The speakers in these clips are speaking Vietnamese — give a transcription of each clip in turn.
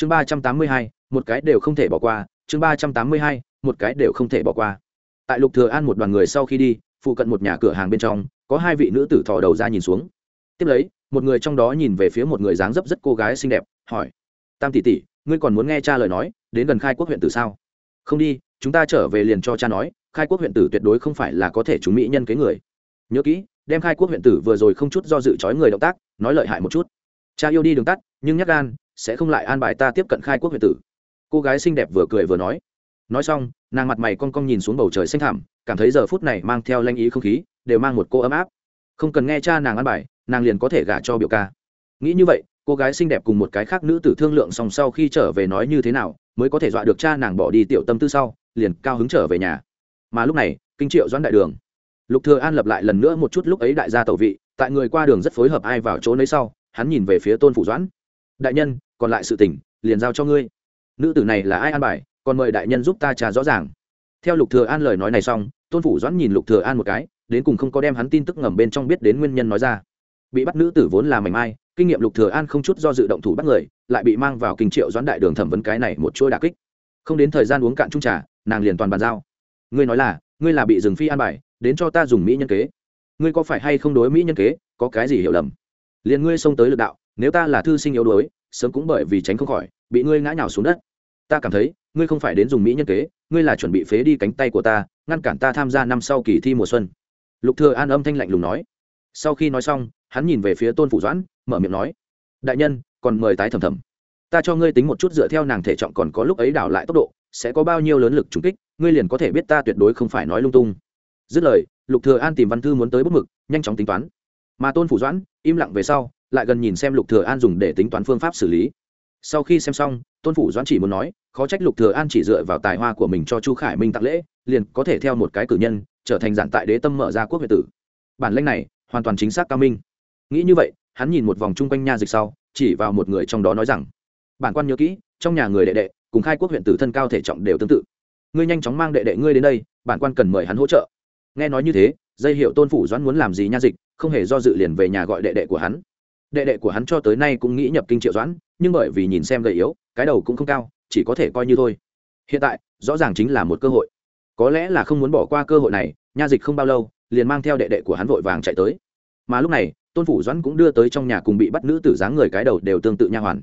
chương ba trăm tám mươi hai, một cái đều không thể bỏ qua. Chương ba trăm tám mươi hai, một cái đều không thể bỏ qua. Tại lục thừa an một đoàn người sau khi đi, phụ cận một nhà cửa hàng bên trong, có hai vị nữ tử thò đầu ra nhìn xuống. Tiếp lấy, một người trong đó nhìn về phía một người dáng dấp rất cô gái xinh đẹp, hỏi, tam tỷ tỷ, ngươi còn muốn nghe cha lời nói, đến gần khai quốc huyện tử sao? Không đi, chúng ta trở về liền cho cha nói, khai quốc huyện tử tuyệt đối không phải là có thể chúng mỹ nhân kế người. Nhớ kỹ, đem khai quốc huyện tử vừa rồi không chút do dự chói người động tác, nói lợi hại một chút. Cha yêu đi đường tắt, nhưng nhắc gan sẽ không lại an bài ta tiếp cận khai quốc huyện tử. Cô gái xinh đẹp vừa cười vừa nói. Nói xong, nàng mặt mày con con nhìn xuống bầu trời xanh thẳm, cảm thấy giờ phút này mang theo lanh ý không khí, đều mang một cô ấm áp. Không cần nghe cha nàng an bài, nàng liền có thể gả cho biểu ca. Nghĩ như vậy, cô gái xinh đẹp cùng một cái khác nữ tử thương lượng xong sau khi trở về nói như thế nào, mới có thể dọa được cha nàng bỏ đi tiểu tâm tư sau, liền cao hứng trở về nhà. Mà lúc này, kinh triệu doãn đại đường. Lục thừa an lập lại lần nữa một chút lúc ấy đại gia tẩu vị, tại người qua đường rất phối hợp ai vào chỗ nấy sau, hắn nhìn về phía tôn phủ doãn. Đại nhân còn lại sự tình, liền giao cho ngươi. Nữ tử này là ai an bài, còn mời đại nhân giúp ta trả rõ ràng. Theo lục thừa an lời nói này xong, tôn phủ doãn nhìn lục thừa an một cái, đến cùng không có đem hắn tin tức ngầm bên trong biết đến nguyên nhân nói ra. Bị bắt nữ tử vốn là mảnh mai, kinh nghiệm lục thừa an không chút do dự động thủ bắt người, lại bị mang vào kinh triệu doãn đại đường thẩm vấn cái này một chuỗi đả kích. Không đến thời gian uống cạn chung trà, nàng liền toàn bàn giao. Ngươi nói là, ngươi là bị dừng phi an bài, đến cho ta dùng mỹ nhân kế. Ngươi có phải hay không đối mỹ nhân kế, có cái gì hiểu lầm? Liền ngươi xông tới lực đạo, nếu ta là thư sinh yếu đuối sớm cũng bởi vì tránh không khỏi, bị ngươi ngã nhào xuống đất. Ta cảm thấy, ngươi không phải đến dùng mỹ nhân kế, ngươi là chuẩn bị phế đi cánh tay của ta, ngăn cản ta tham gia năm sau kỳ thi mùa xuân. Lục thừa an âm thanh lạnh lùng nói. Sau khi nói xong, hắn nhìn về phía tôn phủ doãn, mở miệng nói, đại nhân, còn mời tái thẩm thẩm. ta cho ngươi tính một chút dựa theo nàng thể trọng còn có lúc ấy đảo lại tốc độ, sẽ có bao nhiêu lớn lực trúng kích, ngươi liền có thể biết ta tuyệt đối không phải nói lung tung. Dứt lời, lục thừa an tìm văn thư muốn tới bút mực, nhanh chóng tính toán. Mà tôn phủ doãn, im lặng về sau lại gần nhìn xem lục thừa an dùng để tính toán phương pháp xử lý. Sau khi xem xong, tôn phủ doãn chỉ muốn nói, khó trách lục thừa an chỉ dựa vào tài hoa của mình cho chu khải minh tặng lễ, liền có thể theo một cái cử nhân, trở thành giản tại đế tâm mở ra quốc việt tử. Bản lĩnh này, hoàn toàn chính xác cao minh. Nghĩ như vậy, hắn nhìn một vòng chung quanh nha dịch sau, chỉ vào một người trong đó nói rằng, bản quan nhớ kỹ, trong nhà người đệ đệ, cùng khai quốc huyện tử thân cao thể trọng đều tương tự. Ngươi nhanh chóng mang đệ đệ ngươi đến đây, bản quan cần mời hắn hỗ trợ. Nghe nói như thế, dây hiệu tôn phủ doãn muốn làm gì nha dịch, không hề do dự liền về nhà gọi đệ đệ của hắn đệ đệ của hắn cho tới nay cũng nghĩ nhập kinh triệu doãn, nhưng bởi vì nhìn xem gầy yếu, cái đầu cũng không cao, chỉ có thể coi như thôi. Hiện tại, rõ ràng chính là một cơ hội. Có lẽ là không muốn bỏ qua cơ hội này, nha dịch không bao lâu, liền mang theo đệ đệ của hắn vội vàng chạy tới. Mà lúc này, tôn phủ doãn cũng đưa tới trong nhà cùng bị bắt nữ tử dáng người cái đầu đều tương tự nha hoàn.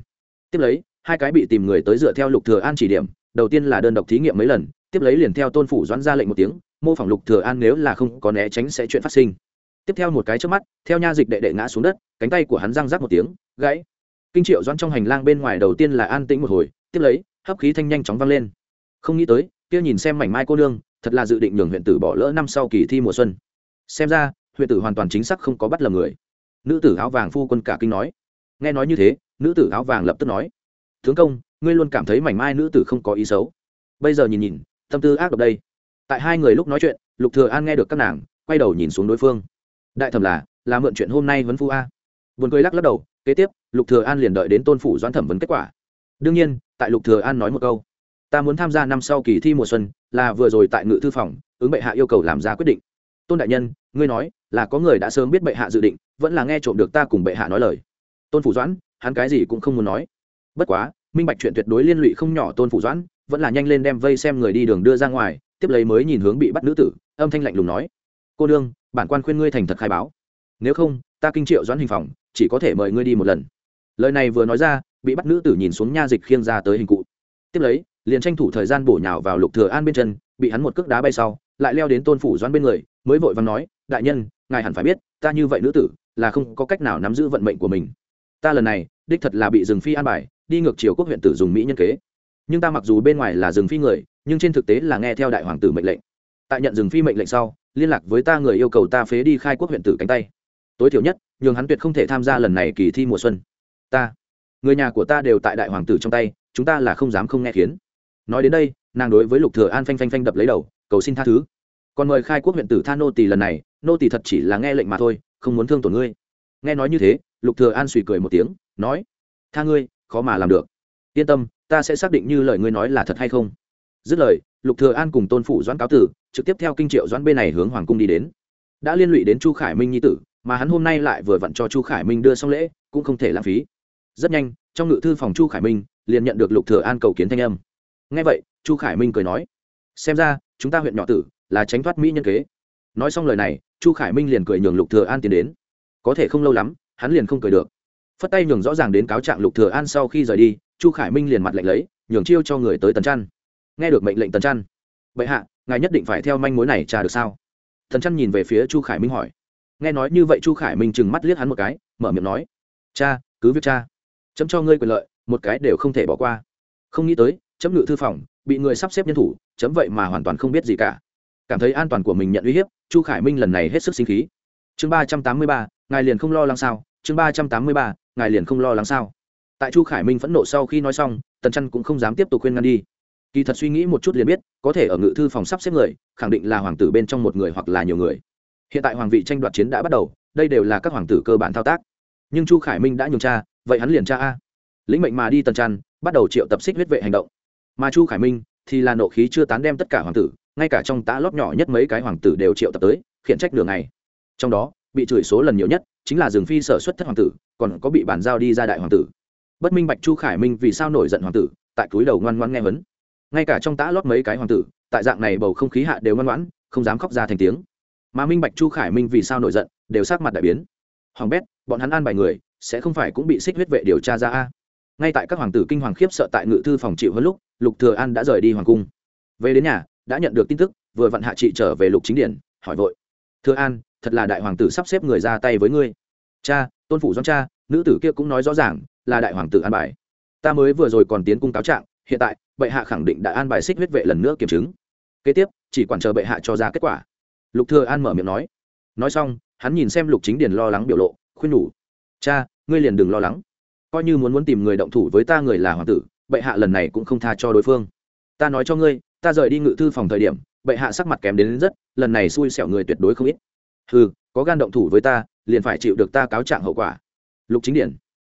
Tiếp lấy, hai cái bị tìm người tới dựa theo lục thừa an chỉ điểm, đầu tiên là đơn độc thí nghiệm mấy lần, tiếp lấy liền theo tôn phủ doãn ra lệnh một tiếng, mô phỏng lục thừa an nếu là không có né tránh sẽ chuyện phát sinh tiếp theo một cái trước mắt, theo nha dịch đệ đệ ngã xuống đất, cánh tay của hắn răng rắc một tiếng, gãy. Kinh triệu doãn trong hành lang bên ngoài đầu tiên là an tĩnh một hồi, tiếp lấy, hấp khí thanh nhanh chóng vang lên. Không nghĩ tới, kia nhìn xem mảnh mai cô nương, thật là dự định nhường huyện tử bỏ lỡ năm sau kỳ thi mùa xuân. Xem ra, huyện tử hoàn toàn chính xác không có bắt lầm người. Nữ tử áo vàng phu quân cả kinh nói. Nghe nói như thế, nữ tử áo vàng lập tức nói. Tướng công, ngươi luôn cảm thấy mảnh mai nữ tử không có ý xấu. Bây giờ nhìn nhìn, tâm tư ác độc đây. Tại hai người lúc nói chuyện, lục thừa an nghe được các nàng, quay đầu nhìn xuống đối phương đại thẩm là là mượn chuyện hôm nay vấn phu a. Buồn cười lắc lắc đầu, kế tiếp, lục thừa an liền đợi đến tôn phủ doãn thẩm vấn kết quả. Đương nhiên, tại lục thừa an nói một câu, ta muốn tham gia năm sau kỳ thi mùa xuân, là vừa rồi tại ngự thư phòng, ứng bệ hạ yêu cầu làm ra quyết định. Tôn đại nhân, ngươi nói, là có người đã sớm biết bệ hạ dự định, vẫn là nghe trộm được ta cùng bệ hạ nói lời. Tôn phủ doãn, hắn cái gì cũng không muốn nói. Bất quá, minh bạch chuyện tuyệt đối liên lụy không nhỏ tôn phủ doãn, vẫn là nhanh lên đem vây xem người đi đường đưa ra ngoài, tiếp lấy mới nhìn hướng bị bắt nữ tử, âm thanh lạnh lùng nói, cô đương bản quan khuyên ngươi thành thật khai báo. Nếu không, ta kinh triệu doãn hình phòng, chỉ có thể mời ngươi đi một lần. Lời này vừa nói ra, bị bắt nữ tử nhìn xuống nha dịch khiêng ra tới hình cụ. Tiếp lấy, liền tranh thủ thời gian bổ nhào vào lục thừa an bên chân, bị hắn một cước đá bay sau, lại leo đến tôn phủ doãn bên người, mới vội vàng nói, đại nhân, ngài hẳn phải biết, ta như vậy nữ tử, là không có cách nào nắm giữ vận mệnh của mình. Ta lần này, đích thật là bị rừng phi an bài, đi ngược chiều quốc huyện tử dùng mỹ nhân kế. Nhưng ta mặc dù bên ngoài là rừng phi người, nhưng trên thực tế là nghe theo đại hoàng tử mệnh lệnh tại nhận dừng phi mệnh lệnh sau, liên lạc với ta người yêu cầu ta phế đi khai quốc huyện tử cánh tay. Tối thiểu nhất, nhường hắn tuyệt không thể tham gia lần này kỳ thi mùa xuân. Ta, người nhà của ta đều tại đại hoàng tử trong tay, chúng ta là không dám không nghe khiến nói đến đây, nàng đối với lục thừa an phanh phanh phanh đập lấy đầu, cầu xin tha thứ. Còn mời khai quốc huyện tử tha nô tỳ lần này, nô tỳ thật chỉ là nghe lệnh mà thôi, không muốn thương tổn ngươi. Nghe nói như thế, lục thừa an suy cười một tiếng, nói, tha ngươi, khó mà làm được. Yên tâm, ta sẽ xác định như lời ngươi nói là thật hay không. Dứt lời, lục thừa an cùng tôn phủ doãn cáo tử trực tiếp theo kinh triệu doãn bên này hướng hoàng cung đi đến. Đã liên lụy đến chu khải minh nhi tử, mà hắn hôm nay lại vừa vặn cho chu khải minh đưa xong lễ, cũng không thể lãng phí. Rất nhanh, trong ngự thư phòng chu khải minh, liền nhận được lục thừa an cầu kiến thanh âm. Nghe vậy, chu khải minh cười nói, xem ra, chúng ta huyện nhỏ tử là tránh thoát mỹ nhân kế. Nói xong lời này, chu khải minh liền cười nhường lục thừa an tiến đến. Có thể không lâu lắm, hắn liền không cười được. Phất tay nhường rõ ràng đến cáo trạng lục thừa an sau khi rời đi, chu khải minh liền mặt lệnh lấy, nhường chiêu cho người tới tần trăn nghe được mệnh lệnh tần trăn bệ hạ ngài nhất định phải theo manh mối này trả được sao? Thần chăn nhìn về phía chu khải minh hỏi. Nghe nói như vậy chu khải minh chừng mắt liếc hắn một cái, mở miệng nói. Cha, cứ việc cha. Chấm cho ngươi quyền lợi, một cái đều không thể bỏ qua. Không nghĩ tới, chấm ngự thư phòng, bị người sắp xếp nhân thủ, chấm vậy mà hoàn toàn không biết gì cả. Cảm thấy an toàn của mình nhận uy hiếp, chu khải minh lần này hết sức sinh khí. Chương ba trăm tám mươi ba, ngài liền không lo lắng sao? Chương ba trăm tám mươi ba, ngài liền không lo lắng sao? Tại chu khải minh phẫn nộ sau khi nói xong, tần chăn cũng không dám tiếp tục khuyên ngăn đi kỳ thật suy nghĩ một chút liền biết, có thể ở ngự thư phòng sắp xếp người, khẳng định là hoàng tử bên trong một người hoặc là nhiều người. Hiện tại hoàng vị tranh đoạt chiến đã bắt đầu, đây đều là các hoàng tử cơ bản thao tác. Nhưng chu khải minh đã nhường cha, vậy hắn liền cha a. Lĩnh mệnh mà đi tần trăn, bắt đầu triệu tập xích huyết vệ hành động. Mà chu khải minh thì là nộ khí chưa tán đem tất cả hoàng tử, ngay cả trong tã lót nhỏ nhất mấy cái hoàng tử đều triệu tập tới, khiển trách đường này trong đó, bị chửi số lần nhiều nhất chính là rừng phi sở xuất thất hoàng tử, còn có bị bàn giao đi ra đại hoàng tử. Bất minh bạch chu khải minh vì sao nổi giận hoàng tử, tại túi đầu ngoan ngoan nghe vấn ngay cả trong tã lót mấy cái hoàng tử, tại dạng này bầu không khí hạ đều ngoan ngoãn, không dám khóc ra thành tiếng. Mà minh bạch chu khải minh vì sao nổi giận, đều sát mặt đại biến. Hoàng bét, bọn hắn an bài người, sẽ không phải cũng bị xích huyết vệ điều tra ra a? Ngay tại các hoàng tử kinh hoàng khiếp sợ tại ngự thư phòng chịu hơn lúc, lục thừa an đã rời đi hoàng cung. Về đến nhà, đã nhận được tin tức, vừa vặn hạ trị trở về lục chính điển, hỏi vội. Thừa an, thật là đại hoàng tử sắp xếp người ra tay với ngươi. Cha, tôn phủ doan cha, nữ tử kia cũng nói rõ ràng, là đại hoàng tử an bài. Ta mới vừa rồi còn tiến cung cáo trạng, hiện tại bệ hạ khẳng định đã an bài xích huyết vệ lần nữa kiểm chứng. Kế tiếp chỉ quản chờ bệ hạ cho ra kết quả. Lục thừa an mở miệng nói. Nói xong hắn nhìn xem lục chính điền lo lắng biểu lộ khuyên nhủ. Cha ngươi liền đừng lo lắng. Coi như muốn muốn tìm người động thủ với ta người là hoàng tử bệ hạ lần này cũng không tha cho đối phương. Ta nói cho ngươi ta rời đi ngự thư phòng thời điểm bệ hạ sắc mặt kém đến, đến rất lần này xui xẻo người tuyệt đối không ít. Hừ có gan động thủ với ta liền phải chịu được ta cáo trạng hậu quả. Lục chính điển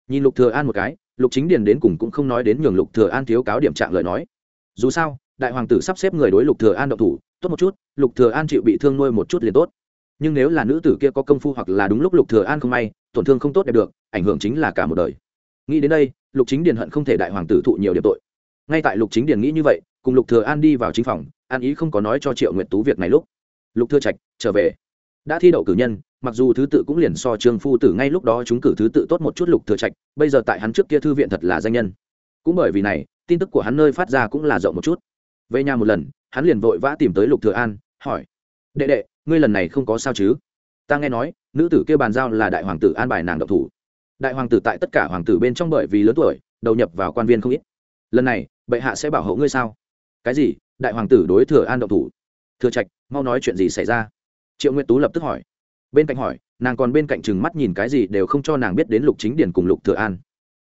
nhìn lục thừa an một cái lục chính Điền đến cùng cũng không nói đến nhường lục thừa an thiếu cáo điểm trạng lời nói. Dù sao, đại hoàng tử sắp xếp người đối lục thừa an động thủ, tốt một chút, lục thừa an chịu bị thương nuôi một chút liền tốt. Nhưng nếu là nữ tử kia có công phu hoặc là đúng lúc lục thừa an không may, tổn thương không tốt đẹp được, ảnh hưởng chính là cả một đời. Nghĩ đến đây, lục chính điền hận không thể đại hoàng tử thụ nhiều điểm tội. Ngay tại lục chính điền nghĩ như vậy, cùng lục thừa an đi vào chính phòng, an ý không có nói cho triệu nguyệt tú việc này lúc. Lục thừa trạch, trở về đã thi đậu cử nhân, mặc dù thứ tự cũng liền so trương phu tử ngay lúc đó chúng cử thứ tự tốt một chút lục thừa trạch, bây giờ tại hắn trước kia thư viện thật là danh nhân. Cũng bởi vì này, tin tức của hắn nơi phát ra cũng là rộng một chút. Về nhà một lần, hắn liền vội vã tìm tới lục thừa an, hỏi, đệ đệ, ngươi lần này không có sao chứ? Ta nghe nói, nữ tử kia bàn giao là đại hoàng tử an bài nàng độc thủ. Đại hoàng tử tại tất cả hoàng tử bên trong bởi vì lớn tuổi, đầu nhập vào quan viên không ít. Lần này, bệ hạ sẽ bảo hộ ngươi sao? Cái gì? Đại hoàng tử đối thừa an độc thủ. Thừa trạch, mau nói chuyện gì xảy ra? Triệu nguyệt tú lập tức hỏi. Bên cạnh hỏi, nàng còn bên cạnh chừng mắt nhìn cái gì đều không cho nàng biết đến lục chính Điền cùng lục thừa an.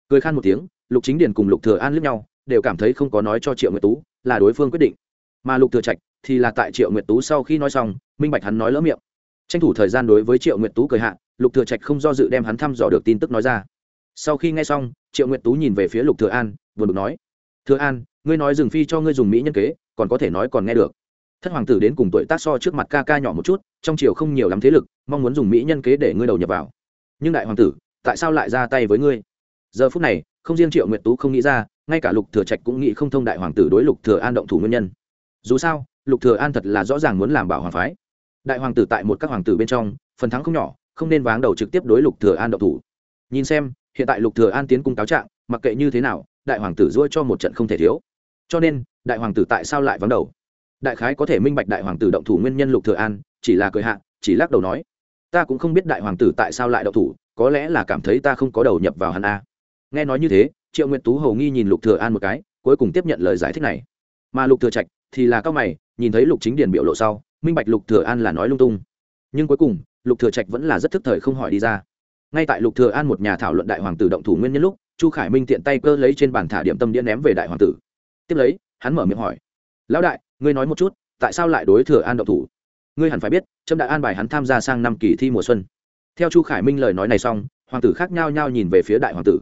Cười khan một tiếng, lục chính Điền cùng lục thừa an lướt nhau, đều cảm thấy không có nói cho triệu nguyệt tú, là đối phương quyết định. Mà lục thừa trạch thì là tại triệu nguyệt tú sau khi nói xong, minh bạch hắn nói lỡ miệng. Tranh thủ thời gian đối với triệu nguyệt tú cười hạ, lục thừa trạch không do dự đem hắn thăm dò được tin tức nói ra. Sau khi nghe xong, triệu nguyệt tú nhìn về phía lục thừa an vừa được nói. Thừa an, ngươi nói dừng phi cho ngươi dùng mỹ nhân kế, còn có thể nói còn nghe được thất hoàng tử đến cùng tuổi tác so trước mặt ca ca nhỏ một chút, trong triều không nhiều lắm thế lực, mong muốn dùng mỹ nhân kế để ngươi đầu nhập vào. Nhưng đại hoàng tử, tại sao lại ra tay với ngươi? Giờ phút này, không riêng triệu nguyệt tú không nghĩ ra, ngay cả lục thừa trạch cũng nghĩ không thông đại hoàng tử đối lục thừa an động thủ nguyên nhân. Dù sao, lục thừa an thật là rõ ràng muốn làm bảo hoàng phái. Đại hoàng tử tại một các hoàng tử bên trong, phần thắng không nhỏ, không nên váng đầu trực tiếp đối lục thừa an động thủ. Nhìn xem, hiện tại lục thừa an tiến cung cáo trạng, mặc kệ như thế nào, đại hoàng tử duỗi cho một trận không thể thiếu. Cho nên, đại hoàng tử tại sao lại vắng đầu? Đại khái có thể minh bạch đại hoàng tử động thủ nguyên nhân lục thừa an, chỉ là cười hạ, chỉ lắc đầu nói, ta cũng không biết đại hoàng tử tại sao lại động thủ, có lẽ là cảm thấy ta không có đầu nhập vào hắn a. Nghe nói như thế, triệu nguyệt tú hầu nghi nhìn lục thừa an một cái, cuối cùng tiếp nhận lời giải thích này. Mà lục thừa trạch thì là cao mày, nhìn thấy lục chính điển biểu lộ sau, minh bạch lục thừa an là nói lung tung. Nhưng cuối cùng, lục thừa trạch vẫn là rất thức thời không hỏi đi ra. Ngay tại lục thừa an một nhà thảo luận đại hoàng tử động thủ nguyên nhân lúc, chu khải minh tiện tay cơ lấy trên bàn thả điểm tâm đĩa ném về đại hoàng tử. Tiếp lấy, hắn mở miệng hỏi, lão đại ngươi nói một chút, tại sao lại đối thừa an động thủ? Ngươi hẳn phải biết, trâm đã an bài hắn tham gia sang năm kỳ thi mùa xuân. Theo chu khải minh lời nói này xong, hoàng tử khác nhau nhau nhìn về phía đại hoàng tử.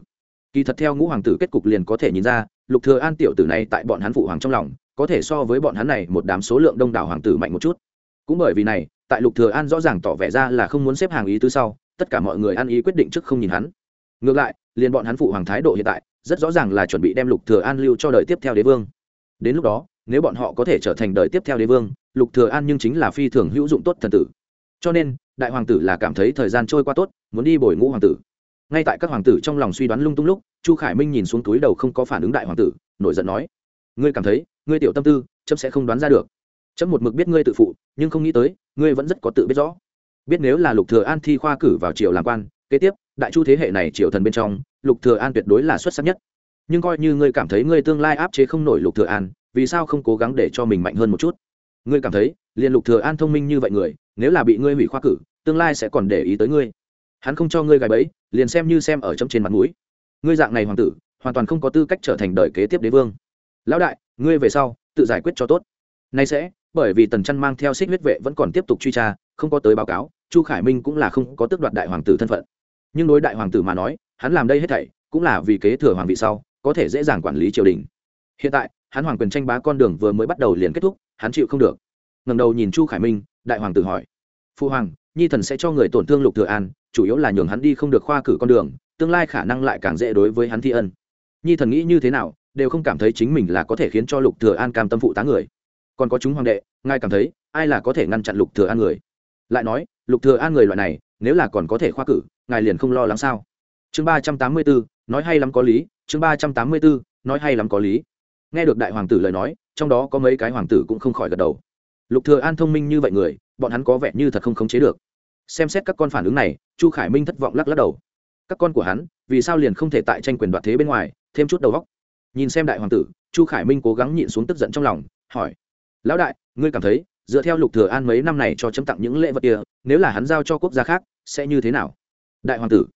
Kỳ thật theo ngũ hoàng tử kết cục liền có thể nhìn ra, lục thừa an tiểu tử này tại bọn hắn phụ hoàng trong lòng, có thể so với bọn hắn này một đám số lượng đông đảo hoàng tử mạnh một chút. Cũng bởi vì này, tại lục thừa an rõ ràng tỏ vẻ ra là không muốn xếp hàng ý tứ sau, tất cả mọi người ăn ý quyết định trước không nhìn hắn. Ngược lại, liền bọn hắn phụ hoàng thái độ hiện tại, rất rõ ràng là chuẩn bị đem lục thừa an lưu cho đời tiếp theo đế vương. Đến lúc đó nếu bọn họ có thể trở thành đời tiếp theo đế vương, lục thừa an nhưng chính là phi thường hữu dụng tốt thần tử. Cho nên, đại hoàng tử là cảm thấy thời gian trôi qua tốt, muốn đi bồi ngũ hoàng tử. Ngay tại các hoàng tử trong lòng suy đoán lung tung lúc, chu khải minh nhìn xuống túi đầu không có phản ứng đại hoàng tử, nổi giận nói, ngươi cảm thấy, ngươi tiểu tâm tư, chấm sẽ không đoán ra được. Chấm một mực biết ngươi tự phụ, nhưng không nghĩ tới, ngươi vẫn rất có tự biết rõ. Biết nếu là lục thừa an thi khoa cử vào triều làm quan, kế tiếp, đại chu thế hệ này triều thần bên trong, lục thừa an tuyệt đối là xuất sắc nhất. Nhưng coi như ngươi cảm thấy ngươi tương lai áp chế không nổi lục thừa an vì sao không cố gắng để cho mình mạnh hơn một chút? Ngươi cảm thấy liền lục thừa an thông minh như vậy người, nếu là bị ngươi hủy khoa cử, tương lai sẽ còn để ý tới ngươi. Hắn không cho ngươi gài bẫy, liền xem như xem ở trong trên mặt mũi. Ngươi dạng này hoàng tử, hoàn toàn không có tư cách trở thành đời kế tiếp đế vương. Lão đại, ngươi về sau, tự giải quyết cho tốt. Nay sẽ, bởi vì tần chăn mang theo xích huyết vệ vẫn còn tiếp tục truy tra, không có tới báo cáo, chu khải minh cũng là không có tước đoạt đại hoàng tử thân phận. Nhưng đối đại hoàng tử mà nói, hắn làm đây hết thảy, cũng là vì kế thừa hoàng vị sau, có thể dễ dàng quản lý triều đình. Hiện tại hắn hoàng quyền tranh bá con đường vừa mới bắt đầu liền kết thúc, hắn chịu không được. Ngầm đầu nhìn chu khải minh, đại hoàng tử hỏi. Phu hoàng, nhi thần sẽ cho người tổn thương lục thừa an, chủ yếu là nhường hắn đi không được khoa cử con đường, tương lai khả năng lại càng dễ đối với hắn thi ân. Nhi thần nghĩ như thế nào, đều không cảm thấy chính mình là có thể khiến cho lục thừa an cam tâm phụ tá người. Còn có chúng hoàng đệ, ngài cảm thấy, ai là có thể ngăn chặn lục thừa an người? Lại nói, lục thừa an người loại này, nếu là còn có thể khoa cử, ngài liền không lo lắng sao? Chương ba trăm tám mươi bốn nói hay lắm có lý, chương ba trăm tám mươi bốn nói hay lắm có lý nghe được đại hoàng tử lời nói, trong đó có mấy cái hoàng tử cũng không khỏi gật đầu. Lục thừa an thông minh như vậy người, bọn hắn có vẻ như thật không khống chế được. Xem xét các con phản ứng này, chu khải minh thất vọng lắc lắc đầu. Các con của hắn, vì sao liền không thể tại tranh quyền đoạt thế bên ngoài, thêm chút đầu óc? Nhìn xem đại hoàng tử, chu khải minh cố gắng nhịn xuống tức giận trong lòng, hỏi. Lão đại, ngươi cảm thấy, dựa theo lục thừa an mấy năm này cho chấm tặng những lễ vật kia, nếu là hắn giao cho quốc gia khác, sẽ như thế nào? Đại hoàng tử,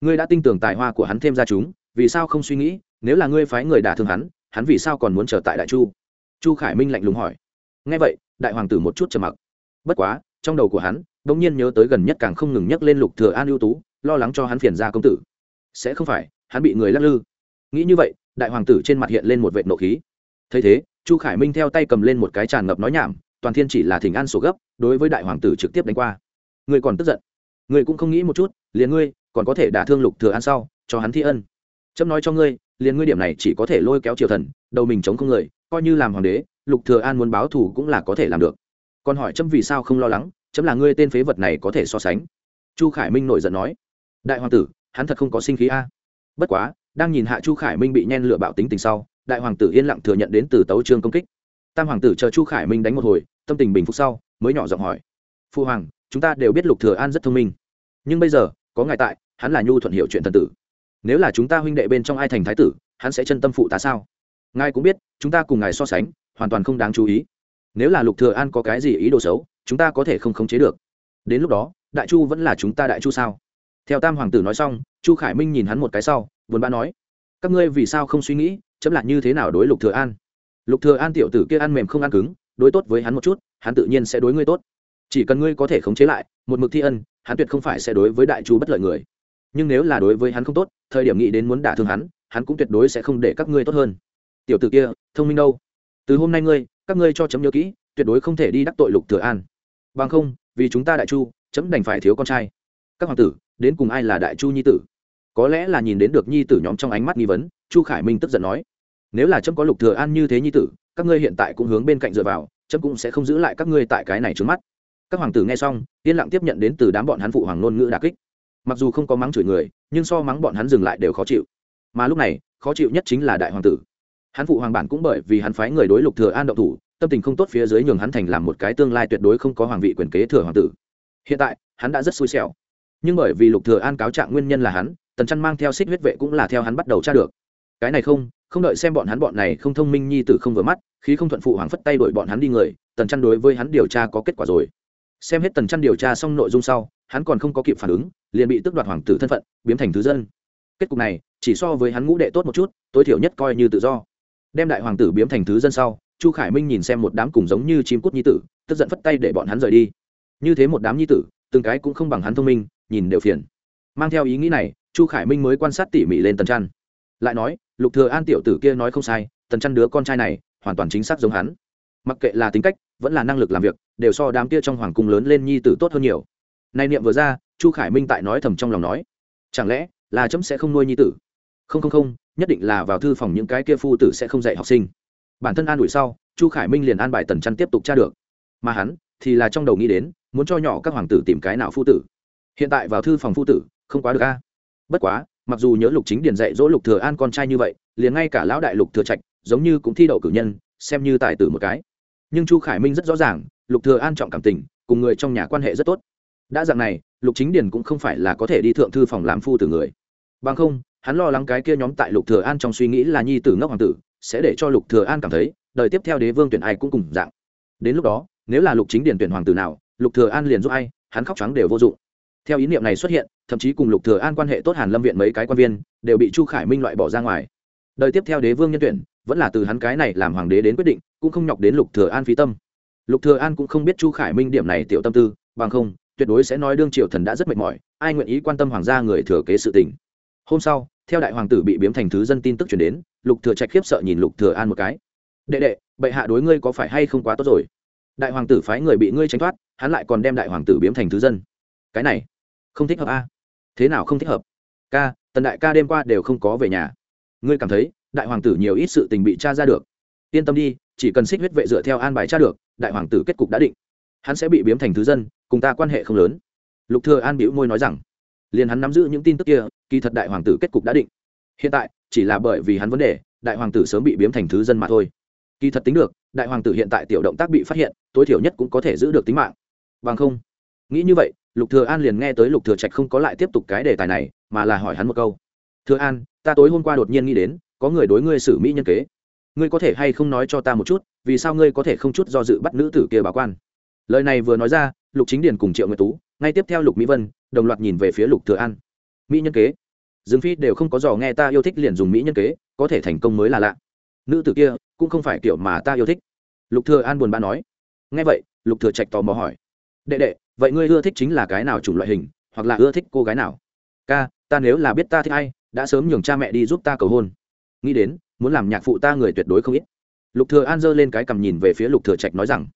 ngươi đã tin tưởng tài hoa của hắn thêm ra chúng, vì sao không suy nghĩ, nếu là ngươi phái người đả thương hắn hắn vì sao còn muốn trở tại đại chu? Chu khải minh lạnh lùng hỏi. Nghe vậy, đại hoàng tử một chút trầm mặc. Bất quá, trong đầu của hắn bỗng nhiên nhớ tới gần nhất càng không ngừng nhắc lên lục thừa an ưu tú, lo lắng cho hắn phiền ra công tử. Sẽ không phải, hắn bị người lắc lư. Nghĩ như vậy, đại hoàng tử trên mặt hiện lên một vệt nộ khí. Thấy thế, chu khải minh theo tay cầm lên một cái tràn ngập nói nhảm, toàn thiên chỉ là thỉnh an sổ gấp, đối với đại hoàng tử trực tiếp đánh qua. Người còn tức giận. Người cũng không nghĩ một chút, liền ngươi, còn có thể đả thương lục thừa an sau, cho hắn thi ân. Chấm nói cho ngươi liền ngươi điểm này chỉ có thể lôi kéo triều thần, đầu mình chống không người, coi như làm hoàng đế, lục thừa an muốn báo thù cũng là có thể làm được. Còn hỏi chấm vì sao không lo lắng chấm là ngươi tên phế vật này có thể so sánh. Chu khải minh nổi giận nói, đại hoàng tử, hắn thật không có sinh khí a. Bất quá, đang nhìn hạ chu khải minh bị nhen lửa bạo tính tình sau, đại hoàng tử yên lặng thừa nhận đến từ tấu trương công kích. Tam hoàng tử chờ chu khải minh đánh một hồi, tâm tình bình phục sau, mới nhỏ giọng hỏi, phu hoàng, chúng ta đều biết lục thừa an rất thông minh. Nhưng bây giờ, có ngài tại, hắn là nhu thuận hiểu chuyện thần tử nếu là chúng ta huynh đệ bên trong ai thành thái tử, hắn sẽ chân tâm phụ tá sao? Ngài cũng biết, chúng ta cùng ngài so sánh, hoàn toàn không đáng chú ý. Nếu là lục thừa an có cái gì ý đồ xấu, chúng ta có thể không khống chế được. Đến lúc đó, đại chu vẫn là chúng ta đại chu sao? Theo tam hoàng tử nói xong, chu khải minh nhìn hắn một cái sau, buồn bã nói, các ngươi vì sao không suy nghĩ, chấm lại như thế nào đối lục thừa an? Lục thừa an tiểu tử kia ăn mềm không ăn cứng, đối tốt với hắn một chút, hắn tự nhiên sẽ đối ngươi tốt. Chỉ cần ngươi có thể khống chế lại, một mực thi ân, hắn tuyệt không phải sẽ đối với đại chu bất lợi người nhưng nếu là đối với hắn không tốt, thời điểm nghĩ đến muốn đả thương hắn hắn cũng tuyệt đối sẽ không để các ngươi tốt hơn. Tiểu tử kia, thông minh đâu? Từ hôm nay ngươi, các ngươi cho chấm nhớ kỹ, tuyệt đối không thể đi đắc tội lục thừa an. Bằng không, vì chúng ta đại chu, chấm đành phải thiếu con trai. Các hoàng tử, đến cùng ai là đại chu nhi tử? Có lẽ là nhìn đến được nhi tử nhóm trong ánh mắt nghi vấn, chu khải minh tức giận nói. Nếu là chấm có lục thừa an như thế nhi tử, các ngươi hiện tại cũng hướng bên cạnh dựa vào, chấm cũng sẽ không giữ lại các ngươi tại cái này trước mắt. Các hoàng tử nghe xong, yên lặng tiếp nhận đến từ đám bọn hắn phụ hoàng ngôn ngữ đả kích mặc dù không có mắng chửi người, nhưng so mắng bọn hắn dừng lại đều khó chịu. Mà lúc này, khó chịu nhất chính là đại hoàng tử. Hắn phụ hoàng bản cũng bởi vì hắn phái người đối lục thừa an động thủ, tâm tình không tốt phía dưới nhường hắn thành làm một cái tương lai tuyệt đối không có hoàng vị quyền kế thừa hoàng tử. Hiện tại, hắn đã rất xui xẻo. Nhưng bởi vì lục thừa an cáo trạng nguyên nhân là hắn, tần chân mang theo xích huyết vệ cũng là theo hắn bắt đầu tra được. Cái này không không đợi xem bọn hắn bọn này không thông minh nhi tử không vừa mắt khi không thuận phụ hoàng phất tay đuổi bọn hắn đi người, tần chân đối với hắn điều tra có kết quả rồi. Xem hết tần chân điều tra xong nội dung sau hắn còn không có kịp phản ứng, liền bị tước đoạt hoàng tử thân phận, biến thành thứ dân. Kết cục này, chỉ so với hắn ngũ đệ tốt một chút, tối thiểu nhất coi như tự do. Đem đại hoàng tử biến thành thứ dân sau, chu khải minh nhìn xem một đám cùng giống như chim cút nhi tử, tức giận phất tay để bọn hắn rời đi. Như thế một đám nhi tử, từng cái cũng không bằng hắn thông minh, nhìn đều phiền. Mang theo ý nghĩ này, chu khải minh mới quan sát tỉ mỉ lên tần trăn. Lại nói, lục thừa an tiểu tử kia nói không sai, tần trăn đứa con trai này, hoàn toàn chính xác giống hắn. Mặc kệ là tính cách, vẫn là năng lực làm việc, đều so đám kia trong hoàng cung lớn lên nhi tử tốt hơn nhiều nay niệm vừa ra, chu khải minh tại nói thầm trong lòng nói, chẳng lẽ là chấm sẽ không nuôi nhi tử? Không không không, nhất định là vào thư phòng những cái kia phu tử sẽ không dạy học sinh. Bản thân an ủi sau, chu khải minh liền an bài tần chăn tiếp tục tra được. Mà hắn thì là trong đầu nghĩ đến, muốn cho nhỏ các hoàng tử tìm cái nào phu tử. Hiện tại vào thư phòng phu tử, không quá được a. Bất quá, mặc dù nhớ lục chính điền dạy dỗ lục thừa an con trai như vậy, liền ngay cả lão đại lục thừa trạch giống như cũng thi đậu cử nhân, xem như tài tử một cái. Nhưng chu khải minh rất rõ ràng, lục thừa an trọng cảm tình, cùng người trong nhà quan hệ rất tốt đã dạng này, lục chính điền cũng không phải là có thể đi thượng thư phòng làm phu tử người. Bằng không, hắn lo lắng cái kia nhóm tại lục thừa an trong suy nghĩ là nhi tử ngốc hoàng tử, sẽ để cho lục thừa an cảm thấy, đời tiếp theo đế vương tuyển ai cũng cùng dạng. Đến lúc đó, nếu là lục chính điền tuyển hoàng tử nào, lục thừa an liền giúp ai, hắn khóc trắng đều vô dụng. Theo ý niệm này xuất hiện, thậm chí cùng lục thừa an quan hệ tốt hàn lâm viện mấy cái quan viên, đều bị chu khải minh loại bỏ ra ngoài. Đời tiếp theo đế vương nhân tuyển, vẫn là từ hắn cái này làm hoàng đế đến quyết định, cũng không nhọc đến lục thừa an phí tâm. Lục thừa an cũng không biết chu khải minh điểm này tiểu tâm tư, bằng không tuyệt đối sẽ nói đương triều thần đã rất mệt mỏi, ai nguyện ý quan tâm hoàng gia người thừa kế sự tình. Hôm sau, theo đại hoàng tử bị biếm thành thứ dân tin tức truyền đến, lục thừa trạch khiếp sợ nhìn lục thừa an một cái. Đệ đệ, bệ hạ đối ngươi có phải hay không quá tốt rồi? Đại hoàng tử phái người bị ngươi tránh thoát, hắn lại còn đem đại hoàng tử biếm thành thứ dân. Cái này, không thích hợp a. Thế nào không thích hợp? Ca, tần đại ca đêm qua đều không có về nhà. Ngươi cảm thấy, đại hoàng tử nhiều ít sự tình bị tra ra được. Yên tâm đi, chỉ cần xích huyết vệ dựa theo an bài tra được, đại hoàng tử kết cục đã định. Hắn sẽ bị biếm thành thứ dân cùng ta quan hệ không lớn. Lục thừa an bĩu môi nói rằng, liền hắn nắm giữ những tin tức kia, kỳ thật đại hoàng tử kết cục đã định. Hiện tại, chỉ là bởi vì hắn vấn đề, đại hoàng tử sớm bị biếm thành thứ dân mà thôi. Kỳ thật tính được, đại hoàng tử hiện tại tiểu động tác bị phát hiện, tối thiểu nhất cũng có thể giữ được tính mạng. Bằng không, nghĩ như vậy, lục thừa an liền nghe tới lục thừa trạch không có lại tiếp tục cái đề tài này, mà là hỏi hắn một câu. Thừa an, ta tối hôm qua đột nhiên nghĩ đến, có người đối ngươi xử mỹ nhân kế. Ngươi có thể hay không nói cho ta một chút, vì sao ngươi có thể không chút do dự bắt nữ tử kia báo quan? Lời này vừa nói ra lục chính điền cùng triệu nguyệt tú, ngay tiếp theo lục mỹ vân, đồng loạt nhìn về phía lục thừa an. Mỹ nhân kế. Dương phi đều không có dò nghe ta yêu thích liền dùng mỹ nhân kế, có thể thành công mới là lạ. Nữ tử kia, cũng không phải kiểu mà ta yêu thích. Lục thừa an buồn bã nói. Nghe vậy, lục thừa trạch tò mò hỏi. Đệ đệ, vậy ngươi ưa thích chính là cái nào chủng loại hình, hoặc là ưa thích cô gái nào? Ca, ta nếu là biết ta thích ai, đã sớm nhường cha mẹ đi giúp ta cầu hôn. Nghĩ đến, muốn làm nhạc phụ ta người tuyệt đối không ít. Lục thừa an giơ lên cái cầm nhìn về phía lục thừa trạch nói rằng.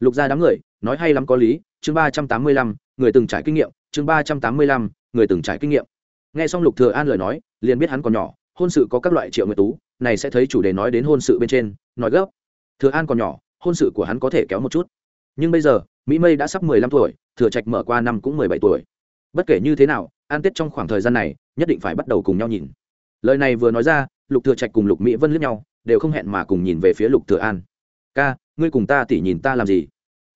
Lục gia đám người, nói hay lắm có lý chương ba trăm tám mươi lăm, người từng trải kinh nghiệm, chương ba trăm tám mươi lăm, người từng trải kinh nghiệm. Nghe xong lục thừa an lời nói, liền biết hắn còn nhỏ, hôn sự có các loại triệu nguyệt tú, này sẽ thấy chủ đề nói đến hôn sự bên trên, nói gấp. Thừa an còn nhỏ, hôn sự của hắn có thể kéo một chút. Nhưng bây giờ, mỹ mây đã sắp mười lăm tuổi, thừa trạch mở qua năm cũng mười bảy tuổi. Bất kể như thế nào, an tết trong khoảng thời gian này, nhất định phải bắt đầu cùng nhau nhìn. Lời này vừa nói ra, lục thừa trạch cùng lục mỹ vân liếc nhau, đều không hẹn mà cùng nhìn về phía lục thừa an. Ca, ngươi cùng ta tỉ nhìn ta làm gì?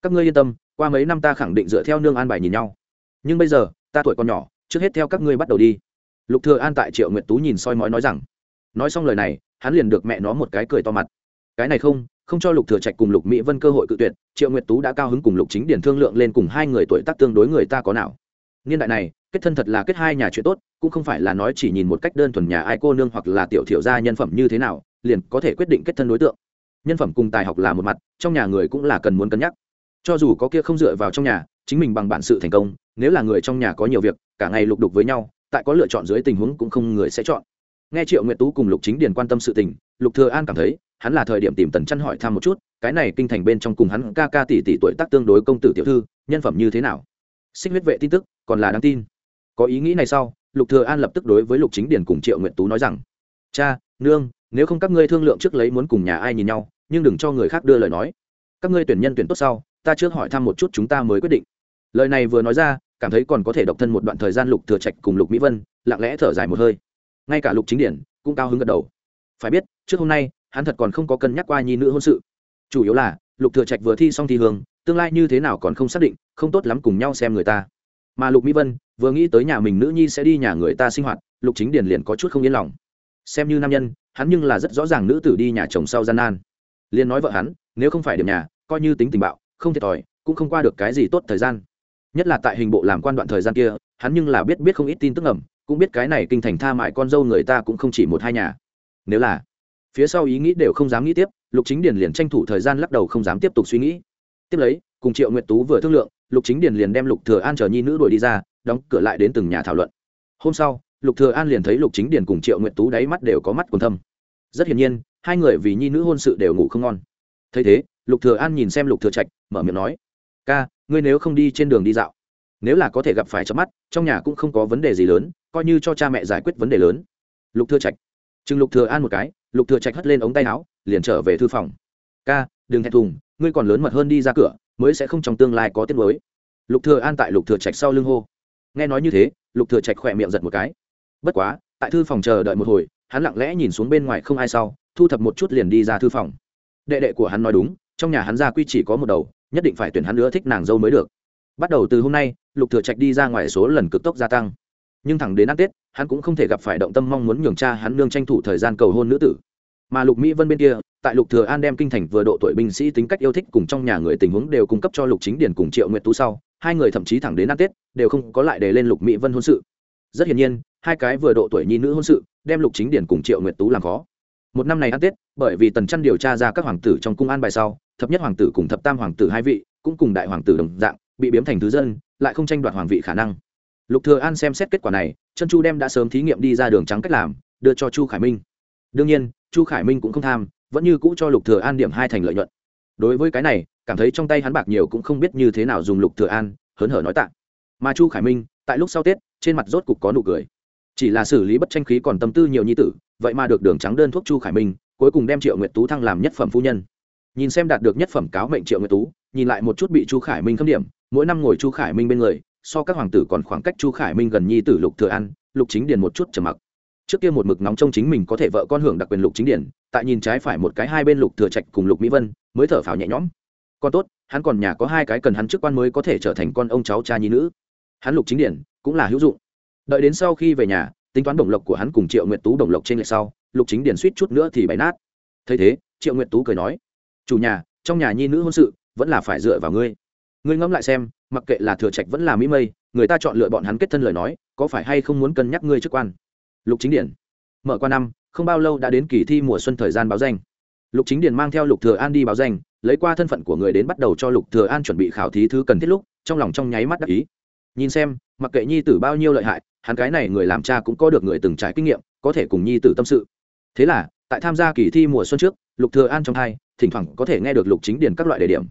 Các ngươi yên tâm qua mấy năm ta khẳng định dựa theo nương an bài nhìn nhau. Nhưng bây giờ, ta tuổi còn nhỏ, trước hết theo các ngươi bắt đầu đi. Lục thừa an tại triệu nguyệt tú nhìn soi mói nói rằng. Nói xong lời này, hắn liền được mẹ nó một cái cười to mặt. Cái này không không cho lục thừa trạch cùng lục mỹ vân cơ hội cự tuyệt, triệu nguyệt tú đã cao hứng cùng lục chính điển thương lượng lên cùng hai người tuổi tác tương đối người ta có nào. Niên đại này, kết thân thật là kết hai nhà chuyện tốt, cũng không phải là nói chỉ nhìn một cách đơn thuần nhà ai cô nương hoặc là tiểu thiểu gia nhân phẩm như thế nào, liền có thể quyết định kết thân đối tượng. Nhân phẩm cùng tài học là một mặt, trong nhà người cũng là cần muốn cân nhắc cho dù có kia không dựa vào trong nhà, chính mình bằng bản sự thành công, nếu là người trong nhà có nhiều việc, cả ngày lục đục với nhau, tại có lựa chọn dưới tình huống cũng không người sẽ chọn. Nghe triệu nguyệt tú cùng lục chính điền quan tâm sự tình, lục thừa an cảm thấy, hắn là thời điểm tìm tần chân hỏi thăm một chút, cái này kinh thành bên trong cùng hắn ca ca tỷ tỷ tuổi tác tương đối công tử tiểu thư, nhân phẩm như thế nào? Xích huyết vệ tin tức, còn là đáng tin. Có ý nghĩ này sau, lục thừa an lập tức đối với lục chính điền cùng triệu nguyệt tú nói rằng, cha, nương, nếu không các ngươi thương lượng trước lấy muốn cùng nhà ai nhìn nhau, nhưng đừng cho người khác đưa lời nói. Các ngươi tuyển nhân tuyển tốt sau ta trước hỏi thăm một chút chúng ta mới quyết định. Lời này vừa nói ra, cảm thấy còn có thể độc thân một đoạn thời gian lục thừa trạch cùng lục mỹ vân, lặng lẽ thở dài một hơi. Ngay cả lục chính điển cũng cao hứng gật đầu. Phải biết, trước hôm nay, hắn thật còn không có cân nhắc qua nhi nữ hôn sự. Chủ yếu là, lục thừa trạch vừa thi xong thi hương, tương lai như thế nào còn không xác định, không tốt lắm cùng nhau xem người ta. Mà lục mỹ vân, vừa nghĩ tới nhà mình nữ nhi sẽ đi nhà người ta sinh hoạt, lục chính điển liền có chút không yên lòng. Xem như nam nhân, hắn nhưng là rất rõ ràng nữ tử đi nhà chồng sau gian nan. Liền nói vợ hắn, nếu không phải điểm nhà, coi như tính tình bạo không thiệt thòi, cũng không qua được cái gì tốt thời gian. Nhất là tại hình bộ làm quan đoạn thời gian kia, hắn nhưng là biết biết không ít tin tức ngầm, cũng biết cái này kinh thành tha mại con dâu người ta cũng không chỉ một hai nhà. Nếu là, phía sau ý nghĩ đều không dám nghĩ tiếp, lục chính điền liền tranh thủ thời gian lắc đầu không dám tiếp tục suy nghĩ. Tiếp lấy, cùng triệu nguyệt tú vừa thương lượng, lục chính điền liền đem lục thừa an chờ nhi nữ đuổi đi ra, đóng cửa lại đến từng nhà thảo luận. Hôm sau, lục thừa an liền thấy lục chính điền cùng triệu nguyệt tú đáy mắt đều có mắt còn thâm. Rất hiển nhiên, hai người vì nhi nữ hôn sự đều ngủ không ngon. Thấy thế lục thừa an nhìn xem lục thừa trạch, mở miệng nói, ca, ngươi nếu không đi trên đường đi dạo, nếu là có thể gặp phải chớp mắt, trong nhà cũng không có vấn đề gì lớn, coi như cho cha mẹ giải quyết vấn đề lớn. Lục thừa trạch chừng lục thừa an một cái, lục thừa trạch hất lên ống tay áo, liền trở về thư phòng. Ca, đừng thẹn thùng, ngươi còn lớn mật hơn đi ra cửa, mới sẽ không trong tương lai có tiết mới lục thừa an tại lục thừa trạch sau lưng hô. Nghe nói như thế, lục thừa trạch khỏe miệng giật một cái. Bất quá, tại thư phòng chờ đợi một hồi, hắn lặng lẽ nhìn xuống bên ngoài không ai sau, thu thập một chút liền đi ra thư phòng. Đệ đệ của hắn nói đúng trong nhà hắn gia quy chỉ có một đầu, nhất định phải tuyển hắn nữa thích nàng dâu mới được. Bắt đầu từ hôm nay, lục thừa trạch đi ra ngoài số lần cực tốc gia tăng. Nhưng thẳng đến ăn tết, hắn cũng không thể gặp phải động tâm mong muốn nhường cha hắn nương tranh thủ thời gian cầu hôn nữ tử. Mà lục mỹ vân bên kia, tại lục thừa an đem kinh thành vừa độ tuổi binh sĩ tính cách yêu thích cùng trong nhà người tình huống đều cung cấp cho lục chính điển cùng triệu nguyệt tú sau, hai người thậm chí thẳng đến ăn tết, đều không có lại để lên lục mỹ vân hôn sự. Rất hiển nhiên, hai cái vừa độ tuổi nhi nữ hôn sự đem lục chính điển cùng triệu nguyệt tú làm khó. Một năm này ăn tết, bởi vì tần chăn điều tra ra các hoàng tử trong cung an bài sau thập nhất hoàng tử cùng thập tam hoàng tử hai vị, cũng cùng đại hoàng tử đồng dạng, bị biếm thành thứ dân, lại không tranh đoạt hoàng vị khả năng. Lục thừa an xem xét kết quả này chân chu đem đã sớm thí nghiệm đi ra đường trắng cách làm, đưa cho chu khải minh. Đương nhiên, chu khải minh cũng không tham, vẫn như cũ cho lục thừa an điểm hai thành lợi nhuận. Đối với cái này, cảm thấy trong tay hắn bạc nhiều cũng không biết như thế nào dùng lục thừa an, hớn hở nói tạ. Mà chu khải minh, tại lúc sau tết, trên mặt rốt cục có nụ cười. Chỉ là xử lý bất tranh khí còn tâm tư nhiều nhi tử, vậy mà được đường trắng đơn thuốc chu khải minh, cuối cùng đem triệu nguyệt tú thăng làm nhất phẩm phu nhân nhìn xem đạt được nhất phẩm cáo mệnh triệu nguyệt tú, nhìn lại một chút bị chu khải minh khâm điểm, mỗi năm ngồi chu khải minh bên người, so các hoàng tử còn khoảng cách chu khải minh gần nhi tử lục thừa an, lục chính điền một chút trầm mặc. Trước kia một mực nóng trong chính mình có thể vợ con hưởng đặc quyền lục chính điển tại nhìn trái phải một cái hai bên lục thừa trạch cùng lục mỹ vân, mới thở phào nhẹ nhõm. Con tốt, hắn còn nhà có hai cái cần hắn chức quan mới có thể trở thành con ông cháu cha nhi nữ. Hắn lục chính điển cũng là hữu dụng. Đợi đến sau khi về nhà, tính toán đồng lộc của hắn cùng triệu nguyệt tú đồng lộc trên lệch sau, lục chính điển suýt chút nữa thì bày nát. Thấy thế, triệu nguyệt tú cười nói chủ nhà, trong nhà nhi nữ hôn sự, vẫn là phải dựa vào ngươi. Ngươi ngẫm lại xem, mặc kệ là thừa trạch vẫn là mỹ mây, người ta chọn lựa bọn hắn kết thân lời nói, có phải hay không muốn cân nhắc ngươi chức quan? Lục chính điển. Mở qua năm, không bao lâu đã đến kỳ thi mùa xuân thời gian báo danh. Lục chính điển mang theo lục thừa an đi báo danh, lấy qua thân phận của người đến bắt đầu cho lục thừa an chuẩn bị khảo thí thứ cần thiết lúc, trong lòng trong nháy mắt đắc ý. Nhìn xem, mặc kệ nhi tử bao nhiêu lợi hại, hắn cái này người làm cha cũng có được người từng trải kinh nghiệm, có thể cùng nhi tử tâm sự. Thế là, tại tham gia kỳ thi mùa xuân trước, lục thừa an trong hai thỉnh thoảng có thể nghe được lục chính điển các loại đề điểm.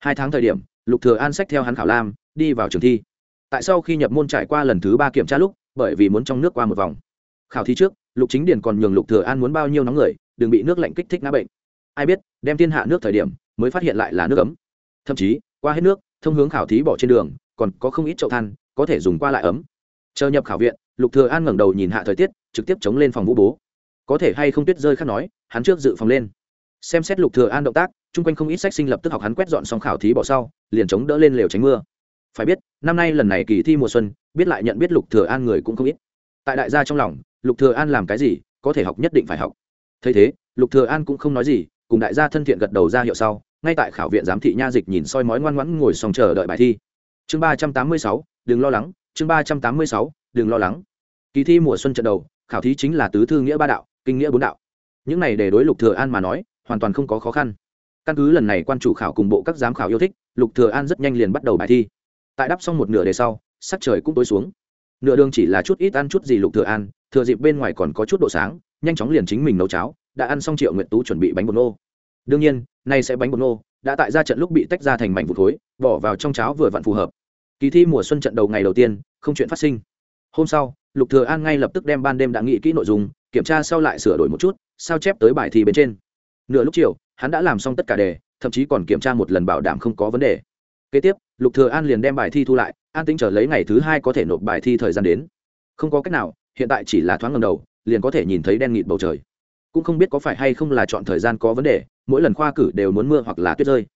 Hai tháng thời điểm, lục thừa an sách theo hắn khảo lam, đi vào trường thi. Tại sau khi nhập môn trải qua lần thứ ba kiểm tra lúc, bởi vì muốn trong nước qua một vòng. Khảo thí trước, lục chính điền còn nhường lục thừa an muốn bao nhiêu nóng người, đừng bị nước lạnh kích thích ngã bệnh. Ai biết, đem thiên hạ nước thời điểm, mới phát hiện lại là nước ấm. Thậm chí, qua hết nước, thông hướng khảo thí bỏ trên đường, còn có không ít chậu than, có thể dùng qua lại ấm. Chờ nhập khảo viện, lục thừa an ngẩng đầu nhìn hạ thời tiết, trực tiếp chống lên phòng vũ bố. Có thể hay không tuyết rơi khác nói, hắn trước dự phòng lên xem xét lục thừa an động tác, chung quanh không ít sách sinh lập tức học hắn quét dọn xong khảo thí bỏ sau, liền chống đỡ lên lều tránh mưa. Phải biết, năm nay lần này kỳ thi mùa xuân, biết lại nhận biết lục thừa an người cũng không ít. Tại đại gia trong lòng, lục thừa an làm cái gì, có thể học nhất định phải học. Thấy thế, lục thừa an cũng không nói gì, cùng đại gia thân thiện gật đầu ra hiệu sau, ngay tại khảo viện giám thị nha dịch nhìn soi mói ngoan ngoãn ngồi xong chờ đợi bài thi. Chương ba trăm tám mươi sáu, đừng lo lắng, chương ba trăm tám mươi sáu, đừng lo lắng. Kỳ thi mùa xuân trận đầu, khảo thí chính là tứ thư nghĩa ba đạo, kinh nghĩa bốn đạo. Những này để đối lục thừa an mà nói hoàn toàn không có khó khăn. Căn cứ lần này quan chủ khảo cùng bộ các giám khảo yêu thích lục thừa an rất nhanh liền bắt đầu bài thi. Tại đáp xong một nửa đề sau sắc trời cũng tối xuống. Nửa đường chỉ là chút ít ăn chút gì lục thừa an thừa dịp bên ngoài còn có chút độ sáng nhanh chóng liền chính mình nấu cháo đã ăn xong triệu nguyện tú chuẩn bị bánh bột nô. Đương nhiên nay sẽ bánh bột nô đã tại ra trận lúc bị tách ra thành mảnh vụn thối, bỏ vào trong cháo vừa vặn phù hợp. Kỳ thi mùa xuân trận đầu ngày đầu tiên không chuyện phát sinh. Hôm sau lục thừa an ngay lập tức đem ban đêm đã nghĩ kỹ nội dung kiểm tra sau lại sửa đổi một chút sao chép tới bài thi bên trên nửa lúc chiều, hắn đã làm xong tất cả đề, thậm chí còn kiểm tra một lần bảo đảm không có vấn đề. Kế tiếp, lục thừa an liền đem bài thi thu lại, an tính chờ lấy ngày thứ hai có thể nộp bài thi thời gian đến. Không có cách nào, hiện tại chỉ là thoáng ngầm đầu, liền có thể nhìn thấy đen nghịt bầu trời. Cũng không biết có phải hay không là chọn thời gian có vấn đề, mỗi lần khoa cử đều muốn mưa hoặc là tuyết rơi.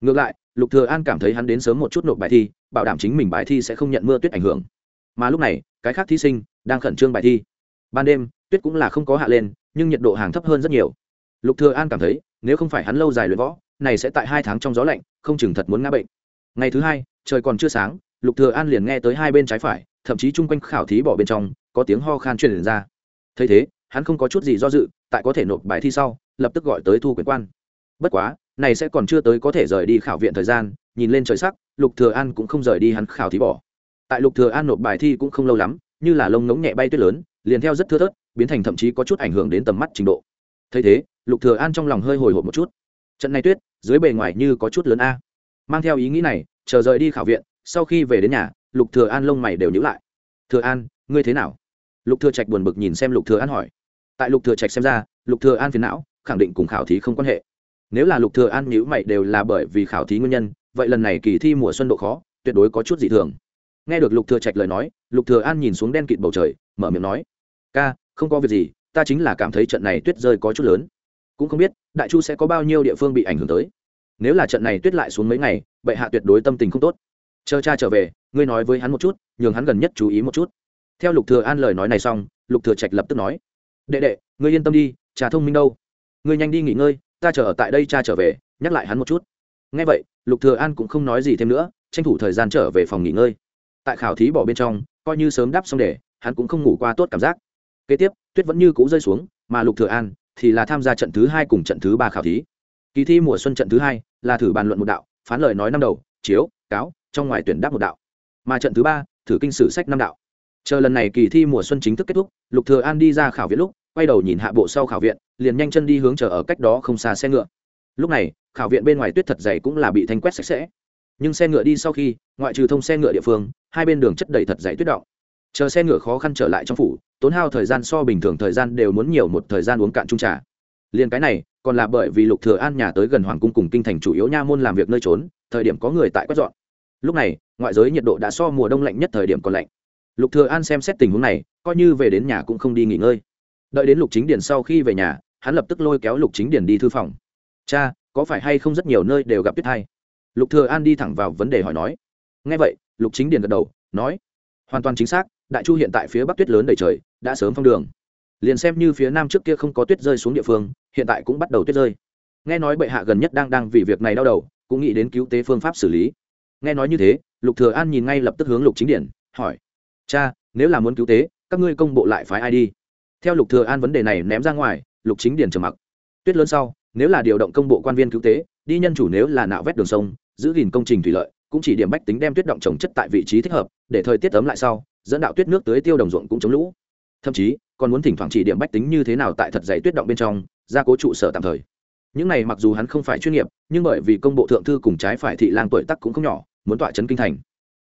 Ngược lại, lục thừa an cảm thấy hắn đến sớm một chút nộp bài thi, bảo đảm chính mình bài thi sẽ không nhận mưa tuyết ảnh hưởng. Mà lúc này, cái khác thí sinh đang khẩn trương bài thi. Ban đêm, tuyết cũng là không có hạ lên, nhưng nhiệt độ hàng thấp hơn rất nhiều lục thừa an cảm thấy, nếu không phải hắn lâu dài luyện võ, này sẽ tại hai tháng trong gió lạnh, không chừng thật muốn ngã bệnh. Ngày thứ hai, trời còn chưa sáng, lục thừa an liền nghe tới hai bên trái phải, thậm chí chung quanh khảo thí bỏ bên trong, có tiếng ho khan truyền ra. Thấy thế, hắn không có chút gì do dự, tại có thể nộp bài thi sau, lập tức gọi tới thu quyền quan. Bất quá, này sẽ còn chưa tới có thể rời đi khảo viện thời gian, nhìn lên trời sắc, lục thừa an cũng không rời đi hắn khảo thí bỏ. Tại lục thừa an nộp bài thi cũng không lâu lắm, như là lông ngỗng nhẹ bay tuyết lớn, liền theo rất thưa thớt, biến thành thậm chí có chút ảnh hưởng đến tầm mắt trình độ. Thấy thế lục thừa an trong lòng hơi hồi hộp một chút. Trận này tuyết, dưới bề ngoài như có chút lớn a. Mang theo ý nghĩ này, chờ rời đi khảo viện, sau khi về đến nhà, lục thừa an lông mày đều nhíu lại. Thừa an, ngươi thế nào? Lục thừa trạch buồn bực nhìn xem lục thừa an hỏi. Tại lục thừa trạch xem ra, lục thừa an phiền não, khẳng định cùng khảo thí không quan hệ. Nếu là lục thừa an nhíu mày đều là bởi vì khảo thí nguyên nhân, vậy lần này kỳ thi mùa xuân độ khó, tuyệt đối có chút dị thường. Nghe được lục thừa trạch lời nói, lục thừa an nhìn xuống đen kịt bầu trời, mở miệng nói, ca, không có việc gì, ta chính là cảm thấy trận này tuyết rơi có chút lớn cũng không biết đại chu sẽ có bao nhiêu địa phương bị ảnh hưởng tới. Nếu là trận này tuyết lại xuống mấy ngày, bệ hạ tuyệt đối tâm tình không tốt. Chờ cha trở về, ngươi nói với hắn một chút, nhường hắn gần nhất chú ý một chút. Theo lục thừa an lời nói này xong, lục thừa trạch lập tức nói, đệ đệ, ngươi yên tâm đi, cha thông minh đâu. Ngươi nhanh đi nghỉ ngơi, ta chờ ở tại đây cha trở về, nhắc lại hắn một chút. Nghe vậy, lục thừa an cũng không nói gì thêm nữa, tranh thủ thời gian trở về phòng nghỉ ngơi. Tại khảo thí bỏ bên trong, coi như sớm đáp xong để, hắn cũng không ngủ qua tốt cảm giác. Kế tiếp, tuyết vẫn như cũ rơi xuống, mà lục thừa an thì là tham gia trận thứ hai cùng trận thứ ba khảo thí. Kỳ thi mùa xuân trận thứ hai là thử bàn luận một đạo, phán lời nói năm đầu, chiếu, cáo, trong ngoài tuyển đáp một đạo. Mà trận thứ ba, thử kinh sử sách năm đạo. Chờ lần này kỳ thi mùa xuân chính thức kết thúc, lục thừa an đi ra khảo viện lúc, quay đầu nhìn hạ bộ sau khảo viện, liền nhanh chân đi hướng chờ ở cách đó không xa xe ngựa. Lúc này, khảo viện bên ngoài tuyết thật dày cũng là bị thanh quét sạch sẽ. Nhưng xe ngựa đi sau khi, ngoại trừ thông xe ngựa địa phương, hai bên đường chất đầy thật dày tuyết động. Chờ xe ngựa khó khăn trở lại trong phủ tốn hao thời gian so bình thường thời gian đều muốn nhiều một thời gian uống cạn chung trà. Liền cái này, còn là bởi vì lục thừa an nhà tới gần hoàng cung cùng kinh thành chủ yếu nha môn làm việc nơi trốn, thời điểm có người tại quét dọn. Lúc này, ngoại giới nhiệt độ đã so mùa đông lạnh nhất thời điểm còn lạnh. Lục thừa an xem xét tình huống này, coi như về đến nhà cũng không đi nghỉ ngơi. Đợi đến lục chính điền sau khi về nhà, hắn lập tức lôi kéo lục chính điền đi thư phòng. Cha, có phải hay không rất nhiều nơi đều gặp tuyết hay lục thừa an đi thẳng vào vấn đề hỏi nói. Nghe vậy, lục chính điền gật đầu, nói, hoàn toàn chính xác, đại chu hiện tại phía bắc tuyết lớn đầy trời đã sớm phong đường. Liền xem như phía nam trước kia không có tuyết rơi xuống địa phương, hiện tại cũng bắt đầu tuyết rơi. Nghe nói bệ hạ gần nhất đang đang vì việc này đau đầu, cũng nghĩ đến cứu tế phương pháp xử lý. Nghe nói như thế, lục thừa an nhìn ngay lập tức hướng lục chính điển, hỏi, cha, nếu là muốn cứu tế, các ngươi công bộ lại phái ai đi? Theo lục thừa an vấn đề này ném ra ngoài, lục chính điển trầm mặc. Tuyết lớn sau, nếu là điều động công bộ quan viên cứu tế, đi nhân chủ nếu là nạo vét đường sông, giữ gìn công trình thủy lợi, cũng chỉ điểm bách tính đem tuyết động trồng chất tại vị trí thích hợp, để thời tiết ấm lại sau, dẫn đạo tuyết nước tưới tiêu đồng ruộng cũng chống lũ thậm chí, còn muốn thỉnh thoảng chỉ điểm bách tính như thế nào tại thật dày tuyết động bên trong, gia cố trụ sở tạm thời. Những này mặc dù hắn không phải chuyên nghiệp, nhưng bởi vì công bộ thượng thư cùng trái phải thị lang tuổi tắc cũng không nhỏ, muốn tọa chấn kinh thành.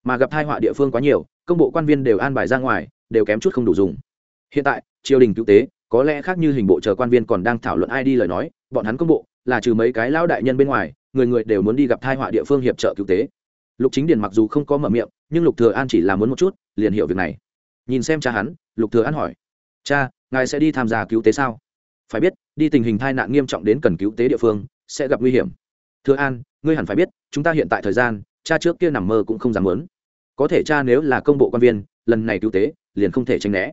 Mà gặp hai họa địa phương quá nhiều, công bộ quan viên đều an bài ra ngoài, đều kém chút không đủ dùng. Hiện tại, triều đình cứu tế, có lẽ khác như hình bộ chờ quan viên còn đang thảo luận ai đi lời nói, bọn hắn công bộ, là trừ mấy cái lão đại nhân bên ngoài, người người đều muốn đi gặp thai họa địa phương hiệp trợ cứu tế. Lục chính điền mặc dù không có mở miệng, nhưng lục thừa an chỉ là muốn một chút, liền hiểu việc này nhìn xem cha hắn, lục thừa an hỏi, cha, ngài sẽ đi tham gia cứu tế sao? Phải biết, đi tình hình tai nạn nghiêm trọng đến cần cứu tế địa phương, sẽ gặp nguy hiểm. Thừa an, ngươi hẳn phải biết, chúng ta hiện tại thời gian, cha trước kia nằm mơ cũng không dám muốn. Có thể cha nếu là công bộ quan viên, lần này cứu tế, liền không thể tránh né.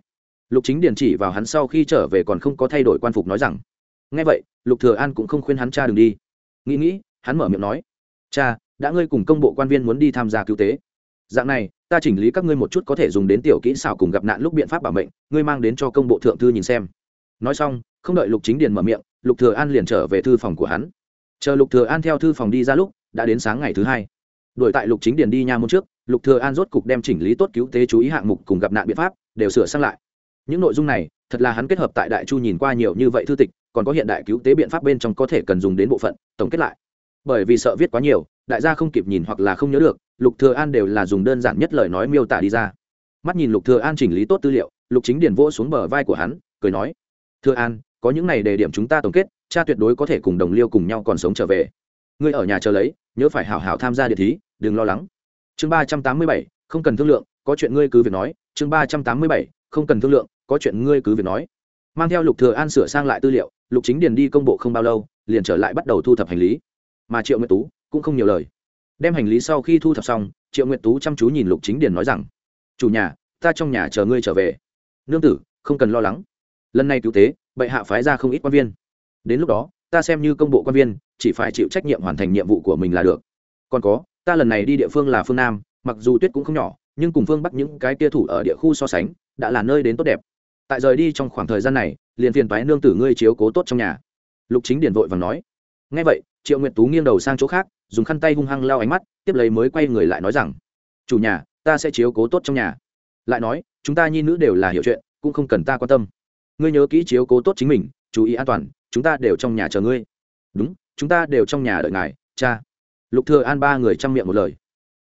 Lục chính điền chỉ vào hắn sau khi trở về còn không có thay đổi quan phục nói rằng, nghe vậy, lục thừa an cũng không khuyên hắn cha đừng đi. Nghĩ nghĩ, hắn mở miệng nói, cha, đã ngươi cùng công bộ quan viên muốn đi tham gia cứu tế. Dạng này ta chỉnh lý các ngươi một chút có thể dùng đến tiểu kỹ xảo cùng gặp nạn lúc biện pháp bảo mệnh, ngươi mang đến cho công bộ thượng thư nhìn xem. Nói xong, không đợi lục chính điền mở miệng, lục thừa an liền trở về thư phòng của hắn. Chờ lục thừa an theo thư phòng đi ra lúc, đã đến sáng ngày thứ hai. Đuổi tại lục chính điền đi nha môn trước, lục thừa an rốt cục đem chỉnh lý tốt cứu tế chú ý hạng mục cùng gặp nạn biện pháp đều sửa sang lại. Những nội dung này, thật là hắn kết hợp tại đại chu nhìn qua nhiều như vậy thư tịch, còn có hiện đại cứu tế biện pháp bên trong có thể cần dùng đến bộ phận, tổng kết lại. Bởi vì sợ viết quá nhiều, đại gia không kịp nhìn hoặc là không nhớ được lục thừa an đều là dùng đơn giản nhất lời nói miêu tả đi ra. Mắt nhìn lục thừa an chỉnh lý tốt tư liệu, lục chính điền vỗ xuống bờ vai của hắn, cười nói, thừa an, có những này đề điểm chúng ta tổng kết, cha tuyệt đối có thể cùng đồng liêu cùng nhau còn sống trở về. Ngươi ở nhà chờ lấy, nhớ phải hảo hảo tham gia điện thí, đừng lo lắng. Chương ba trăm tám mươi bảy, không cần thương lượng, có chuyện ngươi cứ việc nói. Chương ba trăm tám mươi bảy, không cần thương lượng, có chuyện ngươi cứ việc nói. Mang theo lục thừa an sửa sang lại tư liệu, lục chính điền đi công bộ không bao lâu, liền trở lại bắt đầu thu thập hành lý. Mà triệu nguyệt tú cũng không nhiều lời đem hành lý sau khi thu thập xong, triệu nguyệt tú chăm chú nhìn lục chính điền nói rằng, chủ nhà, ta trong nhà chờ ngươi trở về. Nương tử, không cần lo lắng. Lần này cứu tế, bệ hạ phái ra không ít quan viên. Đến lúc đó, ta xem như công bộ quan viên, chỉ phải chịu trách nhiệm hoàn thành nhiệm vụ của mình là được. Còn có, ta lần này đi địa phương là phương nam, mặc dù tuyết cũng không nhỏ, nhưng cùng phương bắc những cái tia thủ ở địa khu so sánh, đã là nơi đến tốt đẹp. Tại rời đi trong khoảng thời gian này, liền phiền toái nương tử ngươi chiếu cố tốt trong nhà. Lục chính điền vội và nói. Ngay vậy, triệu nguyệt tú nghiêng đầu sang chỗ khác dùng khăn tay hung hăng lao ánh mắt, tiếp lấy mới quay người lại nói rằng, chủ nhà, ta sẽ chiếu cố tốt trong nhà. Lại nói, chúng ta nhi nữ đều là hiểu chuyện, cũng không cần ta quan tâm. Ngươi nhớ kỹ chiếu cố tốt chính mình, chú ý an toàn, chúng ta đều trong nhà chờ ngươi. Đúng, chúng ta đều trong nhà đợi ngài, cha. Lục thừa an ba người chăm miệng một lời.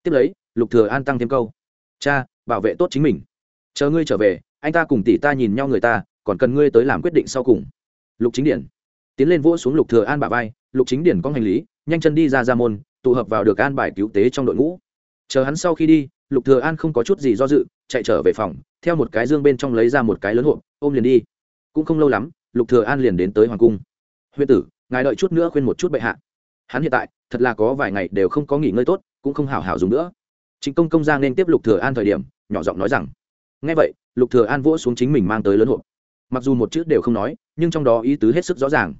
Tiếp lấy, lục thừa an tăng thêm câu, cha, bảo vệ tốt chính mình. Chờ ngươi trở về, anh ta cùng tỷ ta nhìn nhau người ta, còn cần ngươi tới làm quyết định sau cùng. Lục chính điển tiến lên vỗ xuống lục thừa an bả vai, lục chính điển có hành lý nhanh chân đi ra ra môn, tụ hợp vào được an bài cứu tế trong đội ngũ. Chờ hắn sau khi đi, lục thừa an không có chút gì do dự, chạy trở về phòng, theo một cái dương bên trong lấy ra một cái lớn hộp, ôm liền đi. Cũng không lâu lắm, lục thừa an liền đến tới hoàng cung. Huyện tử, ngài đợi chút nữa khuyên một chút bệ hạ. Hắn hiện tại, thật là có vài ngày đều không có nghỉ ngơi tốt, cũng không hảo hảo dùng nữa. Trịnh công công ra nên tiếp lục thừa an thời điểm, nhỏ giọng nói rằng, nghe vậy, lục thừa an vỗ xuống chính mình mang tới lớn hộp. Mặc dù một chữ đều không nói, nhưng trong đó ý tứ hết sức rõ ràng.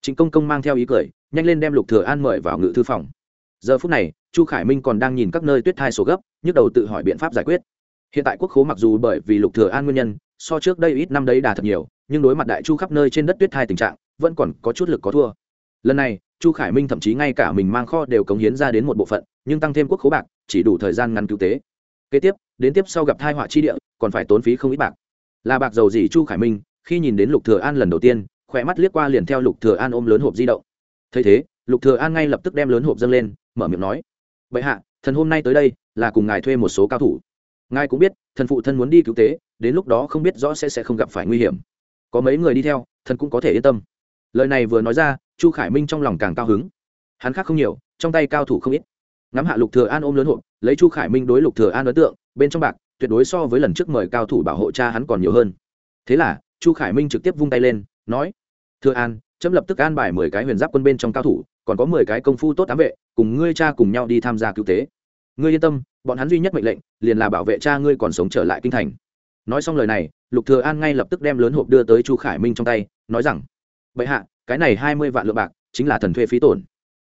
Trịnh công công mang theo ý cười nhanh lên đem lục thừa an mời vào ngự thư phòng. Giờ phút này, chu khải minh còn đang nhìn các nơi tuyết thai sổ gấp, nhức đầu tự hỏi biện pháp giải quyết. Hiện tại quốc khố mặc dù bởi vì lục thừa an nguyên nhân, so trước đây ít năm đấy đà thật nhiều, nhưng đối mặt đại chu khắp nơi trên đất tuyết thai tình trạng, vẫn còn có chút lực có thua. Lần này, chu khải minh thậm chí ngay cả mình mang kho đều cống hiến ra đến một bộ phận, nhưng tăng thêm quốc khố bạc, chỉ đủ thời gian ngăn cứu tế. Kế tiếp, đến tiếp sau gặp thai họa chi địa, còn phải tốn phí không ít bạc. Là bạc giàu gì chu khải minh, khi nhìn đến lục thừa an lần đầu tiên, khỏe mắt liếc qua liền theo lục thừa an ôm lớn hộp di động thấy thế, lục thừa an ngay lập tức đem lớn hộp dâng lên, mở miệng nói, bệ hạ, thần hôm nay tới đây là cùng ngài thuê một số cao thủ. Ngài cũng biết, thần phụ thân muốn đi cứu tế, đến lúc đó không biết rõ sẽ sẽ không gặp phải nguy hiểm. Có mấy người đi theo, thần cũng có thể yên tâm. Lời này vừa nói ra, chu khải minh trong lòng càng cao hứng. Hắn khác không nhiều, trong tay cao thủ không ít. Ngắm hạ lục thừa an ôm lớn hộp, lấy chu khải minh đối lục thừa an ấn tượng, bên trong bạc, tuyệt đối so với lần trước mời cao thủ bảo hộ cha hắn còn nhiều hơn. Thế là, chu khải minh trực tiếp vung tay lên, nói, thừa an chấm lập tức an bài mười cái huyền giáp quân bên trong cao thủ, còn có mười cái công phu tốt ám vệ, cùng ngươi cha cùng nhau đi tham gia cứu tế. Ngươi yên tâm, bọn hắn duy nhất mệnh lệnh, liền là bảo vệ cha ngươi còn sống trở lại kinh thành. Nói xong lời này, lục thừa an ngay lập tức đem lớn hộp đưa tới chu khải minh trong tay, nói rằng, bệ hạ, cái này hai mươi vạn lượng bạc chính là thần thuê phí tổn.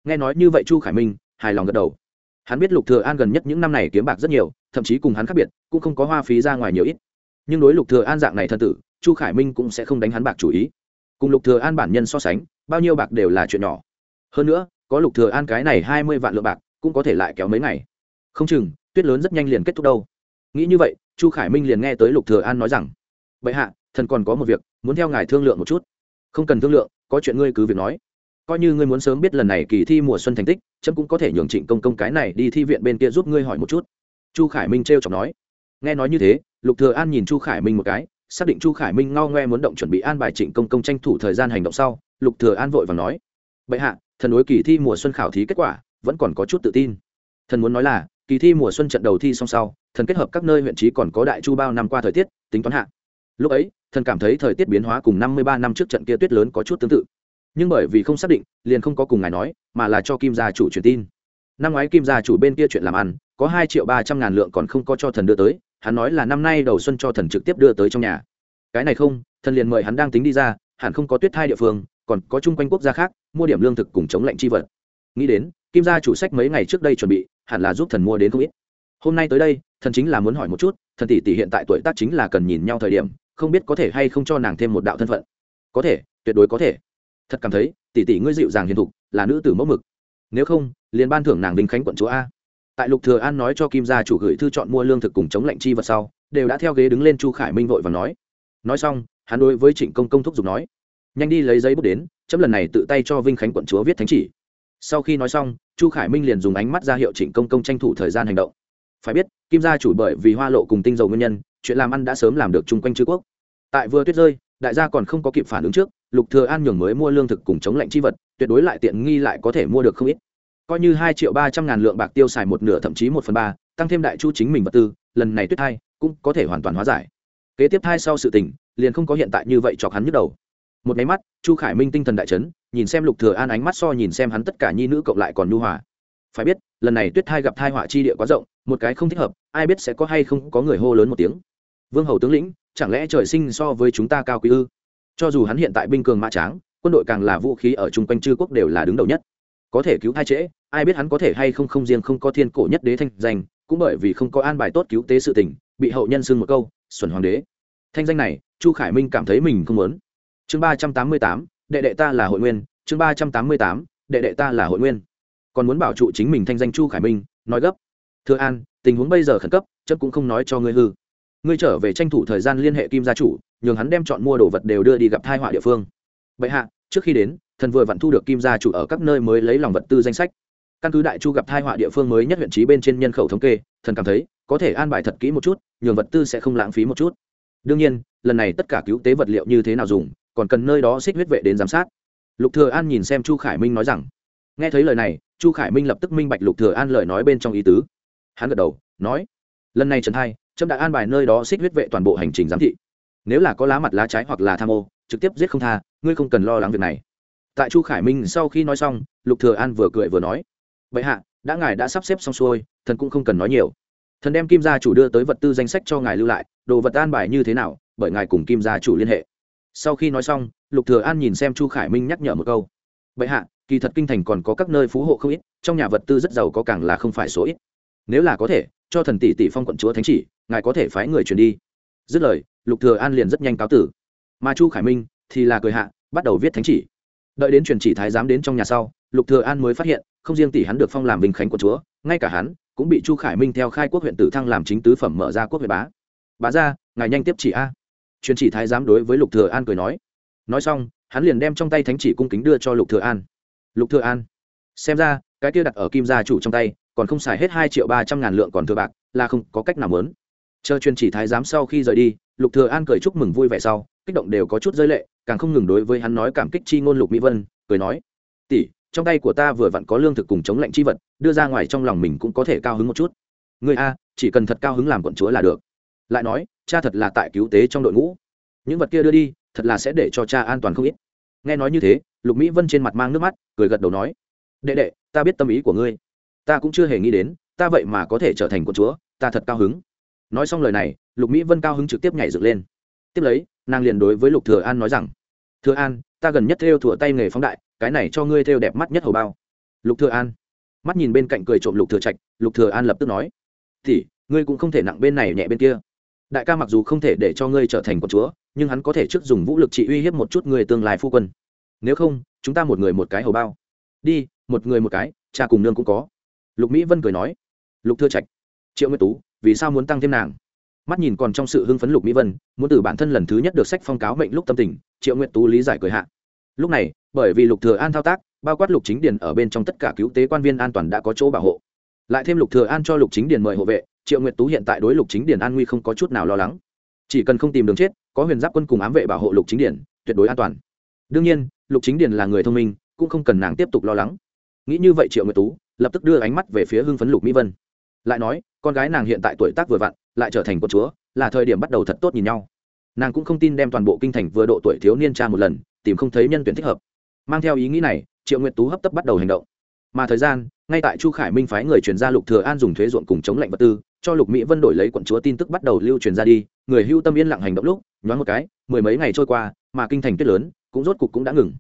Nghe nói như vậy chu khải minh hài lòng gật đầu. Hắn biết lục thừa an gần nhất những năm này kiếm bạc rất nhiều, thậm chí cùng hắn khác biệt, cũng không có hoa phí ra ngoài nhiều ít. Nhưng đối lục thừa an dạng này thân tử, chu khải minh cũng sẽ không đánh hắn bạc chủ ý cùng lục thừa an bản nhân so sánh, bao nhiêu bạc đều là chuyện nhỏ. Hơn nữa, có lục thừa an cái này hai mươi vạn lượng bạc, cũng có thể lại kéo mấy ngày. Không chừng, tuyết lớn rất nhanh liền kết thúc đâu. Nghĩ như vậy, chu khải minh liền nghe tới lục thừa an nói rằng, bệ hạ, thần còn có một việc, muốn theo ngài thương lượng một chút. Không cần thương lượng, có chuyện ngươi cứ việc nói. Coi như ngươi muốn sớm biết lần này kỳ thi mùa xuân thành tích trâm cũng có thể nhường trịnh công công cái này đi thi viện bên kia giúp ngươi hỏi một chút. Chu khải minh trêu chọc nói. Nghe nói như thế, lục thừa an nhìn chu khải minh một cái xác định chu khải minh ngao ngoe muốn động chuẩn bị an bài trịnh công công tranh thủ thời gian hành động sau, lục thừa an vội vàng nói, bệ hạ, thần đối kỳ thi mùa xuân khảo thí kết quả vẫn còn có chút tự tin. Thần muốn nói là, kỳ thi mùa xuân trận đầu thi xong sau, thần kết hợp các nơi huyện trí còn có đại chu bao năm qua thời tiết, tính toán hạ. Lúc ấy, thần cảm thấy thời tiết biến hóa cùng năm mươi ba năm trước trận kia tuyết lớn có chút tương tự. Nhưng bởi vì không xác định, liền không có cùng ngài nói, mà là cho kim gia chủ truyền tin. Năm ngoái kim gia chủ bên kia chuyện làm ăn có hai triệu ba trăm ngàn lượng còn không có cho thần đưa tới, hắn nói là năm nay đầu xuân cho thần trực tiếp đưa tới trong nhà. Cái này không, thần liền mời hắn đang tính đi ra, hẳn không có tuyết thai địa phương, còn có chung quanh quốc gia khác, mua điểm lương thực cùng chống lạnh chi vật. Nghĩ đến, kim gia chủ sách mấy ngày trước đây chuẩn bị, hẳn là giúp thần mua đến không ít. Hôm nay tới đây, thần chính là muốn hỏi một chút, thần tỷ tỷ hiện tại tuổi tác chính là cần nhìn nhau thời điểm, không biết có thể hay không cho nàng thêm một đạo thân phận. Có thể, tuyệt đối có thể. Thật cảm thấy, tỷ tỷ ngươi dịu dàng hiền thục, là nữ tử mẫu mực. Nếu không, liền ban thưởng nàng đinh khánh quận chúa a tại lục thừa an nói cho kim gia chủ gửi thư chọn mua lương thực cùng chống lạnh chi vật sau, đều đã theo ghế đứng lên chu khải minh vội và nói. Nói xong, hắn đối với trịnh công công thúc giục nói, nhanh đi lấy giấy bút đến, chấm lần này tự tay cho vinh khánh quận chúa viết thánh chỉ. Sau khi nói xong, chu khải minh liền dùng ánh mắt ra hiệu trịnh công công tranh thủ thời gian hành động. Phải biết, kim gia chủ bởi vì hoa lộ cùng tinh dầu nguyên nhân, chuyện làm ăn đã sớm làm được chung quanh chư quốc. Tại vừa tuyết rơi, đại gia còn không có kịp phản ứng trước, lục thừa an nhường mới mua lương thực cùng chống lạnh chi vật, tuyệt đối lại tiện nghi lại có thể mua được không ít coi như hai triệu ba trăm ngàn lượng bạc tiêu xài một nửa, thậm chí một phần ba, tăng thêm đại chu chính mình vật tư, lần này tuyết thai cũng có thể hoàn toàn hóa giải. Kế tiếp thai sau sự tình, liền không có hiện tại như vậy chọc hắn nhức đầu. Một máy mắt, chu khải minh tinh thần đại chấn, nhìn xem lục thừa an ánh mắt so nhìn xem hắn tất cả nhi nữ cộng lại còn nhu hòa. Phải biết, lần này tuyết thai gặp thai họa chi địa quá rộng, một cái không thích hợp, ai biết sẽ có hay không có người hô lớn một tiếng. Vương hầu tướng lĩnh, chẳng lẽ trời sinh so với chúng ta cao quý ư? Cho dù hắn hiện tại binh cường mã tráng, quân đội càng là vũ khí ở chung quanh chư quốc đều là đứng đầu nhất có thể cứu thai trễ, ai biết hắn có thể hay không không riêng không có thiên cổ nhất đế thanh danh, cũng bởi vì không có an bài tốt cứu tế sự tình, bị hậu nhân xưng một câu, xuẩn hoàng đế. Thanh danh này, chu khải minh cảm thấy mình không muốn. Chương ba trăm tám mươi tám, đệ đệ ta là hội nguyên. Chương ba trăm tám mươi tám, đệ đệ ta là hội nguyên. Còn muốn bảo trụ chính mình thanh danh chu khải minh, nói gấp. Thưa an, tình huống bây giờ khẩn cấp chất cũng không nói cho ngươi hư. Ngươi trở về tranh thủ thời gian liên hệ kim gia chủ, nhường hắn đem chọn mua đồ vật đều đưa đi gặp thai họa địa phương. Vậy hạ, trước khi đến thần vừa vặn thu được kim gia chủ ở các nơi mới lấy lòng vật tư danh sách. Căn cứ đại chu gặp thai họa địa phương mới nhất huyện trí bên trên nhân khẩu thống kê, thần cảm thấy, có thể an bài thật kỹ một chút, nhường vật tư sẽ không lãng phí một chút. Đương nhiên, lần này tất cả cứu tế vật liệu như thế nào dùng, còn cần nơi đó xích huyết vệ đến giám sát. Lục thừa an nhìn xem chu khải minh nói rằng, nghe thấy lời này, chu khải minh lập tức minh bạch lục thừa an lời nói bên trong ý tứ. Hắn gật đầu, nói, lần này trần hai trâm đã an bài nơi đó xích huyết vệ toàn bộ hành trình giám thị. Nếu là có lá mặt lá trái hoặc là tham ô, trực tiếp giết không tha, ngươi không cần lo lắng việc này tại chu khải minh sau khi nói xong, lục thừa an vừa cười vừa nói, Bệ hạ, đã ngài đã sắp xếp xong xuôi, thần cũng không cần nói nhiều. Thần đem kim gia chủ đưa tới vật tư danh sách cho ngài lưu lại, đồ vật an bài như thế nào, bởi ngài cùng kim gia chủ liên hệ. Sau khi nói xong, lục thừa an nhìn xem chu khải minh nhắc nhở một câu, Bệ hạ, kỳ thật kinh thành còn có các nơi phú hộ không ít, trong nhà vật tư rất giàu có càng là không phải số ít. Nếu là có thể, cho thần tỷ tỷ phong quận chúa thánh chỉ, ngài có thể phái người truyền đi. Dứt lời, lục thừa an liền rất nhanh cáo tử. Mà chu khải minh thì là cười hạ, bắt đầu viết thánh chỉ đợi đến truyền chỉ thái giám đến trong nhà sau, lục thừa an mới phát hiện, không riêng tỷ hắn được phong làm vinh khánh của chúa, ngay cả hắn cũng bị chu khải minh theo khai quốc huyện tử thăng làm chính tứ phẩm mở ra quốc huyện bá. Bá ra ngài nhanh tiếp chỉ a. Truyền chỉ thái giám đối với lục thừa an cười nói. Nói xong, hắn liền đem trong tay thánh chỉ cung kính đưa cho lục thừa an. Lục thừa an, xem ra, cái kia đặt ở kim gia chủ trong tay, còn không xài hết hai triệu ba trăm ngàn lượng còn thừa bạc, là không có cách nào muốn. Chờ truyền chỉ thái giám sau khi rời đi, lục thừa an cười chúc mừng vui vẻ sau kích động đều có chút rơi lệ, càng không ngừng đối với hắn nói cảm kích chi ngôn lục mỹ vân, cười nói, tỷ, trong tay của ta vừa vặn có lương thực cùng chống lạnh chi vật, đưa ra ngoài trong lòng mình cũng có thể cao hứng một chút. Người a, chỉ cần thật cao hứng làm quận chúa là được. Lại nói, cha thật là tại cứu tế trong đội ngũ. Những vật kia đưa đi, thật là sẽ để cho cha an toàn không ít. Nghe nói như thế, lục mỹ vân trên mặt mang nước mắt, cười gật đầu nói, đệ đệ, ta biết tâm ý của ngươi. Ta cũng chưa hề nghĩ đến, ta vậy mà có thể trở thành quận chúa, ta thật cao hứng. Nói xong lời này, lục mỹ vân cao hứng trực tiếp nhảy dựng lên. Tiếp lấy nàng liền đối với lục thừa an nói rằng, thừa an, ta gần nhất theo thủa tay nghề phóng đại, cái này cho ngươi theo đẹp mắt nhất hầu bao. Lục thừa an mắt nhìn bên cạnh cười trộm lục thừa trạch, lục thừa an lập tức nói thì ngươi cũng không thể nặng bên này nhẹ bên kia. Đại ca mặc dù không thể để cho ngươi trở thành con chúa, nhưng hắn có thể trước dùng vũ lực trị uy hiếp một chút người tương lai phu quân. Nếu không, chúng ta một người một cái hầu bao. Đi, một người một cái, cha cùng nương cũng có. Lục mỹ vân cười nói, lục thừa trạch, triệu nguyên tú, vì sao muốn tăng thêm nàng? Mắt nhìn còn trong sự hưng phấn lục mỹ vân muốn từ bản thân lần thứ nhất được sách phong cáo mệnh lúc tâm tình triệu nguyện tú lý giải cười hạ lúc này bởi vì lục thừa an thao tác bao quát lục chính điền ở bên trong tất cả cứu tế quan viên an toàn đã có chỗ bảo hộ lại thêm lục thừa an cho lục chính điền mời hộ vệ triệu nguyện tú hiện tại đối lục chính điền an nguy không có chút nào lo lắng chỉ cần không tìm đường chết có huyền giáp quân cùng ám vệ bảo hộ lục chính điền tuyệt đối an toàn đương nhiên lục chính điền là người thông minh cũng không cần nàng tiếp tục lo lắng nghĩ như vậy triệu nguyệt tú lập tức đưa ánh mắt về phía hưng phấn lục mỹ vân lại nói con gái nàng hiện tại tuổi tác vừa vặn lại trở thành con chúa, là thời điểm bắt đầu thật tốt nhìn nhau. Nàng cũng không tin đem toàn bộ kinh thành vừa độ tuổi thiếu niên cha một lần, tìm không thấy nhân tuyển thích hợp. Mang theo ý nghĩ này, triệu nguyệt tú hấp tấp bắt đầu hành động. Mà thời gian, ngay tại chu khải minh phái người chuyển ra lục thừa an dùng thuế ruộng cùng chống lệnh vật tư, cho lục mỹ vân đổi lấy quận chúa tin tức bắt đầu lưu truyền ra đi, người hưu tâm yên lặng hành động lúc, nhoáng một cái, mười mấy ngày trôi qua, mà kinh thành tuyết lớn, cũng rốt cục cũng đã ngừng.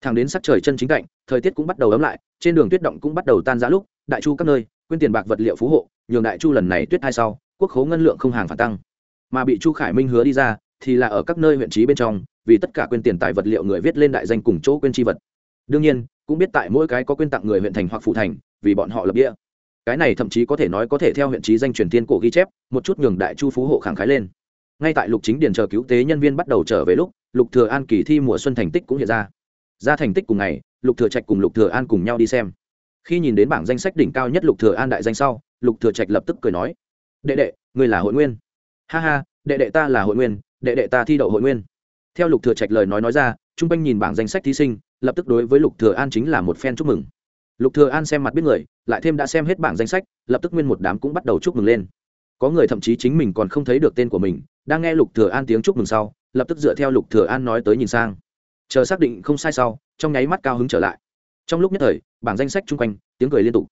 Thẳng đến sắc trời chân chính cạnh thời tiết cũng bắt đầu ấm lại, trên đường tuyết động cũng bắt đầu tan ra lúc, đại chu các nơi, quyên tiền bạc vật liệu phú hộ, nhường đại chu lần này tuyết hai sau quốc khố ngân lượng không hàng phản tăng. Mà bị chu khải minh hứa đi ra, thì là ở các nơi huyện trí bên trong, vì tất cả quyền tiền tài vật liệu người viết lên đại danh cùng chỗ quyên tri vật. Đương nhiên, cũng biết tại mỗi cái có quyền tặng người huyện thành hoặc phụ thành, vì bọn họ lập địa. Cái này thậm chí có thể nói có thể theo huyện trí danh truyền thiên cổ ghi chép, một chút nhường đại chu phú hộ khẳng khái lên. Ngay tại lục chính điền chờ cứu tế nhân viên bắt đầu trở về lúc, lục thừa an kỳ thi mùa xuân thành tích cũng hiện ra. Ra thành tích cùng ngày, lục thừa trạch cùng lục thừa an cùng nhau đi xem. Khi nhìn đến bảng danh sách đỉnh cao nhất lục thừa an đại danh sau, lục thừa trạch lập tức cười nói đệ đệ người là hội nguyên. Ha ha, đệ đệ ta là hội nguyên, đệ đệ ta thi đậu hội nguyên. Theo lục thừa trạch lời nói nói ra, trung quanh nhìn bảng danh sách thí sinh, lập tức đối với lục thừa an chính là một phen chúc mừng. Lục thừa an xem mặt biết người, lại thêm đã xem hết bảng danh sách, lập tức nguyên một đám cũng bắt đầu chúc mừng lên. Có người thậm chí chính mình còn không thấy được tên của mình, đang nghe lục thừa an tiếng chúc mừng sau, lập tức dựa theo lục thừa an nói tới nhìn sang. Chờ xác định không sai sau, trong nháy mắt cao hứng trở lại. Trong lúc nhất thời, bảng danh sách chung quanh, tiếng cười liên tục.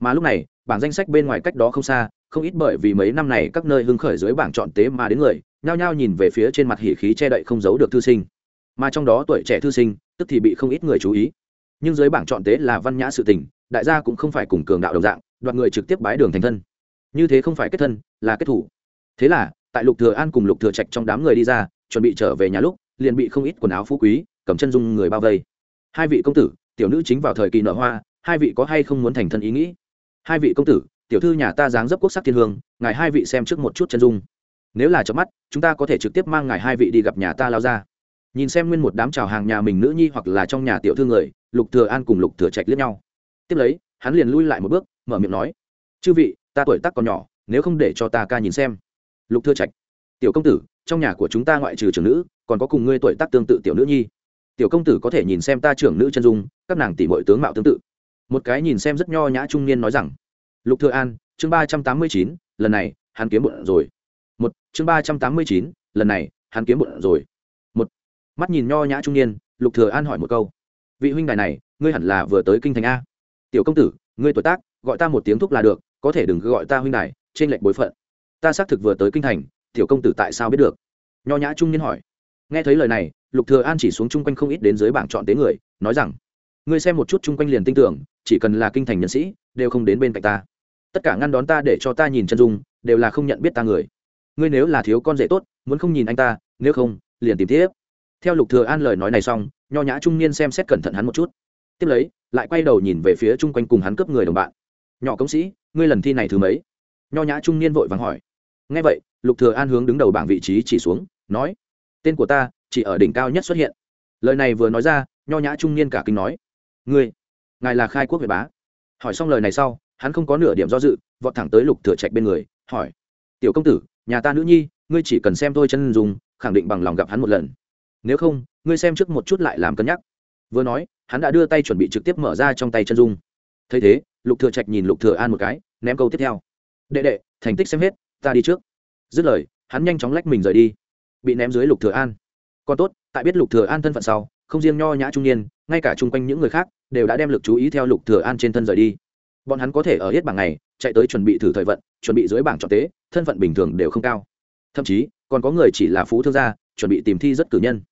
Mà lúc này, bảng danh sách bên ngoài cách đó không xa không ít bởi vì mấy năm này các nơi hưng khởi dưới bảng chọn tế mà đến người, nhao nhao nhìn về phía trên mặt hỉ khí che đậy không giấu được thư sinh. Mà trong đó tuổi trẻ thư sinh, tức thì bị không ít người chú ý. Nhưng dưới bảng chọn tế là văn nhã sự tình, đại gia cũng không phải cùng cường đạo đồng dạng, đoạt người trực tiếp bái đường thành thân. Như thế không phải kết thân, là kết thủ. Thế là, tại lục thừa an cùng lục thừa trạch trong đám người đi ra, chuẩn bị trở về nhà lúc, liền bị không ít quần áo phú quý, cầm chân dung người bao vây. Hai vị công tử, tiểu nữ chính vào thời kỳ nở hoa, hai vị có hay không muốn thành thân ý nghĩ? Hai vị công tử tiểu thư nhà ta dáng dấp quốc sắc thiên hương, ngài hai vị xem trước một chút chân dung. Nếu là chớp mắt, chúng ta có thể trực tiếp mang ngài hai vị đi gặp nhà ta lao ra. Nhìn xem nguyên một đám chào hàng nhà mình nữ nhi hoặc là trong nhà tiểu thư người, lục thừa an cùng lục thừa trạch liếc nhau. Tiếp lấy, hắn liền lui lại một bước, mở miệng nói, chư vị, ta tuổi tác còn nhỏ, nếu không để cho ta ca nhìn xem. Lục thừa trạch, tiểu công tử, trong nhà của chúng ta ngoại trừ trưởng nữ, còn có cùng ngươi tuổi tác tương tự tiểu nữ nhi. Tiểu công tử có thể nhìn xem ta trưởng nữ chân dung, các nàng tỷ muội tướng mạo tương tự. Một cái nhìn xem rất nho nhã trung niên nói rằng lục thừa an, chương ba trăm tám mươi chín, lần này, hắn kiếm bụng rồi. Một, chương ba trăm tám mươi chín, lần này, hắn kiếm bụng rồi. Một, mắt nhìn nho nhã trung niên, lục thừa an hỏi một câu. Vị huynh đài này, ngươi hẳn là vừa tới kinh thành a. Tiểu công tử, ngươi tuổi tác, gọi ta một tiếng thúc là được, có thể đừng gọi ta huynh đài, trên lệnh bối phận. Ta xác thực vừa tới kinh thành, tiểu công tử tại sao biết được? Nho nhã trung niên hỏi. Nghe thấy lời này, lục thừa an chỉ xuống chung quanh không ít đến dưới bảng chọn tế người, nói rằng, ngươi xem một chút chung quanh liền tin tưởng, chỉ cần là kinh thành nhân sĩ, đều không đến bên cạnh ta tất cả ngăn đón ta để cho ta nhìn chân dung, đều là không nhận biết ta người. Ngươi nếu là thiếu con rể tốt, muốn không nhìn anh ta, nếu không, liền tìm tiếp. Theo lục thừa an lời nói này xong, nho nhã trung niên xem xét cẩn thận hắn một chút. Tiếp lấy, lại quay đầu nhìn về phía chung quanh cùng hắn cướp người đồng bạn. Nhỏ công sĩ, ngươi lần thi này thứ mấy? Nho nhã trung niên vội vàng hỏi. Nghe vậy, lục thừa an hướng đứng đầu bảng vị trí chỉ xuống, nói, tên của ta chỉ ở đỉnh cao nhất xuất hiện. Lời này vừa nói ra, nho nhã trung niên cả kinh nói, ngươi, ngài là khai quốc việt bá. Hỏi xong lời này sau hắn không có nửa điểm do dự, vọt thẳng tới lục thừa trạch bên người, hỏi, tiểu công tử, nhà ta nữ nhi, ngươi chỉ cần xem tôi chân dùng khẳng định bằng lòng gặp hắn một lần. Nếu không, ngươi xem trước một chút lại làm cân nhắc. Vừa nói, hắn đã đưa tay chuẩn bị trực tiếp mở ra trong tay chân dung. Thấy thế, lục thừa trạch nhìn lục thừa an một cái, ném câu tiếp theo. Đệ đệ, thành tích xem hết, ta đi trước. Dứt lời, hắn nhanh chóng lách mình rời đi, bị ném dưới lục thừa an. Còn tốt, tại biết lục thừa an thân phận sau, không riêng nho nhã trung niên, ngay cả chung quanh những người khác, đều đã đem lực chú ý theo lục thừa an trên thân rời đi bọn hắn có thể ở hết bảng này, chạy tới chuẩn bị thử thời vận, chuẩn bị dưới bảng chọn tế, thân phận bình thường đều không cao. Thậm chí, còn có người chỉ là phú thương gia, chuẩn bị tìm thi rất cử nhân.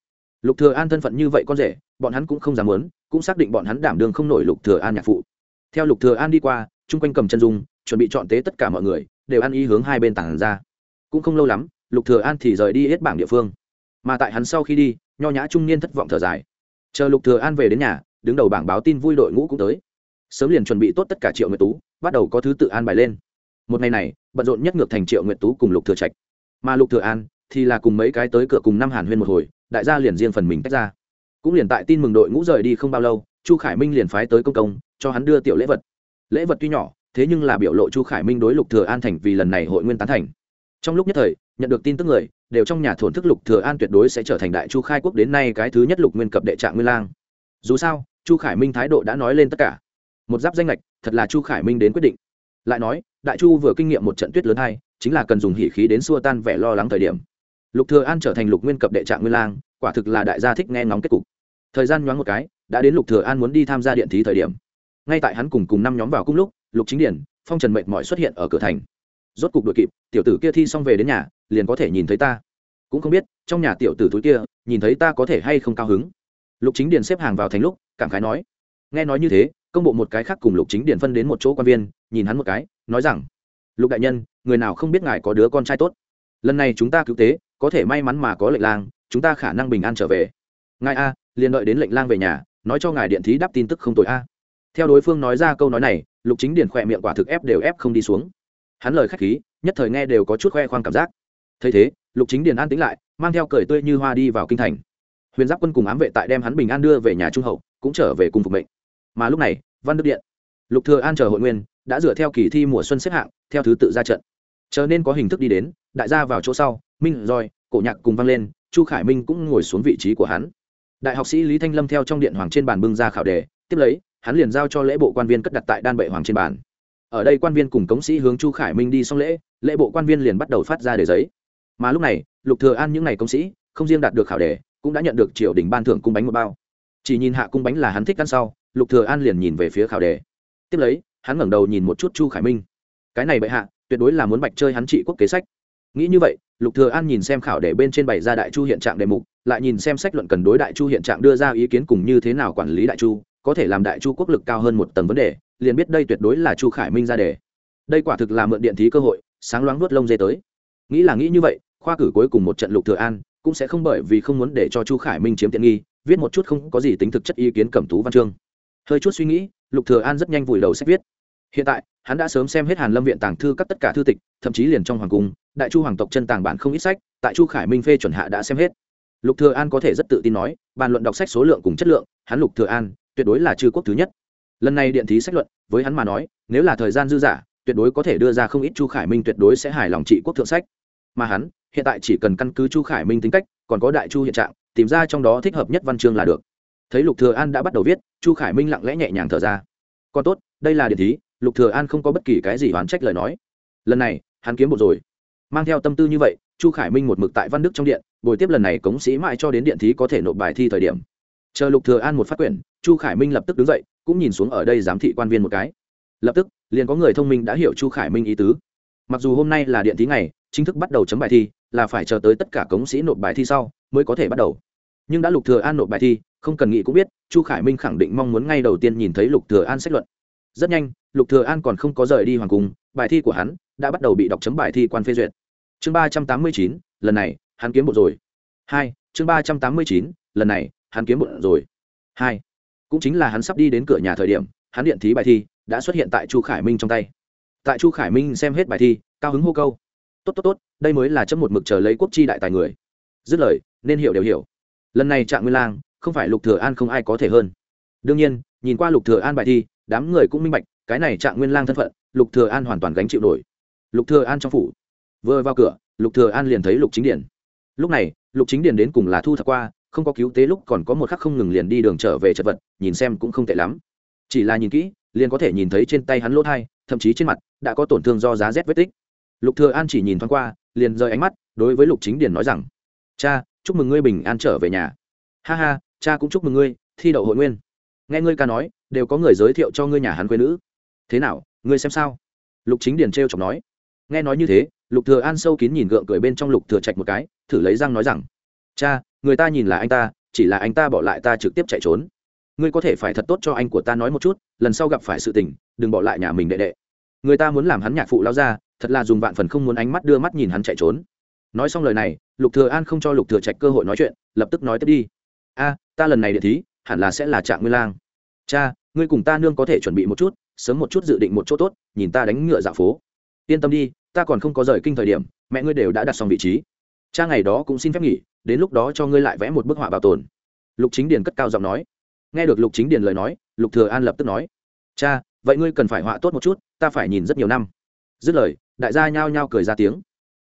Lục thừa an thân phận như vậy con rể, bọn hắn cũng không dám muốn, cũng xác định bọn hắn đảm đương không nổi lục thừa an nhạc phụ. Theo lục thừa an đi qua, chung quanh cầm chân dung, chuẩn bị chọn tế tất cả mọi người, đều ăn ý hướng hai bên tảng ra. Cũng không lâu lắm, lục thừa an thì rời đi hết bảng địa phương. Mà tại hắn sau khi đi, nho nhã trung niên thất vọng thở dài. Chờ lục thừa an về đến nhà, đứng đầu bảng báo tin vui đội ngũ cũng tới sớm liền chuẩn bị tốt tất cả triệu nguyệt tú, bắt đầu có thứ tự an bài lên. Một ngày này, bận rộn nhất ngược thành triệu nguyệt tú cùng lục thừa trạch. Mà lục thừa an thì là cùng mấy cái tới cửa cùng năm hàn huyên một hồi, đại gia liền riêng phần mình tách ra. Cũng liền tại tin mừng đội ngũ rời đi không bao lâu, chu khải minh liền phái tới công công, cho hắn đưa tiểu lễ vật. Lễ vật tuy nhỏ, thế nhưng là biểu lộ chu khải minh đối lục thừa an thành vì lần này hội nguyên tán thành. Trong lúc nhất thời, nhận được tin tức người, đều trong nhà thổn thức lục thừa an tuyệt đối sẽ trở thành đại chu khai quốc đến nay cái thứ nhất lục nguyên cập đệ trạng nguyên lang. Dù sao, chu khải minh thái độ đã nói lên tất cả một giáp danh lệch, thật là chu khải minh đến quyết định. Lại nói, đại chu vừa kinh nghiệm một trận tuyết lớn hay chính là cần dùng hỉ khí đến xua tan vẻ lo lắng thời điểm. Lục thừa an trở thành lục nguyên cập đệ trạng nguyên lang, quả thực là đại gia thích nghe ngóng kết cục. Thời gian nhoáng một cái, đã đến lục thừa an muốn đi tham gia điện thí thời điểm. Ngay tại hắn cùng cùng năm nhóm vào cung lúc, lục chính điển, phong trần mệt mỏi xuất hiện ở cửa thành. Rốt cục đội kịp, tiểu tử kia thi xong về đến nhà, liền có thể nhìn thấy ta. Cũng không biết, trong nhà tiểu tử thúi kia, nhìn thấy ta có thể hay không cao hứng. Lục chính điền xếp hàng vào thành lúc, cảm khái nói. Nghe nói như thế công bộ một cái khác cùng lục chính điển phân đến một chỗ quan viên, nhìn hắn một cái, nói rằng, lục đại nhân, người nào không biết ngài có đứa con trai tốt? Lần này chúng ta cứu tế, có thể may mắn mà có lệnh lang, chúng ta khả năng bình an trở về. Ngài a, liền đợi đến lệnh lang về nhà, nói cho ngài điện thí đáp tin tức không tội a. Theo đối phương nói ra câu nói này, lục chính điển khỏe miệng quả thực ép đều ép không đi xuống. Hắn lời khách khí, nhất thời nghe đều có chút khoe khoang cảm giác. Thấy thế, lục chính điển an tính lại, mang theo cởi tươi như hoa đi vào kinh thành. Huyền giáp quân cùng ám vệ tại đem hắn bình an đưa về nhà trung hậu, cũng trở về cùng phục mệnh mà lúc này, văn đức điện, lục thừa an chờ hội nguyên, đã dựa theo kỳ thi mùa xuân xếp hạng, theo thứ tự ra trận. Chờ nên có hình thức đi đến, đại gia vào chỗ sau, minh rồi cổ nhạc cùng vang lên, chu khải minh cũng ngồi xuống vị trí của hắn. Đại học sĩ lý thanh lâm theo trong điện hoàng trên bàn bưng ra khảo đề, tiếp lấy, hắn liền giao cho lễ bộ quan viên cất đặt tại đan bệ hoàng trên bàn. Ở đây quan viên cùng cống sĩ hướng chu khải minh đi xong lễ lễ bộ quan viên liền bắt đầu phát ra đề giấy. Mà lúc này, lục thừa an những ngày công sĩ, không riêng đạt được khảo đề, cũng đã nhận được triều đình ban thưởng cung bánh một bao. Chỉ nhìn hạ cung bánh là hắn thích ăn sau lục thừa an liền nhìn về phía khảo đề. Tiếp lấy, hắn ngẩng đầu nhìn một chút chu khải minh. Cái này bệ hạ, tuyệt đối là muốn bạch chơi hắn trị quốc kế sách. Nghĩ như vậy, lục thừa an nhìn xem khảo đề bên trên bày ra đại chu hiện trạng đề mục, lại nhìn xem sách luận cần đối đại chu hiện trạng đưa ra ý kiến cùng như thế nào quản lý đại chu, có thể làm đại chu quốc lực cao hơn một tầng vấn đề, liền biết đây tuyệt đối là chu khải minh ra đề. Đây quả thực là mượn điện thí cơ hội, sáng loáng nuốt lông dê tới. Nghĩ là nghĩ như vậy, khoa cử cuối cùng một trận lục thừa an, cũng sẽ không bởi vì không muốn để cho chu khải minh chiếm tiện nghi, viết một chút không có gì tính thực chất ý kiến cẩm tú văn chương hơi chút suy nghĩ, lục thừa an rất nhanh vùi đầu sách viết. Hiện tại, hắn đã sớm xem hết hàn lâm viện tàng thư các tất cả thư tịch, thậm chí liền trong hoàng cung, đại chu hoàng tộc chân tàng bản không ít sách, tại chu khải minh phê chuẩn hạ đã xem hết. Lục thừa an có thể rất tự tin nói, bàn luận đọc sách số lượng cùng chất lượng, hắn lục thừa an, tuyệt đối là chư quốc thứ nhất. Lần này điện thí sách luận, với hắn mà nói, nếu là thời gian dư giả, tuyệt đối có thể đưa ra không ít chu khải minh tuyệt đối sẽ hài lòng trị quốc thượng sách. Mà hắn, hiện tại chỉ cần căn cứ chu khải minh tính cách, còn có đại chu hiện trạng, tìm ra trong đó thích hợp nhất văn chương là được thấy lục thừa an đã bắt đầu viết, chu khải minh lặng lẽ nhẹ nhàng thở ra. Còn tốt, đây là điện thí, lục thừa an không có bất kỳ cái gì oán trách lời nói. Lần này, hắn kiếm một rồi. Mang theo tâm tư như vậy, chu khải minh một mực tại văn đức trong điện, buổi tiếp lần này cống sĩ mãi cho đến điện thí có thể nộp bài thi thời điểm. Chờ lục thừa an một phát quyển, chu khải minh lập tức đứng dậy, cũng nhìn xuống ở đây giám thị quan viên một cái. Lập tức, liền có người thông minh đã hiểu chu khải minh ý tứ. Mặc dù hôm nay là điện thí ngày, chính thức bắt đầu chấm bài thi, là phải chờ tới tất cả cống sĩ nộp bài thi sau, mới có thể bắt đầu. Nhưng đã lục thừa an nộp bài thi không cần nghĩ cũng biết, chu khải minh khẳng định mong muốn ngay đầu tiên nhìn thấy lục thừa an sách luận. Rất nhanh, lục thừa an còn không có rời đi hoàng cung, bài thi của hắn đã bắt đầu bị đọc chấm bài thi quan phê duyệt. Chương ba trăm tám mươi chín, lần này, hắn kiếm bộ rồi. Hai, chương ba trăm tám mươi chín, lần này, hắn kiếm bộ rồi. Hai, cũng chính là hắn sắp đi đến cửa nhà thời điểm, hắn điện thí bài thi đã xuất hiện tại chu khải minh trong tay. Tại chu khải minh xem hết bài thi, cao hứng hô câu. Tốt tốt tốt, đây mới là chấm một mực chờ lấy quốc chi đại tài người. Dứt lời, nên hiểu đều hiểu. Lần này trạng nguyên lang không phải lục thừa an không ai có thể hơn. Đương nhiên, nhìn qua lục thừa an bài thi, đám người cũng minh bạch, cái này trạng nguyên lang thân phận, lục thừa an hoàn toàn gánh chịu nổi. Lục thừa an trong phủ, vừa vào cửa, lục thừa an liền thấy lục chính điển lúc này, lục chính điển đến cùng là thu thập qua, không có cứu tế lúc còn có một khắc không ngừng liền đi đường trở về chật vật, nhìn xem cũng không tệ lắm. Chỉ là nhìn kỹ, liền có thể nhìn thấy trên tay hắn lỗ thai, thậm chí trên mặt, đã có tổn thương do giá rét vết tích. Lục thừa an chỉ nhìn thoáng qua, liền rời ánh mắt, đối với lục chính điển nói rằng, cha, chúc mừng ngươi bình an trở về nhà. Ha ha cha cũng chúc mừng ngươi, thi đậu hội nguyên. Nghe ngươi ca nói, đều có người giới thiệu cho ngươi nhà hắn quê nữ. Thế nào, ngươi xem sao? Lục chính điền t r chọc nói. Nghe nói như thế, lục thừa an sâu kín nhìn gượng cười bên trong lục thừa trạch một cái, thử lấy răng nói rằng, cha, người ta nhìn là anh ta, chỉ là anh ta bỏ lại ta trực tiếp chạy trốn. Ngươi có thể phải thật tốt cho anh của ta nói một chút, lần sau gặp phải sự tình, đừng bỏ lại nhà mình đệ đệ. Người ta muốn làm hắn nhạc phụ lao ra, thật là dùng vạn phần không muốn ánh mắt đưa mắt nhìn hắn chạy trốn. Nói xong lời này, lục thừa an không cho lục thừa trạch cơ hội nói chuyện, lập tức nói tiếp đi. A ta lần này địa thí, hẳn là sẽ là trạng nguyên lang. Cha, ngươi cùng ta nương có thể chuẩn bị một chút, sớm một chút dự định một chỗ tốt, nhìn ta đánh ngựa dạo phố. Yên tâm đi, ta còn không có rời kinh thời điểm, mẹ ngươi đều đã đặt xong vị trí. Cha ngày đó cũng xin phép nghỉ, đến lúc đó cho ngươi lại vẽ một bức họa bảo tồn. Lục chính điền cất cao giọng nói. Nghe được lục chính điền lời nói, lục thừa an lập tức nói, cha, vậy ngươi cần phải họa tốt một chút, ta phải nhìn rất nhiều năm. Dứt lời, đại gia nhao nhao cười ra tiếng.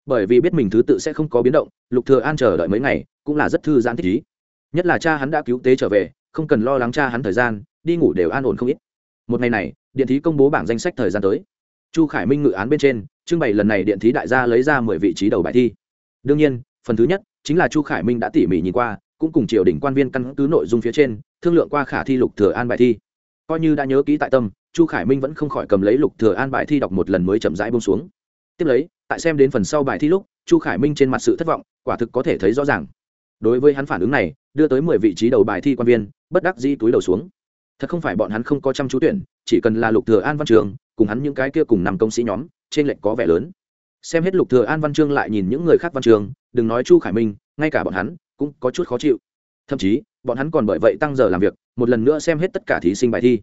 Bởi vì biết mình thứ tự sẽ không có biến động, lục thừa an chờ đợi mấy ngày, cũng là rất thư giãn thích ý nhất là cha hắn đã cứu tế trở về, không cần lo lắng cha hắn thời gian, đi ngủ đều an ổn không ít. Một ngày này, điện thí công bố bảng danh sách thời gian tới. Chu khải minh ngự án bên trên, trưng bày lần này điện thí đại gia lấy ra mười vị trí đầu bài thi. Đương nhiên, phần thứ nhất chính là chu khải minh đã tỉ mỉ nhìn qua, cũng cùng triều đình quan viên căn cứ nội dung phía trên, thương lượng qua khả thi lục thừa an bài thi. Coi như đã nhớ kỹ tại tâm, chu khải minh vẫn không khỏi cầm lấy lục thừa an bài thi đọc một lần mới chậm rãi buông xuống. Tiếp lấy, tại xem đến phần sau bài thi lúc, chu khải minh trên mặt sự thất vọng, quả thực có thể thấy rõ ràng. Đối với hắn phản ứng này đưa tới mười vị trí đầu bài thi quan viên, bất đắc dĩ túi đầu xuống. Thật không phải bọn hắn không có chăm chú tuyển, chỉ cần là lục thừa an văn trường, cùng hắn những cái kia cùng nằm công sĩ nhóm, trên lệnh có vẻ lớn. Xem hết lục thừa an văn chương lại nhìn những người khác văn trường, đừng nói chu khải minh, ngay cả bọn hắn, cũng có chút khó chịu. Thậm chí, bọn hắn còn bởi vậy tăng giờ làm việc, một lần nữa xem hết tất cả thí sinh bài thi.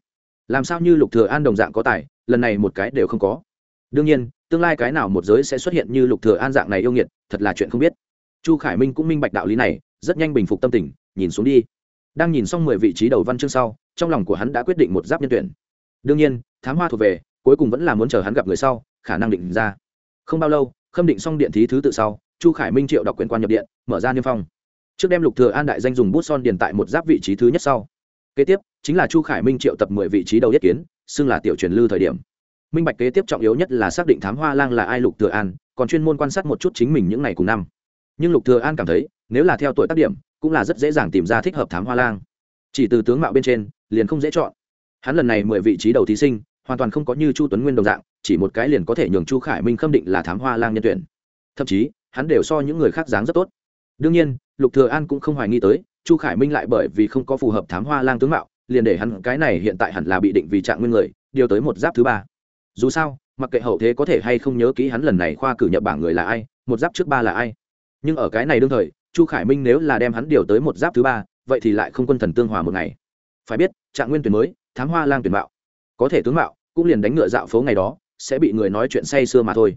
Làm sao như lục thừa an đồng dạng có tài, lần này một cái đều không có. Đương nhiên, tương lai cái nào một giới sẽ xuất hiện như lục thừa an dạng này yêu nghiệt, thật là chuyện không biết. Chu khải minh cũng minh bạch đạo lý này, rất nhanh bình phục tâm tình nhìn xuống đi. Đang nhìn xong mười vị trí đầu văn chương sau, trong lòng của hắn đã quyết định một giáp nhân tuyển. Đương nhiên, thám hoa thuộc về, cuối cùng vẫn là muốn chờ hắn gặp người sau, khả năng định ra. Không bao lâu, khâm định xong điện thí thứ tự sau, chu khải minh triệu đọc quyền quan nhập điện, mở ra niêm phong. Trước đem lục thừa an đại danh dùng bút son điền tại một giáp vị trí thứ nhất sau. Kế tiếp, chính là chu khải minh triệu tập mười vị trí đầu nhất kiến, xưng là tiểu truyền lưu thời điểm. Minh bạch kế tiếp trọng yếu nhất là xác định thám hoa lang là ai lục thừa an, còn chuyên môn quan sát một chút chính mình những ngày cùng năm. Nhưng lục thừa an cảm thấy, nếu là theo tuổi tác điểm cũng là rất dễ dàng tìm ra thích hợp thám hoa lang. Chỉ từ tướng mạo bên trên, liền không dễ chọn. Hắn lần này mười vị trí đầu thí sinh, hoàn toàn không có như chu tuấn nguyên đồng dạng, chỉ một cái liền có thể nhường chu khải minh khâm định là thám hoa lang nhân tuyển. Thậm chí, hắn đều so những người khác dáng rất tốt. Đương nhiên, lục thừa an cũng không hoài nghi tới, chu khải minh lại bởi vì không có phù hợp thám hoa lang tướng mạo, liền để hắn cái này hiện tại hẳn là bị định vì trạng nguyên người, điều tới một giáp thứ ba. Dù sao, mặc kệ hậu thế có thể hay không nhớ kỹ hắn lần này khoa cử nhập bảng người là ai, một giáp trước ba là ai. Nhưng ở cái này đương thời chu khải minh nếu là đem hắn điều tới một giáp thứ ba, vậy thì lại không quân thần tương hòa một ngày. Phải biết, trạng nguyên tuyển mới, thám hoa lang tuyển mạo. Có thể tướng mạo, cũng liền đánh ngựa dạo phố ngày đó, sẽ bị người nói chuyện say sưa mà thôi.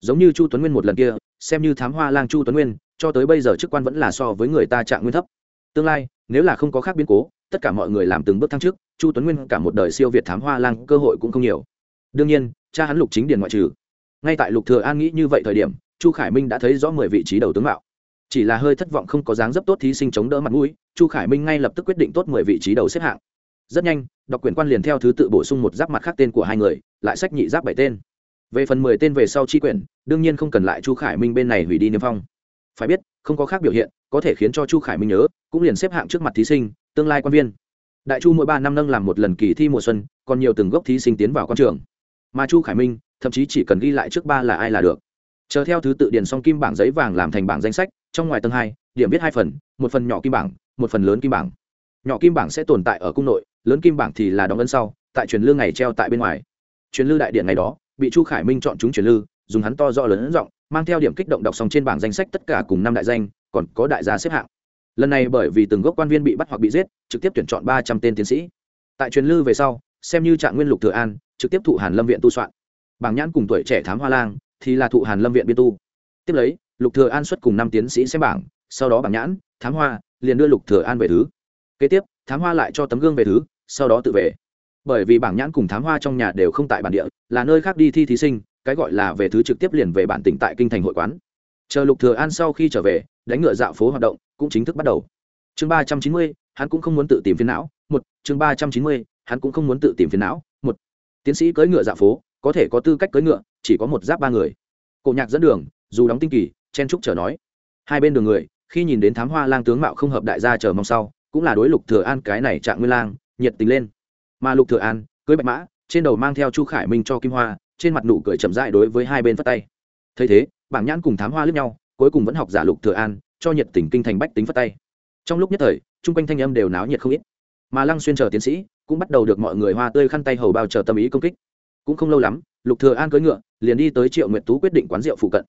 Giống như chu tuấn nguyên một lần kia, xem như thám hoa lang chu tuấn nguyên, cho tới bây giờ chức quan vẫn là so với người ta trạng nguyên thấp. Tương lai, nếu là không có khác biến cố, tất cả mọi người làm từng bước thăng trước chu tuấn nguyên cả một đời siêu việt thám hoa lang cơ hội cũng không nhiều. Đương nhiên, cha hắn lục chính điền ngoại trừ. Ngay tại lục thừa an nghĩ như vậy thời điểm, chu khải minh đã thấy rõ mười vị trí đầu tướng mạo chỉ là hơi thất vọng không có dáng dấp tốt thí sinh chống đỡ mặt mũi, chu khải minh ngay lập tức quyết định tốt mười vị trí đầu xếp hạng. Rất nhanh, đọc quyền quan liền theo thứ tự bổ sung một giáp mặt khác tên của hai người, lại sách nhị giáp bảy tên. Về phần mười tên về sau tri quyển, đương nhiên không cần lại chu khải minh bên này hủy đi niêm phong. Phải biết, không có khác biểu hiện, có thể khiến cho chu khải minh nhớ, cũng liền xếp hạng trước mặt thí sinh, tương lai quan viên. Đại chu mỗi ba năm nâng làm một lần kỳ thi mùa xuân, còn nhiều từng gốc thí sinh tiến vào quan trường. Mà chu khải minh, thậm chí chỉ cần ghi lại trước ba là ai là được chờ theo thứ tự điền xong kim bảng giấy vàng làm thành bảng danh sách, trong ngoài tầng hai, điểm viết hai phần, một phần nhỏ kim bảng, một phần lớn kim bảng. Nhỏ kim bảng sẽ tồn tại ở cung nội, lớn kim bảng thì là đóng ấn sau, tại truyền lương ngày treo tại bên ngoài. Truyền lư đại điện ngày đó, bị chu khải minh chọn chúng truyền lư, dùng hắn to rõ lớn ấn giọng, mang theo điểm kích động đọc xong trên bảng danh sách tất cả cùng năm đại danh, còn có đại gia xếp hạng. Lần này bởi vì từng gốc quan viên bị bắt hoặc bị giết, trực tiếp tuyển chọn ba trăm tên tiến sĩ. Tại truyền lư về sau, xem như trạng nguyên lục thừa an, trực tiếp thụ hàn lâm viện tu soạn. Bảng nhãn cùng tuổi trẻ thám hoa lang thì là thụ hàn lâm viện biên tu. Tiếp lấy, lục thừa an xuất cùng năm tiến sĩ xem bảng, sau đó bảng nhãn, thám hoa, liền đưa lục thừa an về thứ. Kế tiếp, thám hoa lại cho tấm gương về thứ, sau đó tự về. Bởi vì bảng nhãn cùng thám hoa trong nhà đều không tại bản địa, là nơi khác đi thi thí sinh, cái gọi là về thứ trực tiếp liền về bản tỉnh tại kinh thành hội quán. Chờ lục thừa an sau khi trở về, đánh ngựa dạo phố hoạt động, cũng chính thức bắt đầu. Chương ba trăm chín mươi, hắn cũng không muốn tự tìm phiền não, một, chương ba trăm chín mươi, hắn cũng không muốn tự tìm phiền não, một. Tiến sĩ cưỡi ngựa dạo phố, có thể có tư cách cưỡi ngựa chỉ có một giáp ba người. Cổ nhạc dẫn đường, dù đóng tinh kỳ, chen trúc chờ nói. Hai bên đường người, khi nhìn đến thám hoa lang tướng mạo không hợp đại gia chờ mong sau, cũng là đối lục thừa an cái này trạng nguyên lang, nhiệt tình lên. Mà lục thừa an cưỡi bạch mã, trên đầu mang theo chu khải minh cho kim hoa, trên mặt nụ cười chậm rãi đối với hai bên phất tay. Thấy thế, bảng nhãn cùng thám hoa lướt nhau, cuối cùng vẫn học giả lục thừa an, cho nhiệt tình kinh thành bách tính phất tay. Trong lúc nhất thời trung quanh thanh âm đều náo nhiệt không ít. Mà lăng xuyên chờ tiến sĩ, cũng bắt đầu được mọi người hoa tươi khăn tay hầu bao chờ tâm ý công kích. Cũng không lâu lắm lục thừa an cưỡi ngựa, liền đi tới triệu nguyệt tú quyết định quán rượu phụ cận.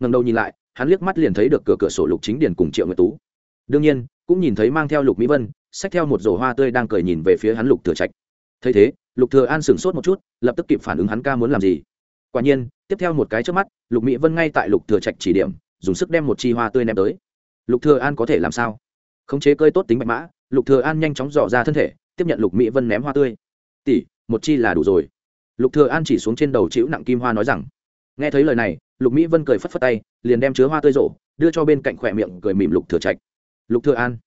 Ngẩng đầu nhìn lại, hắn liếc mắt liền thấy được cửa cửa sổ lục chính Điền cùng triệu nguyệt tú. Đương nhiên, cũng nhìn thấy mang theo lục mỹ vân, xách theo một rổ hoa tươi đang cười nhìn về phía hắn lục thừa trạch. Thấy thế, lục thừa an sửng sốt một chút, lập tức kịp phản ứng hắn ca muốn làm gì. Quả nhiên, tiếp theo một cái trước mắt, lục mỹ vân ngay tại lục thừa trạch chỉ điểm, dùng sức đem một chi hoa tươi ném tới. Lục thừa an có thể làm sao? Khống chế cơi tốt tính bạch mã, lục thừa an nhanh chóng dò ra thân thể, tiếp nhận lục mỹ vân ném hoa tươi. Tỷ, một chi là đủ rồi lục thừa an chỉ xuống trên đầu chịu nặng kim hoa nói rằng, nghe thấy lời này, lục mỹ vân cười phất phất tay, liền đem chứa hoa tươi rổ, đưa cho bên cạnh khỏe miệng cười mỉm lục thừa trạch. Lục thừa an,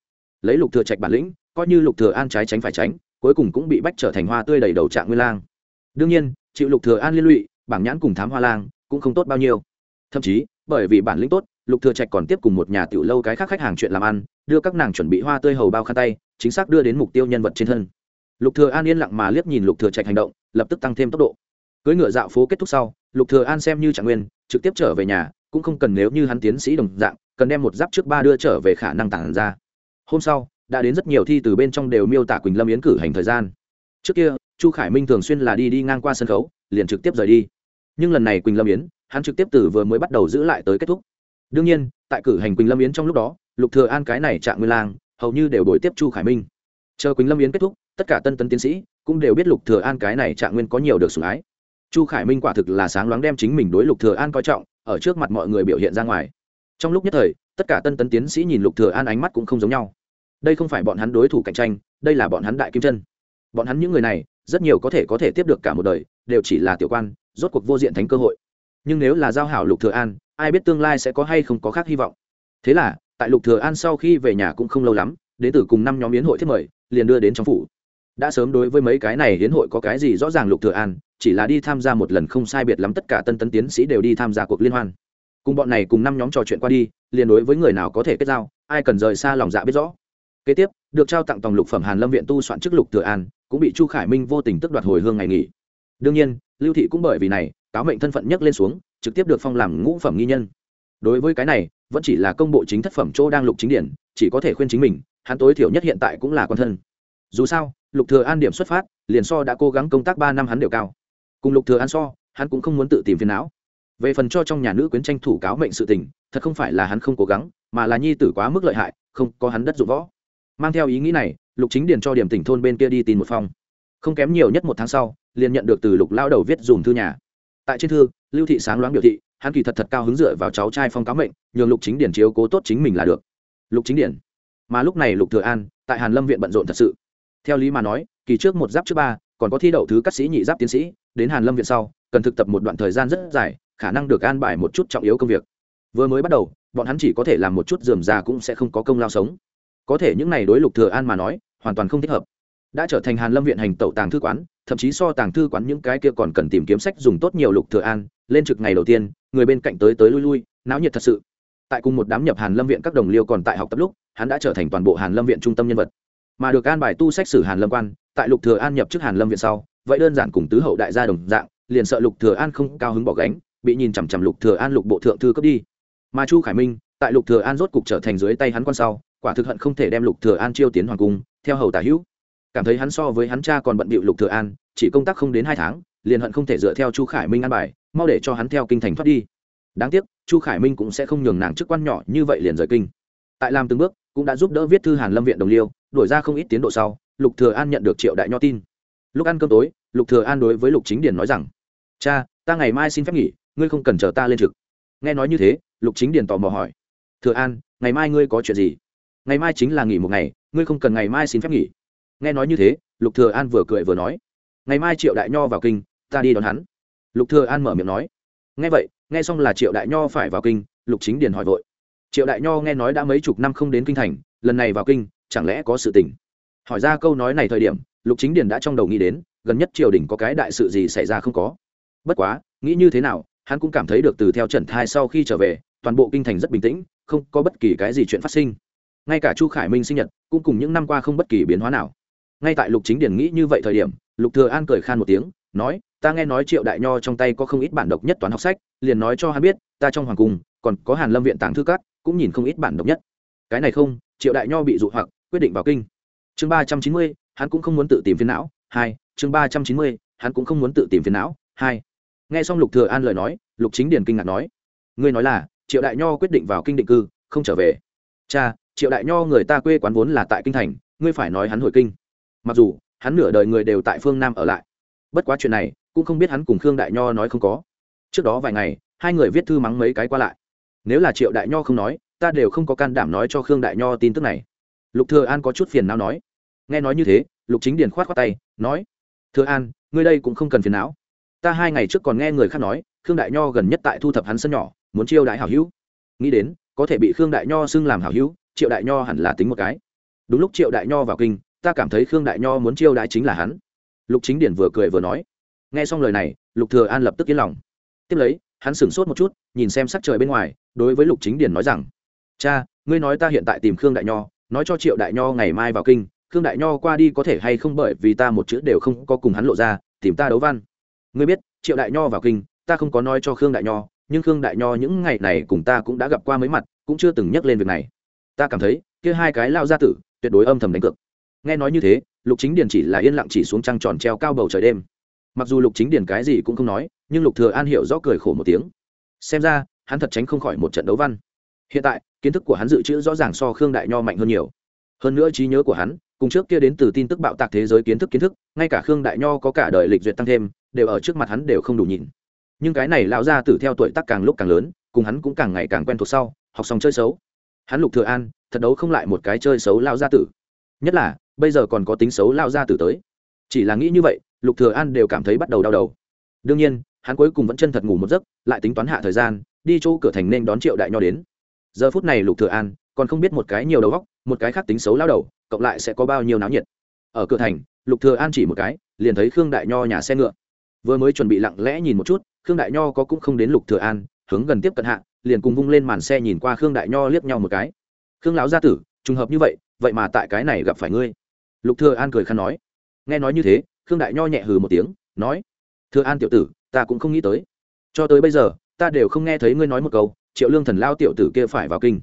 lấy lục thừa trạch bản lĩnh, coi như lục thừa an trái tránh phải tránh, cuối cùng cũng bị bách trở thành hoa tươi đầy đầu trạng nguyên lang. Đương nhiên, chịu lục thừa an liên lụy, bảng nhãn cùng thám hoa lang cũng không tốt bao nhiêu. Thậm chí, bởi vì bản lĩnh tốt, lục thừa trạch còn tiếp cùng một nhà tiểu lâu cái khác khách hàng chuyện làm ăn, đưa các nàng chuẩn bị hoa tươi hầu bao khăn tay, chính xác đưa đến mục tiêu nhân vật trên thân lục thừa an yên lặng mà liếc nhìn lục thừa trạch hành động, lập tức tăng thêm tốc độ. Cưỡi ngựa dạo phố kết thúc sau, lục thừa an xem như trạng nguyên, trực tiếp trở về nhà, cũng không cần nếu như hắn tiến sĩ đồng dạng, cần đem một giáp trước ba đưa trở về khả năng tàng ra. Hôm sau, đã đến rất nhiều thi từ bên trong đều miêu tả quỳnh lâm yến cử hành thời gian. Trước kia, chu khải minh thường xuyên là đi đi ngang qua sân khấu, liền trực tiếp rời đi. Nhưng lần này quỳnh lâm yến, hắn trực tiếp từ vừa mới bắt đầu giữ lại tới kết thúc. Đương nhiên, tại cử hành quỳnh lâm yến trong lúc đó, lục thừa an cái này trạng nguyên lang, hầu như đều đổi tiếp chu khải minh chờ quỳnh lâm yến kết thúc, tất cả tân tân tiến sĩ cũng đều biết lục thừa an cái này trạng nguyên có nhiều được sủng ái. Chu khải minh quả thực là sáng loáng đem chính mình đối lục thừa an coi trọng, ở trước mặt mọi người biểu hiện ra ngoài. Trong lúc nhất thời, tất cả tân tân tiến sĩ nhìn lục thừa an ánh mắt cũng không giống nhau. Đây không phải bọn hắn đối thủ cạnh tranh, đây là bọn hắn đại kim chân. Bọn hắn những người này, rất nhiều có thể có thể tiếp được cả một đời, đều chỉ là tiểu quan, rốt cuộc vô diện thánh cơ hội. Nhưng nếu là giao hảo lục thừa an, ai biết tương lai sẽ có hay không có khác hy vọng. Thế là, tại lục thừa an sau khi về nhà cũng không lâu lắm đến từ cùng năm nhóm yến hội thiết mời, liền đưa đến trong phủ. Đã sớm đối với mấy cái này yến hội có cái gì rõ ràng lục thừa an, chỉ là đi tham gia một lần không sai biệt lắm tất cả tân tấn tiến sĩ đều đi tham gia cuộc liên hoan. Cùng bọn này cùng năm nhóm trò chuyện qua đi, liền đối với người nào có thể kết giao, ai cần rời xa lòng dạ biết rõ. Kế tiếp, được trao tặng tòng lục phẩm hàn lâm viện tu soạn chức lục thừa an, cũng bị chu khải minh vô tình tức đoạt hồi hương ngày nghỉ. Đương nhiên, lưu thị cũng bởi vì này, cáo mệnh thân phận nhấc lên xuống, trực tiếp được phong làm ngũ phẩm nghi nhân. Đối với cái này, vẫn chỉ là công bộ chính thất phẩm chỗ đang lục chính điển, chỉ có thể khuyên chính mình hắn tối thiểu nhất hiện tại cũng là quan thân. Dù sao, lục thừa an điểm xuất phát, liền so đã cố gắng công tác ba năm hắn đều cao. Cùng lục thừa an so, hắn cũng không muốn tự tìm phiền não. Về phần cho trong nhà nữ quyến tranh thủ cáo mệnh sự tình, thật không phải là hắn không cố gắng, mà là nhi tử quá mức lợi hại, không có hắn đất dụng võ. Mang theo ý nghĩ này, lục chính điền cho điểm tỉnh thôn bên kia đi tìm một phong không kém nhiều nhất một tháng sau, liền nhận được từ lục lao đầu viết dùm thư nhà. Tại trên thư, lưu thị sáng loáng biểu thị, hắn kỳ thật thật cao hứng dựa vào cháu trai phong cáo mệnh, nhường lục chính điển chiếu cố tốt chính mình là được. Lục chính điển mà lúc này lục thừa an tại hàn lâm viện bận rộn thật sự theo lý mà nói kỳ trước một giáp trước ba còn có thi đậu thứ cát sĩ nhị giáp tiến sĩ đến hàn lâm viện sau cần thực tập một đoạn thời gian rất dài khả năng được an bài một chút trọng yếu công việc vừa mới bắt đầu bọn hắn chỉ có thể làm một chút dườm già cũng sẽ không có công lao sống có thể những này đối lục thừa an mà nói hoàn toàn không thích hợp đã trở thành hàn lâm viện hành tẩu tàng thư quán thậm chí so tàng thư quán những cái kia còn cần tìm kiếm sách dùng tốt nhiều lục thừa an lên trực ngày đầu tiên người bên cạnh tới tới lui lui náo nhiệt thật sự tại cùng một đám nhập hàn lâm viện các đồng liêu còn tại học tập lúc, hắn đã trở thành toàn bộ hàn lâm viện trung tâm nhân vật. Mà được an bài tu sách sử hàn lâm quan, tại lục thừa an nhập chức hàn lâm viện sau, vậy đơn giản cùng tứ hậu đại gia đồng dạng, liền sợ lục thừa an không cao hứng bỏ gánh, bị nhìn chằm chằm lục thừa an lục bộ thượng thư cấp đi. Mà chu khải minh, tại lục thừa an rốt cục trở thành dưới tay hắn quan sau, quả thực hận không thể đem lục thừa an chiêu tiến hoàng cung, theo hầu tả hữu. Cảm thấy hắn so với hắn cha còn bận bịu lục thừa an, chỉ công tác không đến hai tháng, liền hận không thể dựa theo chu khải minh an bài, mau để cho hắn theo kinh thành thoát đi đáng tiếc, chu khải minh cũng sẽ không nhường nàng chức quan nhỏ như vậy liền rời kinh. Tại làm từng bước, cũng đã giúp đỡ viết thư hàn lâm viện đồng liêu, đổi ra không ít tiến độ sau, lục thừa an nhận được triệu đại nho tin. Lúc ăn cơm tối, lục thừa an đối với lục chính điền nói rằng, cha, ta ngày mai xin phép nghỉ, ngươi không cần chờ ta lên trực. Nghe nói như thế, lục chính điền tò mò hỏi, thừa an, ngày mai ngươi có chuyện gì? Ngày mai chính là nghỉ một ngày, ngươi không cần ngày mai xin phép nghỉ. Nghe nói như thế, lục thừa an vừa cười vừa nói, ngày mai triệu đại nho vào kinh, ta đi đón hắn. Lục thừa an mở miệng nói, nghe vậy nghe xong là triệu đại nho phải vào kinh, lục chính điền hỏi vội. Triệu đại nho nghe nói đã mấy chục năm không đến kinh thành, lần này vào kinh, chẳng lẽ có sự tình? Hỏi ra câu nói này thời điểm, lục chính điền đã trong đầu nghĩ đến, gần nhất triều đình có cái đại sự gì xảy ra không có. Bất quá, nghĩ như thế nào, hắn cũng cảm thấy được từ theo trần thai sau khi trở về, toàn bộ kinh thành rất bình tĩnh, không có bất kỳ cái gì chuyện phát sinh. Ngay cả chu khải minh sinh nhật, cũng cùng những năm qua không bất kỳ biến hóa nào. Ngay tại lục chính điển nghĩ như vậy thời điểm, lục thừa an cười khan một tiếng, nói ta nghe nói triệu đại nho trong tay có không ít bản độc nhất toán học sách, liền nói cho hắn biết, ta trong hoàng cung, còn có hàn lâm viện tàng thư cát cũng nhìn không ít bản độc nhất. Cái này không, triệu đại nho bị dụ hoặc, quyết định vào kinh. Chương ba trăm chín mươi, hắn cũng không muốn tự tìm phiền não. Hai, chương ba trăm chín mươi, hắn cũng không muốn tự tìm phiền não. Hai. Nghe xong lục thừa an lời nói, lục chính điền kinh ngạc nói, ngươi nói là, triệu đại nho quyết định vào kinh định cư, không trở về. Cha, triệu đại nho người ta quê quán vốn là tại kinh thành, ngươi phải nói hắn hồi kinh. Mặc dù, hắn nửa đời người đều tại phương nam ở lại bất quá chuyện này, cũng không biết hắn cùng khương đại nho nói không có. Trước đó vài ngày, hai người viết thư mắng mấy cái qua lại. Nếu là triệu đại nho không nói, ta đều không có can đảm nói cho khương đại nho tin tức này. Lục thừa an có chút phiền não nói. Nghe nói như thế, lục chính điền khoát khoát tay, nói, thừa an, ngươi đây cũng không cần phiền não. Ta hai ngày trước còn nghe người khác nói, khương đại nho gần nhất tại thu thập hắn sân nhỏ, muốn chiêu đại hảo hữu. Nghĩ đến, có thể bị khương đại nho xưng làm hảo hữu, triệu đại nho hẳn là tính một cái. Đúng lúc triệu đại nho vào kinh, ta cảm thấy khương đại nho muốn chiêu đại chính là hắn lục chính điển vừa cười vừa nói. Nghe xong lời này, lục thừa an lập tức yên lòng. Tiếp lấy, hắn sửng sốt một chút, nhìn xem sắc trời bên ngoài, đối với lục chính điển nói rằng, cha, ngươi nói ta hiện tại tìm khương đại nho, nói cho triệu đại nho ngày mai vào kinh, khương đại nho qua đi có thể hay không bởi vì ta một chữ đều không có cùng hắn lộ ra, tìm ta đấu văn. Ngươi biết, triệu đại nho vào kinh, ta không có nói cho khương đại nho, nhưng khương đại nho những ngày này cùng ta cũng đã gặp qua mấy mặt, cũng chưa từng nhắc lên việc này. Ta cảm thấy, kia hai cái lao gia tử, tuyệt đối âm thầm đánh cược. Nghe nói như thế lục chính điền chỉ là yên lặng chỉ xuống trăng tròn treo cao bầu trời đêm. Mặc dù lục chính điền cái gì cũng không nói, nhưng lục thừa an hiểu rõ cười khổ một tiếng. Xem ra, hắn thật tránh không khỏi một trận đấu văn. Hiện tại, kiến thức của hắn dự trữ rõ ràng so khương đại nho mạnh hơn nhiều. Hơn nữa trí nhớ của hắn, cùng trước kia đến từ tin tức bạo tạc thế giới kiến thức kiến thức, ngay cả khương đại nho có cả đời lịch duyệt tăng thêm, đều ở trước mặt hắn đều không đủ nhìn nhưng cái này lão gia tử theo tuổi tác càng lúc càng lớn, cùng hắn cũng càng ngày càng quen thuộc sau, học xong chơi xấu. Hắn lục thừa an, thật đấu không lại một cái chơi xấu lão gia tử. Nhất là bây giờ còn có tính xấu lão gia tử tới. Chỉ là nghĩ như vậy, lục thừa an đều cảm thấy bắt đầu đau đầu. Đương nhiên, hắn cuối cùng vẫn chân thật ngủ một giấc, lại tính toán hạ thời gian, đi chỗ cửa thành nên đón triệu đại nho đến. Giờ phút này lục thừa an còn không biết một cái nhiều đầu góc một cái khác tính xấu lao đầu, cộng lại sẽ có bao nhiêu náo nhiệt. Ở cửa thành, lục thừa an chỉ một cái, liền thấy khương đại nho nhà xe ngựa. Vừa mới chuẩn bị lặng lẽ nhìn một chút, khương đại nho có cũng không đến lục thừa an, hướng gần tiếp cận hạ, liền cùng vung lên màn xe nhìn qua khương đại nho liếc nhau một cái. Khương lão gia tử, trùng hợp như vậy vậy mà tại cái này gặp phải ngươi lục thừa an cười khăn nói. Nghe nói như thế, khương đại nho nhẹ hừ một tiếng, nói, thừa an tiểu tử, ta cũng không nghĩ tới. Cho tới bây giờ, ta đều không nghe thấy ngươi nói một câu, triệu lương thần lao tiểu tử kia phải vào kinh.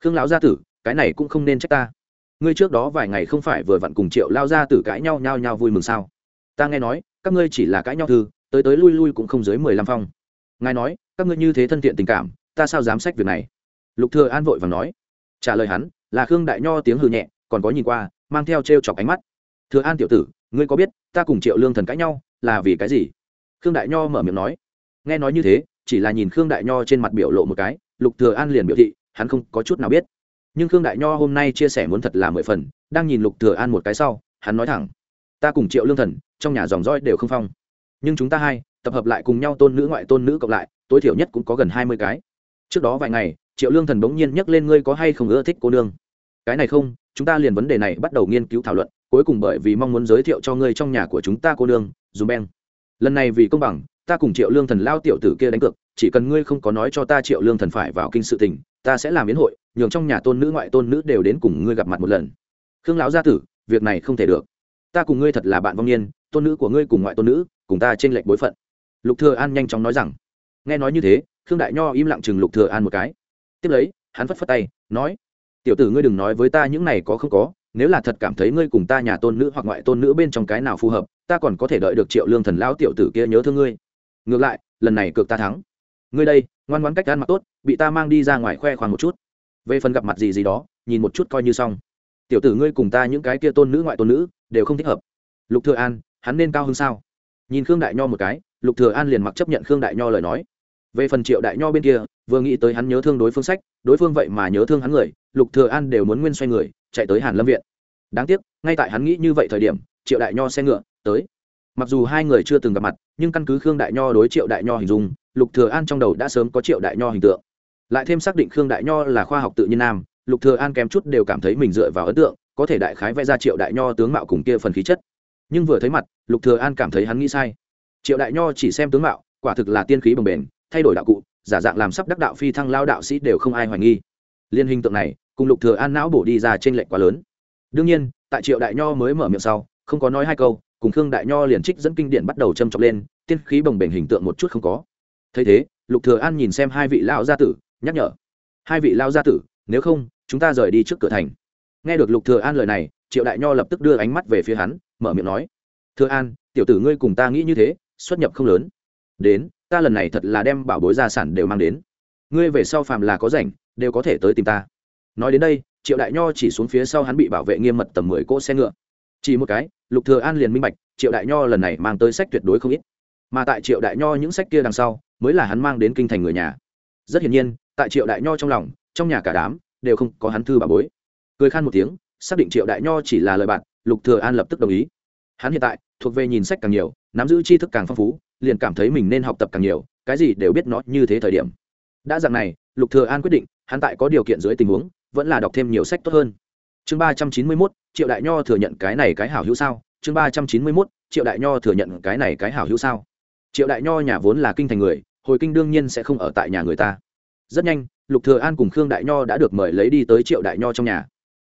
Khương lão gia tử, cái này cũng không nên trách ta. Ngươi trước đó vài ngày không phải vừa vặn cùng triệu lao gia tử cãi nhau nhau nhau vui mừng sao? Ta nghe nói, các ngươi chỉ là cãi nhau thư, tới tới lui lui cũng không dưới mười lăm phong. Ngài nói, các ngươi như thế thân thiện tình cảm, ta sao dám sách việc này? Lục thừa an vội vàng nói. Trả lời hắn, là khương đại nho tiếng hừ nhẹ, còn có nhìn qua mang theo treo chọc ánh mắt. Thừa an tiểu tử, ngươi có biết, ta cùng triệu lương thần cãi nhau là vì cái gì? Khương đại nho mở miệng nói. Nghe nói như thế, chỉ là nhìn khương đại nho trên mặt biểu lộ một cái, lục thừa an liền biểu thị, hắn không có chút nào biết. Nhưng khương đại nho hôm nay chia sẻ muốn thật là mười phần, đang nhìn lục thừa an một cái sau, hắn nói thẳng, ta cùng triệu lương thần, trong nhà dòng dõi đều không phong. Nhưng chúng ta hai, tập hợp lại cùng nhau tôn nữ ngoại tôn nữ cộng lại, tối thiểu nhất cũng có gần hai mươi cái. Trước đó vài ngày, triệu lương thần bỗng nhiên nhắc lên ngươi có hay không ưa thích cô nương. Cái này không chúng ta liền vấn đề này bắt đầu nghiên cứu thảo luận, cuối cùng bởi vì mong muốn giới thiệu cho ngươi trong nhà của chúng ta cô nương dùm beng. Lần này vì công bằng, ta cùng triệu lương thần lao tiểu tử kia đánh cược, chỉ cần ngươi không có nói cho ta triệu lương thần phải vào kinh sự tình, ta sẽ làm biến hội, nhường trong nhà tôn nữ ngoại tôn nữ đều đến cùng ngươi gặp mặt một lần. Khương lão gia tử, việc này không thể được. Ta cùng ngươi thật là bạn vong niên, tôn nữ của ngươi cùng ngoại tôn nữ, cùng ta trên lệnh bối phận. Lục thừa an nhanh chóng nói rằng. Nghe nói như thế, khương đại nho im lặng chừng lục thừa an một cái. Tiếp lấy, hắn phất phất tay, nói tiểu tử ngươi đừng nói với ta những này có không có, nếu là thật cảm thấy ngươi cùng ta nhà tôn nữ hoặc ngoại tôn nữ bên trong cái nào phù hợp, ta còn có thể đợi được triệu lương thần lão tiểu tử kia nhớ thương ngươi. Ngược lại, lần này cược ta thắng. Ngươi đây, ngoan ngoãn cách ăn mặc tốt, bị ta mang đi ra ngoài khoe khoang một chút. Về phần gặp mặt gì gì đó, nhìn một chút coi như xong. Tiểu tử ngươi cùng ta những cái kia tôn nữ ngoại tôn nữ, đều không thích hợp. Lục thừa an, hắn nên cao hơn sao? Nhìn khương đại nho một cái, lục thừa an liền mặc chấp nhận khương đại nho lời nói về phần triệu đại nho bên kia, vừa nghĩ tới hắn nhớ thương đối phương sách, đối phương vậy mà nhớ thương hắn người, lục thừa an đều muốn nguyên xoay người, chạy tới hàn lâm viện. Đáng tiếc, ngay tại hắn nghĩ như vậy thời điểm, triệu đại nho xe ngựa tới. Mặc dù hai người chưa từng gặp mặt, nhưng căn cứ khương đại nho đối triệu đại nho hình dung, lục thừa an trong đầu đã sớm có triệu đại nho hình tượng. Lại thêm xác định khương đại nho là khoa học tự nhiên nam, lục thừa an kém chút đều cảm thấy mình dựa vào ấn tượng, có thể đại khái vẽ ra triệu đại nho tướng mạo cùng kia phần khí chất. Nhưng vừa thấy mặt, lục thừa an cảm thấy hắn nghĩ sai. Triệu đại nho chỉ xem tướng mạo, quả thực là tiên khí bồng bềnh thay đổi đạo cụ, giả dạng làm sắp đắc đạo phi thăng lao đạo sĩ đều không ai hoài nghi. Liên hình tượng này, cùng lục thừa an não bổ đi ra trên lệnh quá lớn. Đương nhiên, tại triệu đại nho mới mở miệng sau, không có nói hai câu, cùng khương đại nho liền trích dẫn kinh điển bắt đầu châm chọc lên, tiên khí bồng bềnh hình tượng một chút không có. Thấy thế, lục thừa an nhìn xem hai vị lão gia tử, nhắc nhở. Hai vị lão gia tử, nếu không, chúng ta rời đi trước cửa thành. Nghe được lục thừa an lời này, triệu đại nho lập tức đưa ánh mắt về phía hắn, mở miệng nói. Thừa an, tiểu tử ngươi cùng ta nghĩ như thế, xuất nhập không lớn. Đến ta lần này thật là đem bảo bối gia sản đều mang đến. Ngươi về sau phàm là có rảnh, đều có thể tới tìm ta. Nói đến đây, triệu đại nho chỉ xuống phía sau hắn bị bảo vệ nghiêm mật tầm mười cỗ xe ngựa. Chỉ một cái, lục thừa an liền minh bạch, triệu đại nho lần này mang tới sách tuyệt đối không ít. Mà tại triệu đại nho những sách kia đằng sau, mới là hắn mang đến kinh thành người nhà. Rất hiển nhiên, tại triệu đại nho trong lòng, trong nhà cả đám đều không có hắn thư bà bối. Cười khan một tiếng, xác định triệu đại nho chỉ là lời bạn, lục thừa an lập tức đồng ý. Hắn hiện tại, thuộc về nhìn sách càng nhiều, nắm giữ tri thức càng phong phú liền cảm thấy mình nên học tập càng nhiều cái gì đều biết nó như thế thời điểm. Đã dạng này lục thừa an quyết định hắn tại có điều kiện dưới tình huống vẫn là đọc thêm nhiều sách tốt hơn. Chương ba trăm chín mươi 391, triệu đại nho thừa nhận cái này cái hảo hữu sao? Chương ba trăm chín mươi 391, triệu đại nho thừa nhận cái này cái hảo hữu sao? Triệu đại nho nhà vốn là kinh thành người hồi kinh đương nhiên sẽ không ở tại nhà người ta. Rất nhanh lục thừa an cùng khương đại nho đã được mời lấy đi tới triệu đại nho trong nhà.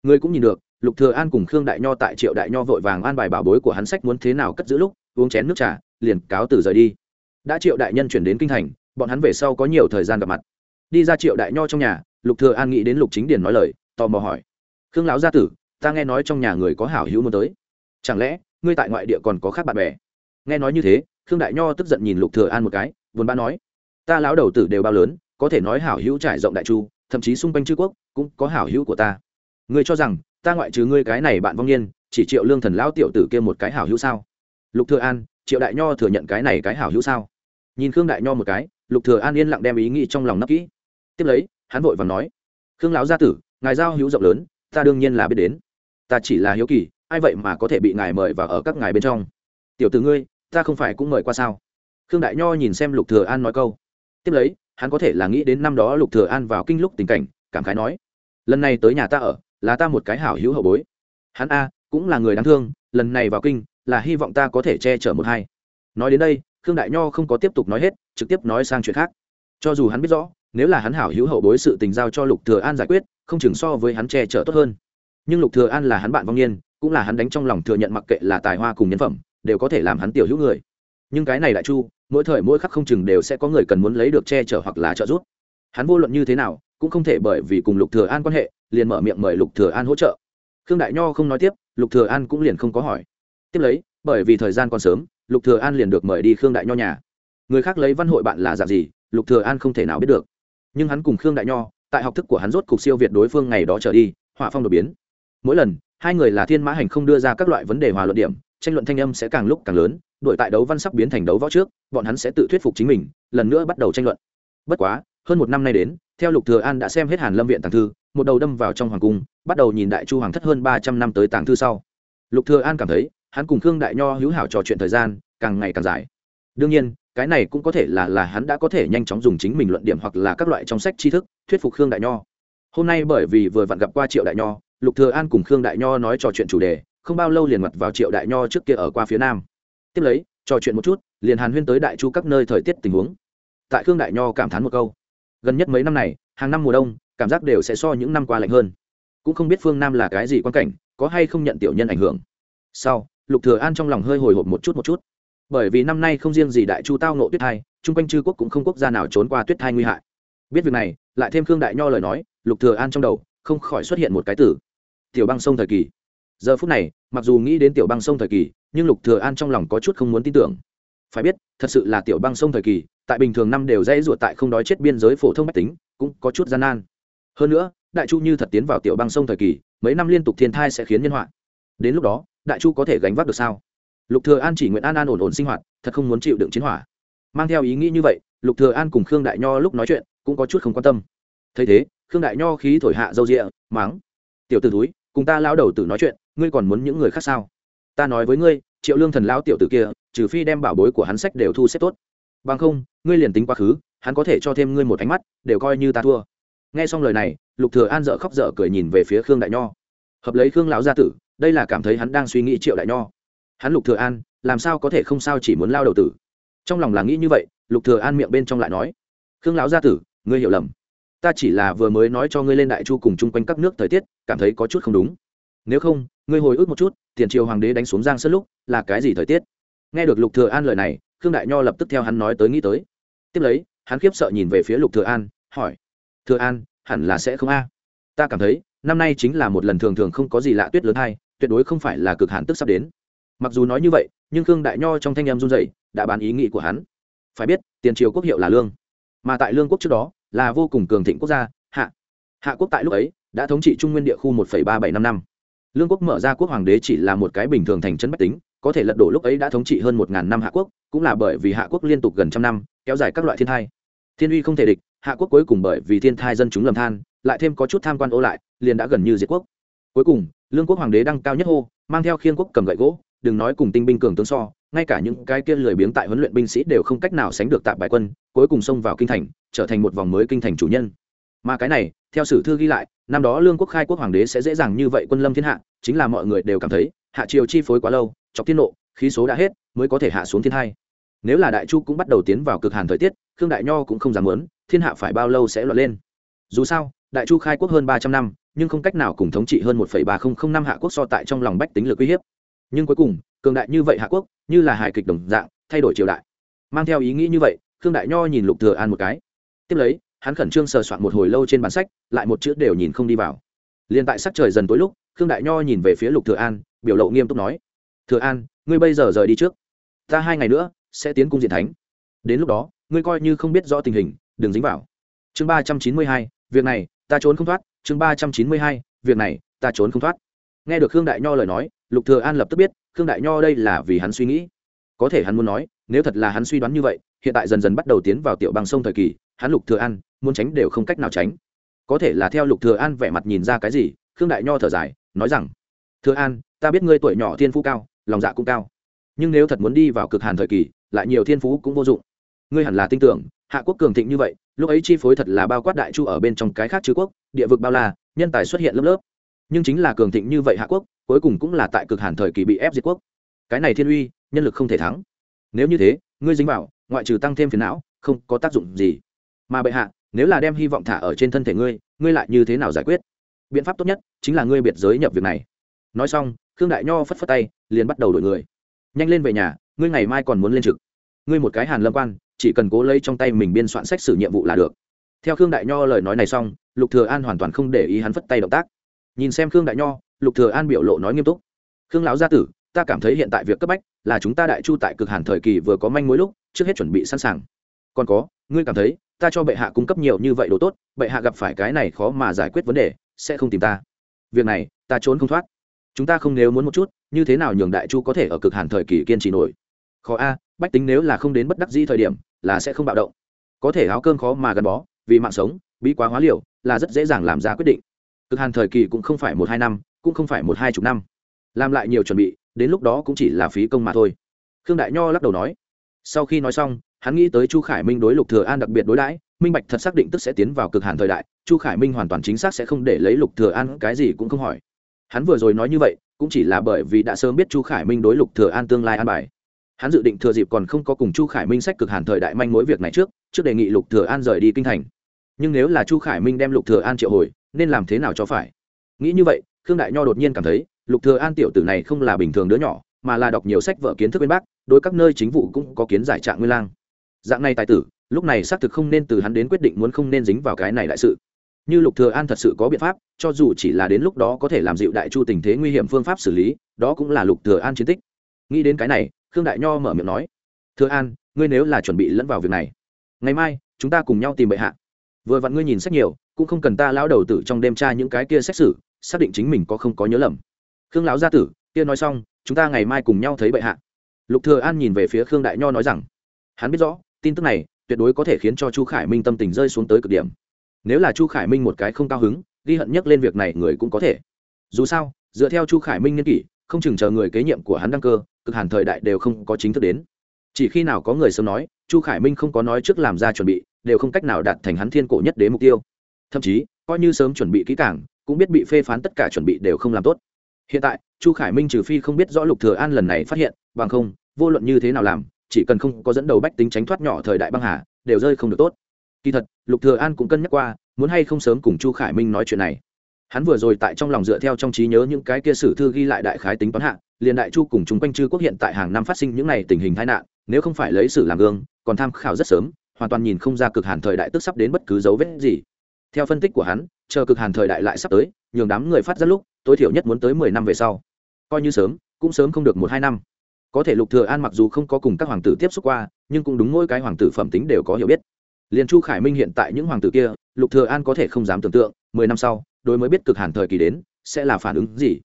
Người cũng nhìn được lục thừa an cùng khương đại nho tại triệu đại nho vội vàng an bài bảo bối của hắn sách muốn thế nào cất giữ lúc uống chén nước trà liền cáo từ rời đi. Đã triệu đại nhân chuyển đến kinh thành, bọn hắn về sau có nhiều thời gian gặp mặt. Đi ra triệu đại nho trong nhà, lục thừa an nghĩ đến lục chính điền nói lời, tò mò hỏi. Khương lão gia tử, ta nghe nói trong nhà người có hảo hữu muốn tới. Chẳng lẽ, ngươi tại ngoại địa còn có khác bạn bè? Nghe nói như thế, khương đại nho tức giận nhìn lục thừa an một cái, buồn bã nói. Ta lão đầu tử đều bao lớn, có thể nói hảo hữu trải rộng đại chu, thậm chí xung quanh chư quốc, cũng có hảo hữu của ta. Ngươi cho rằng, ta ngoại trừ ngươi cái này bạn vong niên, chỉ triệu lương thần lão tiểu tử kia một cái hảo hữu sao? Lục thừa an triệu đại nho thừa nhận cái này cái hảo hữu sao? Nhìn khương đại nho một cái, lục thừa an yên lặng đem ý nghĩ trong lòng nấp kỹ. Tiếp lấy, hắn vội vàng nói, khương lão gia tử, ngài giao hữu rộng lớn, ta đương nhiên là biết đến. Ta chỉ là hiếu kỳ, ai vậy mà có thể bị ngài mời vào ở các ngài bên trong? Tiểu tử ngươi, ta không phải cũng mời qua sao? Khương đại nho nhìn xem lục thừa an nói câu. Tiếp lấy, hắn có thể là nghĩ đến năm đó lục thừa an vào kinh lúc tình cảnh, cảm khái nói, lần này tới nhà ta ở, là ta một cái hảo hữu hậu bối. Hắn a, cũng là người đáng thương, lần này vào kinh là hy vọng ta có thể che chở một hai. Nói đến đây, khương đại nho không có tiếp tục nói hết, trực tiếp nói sang chuyện khác. Cho dù hắn biết rõ, nếu là hắn hảo hữu hậu bối sự tình giao cho lục thừa an giải quyết, không chừng so với hắn che chở tốt hơn. Nhưng lục thừa an là hắn bạn vong niên, cũng là hắn đánh trong lòng thừa nhận mặc kệ là tài hoa cùng nhân phẩm, đều có thể làm hắn tiểu hữu người. Nhưng cái này đại chu, mỗi thời mỗi khắc không chừng đều sẽ có người cần muốn lấy được che chở hoặc là trợ giúp. Hắn vô luận như thế nào, cũng không thể bởi vì cùng lục thừa an quan hệ, liền mở miệng mời lục thừa an hỗ trợ. Khương đại nho không nói tiếp, lục thừa an cũng liền không có hỏi tiếp lấy, bởi vì thời gian còn sớm, lục thừa an liền được mời đi khương đại nho nhà. Người khác lấy văn hội bạn là dạng gì, lục thừa an không thể nào biết được. Nhưng hắn cùng khương đại nho, tại học thức của hắn rốt cục siêu việt đối phương ngày đó trở đi hỏa phong đột biến. Mỗi lần, hai người là thiên mã hành không đưa ra các loại vấn đề hòa luận điểm, tranh luận thanh âm sẽ càng lúc càng lớn đội tại đấu văn sắp biến thành đấu võ trước, bọn hắn sẽ tự thuyết phục chính mình, lần nữa bắt đầu tranh luận. Bất quá, hơn một năm nay đến, theo lục thừa an đã xem hết hàn lâm viện tàng thư, một đầu đâm vào trong hoàng cung, bắt đầu nhìn đại chu hoàng thất hơn ba trăm năm tới tàng thư sau. Lục thừa an cảm thấy hắn cùng khương đại nho hữu hảo trò chuyện thời gian càng ngày càng dài. Đương nhiên, cái này cũng có thể là là hắn đã có thể nhanh chóng dùng chính mình luận điểm hoặc là các loại trong sách tri thức thuyết phục khương đại nho. Hôm nay bởi vì vừa vặn gặp qua triệu đại nho, lục thừa an cùng khương đại nho nói trò chuyện chủ đề, không bao lâu liền mặt vào triệu đại nho trước kia ở qua phía nam. Tiếp lấy, trò chuyện một chút, liền hàn huyên tới đại chu các nơi thời tiết tình huống. Tại khương đại nho cảm thán một câu, gần nhất mấy năm này, hàng năm mùa đông, cảm giác đều sẽ so những năm qua lạnh hơn. Cũng không biết phương nam là cái gì quan cảnh, có hay không nhận tiểu nhân ảnh hưởng. Sau lục thừa an trong lòng hơi hồi hộp một chút một chút. Bởi vì năm nay không riêng gì đại chu tao nộ tuyết thai, chung quanh chư quốc cũng không quốc gia nào trốn qua tuyết thai nguy hại. Biết việc này, lại thêm khương đại nho lời nói, lục thừa an trong đầu không khỏi xuất hiện một cái tử. tiểu băng sông thời kỳ. Giờ phút này, mặc dù nghĩ đến tiểu băng sông thời kỳ, nhưng lục thừa an trong lòng có chút không muốn tin tưởng. Phải biết, thật sự là tiểu băng sông thời kỳ, tại bình thường năm đều dễ ruột tại không đói chết biên giới phổ thông bách tính, cũng có chút gian nan. Hơn nữa, đại chu như thật tiến vào tiểu băng sông thời kỳ, mấy năm liên tục thiên thai sẽ khiến nhân họa. Đến lúc đó đại chu có thể gánh vác được sao? Lục thừa an chỉ nguyện an an ổn ổn sinh hoạt, thật không muốn chịu đựng chiến hỏa. Mang theo ý nghĩ như vậy, lục thừa an cùng khương đại nho lúc nói chuyện cũng có chút không quan tâm. Thấy thế, khương đại nho khí thổi hạ dâu rịa, mắng. Tiểu tử túi cùng ta lão đầu tử nói chuyện, ngươi còn muốn những người khác sao? Ta nói với ngươi, triệu lương thần lão tiểu tử kia, trừ phi đem bảo bối của hắn sách đều thu xếp tốt. Bằng không, ngươi liền tính quá khứ, hắn có thể cho thêm ngươi một ánh mắt, đều coi như ta thua. Nghe xong lời này, lục thừa an dở khóc dở cười nhìn về phía khương đại nho. Hợp lấy khương lão gia tử đây là cảm thấy hắn đang suy nghĩ triệu đại nho. Hắn lục thừa an, làm sao có thể không sao chỉ muốn lao đầu tử? Trong lòng là nghĩ như vậy, lục thừa an miệng bên trong lại nói, khương lão gia tử, ngươi hiểu lầm. Ta chỉ là vừa mới nói cho ngươi lên đại chu cùng chung quanh các nước thời tiết, cảm thấy có chút không đúng. Nếu không, ngươi hồi ức một chút, tiền triều hoàng đế đánh xuống giang sơn lúc, là cái gì thời tiết? Nghe được lục thừa an lời này, khương đại nho lập tức theo hắn nói tới nghĩ tới. Tiếp lấy, hắn khiếp sợ nhìn về phía lục thừa an, hỏi, thừa an, hẳn là sẽ không a? Ta cảm thấy, năm nay chính là một lần thường thường không có gì lạ tuyết lớn hay tuyệt đối không phải là cực hạn tức sắp đến. Mặc dù nói như vậy, nhưng khương đại nho trong thanh em run rẩy đã bán ý nghĩ của hắn. Phải biết, tiền triều quốc hiệu là lương, mà tại lương quốc trước đó là vô cùng cường thịnh quốc gia, hạ. Hạ quốc tại lúc ấy đã thống trị trung nguyên địa khu một ba bảy năm năm. Lương quốc mở ra quốc hoàng đế chỉ là một cái bình thường thành trấn bách tính, có thể lật đổ lúc ấy đã thống trị hơn một ngàn năm hạ quốc, cũng là bởi vì hạ quốc liên tục gần trăm năm, kéo dài các loại thiên thai. Thiên uy không thể địch, hạ quốc cuối cùng bởi vì thiên thai dân chúng lầm than, lại thêm có chút tham quan ô lại, liền đã gần như diệt quốc. Cuối cùng lương quốc hoàng đế đăng cao nhất hô, mang theo khiên quốc cầm gậy gỗ, đừng nói cùng tinh binh cường tướng so, ngay cả những cái kia lười biếng tại huấn luyện binh sĩ đều không cách nào sánh được tạp bại quân, cuối cùng xông vào kinh thành, trở thành một vòng mới kinh thành chủ nhân. Mà cái này, theo sử thư ghi lại, năm đó lương quốc khai quốc hoàng đế sẽ dễ dàng như vậy quân lâm thiên hạ, chính là mọi người đều cảm thấy, hạ triều chi phối quá lâu, chọc thiên nộ, khí số đã hết, mới có thể hạ xuống thiên hai. Nếu là đại chu cũng bắt đầu tiến vào cực hàn thời tiết, khương đại nho cũng không dám muốn, thiên hạ phải bao lâu sẽ loạn lên. Dù sao, đại chu khai quốc hơn ba trăm năm nhưng không cách nào cùng thống trị hơn một ba nghìn năm hạ quốc so tại trong lòng bách tính lực uy hiếp. Nhưng cuối cùng, cường đại như vậy hạ quốc, như là hài kịch đồng dạng, thay đổi triều đại. Mang theo ý nghĩ như vậy, khương đại nho nhìn lục thừa an một cái. Tiếp lấy, hắn khẩn trương sờ soạn một hồi lâu trên bản sách, lại một chữ đều nhìn không đi vào. Liên tại sắc trời dần tối lúc, khương đại nho nhìn về phía lục thừa an, biểu lộ nghiêm túc nói, thừa an, ngươi bây giờ rời đi trước. Ta hai ngày nữa sẽ tiến cung diện thánh. Đến lúc đó, ngươi coi như không biết rõ tình hình, đừng dính vào. Chương ba trăm chín mươi hai, việc này, ta trốn không thoát chương ba trăm chín mươi hai, việc này, ta trốn không thoát. Nghe được khương đại nho lời nói, lục thừa an lập tức biết, khương đại nho đây là vì hắn suy nghĩ. Có thể hắn muốn nói, nếu thật là hắn suy đoán như vậy, hiện tại dần dần bắt đầu tiến vào tiểu băng sông thời kỳ, hắn lục thừa an, muốn tránh đều không cách nào tránh. Có thể là theo lục thừa an vẻ mặt nhìn ra cái gì, khương đại nho thở dài, nói rằng, thừa an, ta biết ngươi tuổi nhỏ thiên phú cao, lòng dạ cũng cao. Nhưng nếu thật muốn đi vào cực hàn thời kỳ, lại nhiều thiên phú cũng vô dụng. Ngươi hẳn là tin tưởng, hạ quốc cường thịnh như vậy lúc ấy chi phối thật là bao quát đại chu ở bên trong cái khác chư quốc, địa vực bao la, nhân tài xuất hiện lớp lớp. Nhưng chính là cường thịnh như vậy hạ quốc, cuối cùng cũng là tại cực hàn thời kỳ bị ép diệt quốc. Cái này thiên uy, nhân lực không thể thắng. Nếu như thế, ngươi dính vào, ngoại trừ tăng thêm phiền não, không có tác dụng gì. Mà bệ hạ, nếu là đem hy vọng thả ở trên thân thể ngươi ngươi lại như thế nào giải quyết? Biện pháp tốt nhất chính là ngươi biệt giới nhập việc này. Nói xong, khương đại nho phất phất tay, liền bắt đầu đổi người. Nhanh lên về nhà, ngươi ngày mai còn muốn lên trực. Ngươi một cái hàn lâm quan chỉ cần cố lấy trong tay mình biên soạn sách xử nhiệm vụ là được. Theo khương đại nho lời nói này xong, lục thừa an hoàn toàn không để ý hắn phất tay động tác. Nhìn xem khương đại nho, lục thừa an biểu lộ nói nghiêm túc. Khương lão gia tử, ta cảm thấy hiện tại việc cấp bách là chúng ta đại chu tại cực hàn thời kỳ vừa có manh mối lúc, trước hết chuẩn bị sẵn sàng. Còn có, ngươi cảm thấy, ta cho bệ hạ cung cấp nhiều như vậy đồ tốt, bệ hạ gặp phải cái này khó mà giải quyết vấn đề, sẽ không tìm ta. Việc này, ta trốn không thoát. Chúng ta không nếu muốn một chút, như thế nào nhường đại chu có thể ở cực hàn thời kỳ kiên trì nổi? Khó a, bách tính nếu là không đến bất đắc dĩ thời điểm là sẽ không bạo động. Có thể áo cơm khó mà gắn bó, vì mạng sống, bí quá hóa liều, là rất dễ dàng làm ra quyết định. Cực hàn thời kỳ cũng không phải một hai năm, cũng không phải một hai chục năm. Làm lại nhiều chuẩn bị, đến lúc đó cũng chỉ là phí công mà thôi. Khương đại nho lắc đầu nói. Sau khi nói xong, hắn nghĩ tới chu khải minh đối lục thừa an đặc biệt đối đãi, minh bạch thật xác định tức sẽ tiến vào cực hàn thời đại, chu khải minh hoàn toàn chính xác sẽ không để lấy lục thừa an cái gì cũng không hỏi. Hắn vừa rồi nói như vậy, cũng chỉ là bởi vì đã sớm biết chu khải minh đối lục thừa an tương lai an bài hắn dự định thừa dịp còn không có cùng chu khải minh sách cực hàn thời đại manh mối việc này trước trước đề nghị lục thừa an rời đi kinh thành. Nhưng nếu là chu khải minh đem lục thừa an triệu hồi nên làm thế nào cho phải? Nghĩ như vậy khương đại nho đột nhiên cảm thấy lục thừa an tiểu tử này không là bình thường đứa nhỏ mà là đọc nhiều sách vở kiến thức bên bắc, đối các nơi chính vụ cũng có kiến giải trạng nguyên lang. Dạng này tài tử lúc này xác thực không nên từ hắn đến quyết định muốn không nên dính vào cái này đại sự. Như lục thừa an thật sự có biện pháp cho dù chỉ là đến lúc đó có thể làm dịu đại chu tình thế nguy hiểm phương pháp xử lý đó cũng là lục thừa an chiến tích. Nghĩ đến cái này khương đại nho mở miệng nói thừa an, ngươi nếu là chuẩn bị lẫn vào việc này, ngày mai chúng ta cùng nhau tìm bệ hạ. Vừa vặn ngươi nhìn sách nhiều, cũng không cần ta lão đầu tử trong đêm tra những cái kia xét xử xác định chính mình có không có nhớ lầm. Khương lão gia tử, kia nói xong, chúng ta ngày mai cùng nhau thấy bệ hạ. Lục thừa an nhìn về phía khương đại nho nói rằng, hắn biết rõ, tin tức này tuyệt đối có thể khiến cho chu khải minh tâm tình rơi xuống tới cực điểm. Nếu là chu khải minh một cái không cao hứng, ghi hận nhất lên việc này người cũng có thể. Dù sao, dựa theo chu khải minh nghiên kỷ không chừng chờ người kế nhiệm của hắn đăng cơ, cực hẳn thời đại đều không có chính thức đến. Chỉ khi nào có người sớm nói, chu khải minh không có nói trước làm ra chuẩn bị, đều không cách nào đạt thành hắn thiên cổ nhất đế mục tiêu. Thậm chí, coi như sớm chuẩn bị kỹ càng, cũng biết bị phê phán tất cả chuẩn bị đều không làm tốt. Hiện tại, chu khải minh trừ phi không biết rõ lục thừa an lần này phát hiện, bằng không, vô luận như thế nào làm, chỉ cần không có dẫn đầu bách tính tránh thoát nhỏ thời đại băng hà, đều rơi không được tốt. Kỳ thật, lục thừa an cũng cân nhắc qua, muốn hay không sớm cùng chu khải minh nói chuyện này hắn vừa rồi tại trong lòng dựa theo trong trí nhớ những cái kia sử thư ghi lại đại khái tính toán hạ, liền đại chu cùng chúng quanh chư quốc hiện tại hàng năm phát sinh những này tình hình tai nạn, nếu không phải lấy sử làm gương, còn tham khảo rất sớm, hoàn toàn nhìn không ra cực hàn thời đại tức sắp đến bất cứ dấu vết gì. Theo phân tích của hắn, chờ cực hàn thời đại lại sắp tới, nhường đám người phát ra lúc, tối thiểu nhất muốn tới mười năm về sau. Coi như sớm, cũng sớm không được một hai năm. Có thể lục thừa an mặc dù không có cùng các hoàng tử tiếp xúc qua, nhưng cũng đúng mỗi cái hoàng tử phẩm tính đều có hiểu biết. Liền chu khải minh hiện tại những hoàng tử kia, lục thừa an có thể không dám tưởng tượng, mười năm sau đối mới biết cực hàn thời kỳ đến, sẽ là phản ứng gì?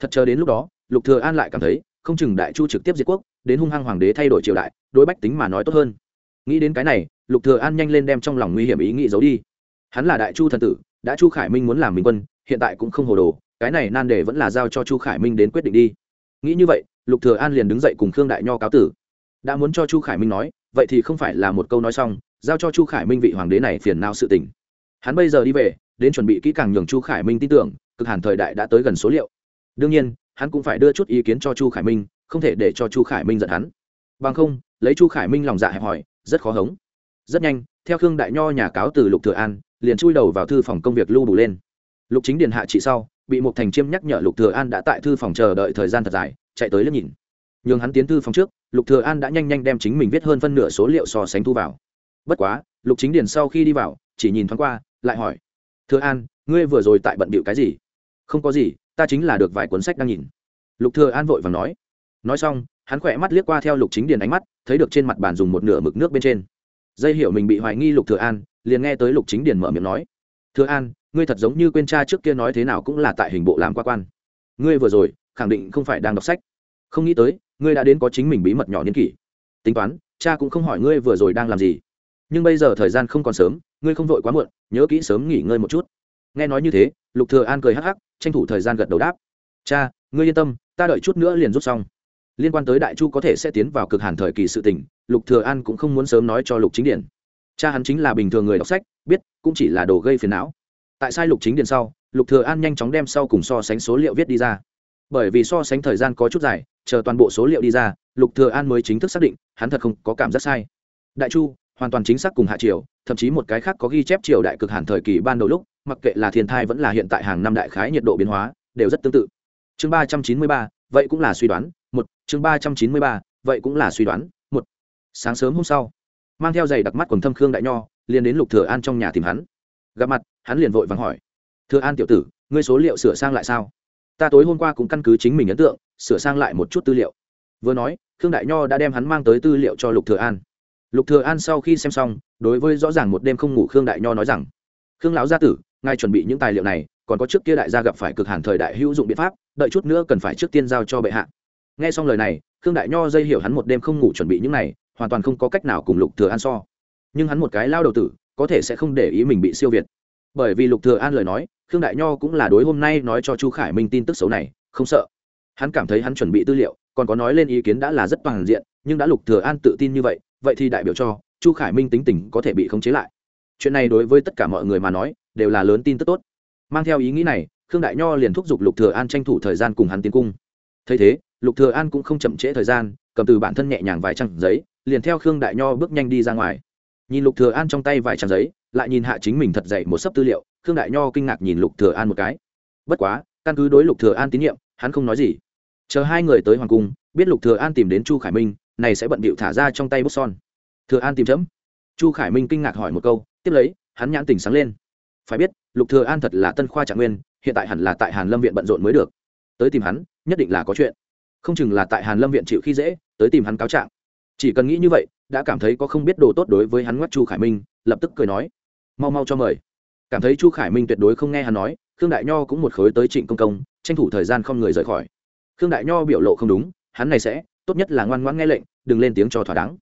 Thật chờ đến lúc đó, lục thừa an lại cảm thấy, không chừng đại chu trực tiếp diệt quốc, đến hung hăng hoàng đế thay đổi triều đại, đối bách tính mà nói tốt hơn. Nghĩ đến cái này, lục thừa an nhanh lên đem trong lòng nguy hiểm ý nghĩ giấu đi. Hắn là đại chu thần tử, đã chu khải minh muốn làm minh quân, hiện tại cũng không hồ đồ, cái này nan đề vẫn là giao cho chu khải minh đến quyết định đi. Nghĩ như vậy, lục thừa an liền đứng dậy cùng khương đại nho cáo tử. Đã muốn cho chu khải minh nói, vậy thì không phải là một câu nói xong, giao cho chu khải minh vị hoàng đế này phiền não sự tình. Hắn bây giờ đi về đến chuẩn bị kỹ càng nhường chu khải minh tin tưởng, cực hàn thời đại đã tới gần số liệu. Đương nhiên, hắn cũng phải đưa chút ý kiến cho chu khải minh, không thể để cho chu khải minh giận hắn. Bằng không, lấy chu khải minh lòng dạ hẹp hòi, rất khó hống. Rất nhanh, theo khương đại nho nhà cáo từ lục thừa an, liền chui đầu vào thư phòng công việc lưu bù lên. Lục chính điền hạ trị sau, bị một thành chiêm nhắc nhở lục thừa an đã tại thư phòng chờ đợi thời gian thật dài, chạy tới liếc nhìn. Nhường hắn tiến thư phòng trước, lục thừa an đã nhanh nhanh đem chính mình viết hơn phân nửa số liệu so sánh thu vào. Bất quá, lục chính điền sau khi đi vào, chỉ nhìn thoáng qua, lại hỏi thừa an, ngươi vừa rồi tại bận bịu cái gì? Không có gì, ta chính là được vài cuốn sách đang nhìn. Lục thừa an vội vàng nói. Nói xong, hắn khỏe mắt liếc qua theo lục chính điền ánh mắt, thấy được trên mặt bàn dùng một nửa mực nước bên trên. Dây hiểu mình bị hoài nghi lục thừa an, liền nghe tới lục chính điền mở miệng nói. Thừa an, ngươi thật giống như quên cha trước kia nói thế nào cũng là tại hình bộ làm qua quan. Ngươi vừa rồi, khẳng định không phải đang đọc sách. Không nghĩ tới, ngươi đã đến có chính mình bí mật nhỏ niên kỷ. Tính toán, cha cũng không hỏi ngươi vừa rồi đang làm gì. Nhưng bây giờ thời gian không còn sớm ngươi không vội quá muộn, nhớ kỹ sớm nghỉ ngơi một chút. Nghe nói như thế, lục thừa an cười hắc hắc, tranh thủ thời gian gật đầu đáp. Cha, ngươi yên tâm, ta đợi chút nữa liền rút xong. Liên quan tới đại chu có thể sẽ tiến vào cực hàn thời kỳ sự tình, lục thừa an cũng không muốn sớm nói cho lục chính điển cha hắn chính là bình thường người đọc sách, biết, cũng chỉ là đồ gây phiền não. Tại sai lục chính điển sau, lục thừa an nhanh chóng đem sau cùng so sánh số liệu viết đi ra. Bởi vì so sánh thời gian có chút dài, chờ toàn bộ số liệu đi ra, lục thừa an mới chính thức xác định, hắn thật không có cảm giác sai. Đại chu hoàn toàn chính xác cùng hạ triều, thậm chí một cái khác có ghi chép triều đại cực hàn thời kỳ ban đầu lúc, mặc kệ là thiên thai vẫn là hiện tại hàng năm đại khái nhiệt độ biến hóa, đều rất tương tự. Chương ba trăm chín mươi ba, vậy cũng là suy đoán, một, chương ba trăm chín mươi ba, vậy cũng là suy đoán, một. Sáng sớm hôm sau, mang theo giày đặc mắt quần thâm khương đại nho, liền đến lục thừa an trong nhà tìm hắn. Gặp mặt, hắn liền vội vàng hỏi, thừa an tiểu tử, ngươi số liệu sửa sang lại sao? Ta tối hôm qua cũng căn cứ chính mình ấn tượng, sửa sang lại một chút tư liệu. Vừa nói, khương đại nho đã đem hắn mang tới tư liệu cho lục thừa an lục thừa an sau khi xem xong, đối với rõ ràng một đêm không ngủ khương đại nho nói rằng, khương lão gia tử, ngài chuẩn bị những tài liệu này, còn có trước kia đại gia gặp phải cực hàn thời đại hữu dụng biện pháp, đợi chút nữa cần phải trước tiên giao cho bệ hạ. Nghe xong lời này, khương đại nho dây hiểu hắn một đêm không ngủ chuẩn bị những này, hoàn toàn không có cách nào cùng lục thừa an so. Nhưng hắn một cái lao đầu tử, có thể sẽ không để ý mình bị siêu việt. Bởi vì lục thừa an lời nói, khương đại nho cũng là đối hôm nay nói cho chu khải minh tin tức xấu này, không sợ. Hắn cảm thấy hắn chuẩn bị tư liệu, còn có nói lên ý kiến đã là rất toàn diện, nhưng đã lục thừa an tự tin như vậy vậy thì đại biểu cho, chu khải minh tính tình có thể bị khống chế lại. Chuyện này đối với tất cả mọi người mà nói, đều là lớn tin tức tốt. Mang theo ý nghĩ này, khương đại nho liền thúc giục lục thừa an tranh thủ thời gian cùng hắn tiến cung. Thấy thế, lục thừa an cũng không chậm trễ thời gian, cầm từ bản thân nhẹ nhàng vài trang giấy, liền theo khương đại nho bước nhanh đi ra ngoài. Nhìn lục thừa an trong tay vài trang giấy, lại nhìn hạ chính mình thật dậy một sấp tư liệu, khương đại nho kinh ngạc nhìn lục thừa an một cái. Bất quá, căn cứ đối lục thừa an tín nhiệm, hắn không nói gì. Chờ hai người tới hoàng cung, biết lục thừa an tìm đến chu khải minh này sẽ bận bịu thả ra trong tay bút son. Thừa an tìm chấm. Chu khải minh kinh ngạc hỏi một câu, tiếp lấy, hắn nhãn tình sáng lên. Phải biết, lục thừa an thật là tân khoa trạng nguyên, hiện tại hẳn là tại hàn lâm viện bận rộn mới được. Tới tìm hắn, nhất định là có chuyện. Không chừng là tại hàn lâm viện chịu khi dễ, tới tìm hắn cáo trạng. Chỉ cần nghĩ như vậy, đã cảm thấy có không biết đồ tốt đối với hắn ngoắc chu khải minh, lập tức cười nói. Mau mau cho mời. Cảm thấy chu khải minh tuyệt đối không nghe hắn nói, khương đại nho cũng một khối tới trịnh công công, tranh thủ thời gian không người rời khỏi. Khương đại nho biểu lộ không đúng, hắn này sẽ tốt nhất là ngoan ngoãn nghe lệnh, đừng lên tiếng cho thỏa đáng.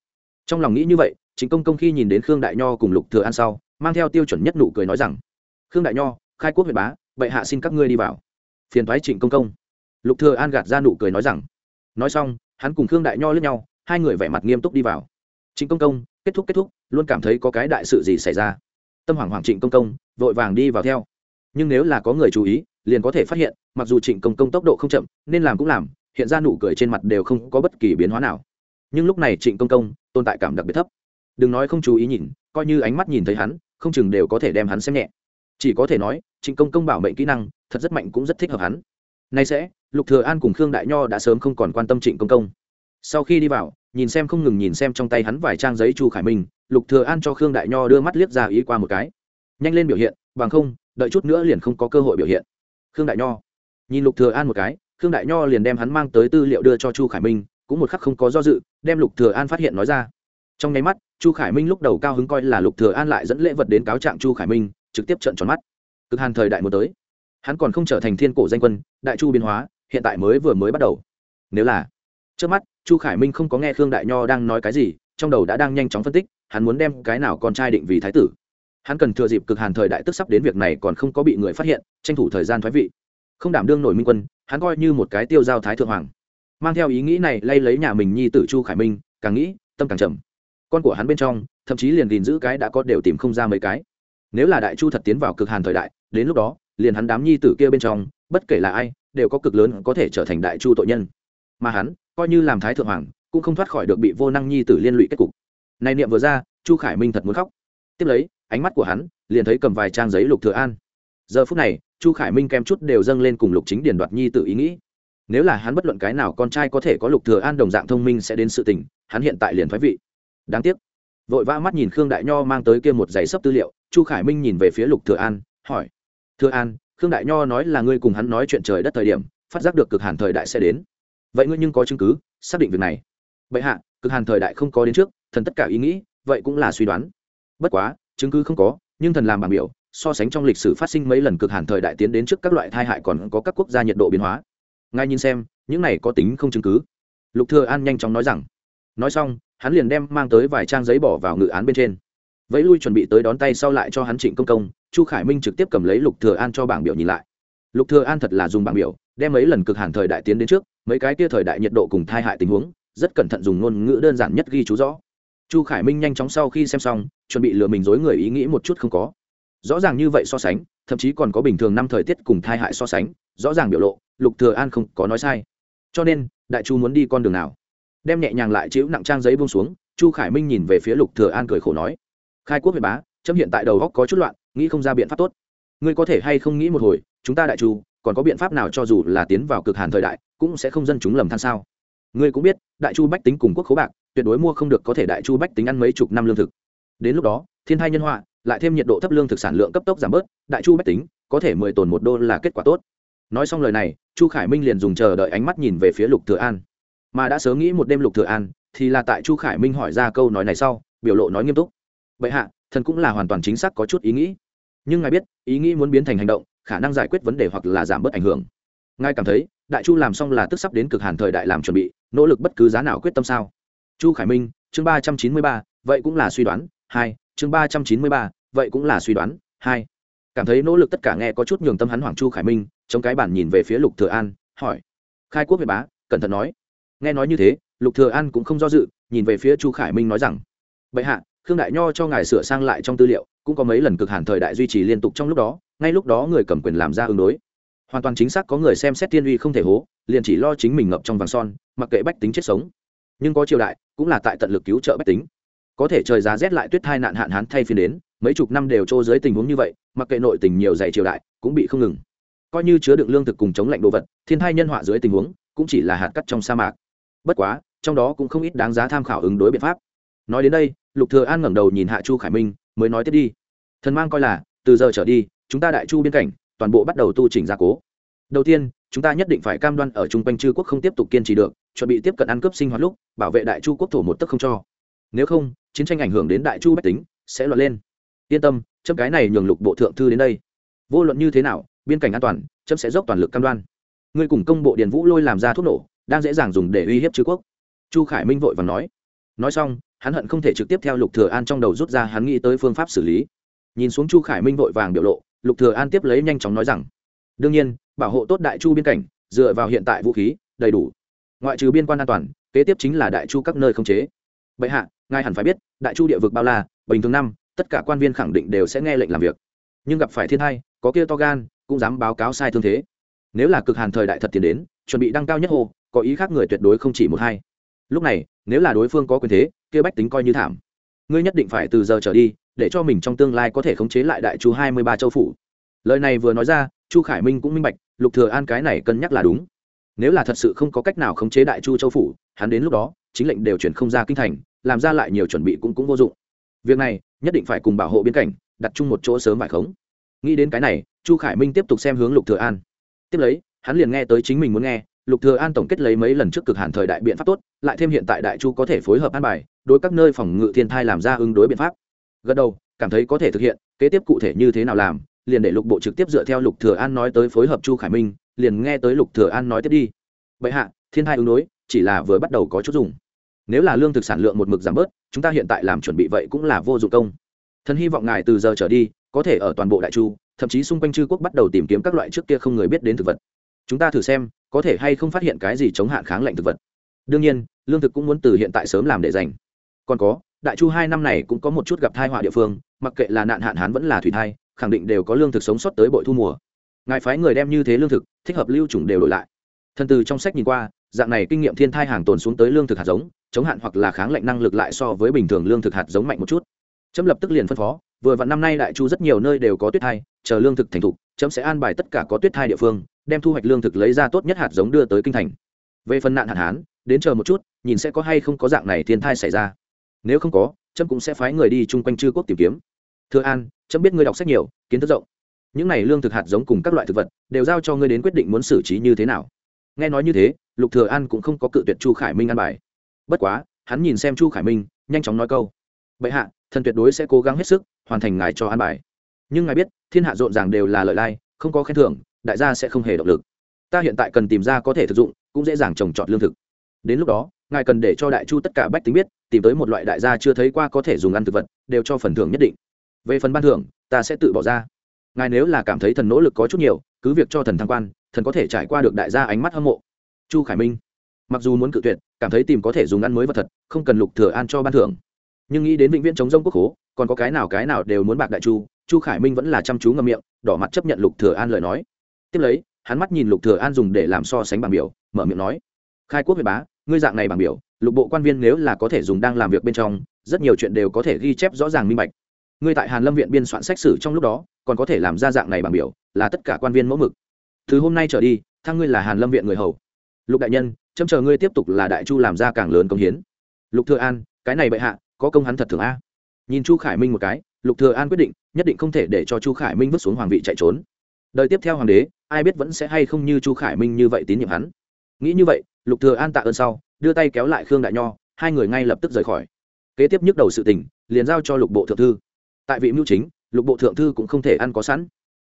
Trong lòng nghĩ như vậy, trịnh công công khi nhìn đến khương đại nho cùng lục thừa an sau, mang theo tiêu chuẩn nhất nụ cười nói rằng, khương đại nho, khai quốc huyện bá, bệ hạ xin các ngươi đi vào. Phiền thoái trịnh công công. Lục thừa an gạt ra nụ cười nói rằng, nói xong, hắn cùng khương đại nho lướt nhau, hai người vẻ mặt nghiêm túc đi vào. Trịnh công công, kết thúc kết thúc, luôn cảm thấy có cái đại sự gì xảy ra. Tâm hoàng hoàng trịnh công công, vội vàng đi vào theo. Nhưng nếu là có người chú ý, liền có thể phát hiện, mặc dù trịnh công công tốc độ không chậm, nên làm cũng làm hiện ra nụ cười trên mặt đều không có bất kỳ biến hóa nào. Nhưng lúc này trịnh công công, tồn tại cảm đặc biệt thấp. Đừng nói không chú ý nhìn, coi như ánh mắt nhìn thấy hắn, không chừng đều có thể đem hắn xem nhẹ. Chỉ có thể nói, trịnh công công bảo mệnh kỹ năng, thật rất mạnh cũng rất thích hợp hắn. Nay sẽ, lục thừa an cùng khương đại nho đã sớm không còn quan tâm trịnh công công. Sau khi đi vào, nhìn xem không ngừng nhìn xem trong tay hắn vài trang giấy chu khải minh, lục thừa an cho khương đại nho đưa mắt liếc ra ý qua một cái. Nhanh lên biểu hiện, bằng không, đợi chút nữa liền không có cơ hội biểu hiện. Khương đại nho, nhìn lục thừa an một cái khương đại nho liền đem hắn mang tới tư liệu đưa cho chu khải minh, cũng một khắc không có do dự, đem lục thừa an phát hiện nói ra. Trong nháy mắt, chu khải minh lúc đầu cao hứng coi là lục thừa an lại dẫn lễ vật đến cáo trạng chu khải minh, trực tiếp trợn tròn mắt. Cực hàn thời đại một tới. Hắn còn không trở thành thiên cổ danh quân, đại chu biến hóa, hiện tại mới vừa mới bắt đầu. Nếu là, trước mắt, chu khải minh không có nghe khương đại nho đang nói cái gì, trong đầu đã đang nhanh chóng phân tích, hắn muốn đem cái nào con trai định vì thái tử. Hắn cần thừa dịp cực hàn thời đại tức sắp đến việc này còn không có bị người phát hiện, tranh thủ thời gian thoái vị. Không đảm đương nổi minh quân hắn coi như một cái tiêu giao thái thượng hoàng. Mang theo ý nghĩ này lay lấy nhà mình nhi tử chu khải minh, càng nghĩ, tâm càng trầm. Con của hắn bên trong, thậm chí liền gìn giữ cái đã có đều tìm không ra mấy cái. Nếu là đại chu thật tiến vào cực hàn thời đại, đến lúc đó, liền hắn đám nhi tử kia bên trong, bất kể là ai, đều có cực lớn có thể trở thành đại chu tội nhân. Mà hắn, coi như làm thái thượng hoàng, cũng không thoát khỏi được bị vô năng nhi tử liên lụy kết cục. Này niệm vừa ra, chu khải minh thật muốn khóc. Tiếp lấy, ánh mắt của hắn, liền thấy cầm vài trang giấy lục thừa an giờ phút này, chu khải minh kem chút đều dâng lên cùng lục chính điền đoạt nhi tự ý nghĩ. Nếu là hắn bất luận cái nào con trai có thể có lục thừa an đồng dạng thông minh sẽ đến sự tình, hắn hiện tại liền thoái vị. Đáng tiếc. Vội vã mắt nhìn khương đại nho mang tới kia một giấy sấp tư liệu, chu khải minh nhìn về phía lục thừa an, hỏi. Thừa an, khương đại nho nói là ngươi cùng hắn nói chuyện trời đất thời điểm, phát giác được cực hàn thời đại sẽ đến. Vậy ngươi nhưng có chứng cứ, xác định việc này. Vậy hạ, cực hàn thời đại không có đến trước, thần tất cả ý nghĩ, vậy cũng là suy đoán. Bất quá, chứng cứ không có, nhưng thần làm bảng biểu so sánh trong lịch sử phát sinh mấy lần cực hàn thời đại tiến đến trước các loại tai hại còn có các quốc gia nhiệt độ biến hóa. Ngay nhìn xem, những này có tính không chứng cứ. Lục thừa an nhanh chóng nói rằng, nói xong, hắn liền đem mang tới vài trang giấy bỏ vào ngự án bên trên. Vẫy lui chuẩn bị tới đón tay sau lại cho hắn trịnh công công, chu khải minh trực tiếp cầm lấy lục thừa an cho bảng biểu nhìn lại. Lục thừa an thật là dùng bảng biểu, đem mấy lần cực hàn thời đại tiến đến trước, mấy cái kia thời đại nhiệt độ cùng tai hại tình huống, rất cẩn thận dùng ngôn ngữ đơn giản nhất ghi chú rõ. Chu khải minh nhanh chóng sau khi xem xong, chuẩn bị lừa mình dối người ý nghĩ một chút không có rõ ràng như vậy so sánh, thậm chí còn có bình thường năm thời tiết cùng thai hại so sánh, rõ ràng biểu lộ, lục thừa an không có nói sai. Cho nên, đại chu muốn đi con đường nào? Đem nhẹ nhàng lại chiếu nặng trang giấy buông xuống, chu khải minh nhìn về phía lục thừa an cười khổ nói, khai quốc việt bá, chấm hiện tại đầu góc có chút loạn, nghĩ không ra biện pháp tốt. Ngươi có thể hay không nghĩ một hồi, chúng ta đại chu, còn có biện pháp nào cho dù là tiến vào cực hàn thời đại, cũng sẽ không dân chúng lầm than sao? Ngươi cũng biết, đại chu bách tính cùng quốc khố bạc, tuyệt đối mua không được có thể đại chu bách tính ăn mấy chục năm lương thực. Đến lúc đó, thiên thai nhân họa lại thêm nhiệt độ thấp lương thực sản lượng cấp tốc giảm bớt, đại chu bách tính, có thể mười tồn một đô là kết quả tốt. Nói xong lời này, chu khải minh liền dùng chờ đợi ánh mắt nhìn về phía lục thừa an. Mà đã sớm nghĩ một đêm lục thừa an, thì là tại chu khải minh hỏi ra câu nói này sau, biểu lộ nói nghiêm túc. Vậy hạ, thần cũng là hoàn toàn chính xác có chút ý nghĩ. Nhưng ngài biết, ý nghĩ muốn biến thành hành động, khả năng giải quyết vấn đề hoặc là giảm bớt ảnh hưởng. Ngài cảm thấy, đại chu làm xong là tức sắp đến cực hàn thời đại làm chuẩn bị, nỗ lực bất cứ giá nào quyết tâm sao? Chu khải minh, chương ba trăm chín mươi ba, vậy cũng là suy đoán. Hai, chương ba trăm chín mươi ba vậy cũng là suy đoán. Hai, cảm thấy nỗ lực tất cả nghe có chút nhường tâm hắn hoàng chu khải minh trong cái bản nhìn về phía lục thừa an, hỏi. Khai quốc việt bá, cẩn thận nói. Nghe nói như thế, lục thừa an cũng không do dự, nhìn về phía chu khải minh nói rằng, bệ hạ, khương đại nho cho ngài sửa sang lại trong tư liệu, cũng có mấy lần cực hàn thời đại duy trì liên tục trong lúc đó, ngay lúc đó người cầm quyền làm ra ứng đối. Hoàn toàn chính xác có người xem xét tiên uy không thể hố, liền chỉ lo chính mình ngập trong vàng son, mặc kệ bách tính chết sống. Nhưng có triều đại, cũng là tại tận lực cứu trợ bách tính. Có thể trời giá rét lại tuyết hai nạn hạn hán thay phiên đến mấy chục năm đều trô dưới tình huống như vậy, mặc kệ nội tình nhiều dày triều đại, cũng bị không ngừng. Coi như chứa đựng lương thực cùng chống lạnh đồ vật, thiên thai nhân họa dưới tình huống, cũng chỉ là hạt cắt trong sa mạc. Bất quá, trong đó cũng không ít đáng giá tham khảo ứng đối biện pháp. Nói đến đây, lục thừa an ngẩng đầu nhìn hạ chu khải minh, mới nói tiếp đi. Thần mang coi là, từ giờ trở đi, chúng ta đại chu biên cảnh, toàn bộ bắt đầu tu chỉnh gia cố. Đầu tiên, chúng ta nhất định phải cam đoan ở trung quanh chư quốc không tiếp tục kiên trì được, chuẩn bị tiếp cận ăn cướp sinh hoạt lúc, bảo vệ đại chu quốc thổ một tấc không cho. Nếu không, chiến tranh ảnh hưởng đến đại chu bách tính, sẽ loạn lên yên tâm, chấm cái này nhường lục bộ thượng thư đến đây. Vô luận như thế nào, biên cảnh an toàn, chấm sẽ dốc toàn lực cam đoan. Ngươi cùng công bộ điền vũ lôi làm ra thuốc nổ, đang dễ dàng dùng để uy hiếp chư quốc. Chu khải minh vội và nói. Nói xong, hắn hận không thể trực tiếp theo lục thừa an trong đầu rút ra hắn nghĩ tới phương pháp xử lý. Nhìn xuống chu khải minh vội vàng biểu lộ, lục thừa an tiếp lấy nhanh chóng nói rằng, đương nhiên, bảo hộ tốt đại chu biên cảnh, dựa vào hiện tại vũ khí, đầy đủ. Ngoại trừ biên quan an toàn, kế tiếp chính là đại chu các nơi không chế. Bệ hạ, ngài hẳn phải biết, đại chu địa vực bao la, bình thường năm tất cả quan viên khẳng định đều sẽ nghe lệnh làm việc. Nhưng gặp phải thiên hai, có kia to gan, cũng dám báo cáo sai thương thế. Nếu là cực hàn thời đại thật tiền đến, chuẩn bị đăng cao nhất hồ, có ý khác người tuyệt đối không chỉ một hai. Lúc này, nếu là đối phương có quyền thế, kia bách tính coi như thảm. Ngươi nhất định phải từ giờ trở đi, để cho mình trong tương lai có thể khống chế lại đại chu hai mươi ba châu phủ. Lời này vừa nói ra, chu khải minh cũng minh bạch, lục thừa an cái này cân nhắc là đúng. Nếu là thật sự không có cách nào khống chế đại chu châu phủ, hắn đến lúc đó, chính lệnh đều chuyển không ra kinh thành, làm ra lại nhiều chuẩn bị cũng cũng vô dụng việc này, nhất định phải cùng bảo hộ biên cảnh, đặt chung một chỗ sớm vải khống. Nghĩ đến cái này, chu khải minh tiếp tục xem hướng lục thừa an. Tiếp lấy, hắn liền nghe tới chính mình muốn nghe, lục thừa an tổng kết lấy mấy lần trước cực hạn thời đại biện pháp tốt, lại thêm hiện tại đại chu có thể phối hợp an bài, đối các nơi phòng ngự thiên thai làm ra ứng đối biện pháp. Gật đầu, cảm thấy có thể thực hiện, kế tiếp cụ thể như thế nào làm, liền để lục bộ trực tiếp dựa theo lục thừa an nói tới phối hợp chu khải minh, liền nghe tới lục thừa an nói tiếp đi. Vậy hạ, thiên thai ứng đối, chỉ là vừa bắt đầu có chút dùng nếu là lương thực sản lượng một mực giảm bớt, chúng ta hiện tại làm chuẩn bị vậy cũng là vô dụng công. Thần hy vọng ngài từ giờ trở đi, có thể ở toàn bộ đại chu, thậm chí xung quanh chư quốc bắt đầu tìm kiếm các loại trước kia không người biết đến thực vật. Chúng ta thử xem, có thể hay không phát hiện cái gì chống hạn kháng lạnh thực vật. Đương nhiên, lương thực cũng muốn từ hiện tại sớm làm để dành. Còn có, đại chu hai năm này cũng có một chút gặp thai họa địa phương, mặc kệ là nạn hạn hán vẫn là thủy thai, khẳng định đều có lương thực sống sót tới bội thu mùa. Ngài phái người đem như thế lương thực, thích hợp lưu chủng đều đổi lại. Thần từ trong sách nhìn qua, dạng này kinh nghiệm thiên thai hàng tồn xuống tới lương thực hạt giống chống hạn hoặc là kháng lạnh năng lực lại so với bình thường lương thực hạt giống mạnh một chút. Chấm lập tức liền phân phó, vừa vặn năm nay đại chu rất nhiều nơi đều có tuyết thai, chờ lương thực thành thục, chấm sẽ an bài tất cả có tuyết thai địa phương, đem thu hoạch lương thực lấy ra tốt nhất hạt giống đưa tới kinh thành. Về phần nạn hạn hán, đến chờ một chút, nhìn sẽ có hay không có dạng này thiên thai xảy ra. Nếu không có trâm cũng sẽ phái người đi chung quanh chư quốc tìm kiếm. Thưa an trâm biết ngươi đọc sách nhiều, kiến thức rộng. Những này lương thực hạt giống cùng các loại thực vật, đều giao cho ngươi đến quyết định muốn xử trí như thế nào. Nghe nói như thế, lục thừa an cũng không có cự tuyệt chu khải minh an bài bất quá, hắn nhìn xem chu khải minh, nhanh chóng nói câu. Bệ hạ, thần tuyệt đối sẽ cố gắng hết sức, hoàn thành ngài cho an bài. Nhưng ngài biết, thiên hạ rộn ràng đều là lợi lai, không có khen thưởng, đại gia sẽ không hề động lực. Ta hiện tại cần tìm ra có thể thực dụng, cũng dễ dàng trồng trọt lương thực. Đến lúc đó, ngài cần để cho đại chu tất cả bách tính biết, tìm tới một loại đại gia chưa thấy qua có thể dùng ăn thực vật, đều cho phần thưởng nhất định. Về phần ban thưởng, ta sẽ tự bỏ ra. Ngài nếu là cảm thấy thần nỗ lực có chút nhiều, cứ việc cho thần thăng quan, thần có thể trải qua được đại gia ánh mắt hâm mộ. Chu khải minh, mặc dù muốn cự tuyệt cảm thấy tìm có thể dùng ăn mới vật thật, không cần lục thừa an cho ban thưởng. Nhưng nghĩ đến vĩnh viễn chống rông quốc hố còn có cái nào cái nào đều muốn bạc đại chu chu khải minh vẫn là chăm chú ngậm miệng, đỏ mặt chấp nhận lục thừa an lời nói. Tiếp lấy, hắn mắt nhìn lục thừa an dùng để làm so sánh bảng biểu, mở miệng nói, khai quốc việt bá, ngươi dạng này bảng biểu, lục bộ quan viên nếu là có thể dùng đang làm việc bên trong, rất nhiều chuyện đều có thể ghi chép rõ ràng minh bạch. Ngươi tại hàn lâm viện biên soạn sách sử trong lúc đó, còn có thể làm ra dạng này bảng biểu, là tất cả quan viên mẫu mực. Từ hôm nay trở đi, thăng ngươi là hàn lâm viện người hầu lục đại nhân châm chờ ngươi tiếp tục là đại chu làm ra càng lớn công hiến. Lục thừa an, cái này bệ hạ, có công hắn thật thường a. Nhìn chu khải minh một cái, lục thừa an quyết định, nhất định không thể để cho chu khải minh vứt xuống hoàng vị chạy trốn. Đời tiếp theo hoàng đế, ai biết vẫn sẽ hay không như chu khải minh như vậy tín nhiệm hắn. Nghĩ như vậy, lục thừa an tạ ơn sau, đưa tay kéo lại khương đại nho, hai người ngay lập tức rời khỏi. Kế tiếp nhức đầu sự tình, liền giao cho lục bộ thượng thư. Tại vị mưu chính, lục bộ thượng thư cũng không thể ăn có sẵn.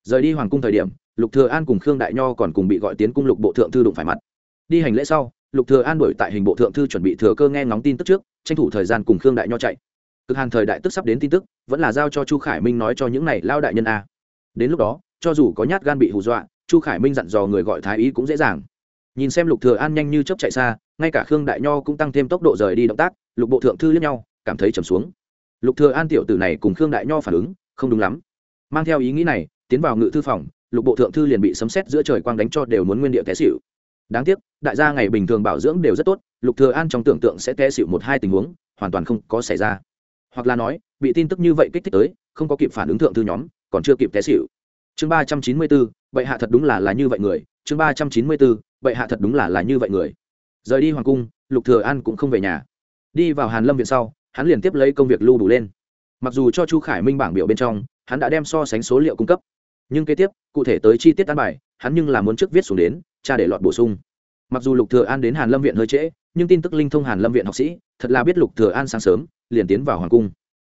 Rời đi hoàng cung thời điểm, lục thừa an cùng khương đại nho còn cùng bị gọi tiến cung lục bộ thượng thư đụng phải mặt đi hành lễ sau, lục thừa an đuổi tại hình bộ thượng thư chuẩn bị thừa cơ nghe ngóng tin tức trước, tranh thủ thời gian cùng khương đại nho chạy. Cực hàn thời đại tức sắp đến tin tức, vẫn là giao cho chu khải minh nói cho những này lao đại nhân a. Đến lúc đó, cho dù có nhát gan bị hù dọa, chu khải minh dặn dò người gọi thái ý cũng dễ dàng. Nhìn xem lục thừa an nhanh như chớp chạy xa, ngay cả khương đại nho cũng tăng thêm tốc độ rời đi động tác, lục bộ thượng thư liếc nhau, cảm thấy trầm xuống. Lục thừa an tiểu tử này cùng khương đại nho phản ứng, không đúng lắm. Mang theo ý nghĩ này, tiến vào ngự thư phòng, lục bộ thượng thư liền bị sấm sét giữa trời quang đánh cho đều muốn nguyên địa té xỉu đáng tiếc, đại gia ngày bình thường bảo dưỡng đều rất tốt, lục thừa an trong tưởng tượng sẽ té xịu một hai tình huống, hoàn toàn không có xảy ra. Hoặc là nói, bị tin tức như vậy kích thích tới, không có kịp phản ứng thượng thư nhóm, còn chưa kịp té xịu chương ba trăm chín mươi bốn, bệ hạ thật đúng là là như vậy người. Chương ba trăm chín mươi bốn, bệ hạ thật đúng là là như vậy người. Rời đi hoàng cung, lục thừa an cũng không về nhà. Đi vào hàn lâm viện sau, hắn liền tiếp lấy công việc lưu đủ lên. Mặc dù cho chu khải minh bảng biểu bên trong, hắn đã đem so sánh số liệu cung cấp. Nhưng kế tiếp, cụ thể tới chi tiết an bài, hắn nhưng là muốn trước viết xuống đến cha để lọt bổ sung. Mặc dù lục thừa an đến hàn lâm viện hơi trễ, nhưng tin tức linh thông hàn lâm viện học sĩ, thật là biết lục thừa an sáng sớm, liền tiến vào hoàng cung.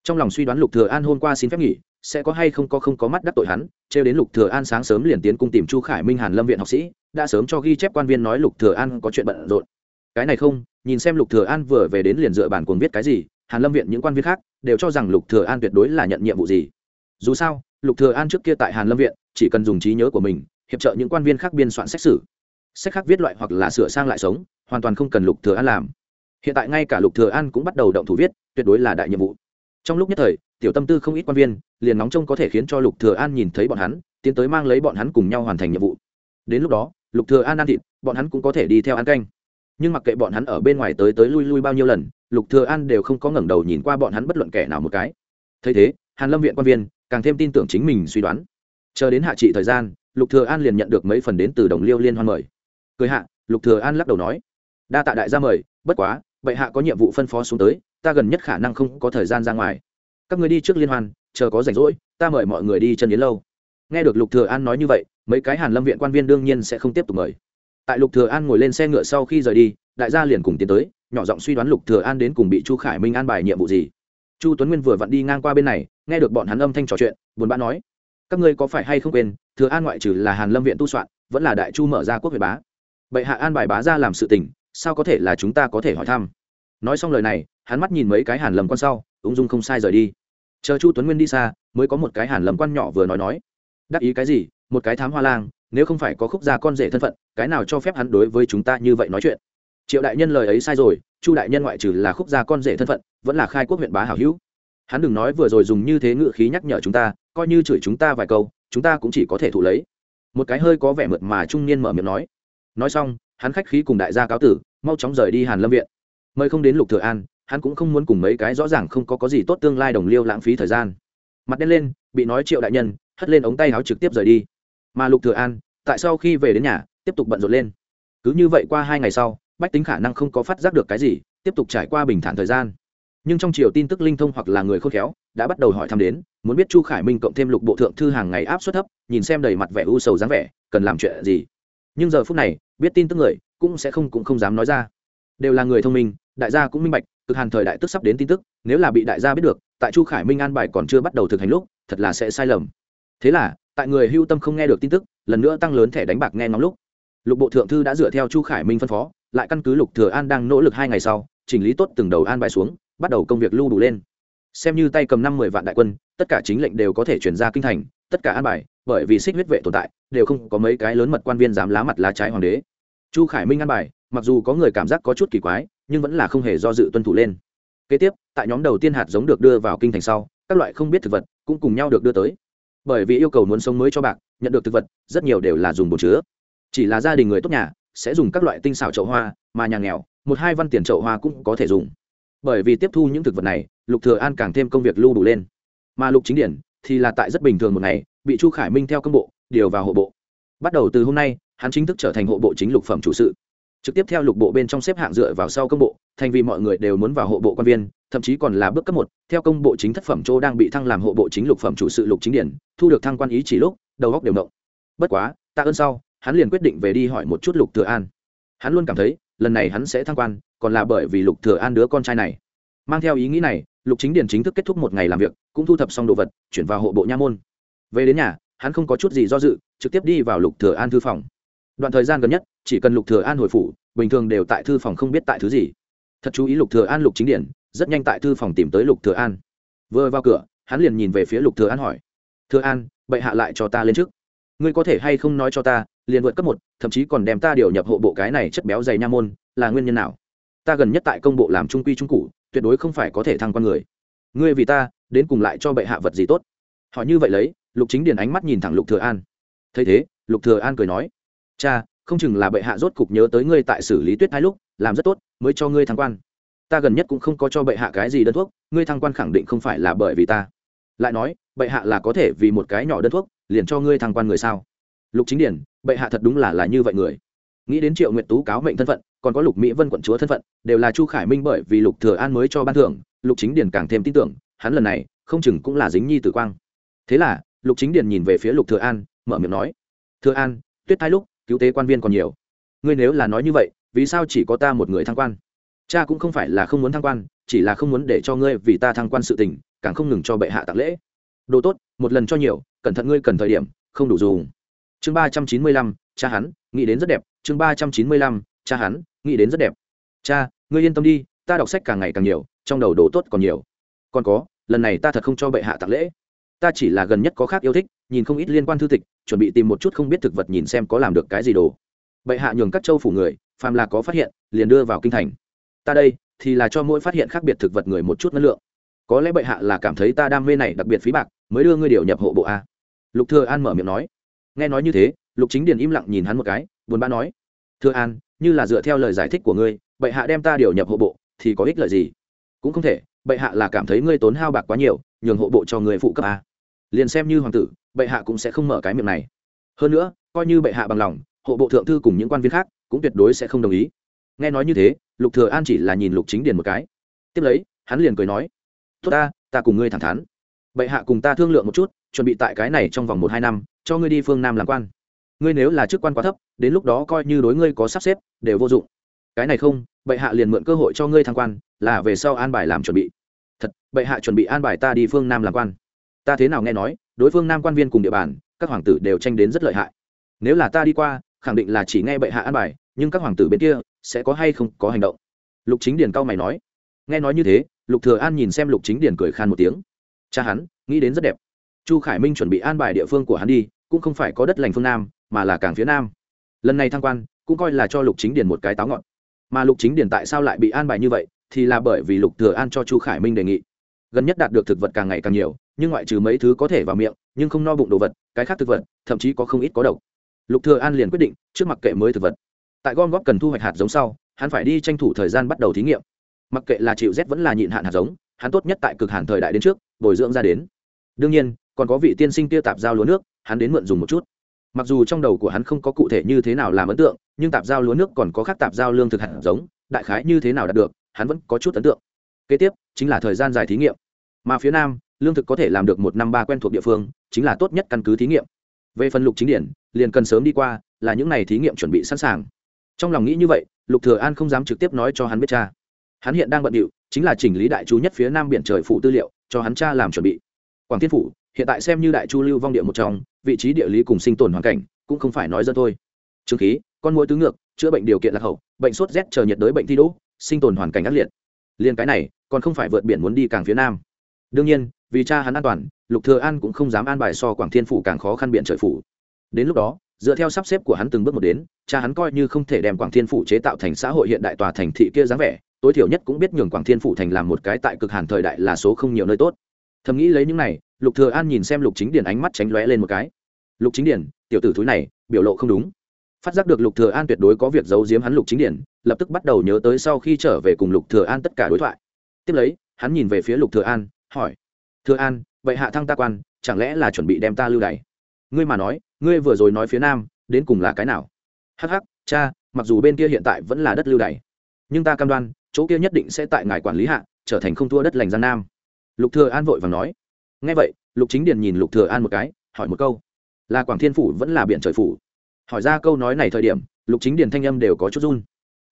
Trong lòng suy đoán lục thừa an hôm qua xin phép nghỉ, sẽ có hay không có không có mắt đắc tội hắn, trêu đến lục thừa an sáng sớm liền tiến cung tìm chu khải minh hàn lâm viện học sĩ, đã sớm cho ghi chép quan viên nói lục thừa an có chuyện bận rộn. Cái này không, nhìn xem lục thừa an vừa về đến liền dựa bản cuồng viết cái gì, hàn lâm viện những quan viên khác đều cho rằng lục thừa an tuyệt đối là nhận nhiệm vụ gì. Dù sao, lục thừa an trước kia tại hàn lâm viện chỉ cần dùng trí nhớ của mình, hiệp trợ những quan viên khác biên soạn sách sử sách khác viết loại hoặc là sửa sang lại sống, hoàn toàn không cần lục thừa an làm. Hiện tại ngay cả lục thừa an cũng bắt đầu động thủ viết, tuyệt đối là đại nhiệm vụ. Trong lúc nhất thời, tiểu tâm tư không ít quan viên, liền nóng trông có thể khiến cho lục thừa an nhìn thấy bọn hắn, tiến tới mang lấy bọn hắn cùng nhau hoàn thành nhiệm vụ. Đến lúc đó, lục thừa an ăn thịt, bọn hắn cũng có thể đi theo ăn canh. Nhưng mặc kệ bọn hắn ở bên ngoài tới tới lui lui bao nhiêu lần, lục thừa an đều không có ngẩng đầu nhìn qua bọn hắn bất luận kẻ nào một cái. Thấy thế, hàn lâm viện quan viên càng thêm tin tưởng chính mình suy đoán. Chờ đến hạ trị thời gian, lục thừa an liền nhận được mấy phần đến từ đồng liêu liên hoan mời cười hạ, lục thừa an lắc đầu nói, đa tạ đại gia mời, bất quá, bệ hạ có nhiệm vụ phân phó xuống tới, ta gần nhất khả năng không có thời gian ra ngoài. Các ngươi đi trước liên hoan, chờ có rảnh rỗi, ta mời mọi người đi chân yến lâu. Nghe được lục thừa an nói như vậy, mấy cái hàn lâm viện quan viên đương nhiên sẽ không tiếp tục mời. Tại lục thừa an ngồi lên xe ngựa sau khi rời đi, đại gia liền cùng tiến tới, nhỏ giọng suy đoán lục thừa an đến cùng bị chu khải minh an bài nhiệm vụ gì. Chu tuấn nguyên vừa vặn đi ngang qua bên này, nghe được bọn hắn âm thanh trò chuyện, buồn bã nói, các ngươi có phải hay không quên, thừa an ngoại trừ là hàn lâm viện tu soạn, vẫn là đại chu mở ra quốc việt bá? Bệ hạ an bài bá ra làm sự tình, sao có thể là chúng ta có thể hỏi thăm? Nói xong lời này, hắn mắt nhìn mấy cái hàn lầm quan sau, ung dung không sai rời đi. Chờ chu tuấn nguyên đi xa, mới có một cái hàn lầm quan nhỏ vừa nói nói. Đắc ý cái gì? Một cái thám hoa lang, nếu không phải có khúc gia con rể thân phận, cái nào cho phép hắn đối với chúng ta như vậy nói chuyện? Triệu đại nhân lời ấy sai rồi, chu đại nhân ngoại trừ là khúc gia con rể thân phận, vẫn là khai quốc huyện bá hảo hữu. Hắn đừng nói vừa rồi dùng như thế ngự khí nhắc nhở chúng ta, coi như chửi chúng ta vài câu, chúng ta cũng chỉ có thể thụ lấy. Một cái hơi có vẻ mượt mà trung niên mở miệng nói nói xong, hắn khách khí cùng đại gia cáo tử, mau chóng rời đi hàn lâm viện. Mời không đến lục thừa an, hắn cũng không muốn cùng mấy cái rõ ràng không có có gì tốt tương lai đồng liêu lãng phí thời gian. Mặt đen lên, bị nói triệu đại nhân, hất lên ống tay áo trực tiếp rời đi. Mà lục thừa an, tại sau khi về đến nhà, tiếp tục bận rộn lên. Cứ như vậy qua hai ngày sau, bách tính khả năng không có phát giác được cái gì, tiếp tục trải qua bình thản thời gian. Nhưng trong chiều tin tức linh thông hoặc là người khôn khéo, đã bắt đầu hỏi thăm đến, muốn biết chu khải minh cộng thêm lục bộ thượng thư hàng ngày áp suất thấp, nhìn xem đầy mặt vẻ u sầu dáng vẻ, cần làm chuyện gì. Nhưng giờ phút này biết tin tức người, cũng sẽ không cũng không dám nói ra. Đều là người thông minh, đại gia cũng minh bạch, cực hàn thời đại tức sắp đến tin tức, nếu là bị đại gia biết được, tại chu khải minh an bài còn chưa bắt đầu thực hành lúc, thật là sẽ sai lầm. Thế là, tại người hưu tâm không nghe được tin tức, lần nữa tăng lớn thẻ đánh bạc nghe ngóng lúc. Lục bộ thượng thư đã dựa theo chu khải minh phân phó, lại căn cứ lục thừa an đang nỗ lực hai ngày sau, chỉnh lý tốt từng đầu an bài xuống, bắt đầu công việc lưu đủ lên. Xem như tay cầm năm mười vạn đại quân, tất cả chính lệnh đều có thể chuyển ra kinh thành, tất cả an bài bởi vì xích huyết vệ tồn tại, đều không có mấy cái lớn mật quan viên dám lá mặt lá trái hoàng đế. Chu khải minh ăn bài, mặc dù có người cảm giác có chút kỳ quái, nhưng vẫn là không hề do dự tuân thủ lên. Kế tiếp, tại nhóm đầu tiên hạt giống được đưa vào kinh thành sau, các loại không biết thực vật cũng cùng nhau được đưa tới. Bởi vì yêu cầu muốn sống mới cho bạc, nhận được thực vật, rất nhiều đều là dùng bột chứa. Chỉ là gia đình người tốt nhà sẽ dùng các loại tinh xảo chậu hoa, mà nhà nghèo, một hai văn tiền chậu hoa cũng có thể dùng. Bởi vì tiếp thu những thực vật này, lục thừa an càng thêm công việc lưu đủ lên. Mà lục chính điển thì là tại rất bình thường một ngày bị chu khải minh theo công bộ, điều vào hộ bộ. Bắt đầu từ hôm nay, hắn chính thức trở thành hộ bộ chính lục phẩm chủ sự. Trực tiếp theo lục bộ bên trong xếp hạng dựa vào sau công bộ, thành vì mọi người đều muốn vào hộ bộ quan viên, thậm chí còn là bước cấp một, theo công bộ chính thất phẩm châu đang bị thăng làm hộ bộ chính lục phẩm chủ sự lục chính điển, thu được thăng quan ý chỉ lúc, đầu góc đều động. Bất quá, tạ ơn sau, hắn liền quyết định về đi hỏi một chút lục thừa an. Hắn luôn cảm thấy, lần này hắn sẽ thăng quan, còn là bởi vì lục thừa an đứa con trai này. Mang theo ý nghĩ này, lục chính điển chính thức kết thúc một ngày làm việc, cũng thu thập xong đồ vật, chuyển vào hộ bộ nha môn về đến nhà, hắn không có chút gì do dự, trực tiếp đi vào lục thừa an thư phòng. Đoạn thời gian gần nhất, chỉ cần lục thừa an hồi phủ, bình thường đều tại thư phòng không biết tại thứ gì. Thật chú ý lục thừa an lục chính điển, rất nhanh tại thư phòng tìm tới lục thừa an. Vừa vào cửa, hắn liền nhìn về phía lục thừa an hỏi, thừa an, bệ hạ lại cho ta lên trước. Ngươi có thể hay không nói cho ta, liền vượt cấp một, thậm chí còn đem ta điều nhập hộ bộ cái này chất béo dày nha môn, là nguyên nhân nào? Ta gần nhất tại công bộ làm trung quy trung cụ, tuyệt đối không phải có thể thăng quan người. Ngươi vì ta, đến cùng lại cho bệ hạ vật gì tốt? Họ như vậy lấy, lục chính điền ánh mắt nhìn thẳng lục thừa an. Thấy thế, lục thừa an cười nói, cha, không chừng là bệ hạ rốt cục nhớ tới ngươi tại xử lý tuyết thái lúc, làm rất tốt, mới cho ngươi thăng quan. Ta gần nhất cũng không có cho bệ hạ cái gì đơn thuốc, ngươi thăng quan khẳng định không phải là bởi vì ta. Lại nói, bệ hạ là có thể vì một cái nhỏ đơn thuốc, liền cho ngươi thăng quan người sao? Lục chính điển bệ hạ thật đúng là là như vậy người. Nghĩ đến triệu nguyện tú cáo mệnh thân phận, còn có lục mỹ vân quận chúa thân phận, đều là chu khải minh bởi vì lục thừa an mới cho ban thưởng. Lục chính điển càng thêm tin tưởng, hắn lần này không chừng cũng là dính nhi tử quang thế là, lục chính Điền nhìn về phía lục thừa an, mở miệng nói, thừa an, tuyết thái lúc, cứu tế quan viên còn nhiều. Ngươi nếu là nói như vậy, vì sao chỉ có ta một người thăng quan? Cha cũng không phải là không muốn thăng quan, chỉ là không muốn để cho ngươi vì ta thăng quan sự tình, càng không ngừng cho bệ hạ tặng lễ. Đồ tốt, một lần cho nhiều, cẩn thận ngươi cần thời điểm, không đủ dùng. Chương ba trăm chín mươi lăm, cha hắn, nghĩ đến rất đẹp. Chương ba trăm chín mươi lăm, cha hắn, nghĩ đến rất đẹp. Cha, ngươi yên tâm đi, ta đọc sách càng ngày càng nhiều, trong đầu đồ tốt còn nhiều. Còn có, lần này ta thật không cho bệ hạ tặng lễ ta chỉ là gần nhất có khác yêu thích, nhìn không ít liên quan thư tịch, chuẩn bị tìm một chút không biết thực vật nhìn xem có làm được cái gì đồ. Bệ hạ nhường các châu phủ người, phàm là có phát hiện, liền đưa vào kinh thành. Ta đây, thì là cho mỗi phát hiện khác biệt thực vật người một chút năng lượng. Có lẽ bệ hạ là cảm thấy ta đam mê này đặc biệt phí bạc, mới đưa ngươi điều nhập hộ bộ a. Lục thừa an mở miệng nói. Nghe nói như thế, lục chính điền im lặng nhìn hắn một cái, buồn bã nói. Thừa an, như là dựa theo lời giải thích của ngươi, bệ hạ đem ta điều nhập hộ bộ, thì có ích lợi gì? Cũng không thể, bệ hạ là cảm thấy ngươi tốn hao bạc quá nhiều, nhường hộ bộ cho người phụ cấp a liền xem như hoàng tử, bệ hạ cũng sẽ không mở cái miệng này. Hơn nữa, coi như bệ hạ bằng lòng, hộ bộ thượng thư cùng những quan viên khác cũng tuyệt đối sẽ không đồng ý. Nghe nói như thế, lục thừa an chỉ là nhìn lục chính điền một cái. Tiếp lấy, hắn liền cười nói, tốt ta ta cùng ngươi thẳng thắn. Bệ hạ cùng ta thương lượng một chút, chuẩn bị tại cái này trong vòng một hai năm, cho ngươi đi phương nam làm quan. Ngươi nếu là chức quan quá thấp, đến lúc đó coi như đối ngươi có sắp xếp, đều vô dụng. Cái này không, bệ hạ liền mượn cơ hội cho ngươi thăng quan, là về sau an bài làm chuẩn bị. Thật, bệ hạ chuẩn bị an bài ta đi phương nam làm quan ta thế nào nghe nói, đối phương nam quan viên cùng địa bàn, các hoàng tử đều tranh đến rất lợi hại. Nếu là ta đi qua, khẳng định là chỉ nghe bệ hạ an bài, nhưng các hoàng tử bên kia, sẽ có hay không có hành động? Lục chính điền cao mày nói. Nghe nói như thế, lục thừa an nhìn xem lục chính điền cười khan một tiếng. Cha hắn, nghĩ đến rất đẹp. Chu khải minh chuẩn bị an bài địa phương của hắn đi, cũng không phải có đất lành phương nam, mà là cảng phía nam. Lần này thăng quan, cũng coi là cho lục chính điền một cái táo ngọn. Mà lục chính điền tại sao lại bị an bài như vậy, thì là bởi vì lục thừa an cho chu khải minh đề nghị. Gần nhất đạt được thực vật càng ngày càng nhiều nhưng ngoại trừ mấy thứ có thể vào miệng, nhưng không no bụng đồ vật, cái khác thực vật, thậm chí có không ít có độc. Lục thừa an liền quyết định, trước mặt kệ mới thực vật. Tại gom góp cần thu hoạch hạt giống sau, hắn phải đi tranh thủ thời gian bắt đầu thí nghiệm. Mặc kệ là chịu rét vẫn là nhịn hạn hạt giống, hắn tốt nhất tại cực hạn thời đại đến trước, bồi dưỡng ra đến. Đương nhiên, còn có vị tiên sinh kia tạp giao lúa nước, hắn đến mượn dùng một chút. Mặc dù trong đầu của hắn không có cụ thể như thế nào làm ấn tượng, nhưng tạp giao lúa nước còn có khác tạp giao lương thực hạt giống, đại khái như thế nào đạt được, hắn vẫn có chút ấn tượng. Kế tiếp, chính là thời gian dài thí nghiệm. Mà phía nam lương thực có thể làm được một năm ba quen thuộc địa phương, chính là tốt nhất căn cứ thí nghiệm. Về phần lục chính điển, liền cần sớm đi qua, là những n à y thí nghiệm chuẩn bị sẵn sàng. Trong lòng nghĩ như vậy, lục thừa an không dám trực tiếp nói cho hắn biết cha. Hắn hiện đang bận điệu, chính là chỉnh lý đại chú nhất phía nam biển trời phụ tư liệu, cho hắn cha làm chuẩn bị. Quảng thiên phủ, hiện tại xem như đại chu lưu vong địa một trong, vị trí địa lý cùng sinh tồn hoàn cảnh, cũng không phải nói dân thôi. Trương khí, con mũi tứ ngược, chữa bệnh điều kiện lạc hậu, bệnh sốt rét chờ nhiệt đới bệnh thi đỗ, sinh tồn hoàn cảnh ác liệt. Liên cái này, còn không phải vượt biển muốn đi càng phía nam đương nhiên, vì cha hắn an toàn, lục thừa an cũng không dám an bài so quảng thiên phủ càng khó khăn biện trời phủ. Đến lúc đó, dựa theo sắp xếp của hắn từng bước một đến, cha hắn coi như không thể đem quảng thiên phủ chế tạo thành xã hội hiện đại tòa thành thị kia dáng vẻ, tối thiểu nhất cũng biết nhường quảng thiên phủ thành làm một cái tại cực hàn thời đại là số không nhiều nơi tốt. Thầm nghĩ lấy những này, lục thừa an nhìn xem lục chính điển ánh mắt tránh lóe lên một cái. Lục chính điển tiểu tử thúi này, biểu lộ không đúng. Phát giác được lục thừa an tuyệt đối có việc giấu giếm hắn lục chính điển lập tức bắt đầu nhớ tới sau khi trở về cùng lục thừa an tất cả đối thoại. Tiếp lấy, hắn nhìn về phía lục thừa an hỏi, thưa an, vậy hạ thăng ta quan, chẳng lẽ là chuẩn bị đem ta lưu đày? Ngươi mà nói, ngươi vừa rồi nói phía nam, đến cùng là cái nào? Hắc hắc, cha, mặc dù bên kia hiện tại vẫn là đất lưu đày, nhưng ta cam đoan, chỗ kia nhất định sẽ tại ngài quản lý hạ, trở thành không thua đất lành gian nam. Lục thừa an vội vàng nói. Nghe vậy, lục chính điền nhìn lục thừa an một cái, hỏi một câu, là quảng thiên phủ vẫn là biển trời phủ? Hỏi ra câu nói này thời điểm, lục chính điền thanh âm đều có chút run.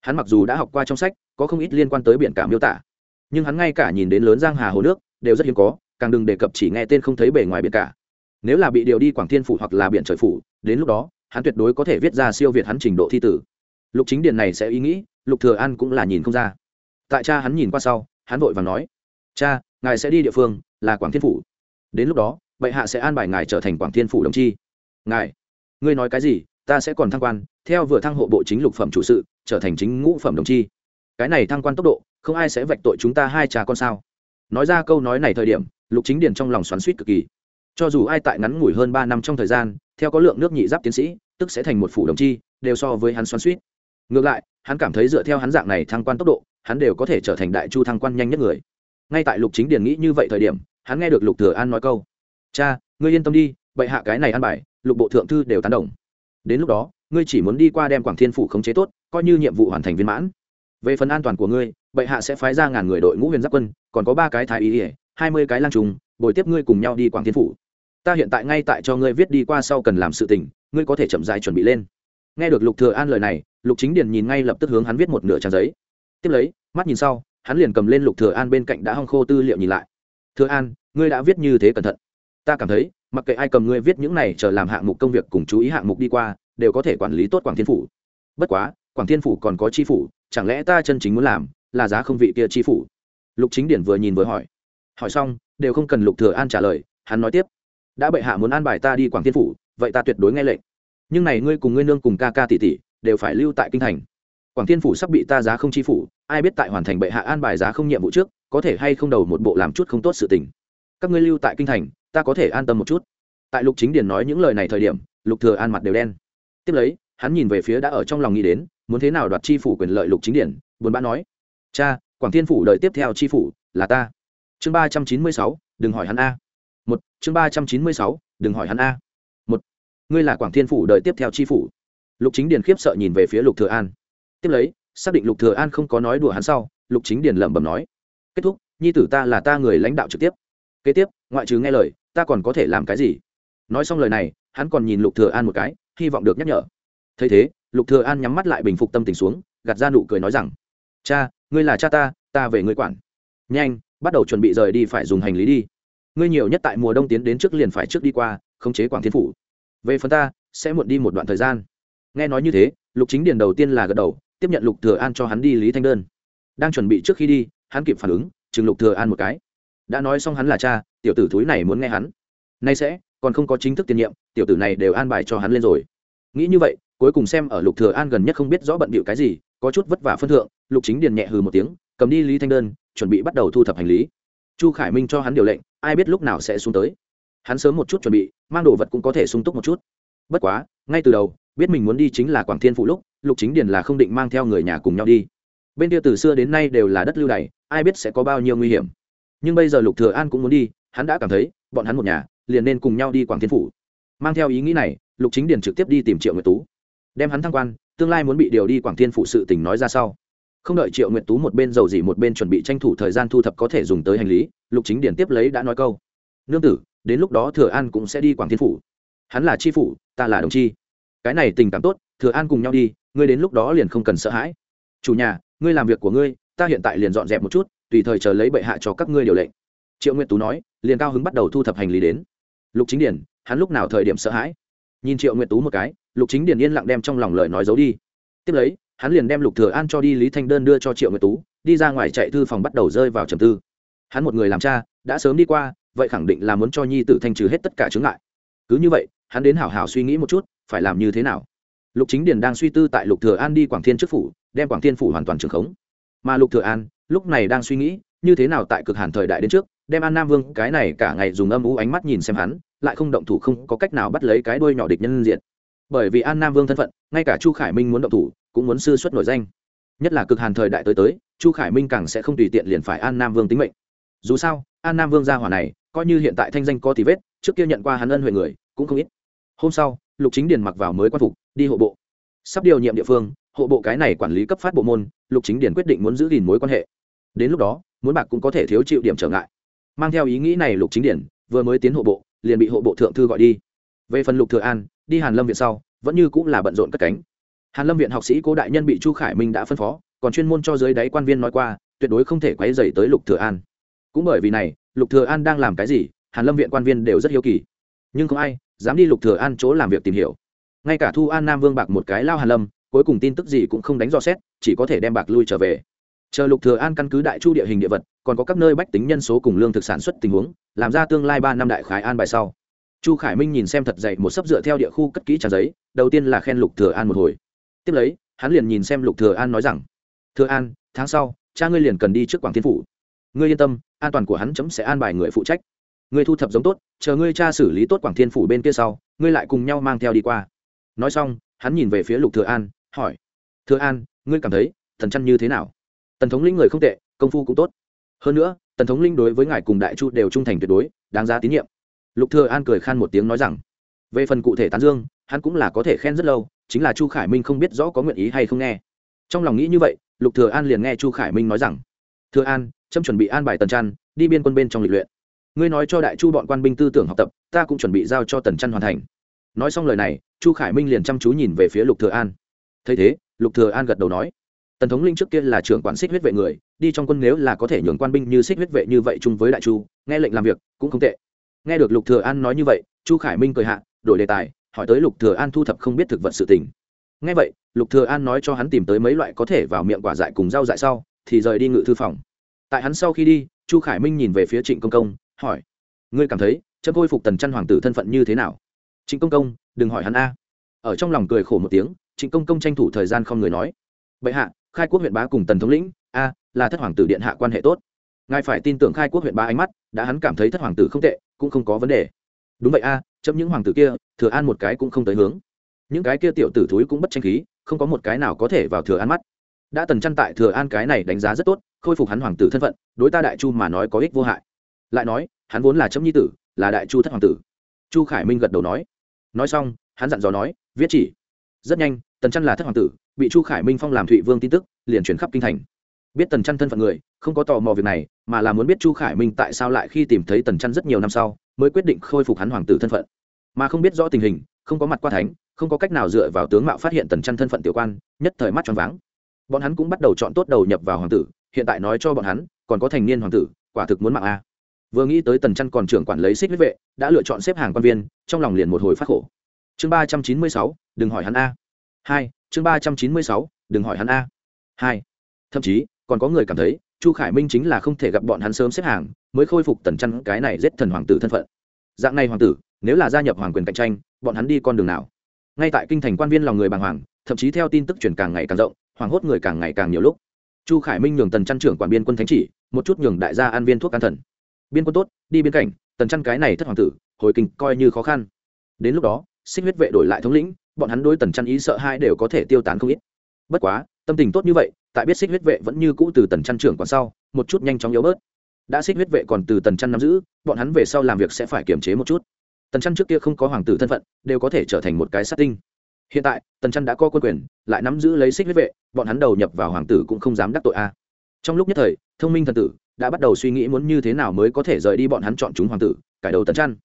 Hắn mặc dù đã học qua trong sách, có không ít liên quan tới biển cả miêu tả, nhưng hắn ngay cả nhìn đến lớn giang hà hồ nước đều rất hiếm có, càng đừng đề cập chỉ nghe tên không thấy bề ngoài biển cả. Nếu là bị điều đi quảng thiên phủ hoặc là biển trời phủ, đến lúc đó, hắn tuyệt đối có thể viết ra siêu việt hắn trình độ thi tử. Lục chính điền này sẽ ý nghĩ, lục thừa an cũng là nhìn không ra. Tại cha hắn nhìn qua sau, hắn vội vàng nói, cha, ngài sẽ đi địa phương là quảng thiên phủ. Đến lúc đó, bệ hạ sẽ an bài ngài trở thành quảng thiên phủ đồng chi. Ngài, ngươi nói cái gì, ta sẽ còn thăng quan, theo vừa thăng hộ bộ chính lục phẩm chủ sự, trở thành chính ngũ phẩm đồng chi. Cái này thăng quan tốc độ, không ai sẽ vạch tội chúng ta hai cha con sao? Nói ra câu nói này thời điểm, lục chính điền trong lòng xoắn suýt cực kỳ. Cho dù ai tại ngắn ngủi hơn ba năm trong thời gian, theo có lượng nước nhị giáp tiến sĩ, tức sẽ thành một phủ đồng chi, đều so với hắn xoắn suýt ngược lại, hắn cảm thấy dựa theo hắn dạng này thăng quan tốc độ, hắn đều có thể trở thành đại chu thăng quan nhanh nhất người. Ngay tại lục chính điền nghĩ như vậy thời điểm, hắn nghe được lục thừa an nói câu, cha, ngươi yên tâm đi, bệ hạ cái này an bài, lục bộ thượng thư đều tán đồng. Đến lúc đó, ngươi chỉ muốn đi qua đem quảng thiên phủ khống chế tốt, coi như nhiệm vụ hoàn thành viên mãn. Về phần an toàn của ngươi bệ hạ sẽ phái ra ngàn người đội ngũ huyền giáp quân, còn có ba cái thái y ỉa hai mươi cái lang trùng, bồi tiếp ngươi cùng nhau đi quảng thiên phủ. Ta hiện tại ngay tại cho ngươi viết đi qua sau cần làm sự tình, ngươi có thể chậm dài chuẩn bị lên. Nghe được lục thừa an lời này, lục chính điền nhìn ngay lập tức hướng hắn viết một nửa trang giấy. Tiếp lấy, mắt nhìn sau, hắn liền cầm lên lục thừa an bên cạnh đã hong khô tư liệu nhìn lại. Thừa an, ngươi đã viết như thế cẩn thận. Ta cảm thấy, mặc kệ ai cầm ngươi viết những này chờ làm hạng mục công việc cùng chú ý hạng mục đi qua, đều có thể quản lý tốt quảng thiên phủ. Bất quá, quảng thiên phủ còn có chi phủ, chẳng lẽ ta chân chính muốn làm là giá không vị kia chi phủ. Lục chính điển vừa nhìn vừa hỏi. Hỏi xong, đều không cần lục thừa an trả lời, hắn nói tiếp. Đã bệ hạ muốn an bài ta đi quảng thiên phủ, vậy ta tuyệt đối nghe lệnh. Nhưng này ngươi cùng ngươi nương cùng ca ca tỷ tỷ, đều phải lưu tại kinh thành. Quảng thiên phủ sắp bị ta giá không chi phủ, ai biết tại hoàn thành bệ hạ an bài giá không nhiệm vụ trước, có thể hay không đầu một bộ làm chút không tốt sự tình. Các ngươi lưu tại kinh thành, ta có thể an tâm một chút. Tại lục chính điển nói những lời này thời điểm, lục thừa an mặt đều đen. Tiếp lấy, hắn nhìn về phía đã ở trong lòng nghĩ đến, muốn thế nào đoạt chi phủ quyền lợi lục chính điển, buồn bã nói cha, quảng thiên phủ đợi tiếp theo tri phủ là ta. Chương ba trăm chín mươi sáu, đừng hỏi hắn a. Một, chương ba trăm chín mươi sáu, đừng hỏi hắn a. Một, ngươi là quảng thiên phủ đợi tiếp theo tri phủ. Lục chính điền khiếp sợ nhìn về phía lục thừa an. Tiếp lấy, xác định lục thừa an không có nói đùa hắn sau, lục chính điền lẩm bẩm nói. Kết thúc, nhi tử ta là ta người lãnh đạo trực tiếp. Kế tiếp, ngoại trừ nghe lời, ta còn có thể làm cái gì? Nói xong lời này, hắn còn nhìn lục thừa an một cái, hy vọng được nhắc nhở. Thấy thế, lục thừa an nhắm mắt lại bình phục tâm tình xuống, gạt ra nụ cười nói rằng, cha ngươi là cha ta ta về ngươi quản. Nhanh, bắt đầu chuẩn bị rời đi phải dùng hành lý đi. Ngươi nhiều nhất tại mùa đông tiến đến trước liền phải trước đi qua, khống chế quảng thiên phủ. Về phần ta, sẽ muộn đi một đoạn thời gian. Nghe nói như thế, lục chính điền đầu tiên là gật đầu, tiếp nhận lục thừa an cho hắn đi lý thanh đơn. Đang chuẩn bị trước khi đi, hắn kịp phản ứng, chừng lục thừa an một cái. Đã nói xong hắn là cha, tiểu tử thúi này muốn nghe hắn. Nay sẽ, còn không có chính thức tiền nhiệm, tiểu tử này đều an bài cho hắn lên rồi. Nghĩ như vậy, cuối cùng xem ở lục thừa an gần nhất không biết rõ bận bịu cái gì, có chút vất vả phân thượng lục chính điền nhẹ hừ một tiếng, cầm đi lý thanh đơn, chuẩn bị bắt đầu thu thập hành lý. Chu khải minh cho hắn điều lệnh, ai biết lúc nào sẽ xuống tới. Hắn sớm một chút chuẩn bị, mang đồ vật cũng có thể sung túc một chút. Bất quá, ngay từ đầu, biết mình muốn đi chính là quảng thiên phụ lúc, lục chính điền là không định mang theo người nhà cùng nhau đi. Bên kia từ xưa đến nay đều là đất lưu đày, ai biết sẽ có bao nhiêu nguy hiểm. Nhưng bây giờ lục thừa an cũng muốn đi, hắn đã cảm thấy, bọn hắn một nhà, liền nên cùng nhau đi quảng thiên phủ. Mang theo ý nghĩ này, lục chính điền trực tiếp đi tìm triệu nguyệt tú. Đem hắn thăng quan, tương lai muốn bị điều đi quảng thiên phủ sự tình nói ra sau không đợi triệu nguyệt tú một bên dầu dỉ một bên chuẩn bị tranh thủ thời gian thu thập có thể dùng tới hành lý, lục chính điển tiếp lấy đã nói câu. Nương tử, đến lúc đó thừa an cũng sẽ đi quảng thiên phủ. Hắn là tri phủ, ta là đồng chi. Cái này tình cảm tốt, thừa an cùng nhau đi, ngươi đến lúc đó liền không cần sợ hãi. Chủ nhà, ngươi làm việc của ngươi, ta hiện tại liền dọn dẹp một chút, tùy thời chờ lấy bệ hạ cho các ngươi điều lệnh. Triệu nguyệt tú nói, liền cao hứng bắt đầu thu thập hành lý đến. Lục chính điển hắn lúc nào thời điểm sợ hãi? Nhìn triệu nguyệt tú một cái, lục chính điển yên lặng đem trong lòng lời nói giấu đi. Tiếp lấy hắn liền đem lục thừa an cho đi lý thanh đơn đưa cho triệu nguyệt tú, đi ra ngoài chạy thư phòng bắt đầu rơi vào trầm tư. Hắn một người làm cha, đã sớm đi qua, vậy khẳng định là muốn cho nhi tử thanh trừ hết tất cả chướng ngại. Cứ như vậy, hắn đến hảo hảo suy nghĩ một chút, phải làm như thế nào? Lục chính điền đang suy tư tại lục thừa an đi quảng thiên trước phủ, đem quảng thiên phủ hoàn toàn trường khống. Mà lục thừa an, lúc này đang suy nghĩ, như thế nào tại cực hàn thời đại đến trước, đem an nam vương, cái này cả ngày dùng âm u ánh mắt nhìn xem hắn, lại không động thủ không có cách nào bắt lấy cái đuôi nhỏ địch nhân diện. Bởi vì an nam vương thân phận, ngay cả chu khải minh muốn động thủ cũng muốn sư xuất nổi danh. Nhất là cực hàn thời đại tới tới, chu khải minh càng sẽ không tùy tiện liền phải an nam vương tính mệnh. Dù sao, an nam vương gia hỏa này, coi như hiện tại thanh danh có thì vết, trước kia nhận qua hắn ân huệ người, cũng không ít. Hôm sau, lục chính điền mặc vào mới quan phục, đi hộ bộ. Sắp điều nhiệm địa phương, hộ bộ cái này quản lý cấp phát bộ môn, lục chính điền quyết định muốn giữ gìn mối quan hệ. Đến lúc đó, muốn bạc cũng có thể thiếu chịu điểm trở ngại. Mang theo ý nghĩ này lục chính Điền, vừa mới tiến hộ bộ, liền bị hộ bộ thượng thư gọi đi. Về phần lục thừa an, đi hàn lâm viện sau, vẫn như cũng là bận rộn cất cánh hàn lâm viện học sĩ cố đại nhân bị chu khải minh đã phân phó, còn chuyên môn cho dưới đáy quan viên nói qua, tuyệt đối không thể quấy dày tới lục thừa an. Cũng bởi vì này, lục thừa an đang làm cái gì, hàn lâm viện quan viên đều rất hiếu kỳ. Nhưng không ai dám đi lục thừa an chỗ làm việc tìm hiểu. Ngay cả thu an nam vương bạc một cái lao hàn lâm, cuối cùng tin tức gì cũng không đánh dò xét, chỉ có thể đem bạc lui trở về. Chờ lục thừa an căn cứ đại chu địa hình địa vật, còn có các nơi bách tính nhân số cùng lương thực sản xuất tình huống, làm ra tương lai ba năm đại khái an bài sau. Chu khải minh nhìn xem thật dậy một sấp dựa theo địa khu cất kỹ trang giấy, đầu tiên là khen lục thừa an một hồi tiếp lấy, hắn liền nhìn xem lục thừa an nói rằng, thừa an, tháng sau, cha ngươi liền cần đi trước quảng thiên phủ. Ngươi yên tâm, an toàn của hắn chấm sẽ an bài người phụ trách. Ngươi thu thập giống tốt, chờ ngươi cha xử lý tốt quảng thiên phủ bên kia sau, ngươi lại cùng nhau mang theo đi qua. Nói xong, hắn nhìn về phía lục thừa an, hỏi, thừa an, ngươi cảm thấy thần chăn như thế nào? Tần thống lĩnh người không tệ, công phu cũng tốt. Hơn nữa, tần thống linh đối với ngài cùng đại chu đều trung thành tuyệt đối, đáng giá tín nhiệm. Lục thừa an cười khan một tiếng nói rằng, về phần cụ thể tán dương, hắn cũng là có thể khen rất lâu chính là chu khải minh không biết rõ có nguyện ý hay không nghe. Trong lòng nghĩ như vậy, lục thừa an liền nghe chu khải minh nói rằng, thừa an trâm chuẩn bị an bài tần trăn, đi biên quân bên trong lịch luyện. Ngươi nói cho đại chu bọn quan binh tư tưởng học tập, ta cũng chuẩn bị giao cho tần trăn hoàn thành. Nói xong lời này, chu khải minh liền chăm chú nhìn về phía lục thừa an. Thấy thế, lục thừa an gật đầu nói, tần thống linh trước kia là trưởng quản xích huyết vệ người, đi trong quân nếu là có thể nhường quan binh như xích huyết vệ như vậy chung với đại chu, nghe lệnh làm việc cũng không tệ. Nghe được lục thừa an nói như vậy, chu khải minh cười hạ, đổi đề tài hỏi tới lục thừa an thu thập không biết thực vật sự tình. Nghe vậy, lục thừa an nói cho hắn tìm tới mấy loại có thể vào miệng quả dại cùng rau dại sau, thì rời đi ngự thư phòng. Tại hắn sau khi đi, chu khải minh nhìn về phía trịnh công công, hỏi, ngươi cảm thấy chấm khôi phục tần chân hoàng tử thân phận như thế nào? Trịnh công công, đừng hỏi hắn a. Ở trong lòng cười khổ một tiếng, trịnh công công tranh thủ thời gian không người nói, bệ hạ, khai quốc huyện bá cùng tần thống lĩnh, a, là thất hoàng tử điện hạ quan hệ tốt. Ngài phải tin tưởng khai quốc huyện bá ánh mắt, đã hắn cảm thấy thất hoàng tử không tệ, cũng không có vấn đề đúng vậy a à, chấm những hoàng tử kia thừa an một cái cũng không tới hướng. Những cái kia tiểu tử thúi cũng bất tranh khí không có một cái nào có thể vào thừa an mắt. Đã tần chăn tại thừa an cái này đánh giá rất tốt khôi phục hắn hoàng tử thân phận đối ta đại chu mà nói có ích vô hại. Lại nói hắn vốn là chấm nhi tử là đại chu thất hoàng tử. Chu khải minh gật đầu nói. Nói xong hắn dặn dò nói viết chỉ. Rất nhanh tần chăn là thất hoàng tử bị chu khải minh phong làm thụy vương tin tức liền chuyển khắp kinh thành. Biết tần chăn thân phận người không có tò mò việc này mà là muốn biết chu khải minh tại sao lại khi tìm thấy tần chăn rất nhiều năm sau mới quyết định khôi phục hắn hoàng tử thân phận. Mà không biết rõ tình hình, không có mặt qua thánh, không có cách nào dựa vào tướng mạo phát hiện tần chăn thân phận tiểu quan, nhất thời mắt choáng váng. Bọn hắn cũng bắt đầu chọn tốt đầu nhập vào hoàng tử, hiện tại nói cho bọn hắn, còn có thành niên hoàng tử, quả thực muốn mạng a. Vừa nghĩ tới tần chăn còn trưởng quản lấy xích huyết vệ, đã lựa chọn xếp hàng quan viên, trong lòng liền một hồi phát khổ. Chương ba trăm chín mươi sáu, đừng hỏi hắn a. Hai, chương ba trăm chín mươi sáu, đừng hỏi hắn a. Hai, thậm chí, còn có người cảm thấy, chu khải minh chính là không thể gặp bọn hắn sớm xếp hàng mới khôi phục tần chăn cái này giết thần hoàng tử thân phận. Dạng này hoàng tử, nếu là gia nhập hoàng quyền cạnh tranh, bọn hắn đi con đường nào? Ngay tại kinh thành quan viên lòng người bàng hoàng, thậm chí theo tin tức truyền càng ngày càng rộng, hoàng hốt người càng ngày càng nhiều lúc. Chu khải minh nhường tần chăn trưởng quản biên quân thánh chỉ, một chút nhường đại gia an viên thuốc an thần. Biên quân tốt, đi biên cảnh, tần chăn cái này thất hoàng tử, hồi kinh coi như khó khăn. Đến lúc đó, xích huyết vệ đổi lại thống lĩnh, bọn hắn đối tần chăn ý sợ hai đều có thể tiêu tán không ít. Bất quá, tâm tình tốt như vậy, tại biết xích huyết vệ vẫn như cũ từ tần chăn trưởng còn sau, một chút nhanh chóng yếu bớt đã xích huyết vệ còn từ tần chăn nắm giữ, bọn hắn về sau làm việc sẽ phải kiềm chế một chút. Tần chăn trước kia không có hoàng tử thân phận, đều có thể trở thành một cái sát tinh. Hiện tại, tần chăn đã có quân quyền, lại nắm giữ lấy xích huyết vệ, bọn hắn đầu nhập vào hoàng tử cũng không dám đắc tội a. Trong lúc nhất thời, thông minh thần tử đã bắt đầu suy nghĩ muốn như thế nào mới có thể rời đi bọn hắn chọn chúng hoàng tử, cải đầu tần chăn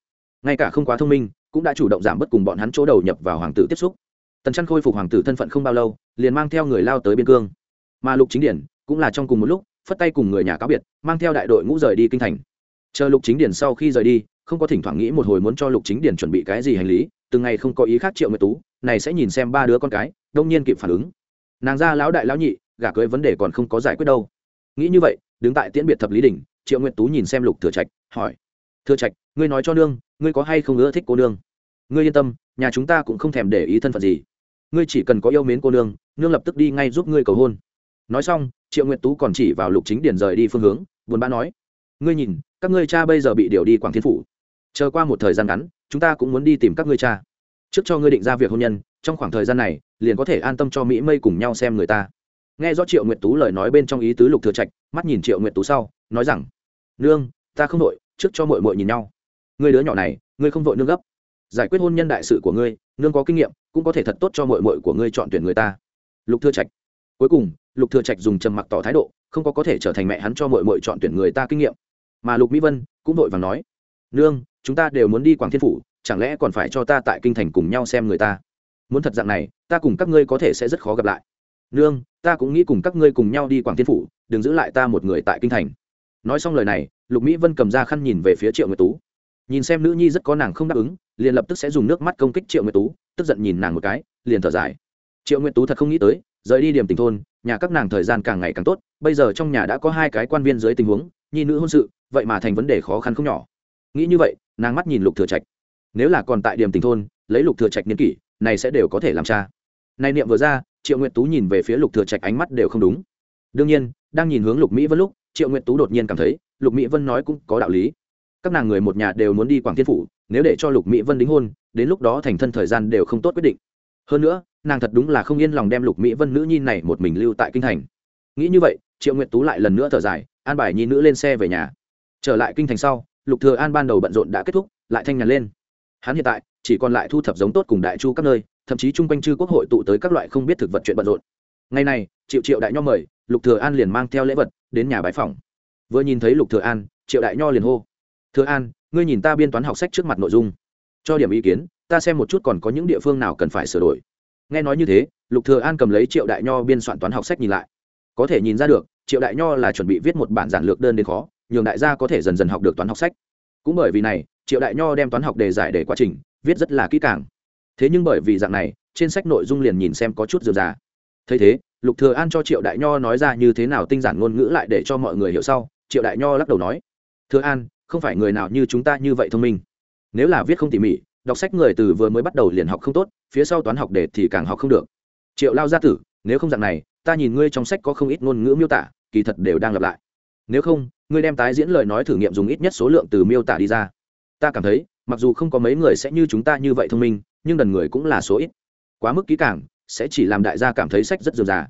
ngay cả không quá thông minh, cũng đã chủ động giảm bớt cùng bọn hắn chỗ đầu nhập vào hoàng tử tiếp xúc. Tần chăn khôi phục hoàng tử thân phận không bao lâu, liền mang theo người lao tới biên cương. Mà lục chính điển cũng là trong cùng một lúc phất tay cùng người nhà cáo biệt, mang theo đại đội ngũ rời đi kinh thành. Chờ lục chính điển sau khi rời đi, không có thỉnh thoảng nghĩ một hồi muốn cho lục chính điển chuẩn bị cái gì hành lý, từng ngày không có ý khác triệu nguyệt tú, này sẽ nhìn xem ba đứa con cái, đông nhiên kịp phản ứng. Nàng ra lão đại lão nhị, gả cưới vấn đề còn không có giải quyết đâu. Nghĩ như vậy, đứng tại tiễn biệt thập lý đình triệu nguyệt tú nhìn xem lục thừa trạch, hỏi, thừa trạch, ngươi nói cho nương, ngươi có hay không ưa thích cô nương? Ngươi yên tâm, nhà chúng ta cũng không thèm để ý thân phận gì. Ngươi chỉ cần có yêu mến cô nương nương lập tức đi ngay giúp ngươi cầu hôn nói xong, triệu nguyệt tú còn chỉ vào lục chính điển rời đi phương hướng, buồn bã nói, ngươi nhìn, các ngươi cha bây giờ bị điều đi quảng thiên phủ. Chờ qua một thời gian ngắn, chúng ta cũng muốn đi tìm các ngươi cha. Trước cho ngươi định ra việc hôn nhân, trong khoảng thời gian này, liền có thể an tâm cho mỹ mây cùng nhau xem người ta. Nghe rõ triệu nguyệt tú lời nói bên trong ý tứ lục thừa trạch, mắt nhìn triệu nguyệt tú sau, nói rằng, nương, ta không đội trước cho mội mội nhìn nhau. Ngươi đứa nhỏ này, ngươi không vội nương gấp. Giải quyết hôn nhân đại sự của ngươi, nương có kinh nghiệm, cũng có thể thật tốt cho mội mội của ngươi chọn tuyển người ta. Lục thừa trạch, cuối cùng lục thừa trạch dùng trầm mặc tỏ thái độ, không có có thể trở thành mẹ hắn cho mọi mội chọn tuyển người ta kinh nghiệm. Mà lục mỹ vân cũng vội vàng nói, nương, chúng ta đều muốn đi quảng thiên phủ, chẳng lẽ còn phải cho ta tại kinh thành cùng nhau xem người ta? Muốn thật dạng này, ta cùng các ngươi có thể sẽ rất khó gặp lại. Nương, ta cũng nghĩ cùng các ngươi cùng nhau đi quảng thiên phủ, đừng giữ lại ta một người tại kinh thành. Nói xong lời này, lục mỹ vân cầm ra khăn nhìn về phía triệu nguyệt tú. Nhìn xem nữ nhi rất có nàng không đáp ứng, liền lập tức sẽ dùng nước mắt công kích triệu nguyệt tú, tức giận nhìn nàng một cái, liền thở dài. Triệu nguyệt tú thật không nghĩ tới rời đi điểm tình thôn, nhà các nàng thời gian càng ngày càng tốt, bây giờ trong nhà đã có hai cái quan viên dưới tình huống, nhi nữ hôn sự, vậy mà thành vấn đề khó khăn không nhỏ. Nghĩ như vậy, nàng mắt nhìn lục thừa trạch. Nếu là còn tại điểm tình thôn, lấy lục thừa trạch niên kỷ, này sẽ đều có thể làm cha. Này niệm vừa ra, triệu nguyệt tú nhìn về phía lục thừa trạch ánh mắt đều không đúng. Đương nhiên, đang nhìn hướng lục mỹ vân lúc, triệu nguyệt tú đột nhiên cảm thấy, lục mỹ vân nói cũng có đạo lý. Các nàng người một nhà đều muốn đi quảng thiên phủ, nếu để cho lục mỹ vân đính hôn, đến lúc đó thành thân thời gian đều không tốt quyết định hơn nữa, nàng thật đúng là không yên lòng đem lục mỹ vân nữ nhi này một mình lưu tại kinh thành. Nghĩ như vậy, triệu nguyệt tú lại lần nữa thở dài, an bài nhi nữ lên xe về nhà. Trở lại kinh thành sau, lục thừa an ban đầu bận rộn đã kết thúc, lại thanh nhàn lên. Hắn hiện tại chỉ còn lại thu thập giống tốt cùng đại chu các nơi, thậm chí chung quanh chư quốc hội tụ tới các loại không biết thực vật chuyện bận rộn. Ngày này, triệu triệu đại nho mời, lục thừa an liền mang theo lễ vật đến nhà bái phòng vừa nhìn thấy lục thừa an, triệu đại nho liền hô, thừa an, ngươi nhìn ta biên toán học sách trước mặt nội dung, cho điểm ý kiến ta xem một chút còn có những địa phương nào cần phải sửa đổi. Nghe nói như thế, lục thừa an cầm lấy triệu đại nho biên soạn toán học sách nhìn lại. Có thể nhìn ra được, triệu đại nho là chuẩn bị viết một bản giản lược đơn đến khó, nhường đại gia có thể dần dần học được toán học sách. Cũng bởi vì này, triệu đại nho đem toán học đề giải để quá trình, viết rất là kỹ càng. Thế nhưng bởi vì dạng này, trên sách nội dung liền nhìn xem có chút dườm già. Thấy thế, lục thừa an cho triệu đại nho nói ra như thế nào tinh giản ngôn ngữ lại để cho mọi người hiểu sau, triệu đại nho lắc đầu nói, thừa an, không phải người nào như chúng ta như vậy thông minh. Nếu là viết không tỉ mỉ đọc sách người từ vừa mới bắt đầu liền học không tốt, phía sau toán học để thì càng học không được. Triệu lao gia tử, nếu không dạng này, ta nhìn ngươi trong sách có không ít ngôn ngữ miêu tả, kỳ thật đều đang lặp lại. Nếu không, ngươi đem tái diễn lời nói thử nghiệm dùng ít nhất số lượng từ miêu tả đi ra. Ta cảm thấy, mặc dù không có mấy người sẽ như chúng ta như vậy thông minh, nhưng đần người cũng là số ít. Quá mức kỹ càng, sẽ chỉ làm đại gia cảm thấy sách rất dườm già.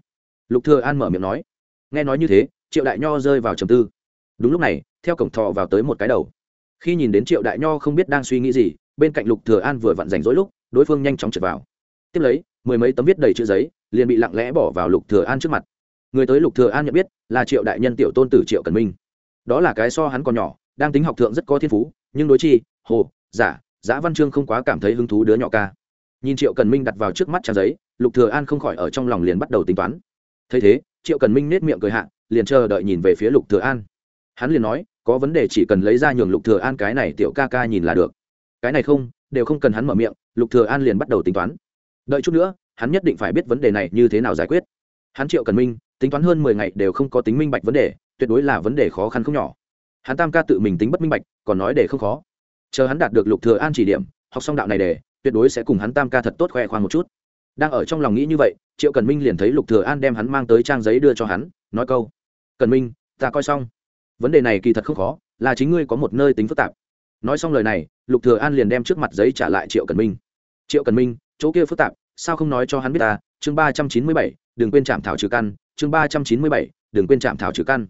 Lục thừa an mở miệng nói. Nghe nói như thế, triệu đại nho rơi vào trầm tư. Đúng lúc này, theo cổng thò vào tới một cái đầu. Khi nhìn đến triệu đại nho không biết đang suy nghĩ gì bên cạnh lục thừa an vừa vặn rảnh rỗi lúc, đối phương nhanh chóng trượt vào. Tiếp lấy, mười mấy tấm viết đầy chữ giấy, liền bị lặng lẽ bỏ vào lục thừa an trước mặt. Người tới lục thừa an nhận biết, là triệu đại nhân tiểu tôn tử triệu cần minh. Đó là cái so hắn còn nhỏ, đang tính học thượng rất có thiên phú, nhưng đối chi, hồ, giả giả văn chương không quá cảm thấy hứng thú đứa nhỏ ca. Nhìn triệu cần minh đặt vào trước mắt trang giấy, lục thừa an không khỏi ở trong lòng liền bắt đầu tính toán. Thấy thế, triệu cần minh nét miệng cười hạ, liền chờ đợi nhìn về phía lục thừa an. Hắn liền nói, có vấn đề chỉ cần lấy ra nhường lục thừa an cái này tiểu ca ca nhìn là được cái này không, đều không cần hắn mở miệng, lục thừa an liền bắt đầu tính toán. Đợi chút nữa, hắn nhất định phải biết vấn đề này như thế nào giải quyết. Hắn triệu cần minh, tính toán hơn mười ngày đều không có tính minh bạch vấn đề, tuyệt đối là vấn đề khó khăn không nhỏ. Hắn tam ca tự mình tính bất minh bạch, còn nói để không khó. Chờ hắn đạt được lục thừa an chỉ điểm, học xong đạo này để, tuyệt đối sẽ cùng hắn tam ca thật tốt khoe khoang một chút. Đang ở trong lòng nghĩ như vậy, triệu cần minh liền thấy lục thừa an đem hắn mang tới trang giấy đưa cho hắn, nói câu, cần minh, ta coi xong. Vấn đề này kỳ thật không khó, là chính ngươi có một nơi tính phức tạp nói xong lời này, lục thừa an liền đem trước mặt giấy trả lại triệu cần minh. Triệu cần minh, chỗ kia phức tạp, sao không nói cho hắn biết ta? Chương ba trăm chín mươi bảy, đừng quên chạm thảo trừ căn, chương ba trăm chín mươi bảy, đừng quên chạm thảo trừ căn.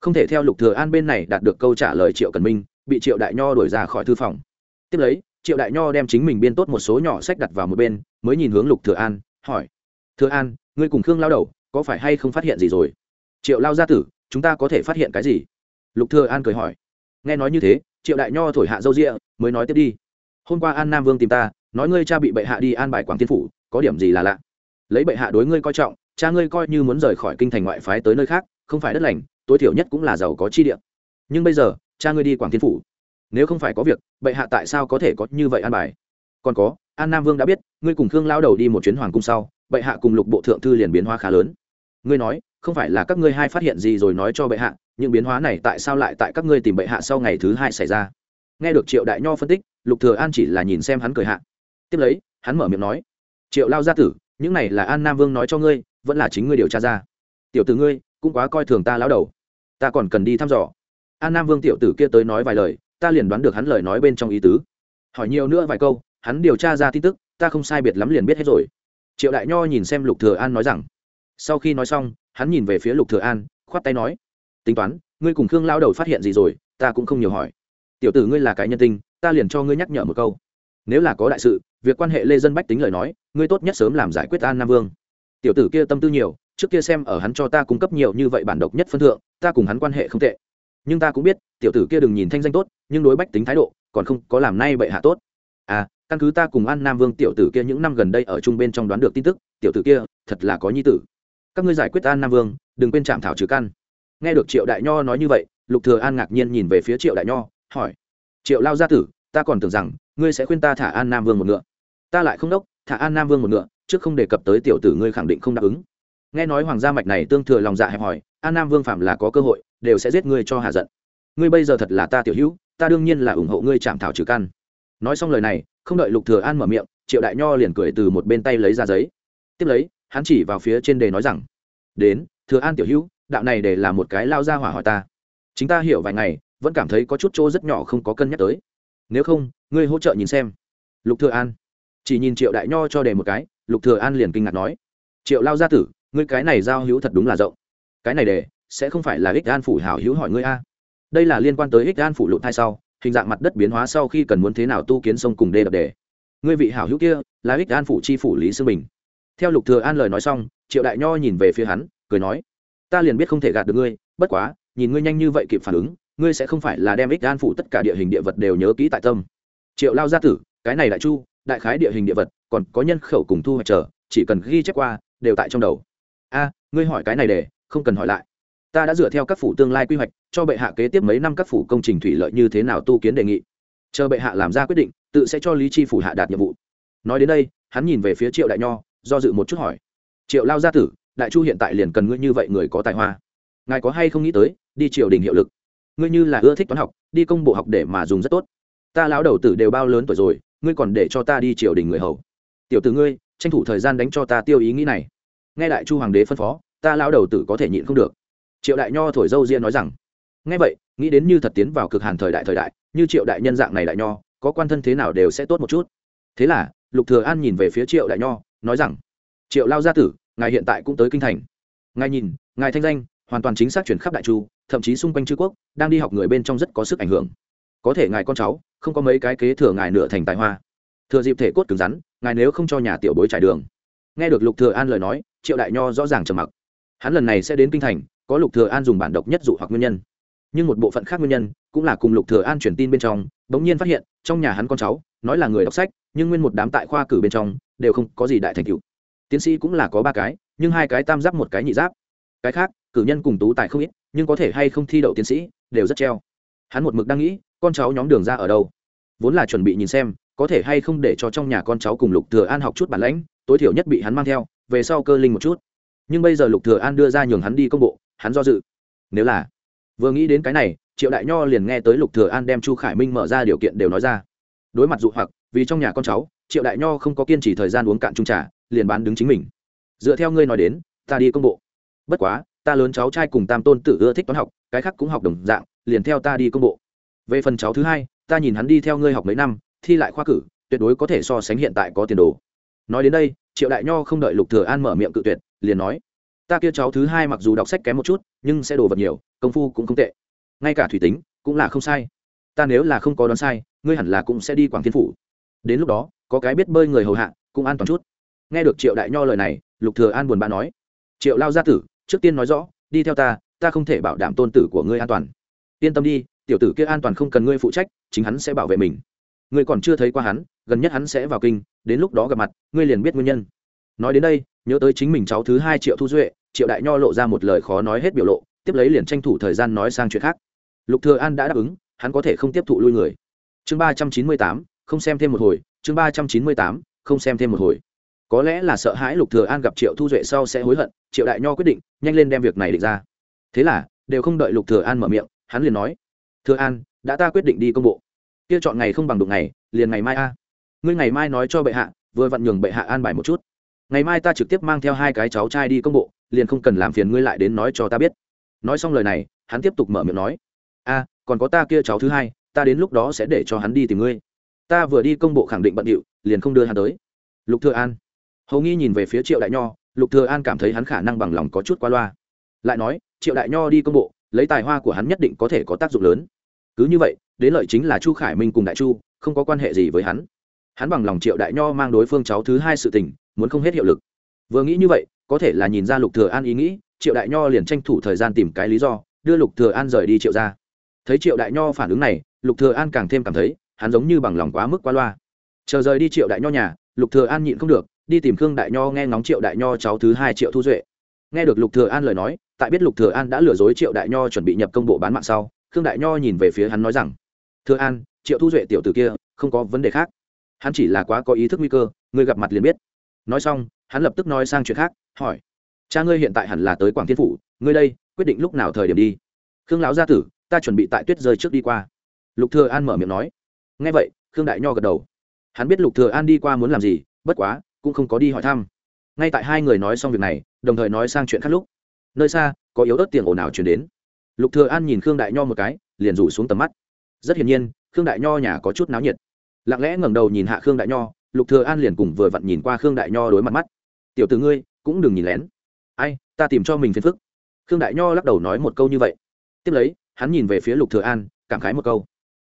Không thể theo lục thừa an bên này đạt được câu trả lời triệu cần minh, bị triệu đại nho đuổi ra khỏi thư phòng. Tiếp lấy, triệu đại nho đem chính mình biên tốt một số nhỏ sách đặt vào một bên, mới nhìn hướng lục thừa an, hỏi, thừa an, ngươi cùng khương lao đầu, có phải hay không phát hiện gì rồi? Triệu lao gia tử, chúng ta có thể phát hiện cái gì? Lục thừa an cười hỏi. Nghe nói như thế triệu đại nho thổi hạ dâu rịa, mới nói tiếp đi. Hôm qua an nam vương tìm ta, nói ngươi cha bị bệ hạ đi an bài quảng tiên phủ, có điểm gì là lạ? Lấy bệ hạ đối ngươi coi trọng, cha ngươi coi như muốn rời khỏi kinh thành ngoại phái tới nơi khác, không phải đất lành, tối thiểu nhất cũng là giàu có chi địa. Nhưng bây giờ, cha ngươi đi quảng tiên phủ. Nếu không phải có việc, bệ hạ tại sao có thể có như vậy an bài? Còn có, an nam vương đã biết, ngươi cùng khương lao đầu đi một chuyến hoàng cung sau, bệ hạ cùng lục bộ thượng thư liền biến hóa khá lớn. Ngươi nói, không phải là các ngươi hai phát hiện gì rồi nói cho bệ hạ những biến hóa này tại sao lại tại các ngươi tìm bệ hạ sau ngày thứ hai xảy ra? Nghe được triệu đại nho phân tích, lục thừa an chỉ là nhìn xem hắn cười hạ. Tiếp lấy, hắn mở miệng nói, triệu lao gia tử, những này là an nam vương nói cho ngươi, vẫn là chính ngươi điều tra ra. Tiểu tử ngươi, cũng quá coi thường ta lão đầu. Ta còn cần đi thăm dò. An nam vương tiểu tử kia tới nói vài lời, ta liền đoán được hắn lời nói bên trong ý tứ. Hỏi nhiều nữa vài câu, hắn điều tra ra tin tức, ta không sai biệt lắm liền biết hết rồi. Triệu đại nho nhìn xem lục thừa an nói rằng. Sau khi nói xong, hắn nhìn về phía lục thừa an, khoát tay nói tính toán, ngươi cùng khương lao đầu phát hiện gì rồi, ta cũng không nhiều hỏi. Tiểu tử ngươi là cái nhân tinh, ta liền cho ngươi nhắc nhở một câu. Nếu là có đại sự, việc quan hệ lê dân bách tính lời nói, ngươi tốt nhất sớm làm giải quyết an nam vương. Tiểu tử kia tâm tư nhiều, trước kia xem ở hắn cho ta cung cấp nhiều như vậy bản độc nhất phân thượng, ta cùng hắn quan hệ không tệ. Nhưng ta cũng biết, tiểu tử kia đừng nhìn thanh danh tốt, nhưng đối bách tính thái độ, còn không có làm nay bệ hạ tốt. À căn cứ ta cùng an nam vương tiểu tử kia những năm gần đây ở chung bên trong đoán được tin tức, tiểu tử kia thật là có nhi tử. Các ngươi giải quyết an nam vương, đừng quên chạm thảo trừ căn nghe được triệu đại nho nói như vậy, lục thừa an ngạc nhiên nhìn về phía triệu đại nho, hỏi, triệu lao gia tử, ta còn tưởng rằng ngươi sẽ khuyên ta thả an nam vương một ngựa. Ta lại không đốc, thả an nam vương một ngựa, trước không đề cập tới tiểu tử ngươi khẳng định không đáp ứng. Nghe nói hoàng gia mạch này tương thừa lòng dạ hẹp hòi, an nam vương phạm là có cơ hội, đều sẽ giết ngươi cho hạ giận. Ngươi bây giờ thật là ta tiểu hữu, ta đương nhiên là ủng hộ ngươi chạm thảo trừ căn. Nói xong lời này, không đợi lục thừa an mở miệng, triệu đại nho liền cười từ một bên tay lấy ra giấy. Tiếp lấy, hắn chỉ vào phía trên đề nói rằng, đến, thừa an tiểu hữu đạo này để là một cái lao ra hỏa hỏi ta. Chính ta hiểu vài ngày, vẫn cảm thấy có chút chỗ rất nhỏ không có cân nhắc tới. Nếu không, ngươi hỗ trợ nhìn xem. Lục thừa an. Chỉ nhìn triệu đại nho cho đề một cái, lục thừa an liền kinh ngạc nói. Triệu lao gia tử, ngươi cái này giao hữu thật đúng là rộng. Cái này đề sẽ không phải là ích an phủ hảo hữu hỏi ngươi a. Đây là liên quan tới ích an phủ lụt thai sau, hình dạng mặt đất biến hóa sau khi cần muốn thế nào tu kiến sông cùng đê đập đề ngươi vị hảo hữu kia, là ích an phủ chi phủ lý sư bình. Theo lục thừa an lời nói xong, triệu đại nho nhìn về phía hắn, cười nói ta liền biết không thể gạt được ngươi, bất quá, nhìn ngươi nhanh như vậy kịp phản ứng, ngươi sẽ không phải là đem ích an phủ tất cả địa hình địa vật đều nhớ kỹ tại tâm. Triệu lao gia tử, cái này đại chu, đại khái địa hình địa vật, còn có nhân khẩu cùng thu hoạch trở chỉ cần ghi chép qua, đều tại trong đầu. A, ngươi hỏi cái này để, không cần hỏi lại. Ta đã dựa theo các phủ tương lai quy hoạch, cho bệ hạ kế tiếp mấy năm các phủ công trình thủy lợi như thế nào tu kiến đề nghị. Chờ bệ hạ làm ra quyết định, tự sẽ cho lý chi phủ hạ đạt nhiệm vụ. Nói đến đây, hắn nhìn về phía triệu đại nho, do dự một chút hỏi. Triệu lao gia tử đại chu hiện tại liền cần ngươi như vậy người có tài hoa. Ngài có hay không nghĩ tới, đi triều đình hiệu lực. Ngươi như là ưa thích toán học, đi công bộ học để mà dùng rất tốt. Ta lão đầu tử đều bao lớn tuổi rồi, ngươi còn để cho ta đi triều đình người hầu. Tiểu tử ngươi, tranh thủ thời gian đánh cho ta tiêu ý nghĩ này. Nghe đại chu hoàng đế phân phó, ta lão đầu tử có thể nhịn không được. Triệu đại nho thổi dâu ria nói rằng, nghe vậy, nghĩ đến như thật tiến vào cực hàn thời đại thời đại, như triệu đại nhân dạng này đại nho, có quan thân thế nào đều sẽ tốt một chút. Thế là, lục thừa an nhìn về phía triệu đại nho, nói rằng, triệu lao gia tử ngài hiện tại cũng tới kinh thành. Ngài nhìn, ngài thanh danh, hoàn toàn chính xác chuyển khắp đại chu, thậm chí xung quanh chư quốc, đang đi học người bên trong rất có sức ảnh hưởng. Có thể ngài con cháu, không có mấy cái kế thừa ngài nửa thành tài hoa. Thừa dịp thể cốt cứng rắn, ngài nếu không cho nhà tiểu bối trải đường. Nghe được lục thừa an lời nói, triệu đại nho rõ ràng trầm mặc. Hắn lần này sẽ đến kinh thành, có lục thừa an dùng bản độc nhất dụ hoặc nguyên nhân. Nhưng một bộ phận khác nguyên nhân, cũng là cùng lục thừa an truyền tin bên trong, bỗng nhiên phát hiện, trong nhà hắn con cháu, nói là người đọc sách, nhưng nguyên một đám tại khoa cử bên trong, đều không có gì đại thành tựu tiến sĩ cũng là có ba cái, nhưng hai cái tam giáp một cái nhị giáp. Cái khác, cử nhân cùng tú tài không ít, nhưng có thể hay không thi đậu tiến sĩ, đều rất treo. Hắn một mực đang nghĩ, con cháu nhóm đường ra ở đâu? Vốn là chuẩn bị nhìn xem, có thể hay không để cho trong nhà con cháu cùng lục thừa an học chút bản lãnh, tối thiểu nhất bị hắn mang theo, về sau cơ linh một chút. Nhưng bây giờ lục thừa an đưa ra nhường hắn đi công bộ, hắn do dự. Nếu là, vừa nghĩ đến cái này, triệu đại nho liền nghe tới lục thừa an đem chu khải minh mở ra điều kiện đều nói ra. Đối mặt dụ hoặc, vì trong nhà con cháu, triệu đại nho không có kiên trì thời gian uống cạn chung trà liền bán đứng chính mình. Dựa theo ngươi nói đến, ta đi công bộ. Bất quá, ta lớn cháu trai cùng tam tôn tử ưa thích toán học, cái khác cũng học đồng dạng, liền theo ta đi công bộ. Về phần cháu thứ hai, ta nhìn hắn đi theo ngươi học mấy năm, thi lại khoa cử, tuyệt đối có thể so sánh hiện tại có tiền đồ. Nói đến đây, triệu đại nho không đợi lục thừa an mở miệng cự tuyệt, liền nói, ta kia cháu thứ hai mặc dù đọc sách kém một chút, nhưng sẽ đồ vật nhiều, công phu cũng không tệ. Ngay cả thủy tính, cũng là không sai. Ta nếu là không có đoán sai, ngươi hẳn là cũng sẽ đi quảng thiên phủ. Đến lúc đó, có cái biết bơi người hầu hạ, cũng an toàn chút nghe được triệu đại nho lời này, lục thừa an buồn bã nói, triệu lao gia tử, trước tiên nói rõ, đi theo ta ta không thể bảo đảm tôn tử của ngươi an toàn. Yên tâm đi, tiểu tử kia an toàn không cần ngươi phụ trách, chính hắn sẽ bảo vệ mình. Ngươi còn chưa thấy qua hắn, gần nhất hắn sẽ vào kinh, đến lúc đó gặp mặt, ngươi liền biết nguyên nhân. Nói đến đây, nhớ tới chính mình cháu thứ hai triệu thu duệ, triệu đại nho lộ ra một lời khó nói hết biểu lộ, tiếp lấy liền tranh thủ thời gian nói sang chuyện khác. Lục thừa an đã đáp ứng, hắn có thể không tiếp thụ lui người. Chương ba trăm chín mươi tám, không xem thêm một hồi, chương ba trăm chín mươi tám, không xem thêm một hồi có lẽ là sợ hãi lục thừa an gặp triệu thu duệ sau sẽ hối hận, triệu đại nho quyết định nhanh lên đem việc này định ra. Thế là, đều không đợi lục thừa an mở miệng, hắn liền nói, thừa an, đã ta quyết định đi công bộ. Kia chọn ngày không bằng đụng ngày, liền ngày mai a. Ngươi ngày mai nói cho bệ hạ, vừa vặn nhường bệ hạ an bài một chút. Ngày mai ta trực tiếp mang theo hai cái cháu trai đi công bộ, liền không cần làm phiền ngươi lại đến nói cho ta biết. Nói xong lời này, hắn tiếp tục mở miệng nói, a, còn có ta kia cháu thứ hai, ta đến lúc đó sẽ để cho hắn đi tìm ngươi. Ta vừa đi công bộ khẳng định bận điệu, liền không đưa hắn tới. Lục thừa an hầu nghi nhìn về phía triệu đại nho, lục thừa an cảm thấy hắn khả năng bằng lòng có chút qua loa. Lại nói, triệu đại nho đi công bộ, lấy tài hoa của hắn nhất định có thể có tác dụng lớn. Cứ như vậy, đến lợi chính là chu khải minh cùng đại chu, không có quan hệ gì với hắn. Hắn bằng lòng triệu đại nho mang đối phương cháu thứ hai sự tình, muốn không hết hiệu lực. Vừa nghĩ như vậy, có thể là nhìn ra lục thừa an ý nghĩ, triệu đại nho liền tranh thủ thời gian tìm cái lý do, đưa lục thừa an rời đi triệu gia. Thấy triệu đại nho phản ứng này, lục thừa an càng thêm cảm thấy, hắn giống như bằng lòng quá mức quá loa. Chờ rời đi triệu đại nho nhà, lục thừa an nhịn không được đi tìm khương đại nho nghe ngóng triệu đại nho cháu thứ hai triệu thu duệ. Nghe được lục thừa an lời nói, tại biết lục thừa an đã lừa dối triệu đại nho chuẩn bị nhập công bộ bán mạng sau, khương đại nho nhìn về phía hắn nói rằng, thừa an, triệu thu duệ tiểu tử kia, không có vấn đề khác. Hắn chỉ là quá có ý thức nguy cơ, ngươi gặp mặt liền biết. Nói xong, hắn lập tức nói sang chuyện khác, hỏi, cha ngươi hiện tại hẳn là tới quảng thiên phủ, ngươi đây, quyết định lúc nào thời điểm đi? Khương lão gia tử, ta chuẩn bị tại tuyết rơi trước đi qua. Lục thừa an mở miệng nói. Nghe vậy, khương đại nho gật đầu. Hắn biết lục thừa an đi qua muốn làm gì, bất quá cũng không có đi hỏi thăm. Ngay tại hai người nói xong việc này, đồng thời nói sang chuyện khác lúc. Nơi xa, có yếu ớt tiền ồn ào chuyển đến. Lục thừa an nhìn khương đại nho một cái, liền rủ xuống tầm mắt. Rất hiển nhiên, khương đại nho nhà có chút náo nhiệt. Lặng lẽ ngẩng đầu nhìn hạ khương đại nho, lục thừa an liền cùng vừa vặn nhìn qua khương đại nho đối mặt mắt. Tiểu tử ngươi, cũng đừng nhìn lén. Ai, ta tìm cho mình phiền phức. Khương đại nho lắc đầu nói một câu như vậy. Tiếp lấy, hắn nhìn về phía lục thừa an, cảm khái một câu.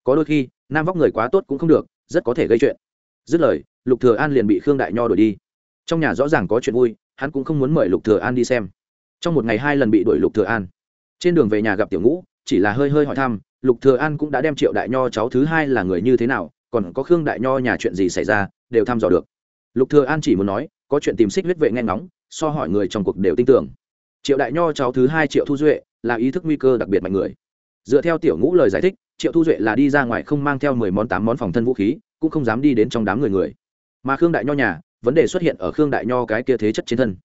Có đôi khi, nam vóc người quá tốt cũng không được, rất có thể gây chuyện dứt lời, lục thừa an liền bị khương đại nho đuổi đi. Trong nhà rõ ràng có chuyện vui, hắn cũng không muốn mời lục thừa an đi xem. Trong một ngày hai lần bị đuổi lục thừa an. Trên đường về nhà gặp tiểu ngũ, chỉ là hơi hơi hỏi thăm, lục thừa an cũng đã đem triệu đại nho cháu thứ hai là người như thế nào, còn có khương đại nho nhà chuyện gì xảy ra, đều thăm dò được. Lục thừa an chỉ muốn nói, có chuyện tìm xích huyết vệ nghe ngóng, so hỏi người trong cuộc đều tin tưởng. Triệu đại nho cháu thứ hai triệu thu duệ, là ý thức nguy cơ đặc biệt mạnh người. Dựa theo tiểu ngũ lời giải thích, triệu thu duệ là đi ra ngoài không mang theo mười món tám món phòng thân vũ khí cũng không dám đi đến trong đám người người. Mà khương đại nho nhà, vấn đề xuất hiện ở khương đại nho cái kia thế chất trên thân.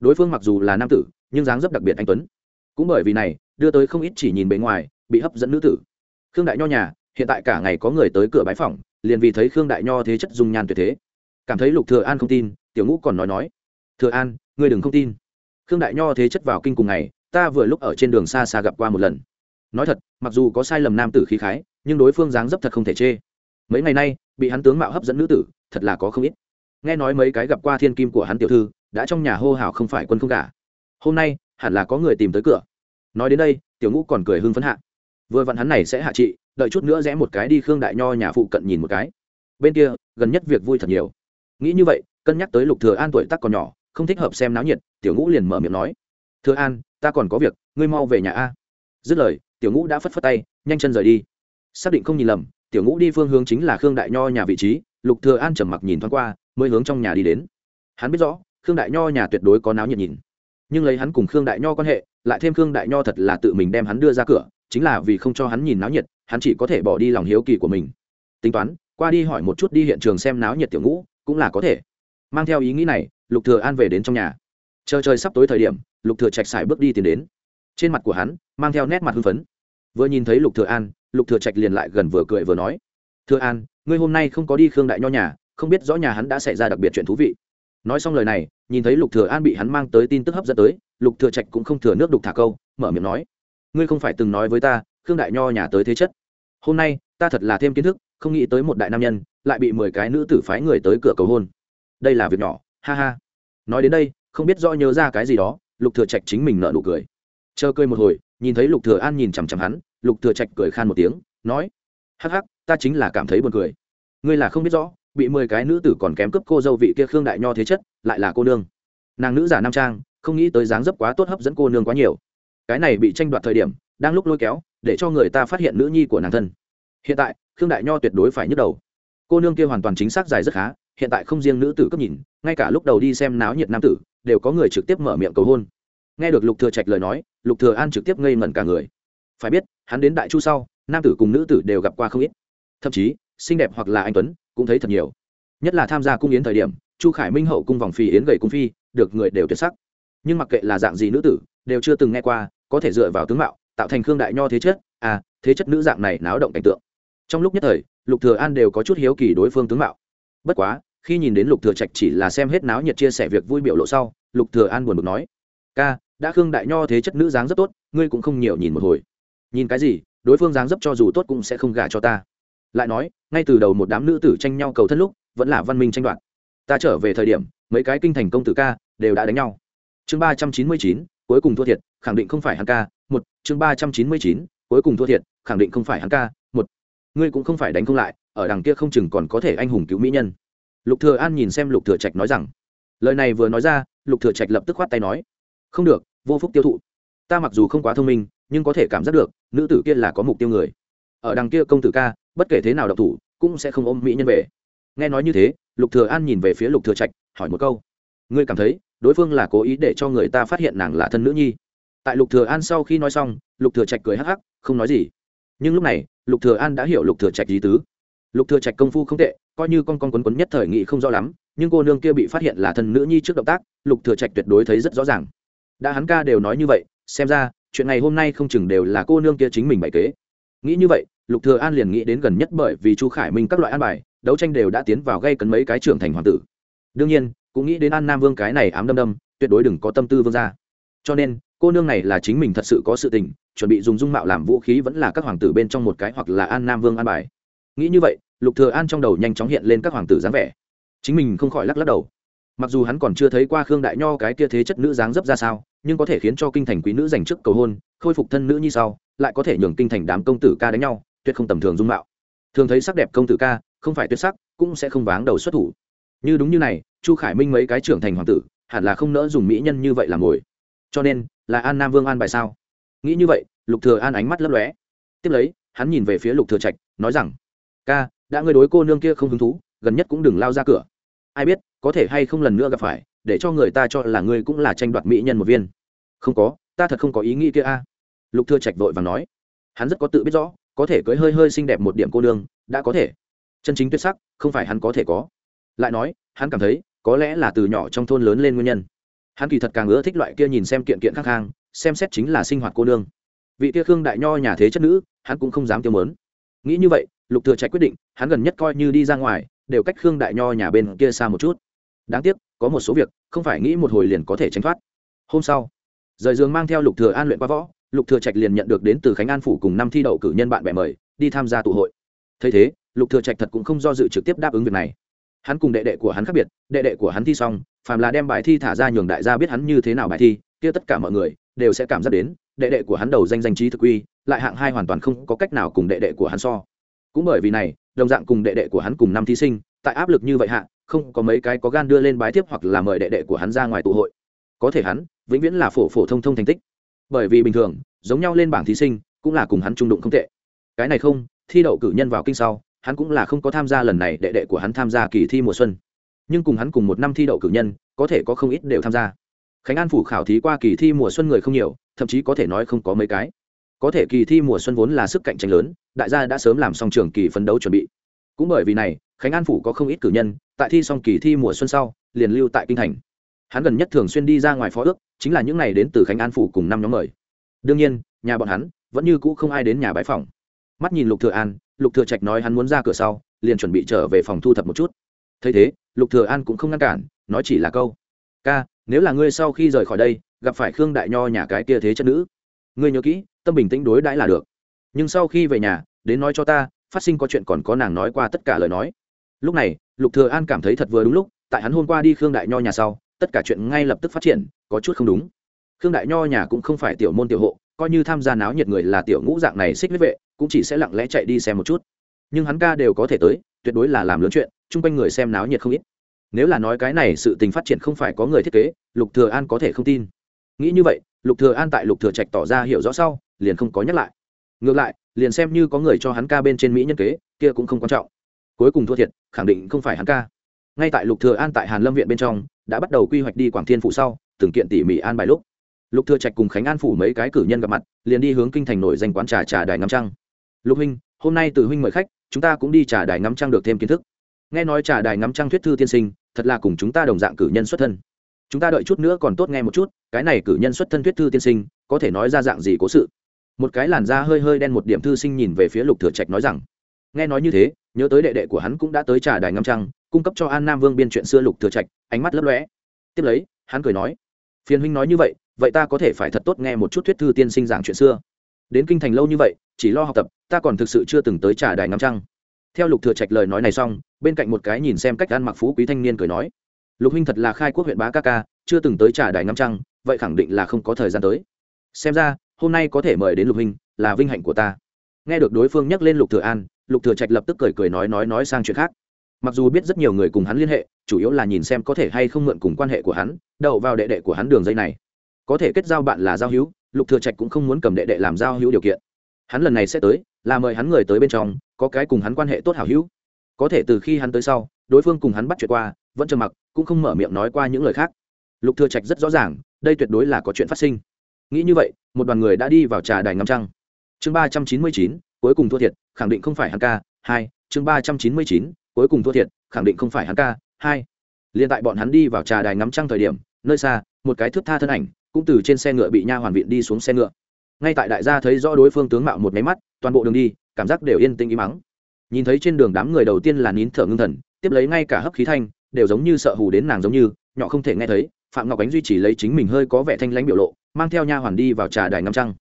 Đối phương mặc dù là nam tử, nhưng dáng dấp đặc biệt anh tuấn. Cũng bởi vì này, đưa tới không ít chỉ nhìn bề ngoài, bị hấp dẫn nữ tử. Khương đại nho nhà, hiện tại cả ngày có người tới cửa bái phòng liền vì thấy khương đại nho thế chất dung nhan tuyệt thế. Cảm thấy lục thừa an không tin, tiểu ngũ còn nói nói, thừa an, ngươi đừng không tin. Khương đại nho thế chất vào kinh cùng ngày, ta vừa lúc ở trên đường xa xa gặp qua một lần. Nói thật, mặc dù có sai lầm nam tử khí khái, nhưng đối phương dáng dấp thật không thể chê mấy ngày nay, bị hắn tướng mạo hấp dẫn nữ tử, thật là có không ít. Nghe nói mấy cái gặp qua thiên kim của hắn tiểu thư, đã trong nhà hô hào không phải quân không cả hôm nay, hẳn là có người tìm tới cửa. Nói đến đây, tiểu ngũ còn cười hưng phấn hạ. Vừa vặn hắn này sẽ hạ trị, đợi chút nữa rẽ một cái đi khương đại nho nhà phụ cận nhìn một cái. Bên kia, gần nhất việc vui thật nhiều. Nghĩ như vậy, cân nhắc tới lục thừa an tuổi tác còn nhỏ, không thích hợp xem náo nhiệt, tiểu ngũ liền mở miệng nói. Thừa an, ta còn có việc, ngươi mau về nhà a. Dứt lời, tiểu ngũ đã phất phất tay, nhanh chân rời đi. Xác định không nhìn lầm tiểu ngũ đi phương hướng chính là khương đại nho nhà vị trí, lục thừa an trầm mặc nhìn thoáng qua, mới hướng trong nhà đi đến. Hắn biết rõ, khương đại nho nhà tuyệt đối có náo nhiệt nhìn. Nhưng lấy hắn cùng khương đại nho quan hệ, lại thêm khương đại nho thật là tự mình đem hắn đưa ra cửa, chính là vì không cho hắn nhìn náo nhiệt, hắn chỉ có thể bỏ đi lòng hiếu kỳ của mình. Tính toán, qua đi hỏi một chút đi hiện trường xem náo nhiệt tiểu ngũ, cũng là có thể. Mang theo ý nghĩ này, lục thừa an về đến trong nhà. Chờ trời sắp tối thời điểm, lục thừa trạch xài bước đi tiến đến. Trên mặt của hắn, mang theo nét mặt hưng phấn. Vừa nhìn thấy lục thừa an lục thừa trạch liền lại gần vừa cười vừa nói thừa an, ngươi hôm nay không có đi khương đại nho nhà, không biết rõ nhà hắn đã xảy ra đặc biệt chuyện thú vị. Nói xong lời này, nhìn thấy lục thừa an bị hắn mang tới tin tức hấp dẫn tới, lục thừa trạch cũng không thừa nước đục thả câu, mở miệng nói, ngươi không phải từng nói với ta, khương đại nho nhà tới thế chất. Hôm nay, ta thật là thêm kiến thức, không nghĩ tới một đại nam nhân lại bị mười cái nữ tử phái người tới cửa cầu hôn. Đây là việc nhỏ, ha ha. Nói đến đây, không biết rõ nhớ ra cái gì đó, lục thừa trạch chính mình nở nụ cười. Chờ cười một hồi, nhìn thấy lục thừa an nhìn chằm chằm hắn lục thừa trạch cười khan một tiếng, nói, hắc hắc, ta chính là cảm thấy buồn cười. Ngươi là không biết rõ, bị mười cái nữ tử còn kém cướp cô dâu vị kia khương đại nho thế chất, lại là cô nương. Nàng nữ giả nam trang, không nghĩ tới dáng dấp quá tốt hấp dẫn cô nương quá nhiều. Cái này bị tranh đoạt thời điểm, đang lúc lôi kéo, để cho người ta phát hiện nữ nhi của nàng thân. Hiện tại, khương đại nho tuyệt đối phải nhức đầu. Cô nương kia hoàn toàn chính xác dài rất khá, hiện tại không riêng nữ tử cấp nhìn, ngay cả lúc đầu đi xem náo nhiệt nam tử, đều có người trực tiếp mở miệng cầu hôn. Nghe được lục thừa trạch lời nói, lục thừa an trực tiếp ngây ngẩn cả người phải biết, hắn đến đại chu sau, nam tử cùng nữ tử đều gặp qua không ít. Thậm chí, xinh đẹp hoặc là anh tuấn, cũng thấy thật nhiều. Nhất là tham gia cung yến thời điểm, chu khải minh hậu cung vòng phi yến gầy cung phi, được người đều tuyệt sắc. Nhưng mặc kệ là dạng gì nữ tử, đều chưa từng nghe qua, có thể dựa vào tướng mạo, tạo thành khương đại nho thế chất à thế chất nữ dạng này náo động cảnh tượng. Trong lúc nhất thời, lục thừa an đều có chút hiếu kỳ đối phương tướng mạo. Bất quá, khi nhìn đến lục thừa trạch chỉ là xem hết náo nhiệt chia sẻ việc vui biểu lộ sau, lục thừa an buồn bực nói, ca, đã khương đại nho thế chất nữ dáng rất tốt, ngươi cũng không nhiều nhìn một hồi nhìn cái gì, đối phương dáng dấp cho dù tốt cũng sẽ không gả cho ta. Lại nói, ngay từ đầu một đám nữ tử tranh nhau cầu thân lúc, vẫn là văn minh tranh đoạt. Ta trở về thời điểm, mấy cái kinh thành công tử ca đều đã đánh nhau. Chương ba trăm chín mươi chín, cuối cùng thua thiệt, khẳng định không phải hắn ca, một. Chương ba trăm chín mươi chín, cuối cùng thua thiệt, khẳng định không phải hắn ca, một. Ngươi cũng không phải đánh không lại, ở đằng kia không chừng còn có thể anh hùng cứu mỹ nhân. Lục thừa an nhìn xem lục thừa trạch nói rằng, lời này vừa nói ra, lục thừa trạch lập tức khoát tay nói, không được, vô phúc tiêu thụ. Ta mặc dù không quá thông minh nhưng có thể cảm giác được, nữ tử kia là có mục tiêu người. Ở đằng kia công tử ca, bất kể thế nào độc thủ, cũng sẽ không ôm mỹ nhân về. Nghe nói như thế, lục thừa an nhìn về phía lục thừa trạch, hỏi một câu. Ngươi cảm thấy, đối phương là cố ý để cho người ta phát hiện nàng là thân nữ nhi? Tại lục thừa an sau khi nói xong, lục thừa trạch cười hắc hắc, không nói gì. Nhưng lúc này, lục thừa an đã hiểu lục thừa trạch ý tứ. Lục thừa trạch công phu không tệ, coi như con con quấn quấn nhất thời nghị không rõ lắm, nhưng cô nương kia bị phát hiện là thân nữ nhi trước động tác, lục thừa trạch tuyệt đối thấy rất rõ ràng. Đã hắn ca đều nói như vậy, xem ra chuyện này hôm nay không chừng đều là cô nương kia chính mình bày kế. Nghĩ như vậy, lục thừa an liền nghĩ đến gần nhất bởi vì chu khải minh các loại an bài, đấu tranh đều đã tiến vào gây cấn mấy cái trưởng thành hoàng tử. Đương nhiên, cũng nghĩ đến an nam vương cái này ám đâm đâm, tuyệt đối đừng có tâm tư vương gia. Cho nên, cô nương này là chính mình thật sự có sự tình, chuẩn bị dùng dung mạo làm vũ khí vẫn là các hoàng tử bên trong một cái hoặc là an nam vương an bài. Nghĩ như vậy, lục thừa an trong đầu nhanh chóng hiện lên các hoàng tử dáng vẻ. Chính mình không khỏi lắc lắc đầu mặc dù hắn còn chưa thấy qua khương đại nho cái kia thế chất nữ dáng dấp ra sao, nhưng có thể khiến cho kinh thành quý nữ giành chức cầu hôn, khôi phục thân nữ như sau, lại có thể nhường kinh thành đám công tử ca đánh nhau, tuyệt không tầm thường dung mạo. Thường thấy sắc đẹp công tử ca, không phải tuyệt sắc, cũng sẽ không váng đầu xuất thủ. Như đúng như này, chu khải minh mấy cái trưởng thành hoàng tử, hẳn là không nỡ dùng mỹ nhân như vậy làm ngồi. Cho nên, là an nam vương an bài sao? Nghĩ như vậy, lục thừa an ánh mắt lấp lóe. Tiếp lấy, hắn nhìn về phía lục thừa trạch, nói rằng, ca, đã ngươi đối cô nương kia không hứng thú, gần nhất cũng đừng lao ra cửa. Ai biết có thể hay không lần nữa gặp phải, để cho người ta cho là ngươi cũng là tranh đoạt mỹ nhân một viên. Không có, ta thật không có ý nghĩ kia a. Lục thừa trạch vội vàng nói. Hắn rất có tự biết rõ, có thể cưới hơi hơi xinh đẹp một điểm cô nương, đã có thể. Chân chính tuyệt sắc, không phải hắn có thể có. Lại nói, hắn cảm thấy, có lẽ là từ nhỏ trong thôn lớn lên nguyên nhân. Hắn kỳ thật càng ưa thích loại kia nhìn xem kiện kiện khang khang, xem xét chính là sinh hoạt cô nương. Vị kia khương đại nho nhà thế chất nữ, hắn cũng không dám tiêu mớn. Nghĩ như vậy, lục thừa trạch quyết định, hắn gần nhất coi như đi ra ngoài, đều cách khương đại nho nhà bên kia xa một chút đáng tiếc có một số việc không phải nghĩ một hồi liền có thể tránh thoát. Hôm sau rời giường mang theo lục thừa an luyện qua võ lục thừa trạch liền nhận được đến từ khánh an phủ cùng năm thi đậu cử nhân bạn bè mời đi tham gia tụ hội. Thấy thế lục thừa trạch thật cũng không do dự trực tiếp đáp ứng việc này. Hắn cùng đệ đệ của hắn khác biệt đệ đệ của hắn thi xong phàm là đem bài thi thả ra nhường đại gia biết hắn như thế nào bài thi kia tất cả mọi người đều sẽ cảm giác đến đệ đệ của hắn đầu danh danh trí thực uy, lại hạng hai hoàn toàn không có cách nào cùng đệ đệ của hắn so. Cũng bởi vì này đồng dạng cùng đệ đệ của hắn cùng năm thí sinh tại áp lực như vậy hạ không có mấy cái có gan đưa lên bái tiếp hoặc là mời đệ đệ của hắn ra ngoài tụ hội. Có thể hắn, vĩnh viễn là phổ phổ thông thông thành tích. Bởi vì bình thường, giống nhau lên bảng thí sinh, cũng là cùng hắn trung đụng không tệ. Cái này không, thi đậu cử nhân vào kinh sau, hắn cũng là không có tham gia lần này đệ đệ của hắn tham gia kỳ thi mùa xuân. Nhưng cùng hắn cùng một năm thi đậu cử nhân, có thể có không ít đều tham gia. Khánh an phủ khảo thí qua kỳ thi mùa xuân người không nhiều, thậm chí có thể nói không có mấy cái. Có thể kỳ thi mùa xuân vốn là sức cạnh tranh lớn, đại gia đã sớm làm xong trường kỳ phấn đấu chuẩn bị. Cũng bởi vì này khánh an phủ có không ít cử nhân, tại thi xong kỳ thi mùa xuân sau, liền lưu tại kinh thành. Hắn gần nhất thường xuyên đi ra ngoài phó ước, chính là những n à y đến từ khánh an phủ cùng năm nhóm người. đương nhiên, nhà bọn hắn vẫn như cũ không ai đến nhà bãi phòng. Mắt nhìn lục thừa an, lục thừa trạch nói hắn muốn ra cửa sau, liền chuẩn bị trở về phòng thu thập một chút. Thấy thế, lục thừa an cũng không ngăn cản, nói chỉ là câu, ca, nếu là ngươi sau khi rời khỏi đây, gặp phải khương đại nho nhà cái kia thế chất nữ, ngươi nhớ kỹ, tâm bình tĩnh đối đãi là được. Nhưng sau khi về nhà, đến nói cho ta, phát sinh có chuyện còn có nàng nói qua tất cả lời nói lúc này, lục thừa an cảm thấy thật vừa đúng lúc, tại hắn hôm qua đi khương đại nho nhà sau, tất cả chuyện ngay lập tức phát triển, có chút không đúng. Khương đại nho nhà cũng không phải tiểu môn tiểu hộ, coi như tham gia náo nhiệt người là tiểu ngũ dạng này xích huyết vệ, cũng chỉ sẽ lặng lẽ chạy đi xem một chút. Nhưng hắn ca đều có thể tới, tuyệt đối là làm lớn chuyện, chung quanh người xem náo nhiệt không ít. Nếu là nói cái này sự tình phát triển không phải có người thiết kế, lục thừa an có thể không tin. Nghĩ như vậy, lục thừa an tại lục thừa trạch tỏ ra hiểu rõ sau, liền không có nhắc lại. Ngược lại, liền xem như có người cho hắn ca bên trên mỹ nhân kế, kia cũng không quan trọng cuối cùng thua thiệt, khẳng định không phải hắn ca. Ngay tại lục thừa an tại hàn lâm viện bên trong, đã bắt đầu quy hoạch đi quảng thiên phủ sau, từng kiện tỉ mỉ an bài lúc. Lục thừa trạch cùng khánh an phủ mấy cái cử nhân gặp mặt, liền đi hướng kinh thành nổi danh quán trà trà đài ngắm trăng. Lục huynh, hôm nay từ huynh mời khách, chúng ta cũng đi trà đài ngắm trăng được thêm kiến thức. Nghe nói trà đài ngắm trăng thuyết thư tiên sinh, thật là cùng chúng ta đồng dạng cử nhân xuất thân. Chúng ta đợi chút nữa còn tốt nghe một chút, cái này cử nhân xuất thân thuyết thư tiên sinh, có thể nói ra dạng gì cố sự? Một cái làn da hơi hơi đen một điểm thư sinh nhìn về phía lục thừa trạch nói rằng nghe nói như thế, nhớ tới đệ đệ của hắn cũng đã tới trà đài ngắm trăng, cung cấp cho an nam vương biên chuyện xưa lục thừa trạch, ánh mắt lấp lóe. Tiếp lấy, hắn cười nói, phiền huynh nói như vậy vậy ta có thể phải thật tốt nghe một chút thuyết thư tiên sinh giảng chuyện xưa. Đến kinh thành lâu như vậy, chỉ lo học tập, ta còn thực sự chưa từng tới trà đài ngắm trăng. Theo lục thừa trạch lời nói này xong, bên cạnh một cái nhìn xem cách ăn mặc phú quý thanh niên cười nói, lục huynh thật là khai quốc huyện bá ca ca, chưa từng tới trà đài ngắm trăng, vậy khẳng định là không có thời gian tới. Xem ra, hôm nay có thể mời đến lục huynh, là vinh hạnh của ta. Nghe được đối phương nhắc lên lục thừa an lục thừa trạch lập tức cười cười nói nói nói sang chuyện khác. Mặc dù biết rất nhiều người cùng hắn liên hệ, chủ yếu là nhìn xem có thể hay không mượn cùng quan hệ của hắn, đậu vào đệ đệ của hắn đường dây này. Có thể kết giao bạn là giao hữu, lục thừa trạch cũng không muốn cầm đệ đệ làm giao hữu điều kiện. Hắn lần này sẽ tới, là mời hắn người tới bên trong, có cái cùng hắn quan hệ tốt hảo hữu. Có thể từ khi hắn tới sau, đối phương cùng hắn bắt chuyện qua, vẫn trầm mặc, cũng không mở miệng nói qua những lời khác. Lục thừa trạch rất rõ ràng, đây tuyệt đối là có chuyện phát sinh. Nghĩ như vậy, một đoàn người đã đi vào trà đài ngắm trăng. Chương ba trăm chín mươi chín cuối cùng thua thiệt, khẳng định không phải hắn ca, hai, chương ba trăm chín mươi chín, cuối cùng thua thiệt, khẳng định không phải hắn ca, hai. Liên tại bọn hắn đi vào trà đài ngắm trăng thời điểm, nơi xa, một cái thước tha thân ảnh, cũng từ trên xe ngựa bị nha hoàn viện đi xuống xe ngựa. Ngay tại đại gia thấy rõ đối phương tướng mạo một máy mắt, toàn bộ đường đi, cảm giác đều yên tĩnh im mắng nhìn thấy trên đường đám người đầu tiên là nín thở ngưng thần, tiếp lấy ngay cả hấp khí thanh, đều giống như sợ hù đến nàng giống như, nhỏ không thể nghe thấy, phạm ngọc ánh duy trì lấy chính mình hơi có vẻ thanh lãnh biểu lộ, mang theo nha hoàn đi vào trà đài ngắm trăng.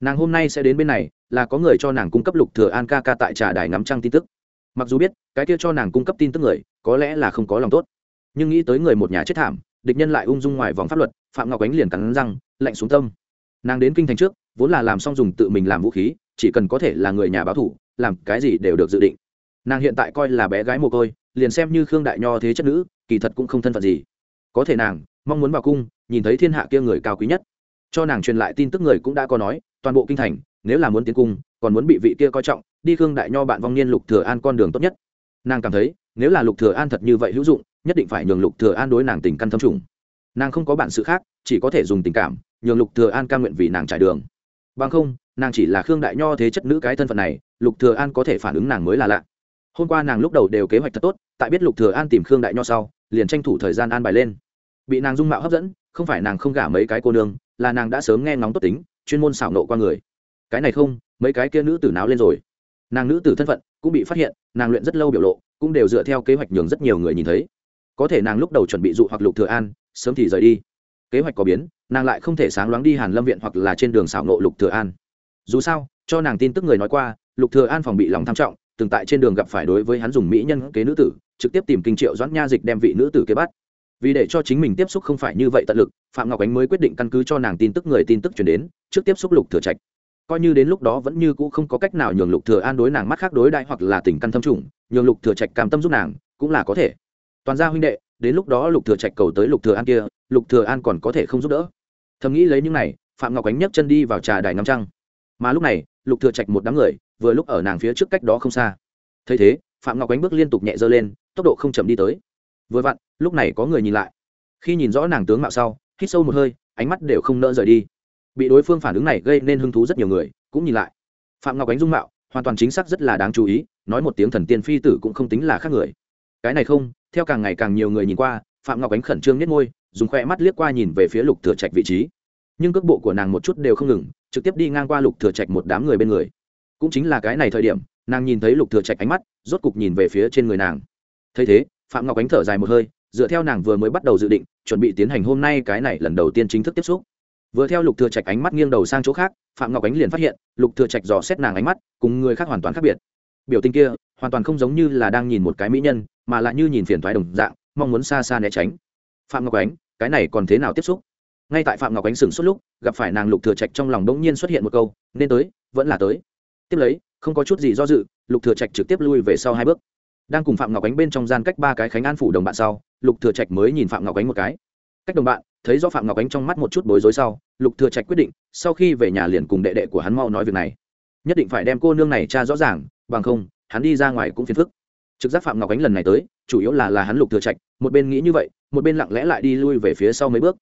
Nàng hôm nay sẽ đến bên này là có người cho nàng cung cấp lục thừa an ca ca tại trà đài ngắm trăng tin tức. Mặc dù biết, cái kia cho nàng cung cấp tin tức người, có lẽ là không có lòng tốt. Nhưng nghĩ tới người một nhà chết thảm, địch nhân lại ung dung ngoài vòng pháp luật, phạm ngọc ánh liền cắn răng, lạnh xuống tâm. Nàng đến kinh thành trước, vốn là làm xong dùng tự mình làm vũ khí, chỉ cần có thể là người nhà báo thủ, làm cái gì đều được dự định. Nàng hiện tại coi là bé gái mồ côi, liền xem như khương đại nho thế chất nữ, kỳ thật cũng không thân phận gì. Có thể nàng, mong muốn vào cung, nhìn thấy thiên hạ kia người cao quý nhất. Cho nàng truyền lại tin tức người cũng đã có nói, toàn bộ kinh thành nếu là muốn tiến cung, còn muốn bị vị kia coi trọng, đi khương đại nho bạn vong niên lục thừa an con đường tốt nhất. Nàng cảm thấy, nếu là lục thừa an thật như vậy hữu dụng, nhất định phải nhường lục thừa an đối nàng tình căn thâm trùng. Nàng không có bản sự khác, chỉ có thể dùng tình cảm, nhường lục thừa an cam nguyện vì nàng trải đường. Bằng không, nàng chỉ là khương đại nho thế chất nữ cái thân phận này, lục thừa an có thể phản ứng nàng mới là lạ. Hôm qua nàng lúc đầu đều kế hoạch thật tốt, tại biết lục thừa an tìm khương đại nho sau, liền tranh thủ thời gian an bài lên. Bị nàng dung mạo hấp dẫn, không phải nàng không gả mấy cái cô nương, là nàng đã sớm nghe ngóng tốt tính, chuyên môn xảo nộ qua người cái này không, mấy cái kia nữ tử náo lên rồi. Nàng nữ tử thân phận cũng bị phát hiện, nàng luyện rất lâu biểu lộ, cũng đều dựa theo kế hoạch nhường rất nhiều người nhìn thấy. Có thể nàng lúc đầu chuẩn bị dụ hoặc lục thừa an, sớm thì rời đi. Kế hoạch có biến, nàng lại không thể sáng loáng đi hàn lâm viện hoặc là trên đường xảo nộ lục thừa an. Dù sao, cho nàng tin tức người nói qua, lục thừa an phòng bị lòng tham trọng, từng tại trên đường gặp phải đối với hắn dùng mỹ nhân kế nữ tử, trực tiếp tìm kinh triệu doãn nha dịch đem vị nữ tử kế bắt. Vì để cho chính mình tiếp xúc không phải như vậy tận lực, phạm ngọc ánh mới quyết định căn cứ cho nàng tin tức người tin tức chuyển đến, trước tiếp xúc lục thừa trạch coi như đến lúc đó vẫn như cũ không có cách nào nhường lục thừa an đối nàng mắt khác đối đại hoặc là tình căn thâm trùng, nhường lục thừa trạch cam tâm giúp nàng, cũng là có thể. Toàn gia huynh đệ, đến lúc đó lục thừa trạch cầu tới lục thừa an kia, lục thừa an còn có thể không giúp đỡ. Thầm nghĩ lấy những này, phạm ngọc ánh nhấc chân đi vào trà đài ngắm trăng. Mà lúc này, lục thừa trạch một đám người, vừa lúc ở nàng phía trước cách đó không xa. Thấy thế, phạm ngọc ánh bước liên tục nhẹ dơ lên, tốc độ không chậm đi tới. Vừa vặn, lúc này có người nhìn lại. Khi nhìn rõ nàng tướng mạo sau, hít sâu một hơi, ánh mắt đều không nỡ rời đi bị đối phương phản ứng này gây nên hứng thú rất nhiều người, cũng nhìn lại. Phạm ngọc ánh dung mạo, hoàn toàn chính xác rất là đáng chú ý, nói một tiếng thần tiên phi tử cũng không tính là khác người. Cái này không, theo càng ngày càng nhiều người nhìn qua, phạm ngọc ánh khẩn trương nhất ngôi dùng khoe mắt liếc qua nhìn về phía lục thừa trạch vị trí. Nhưng cước bộ của nàng một chút đều không ngừng, trực tiếp đi ngang qua lục thừa trạch một đám người bên người. Cũng chính là cái này thời điểm, nàng nhìn thấy lục thừa trạch ánh mắt, rốt cục nhìn về phía trên người nàng. Thấy thế, phạm ngọc ánh thở dài một hơi, dựa theo nàng vừa mới bắt đầu dự định, chuẩn bị tiến hành hôm nay cái này lần đầu tiên chính thức tiếp xúc vừa theo lục thừa trạch ánh mắt nghiêng đầu sang chỗ khác, phạm ngọc ánh liền phát hiện, lục thừa trạch dò xét nàng ánh mắt, cùng người khác hoàn toàn khác biệt. Biểu tình kia, hoàn toàn không giống như là đang nhìn một cái mỹ nhân, mà lại như nhìn phiền toái đồng dạng, mong muốn xa xa né tránh. Phạm ngọc ánh, cái này còn thế nào tiếp xúc? Ngay tại phạm ngọc ánh sừng suốt lúc, gặp phải nàng lục thừa trạch trong lòng đống nhiên xuất hiện một câu, nên tới, vẫn là tới. Tiếp lấy, không có chút gì do dự, lục thừa trạch trực tiếp lui về sau hai bước. Đang cùng phạm ngọc ánh bên trong gian cách ba cái khánh an phủ đồng bạn sau, lục thừa trạch mới nhìn phạm ngọc ánh một cái. Cách đồng bạn? Thấy do phạm ngọc ánh trong mắt một chút bối rối sau lục thừa trạch quyết định, sau khi về nhà liền cùng đệ đệ của hắn mau nói việc này. Nhất định phải đem cô nương này tra rõ ràng, bằng không, hắn đi ra ngoài cũng phiền phức. Trực giác phạm ngọc ánh lần này tới, chủ yếu là là hắn lục thừa trạch, một bên nghĩ như vậy, một bên lặng lẽ lại đi lui về phía sau mấy bước.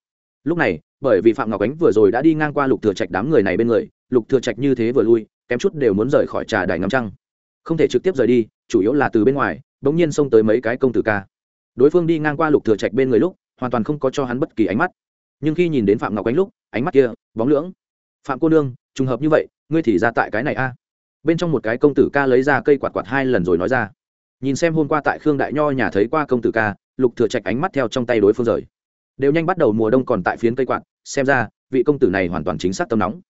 Lúc này, bởi vì phạm ngọc ánh vừa rồi đã đi ngang qua lục thừa trạch đám người này bên người, lục thừa trạch như thế vừa lui, kém chút đều muốn rời khỏi trà đài ngắm trăng. Không thể trực tiếp rời đi, chủ yếu là từ bên ngoài, bỗng nhiên xông tới mấy cái công tử ca. Đối phương đi ngang qua lục thừa trạch bên người lúc, hoàn toàn không có cho hắn bất kỳ ánh mắt nhưng khi nhìn đến phạm ngọc ánh lúc, ánh mắt kia, bóng lưỡng. Phạm cô nương, trùng hợp như vậy, ngươi thì ra tại cái này a. Bên trong một cái công tử ca lấy ra cây quạt quạt hai lần rồi nói ra. Nhìn xem hôm qua tại khương đại nho nhà thấy qua công tử ca, lục thừa trạch ánh mắt theo trong tay đối phương rời. Đều nhanh bắt đầu mùa đông còn tại phiến cây quạt, xem ra, vị công tử này hoàn toàn chính xác tâm nóng.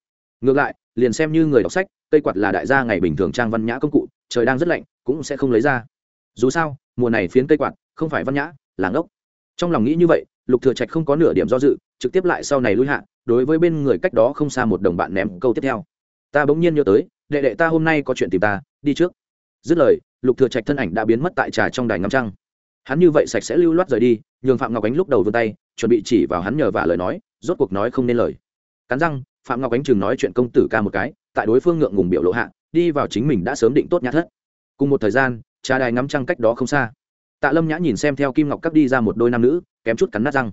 Ngược lại, liền xem như người đọc sách, cây quạt là đại gia ngày bình thường trang văn nhã công cụ, trời đang rất lạnh, cũng sẽ không lấy ra. Dù sao, mùa này phiến cây quạt, không phải văn nhã, là ngốc. Trong lòng nghĩ như vậy, lục thừa trạch không có nửa điểm do dự trực tiếp lại sau này lui hạ, đối với bên người cách đó không xa một đồng bạn ném câu tiếp theo. Ta bỗng nhiên nhớ tới, đệ đệ ta hôm nay có chuyện tìm ta, đi trước. Dứt lời, lục thừa trạch thân ảnh đã biến mất tại trà trong đài ngắm trăng. Hắn như vậy sạch sẽ lưu loát rời đi, nhường phạm ngọc ánh lúc đầu vươn tay, chuẩn bị chỉ vào hắn nhờ vả lời nói, rốt cuộc nói không nên lời. Cắn răng, phạm ngọc ánh chừng nói chuyện công tử ca một cái, tại đối phương ngượng ngùng biểu lộ hạ, đi vào chính mình đã sớm định tốt nhã thất. Cùng một thời gian, trà đài ngắm trăng cách đó không xa. Tạ lâm nhã nhìn xem theo kim ngọc cắt đi ra một đôi nam nữ, kém chút cắn nát răng.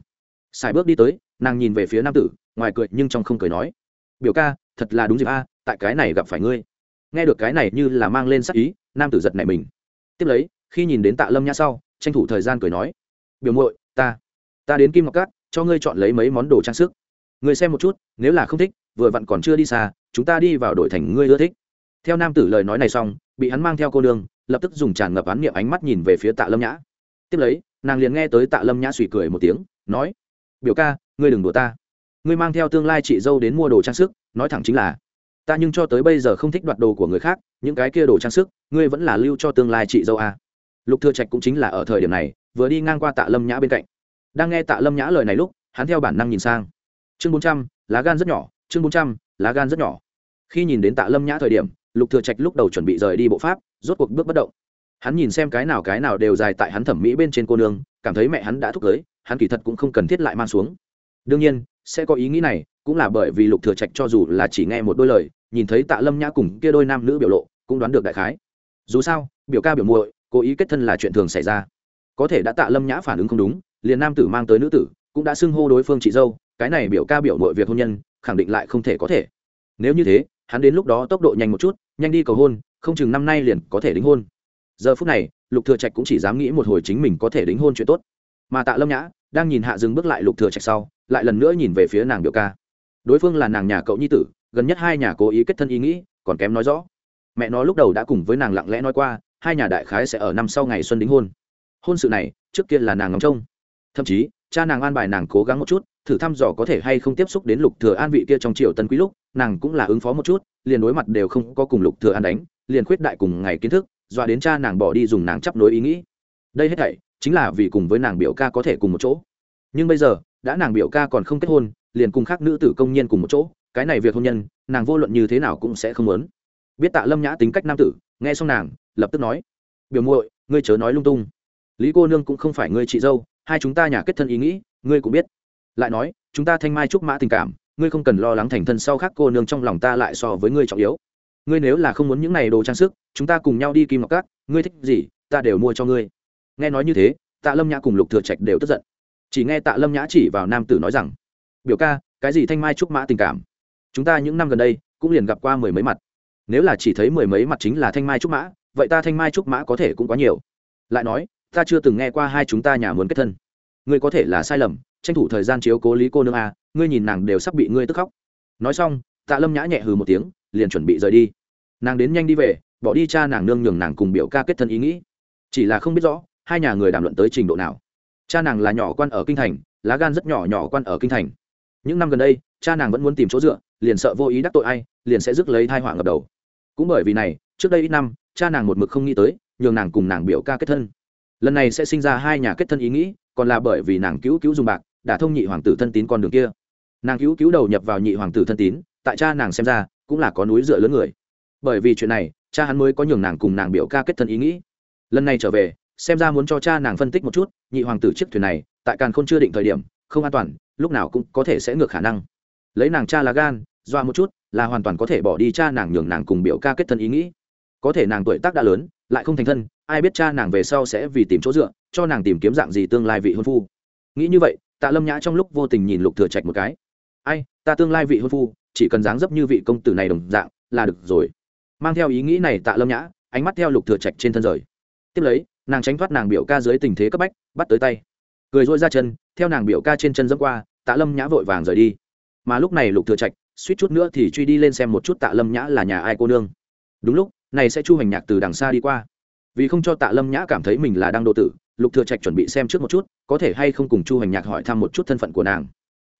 Xài bước đi tới nàng nhìn về phía nam tử, ngoài cười nhưng trong không cười nói, biểu ca, thật là đúng dịp a, tại cái này gặp phải ngươi. Nghe được cái này như là mang lên sắc ý, nam tử giật nảy mình. Tiếp lấy, khi nhìn đến tạ lâm nhã sau, tranh thủ thời gian cười nói, biểu muội, ta ta đến kim ngọc cát, cho ngươi chọn lấy mấy món đồ trang sức. Ngươi xem một chút, nếu là không thích, vừa vặn còn chưa đi xa, chúng ta đi vào đổi thành ngươi ưa thích. Theo nam tử lời nói này xong, bị hắn mang theo cô đường lập tức dùng tràn ngập án niệm ánh mắt nhìn về phía tạ lâm nhã. Tiếp lấy, nàng liền nghe tới tạ lâm nhã suy cười một tiếng, nói, biểu ca ngươi đừng đùa ta. Ngươi mang theo tương lai chị dâu đến mua đồ trang sức, nói thẳng chính là, ta nhưng cho tới bây giờ không thích đoạt đồ của người khác, những cái kia đồ trang sức, ngươi vẫn là lưu cho tương lai chị dâu à. lục thừa trạch cũng chính là ở thời điểm này, vừa đi ngang qua tạ lâm nhã bên cạnh. Đang nghe tạ lâm nhã lời này lúc, hắn theo bản năng nhìn sang. Chương bốn trăm, lá gan rất nhỏ, chương bốn trăm, lá gan rất nhỏ. Khi nhìn đến tạ lâm nhã thời điểm, lục thừa trạch lúc đầu chuẩn bị rời đi bộ pháp, rốt cuộc bước bất động. Hắn nhìn xem cái nào cái nào đều dài tại hắn thẩm mỹ bên trên cô nương, cảm thấy mẹ hắn đã thúc cưới hắn kỳ thật cũng không cần thiết lại mang xuống đương nhiên, sẽ có ý nghĩ này, cũng là bởi vì lục thừa trạch cho dù là chỉ nghe một đôi lời, nhìn thấy tạ lâm nhã cùng kia đôi nam nữ biểu lộ, cũng đoán được đại khái. Dù sao, biểu ca biểu muội, cố ý kết thân là chuyện thường xảy ra. Có thể đã tạ lâm nhã phản ứng không đúng, liền nam tử mang tới nữ tử, cũng đã xưng hô đối phương chị dâu, cái này biểu ca biểu muội việc hôn nhân, khẳng định lại không thể có thể. Nếu như thế, hắn đến lúc đó tốc độ nhanh một chút, nhanh đi cầu hôn, không chừng năm nay liền có thể đính hôn. Giờ phút này, lục thừa trạch cũng chỉ dám nghĩ một hồi chính mình có thể đính hôn chuyện tốt. Mà tạ lâm nhã đang nhìn hạ dừng bước lại lục thừa trạch sau lại lần nữa nhìn về phía nàng biểu ca. Đối phương là nàng nhà cậu nhi tử, gần nhất hai nhà cố ý kết thân ý nghĩ, còn kém nói rõ. Mẹ nó lúc đầu đã cùng với nàng lặng lẽ nói qua, hai nhà đại khái sẽ ở năm sau ngày xuân đính hôn. Hôn sự này, trước kia là nàng ngóng trông. Thậm chí, cha nàng an bài nàng cố gắng một chút, thử thăm dò có thể hay không tiếp xúc đến lục thừa an vị kia trong triều tân quý lúc, nàng cũng là ứng phó một chút, liền đối mặt đều không có cùng lục thừa an đánh, liền khuyết đại cùng ngày kiến thức, dọa đến cha nàng bỏ đi dùng nàng chấp nối ý nghĩ. Đây hết thảy, chính là vì cùng với nàng biểu ca có thể cùng một chỗ. Nhưng bây giờ đã nàng biểu ca còn không kết hôn, liền cùng khác nữ tử công nhân cùng một chỗ, cái này việc hôn nhân, nàng vô luận như thế nào cũng sẽ không muốn. Biết tạ lâm nhã tính cách nam tử, nghe xong nàng, lập tức nói, biểu muội, ngươi chớ nói lung tung. Lý cô nương cũng không phải ngươi chị dâu, hai chúng ta nhà kết thân ý nghĩ, ngươi cũng biết. Lại nói, chúng ta thanh mai trúc mã tình cảm, ngươi không cần lo lắng thành thân sau khác cô nương trong lòng ta lại so với ngươi trọng yếu. Ngươi nếu là không muốn những này đồ trang sức, chúng ta cùng nhau đi kim ngọc cát, ngươi thích gì, ta đều mua cho ngươi. Nghe nói như thế, tạ lâm nhã cùng lục thừa trạch đều tức giận chỉ nghe tạ lâm nhã chỉ vào nam tử nói rằng, biểu ca, cái gì thanh mai trúc mã tình cảm? Chúng ta những năm gần đây cũng liền gặp qua mười mấy mặt. Nếu là chỉ thấy mười mấy mặt chính là thanh mai trúc mã, vậy ta thanh mai trúc mã có thể cũng quá nhiều. Lại nói, ta chưa từng nghe qua hai chúng ta nhà muốn kết thân. Ngươi có thể là sai lầm, tranh thủ thời gian chiếu cố lý cô nương a ngươi nhìn nàng đều sắp bị ngươi tức khóc. Nói xong, tạ lâm nhã nhẹ hừ một tiếng, liền chuẩn bị rời đi. Nàng đến nhanh đi về, bỏ đi cha nàng nương nhường nàng cùng biểu ca kết thân ý nghĩ. Chỉ là không biết rõ, hai nhà người đàm luận tới trình độ nào cha nàng là nhỏ quan ở kinh thành, lá gan rất nhỏ nhỏ quan ở kinh thành. Những năm gần đây, cha nàng vẫn muốn tìm chỗ dựa, liền sợ vô ý đắc tội ai, liền sẽ rước lấy thai họa ngập đầu. Cũng bởi vì này, trước đây ít năm, cha nàng một mực không nghĩ tới, nhường nàng cùng nàng biểu ca kết thân. Lần này sẽ sinh ra hai nhà kết thân ý nghĩ, còn là bởi vì nàng cứu cứu dùng bạc đã thông nhị hoàng tử thân tín con đường kia. Nàng cứu cứu đầu nhập vào nhị hoàng tử thân tín, tại cha nàng xem ra, cũng là có núi dựa lớn người. Bởi vì chuyện này, cha hắn mới có nhường nàng cùng nàng biểu ca kết thân ý nghĩ. Lần này trở về xem ra muốn cho cha nàng phân tích một chút, nhị hoàng tử chiếc thuyền này, tại càn khôn chưa định thời điểm, không an toàn, lúc nào cũng có thể sẽ ngược khả năng. Lấy nàng cha là gan doa một chút, là hoàn toàn có thể bỏ đi cha nàng nhường nàng cùng biểu ca kết thân ý nghĩ. Có thể nàng tuổi tác đã lớn, lại không thành thân, ai biết cha nàng về sau sẽ vì tìm chỗ dựa, cho nàng tìm kiếm dạng gì tương lai vị hôn phu. Nghĩ như vậy, tạ lâm nhã trong lúc vô tình nhìn lục thừa trạch một cái. Ai, ta tương lai vị hôn phu, chỉ cần dáng dấp như vị công tử này đồng dạng, là được rồi. Mang theo ý nghĩ này tạ lâm nhã, ánh mắt theo lục thừa trạch trên thân rời. Tiếp lấy nàng tránh thoát nàng biểu ca dưới tình thế cấp bách, bắt tới tay. Cười dội ra chân, theo nàng biểu ca trên chân dẫm qua, tạ lâm nhã vội vàng rời đi. Mà lúc này lục thừa trạch, suýt chút nữa thì truy đi lên xem một chút tạ lâm nhã là nhà ai cô nương. Đúng lúc, này sẽ chu hành nhạc từ đằng xa đi qua. Vì không cho tạ lâm nhã cảm thấy mình là đang độ tử, lục thừa trạch chuẩn bị xem trước một chút, có thể hay không cùng chu hành nhạc hỏi thăm một chút thân phận của nàng.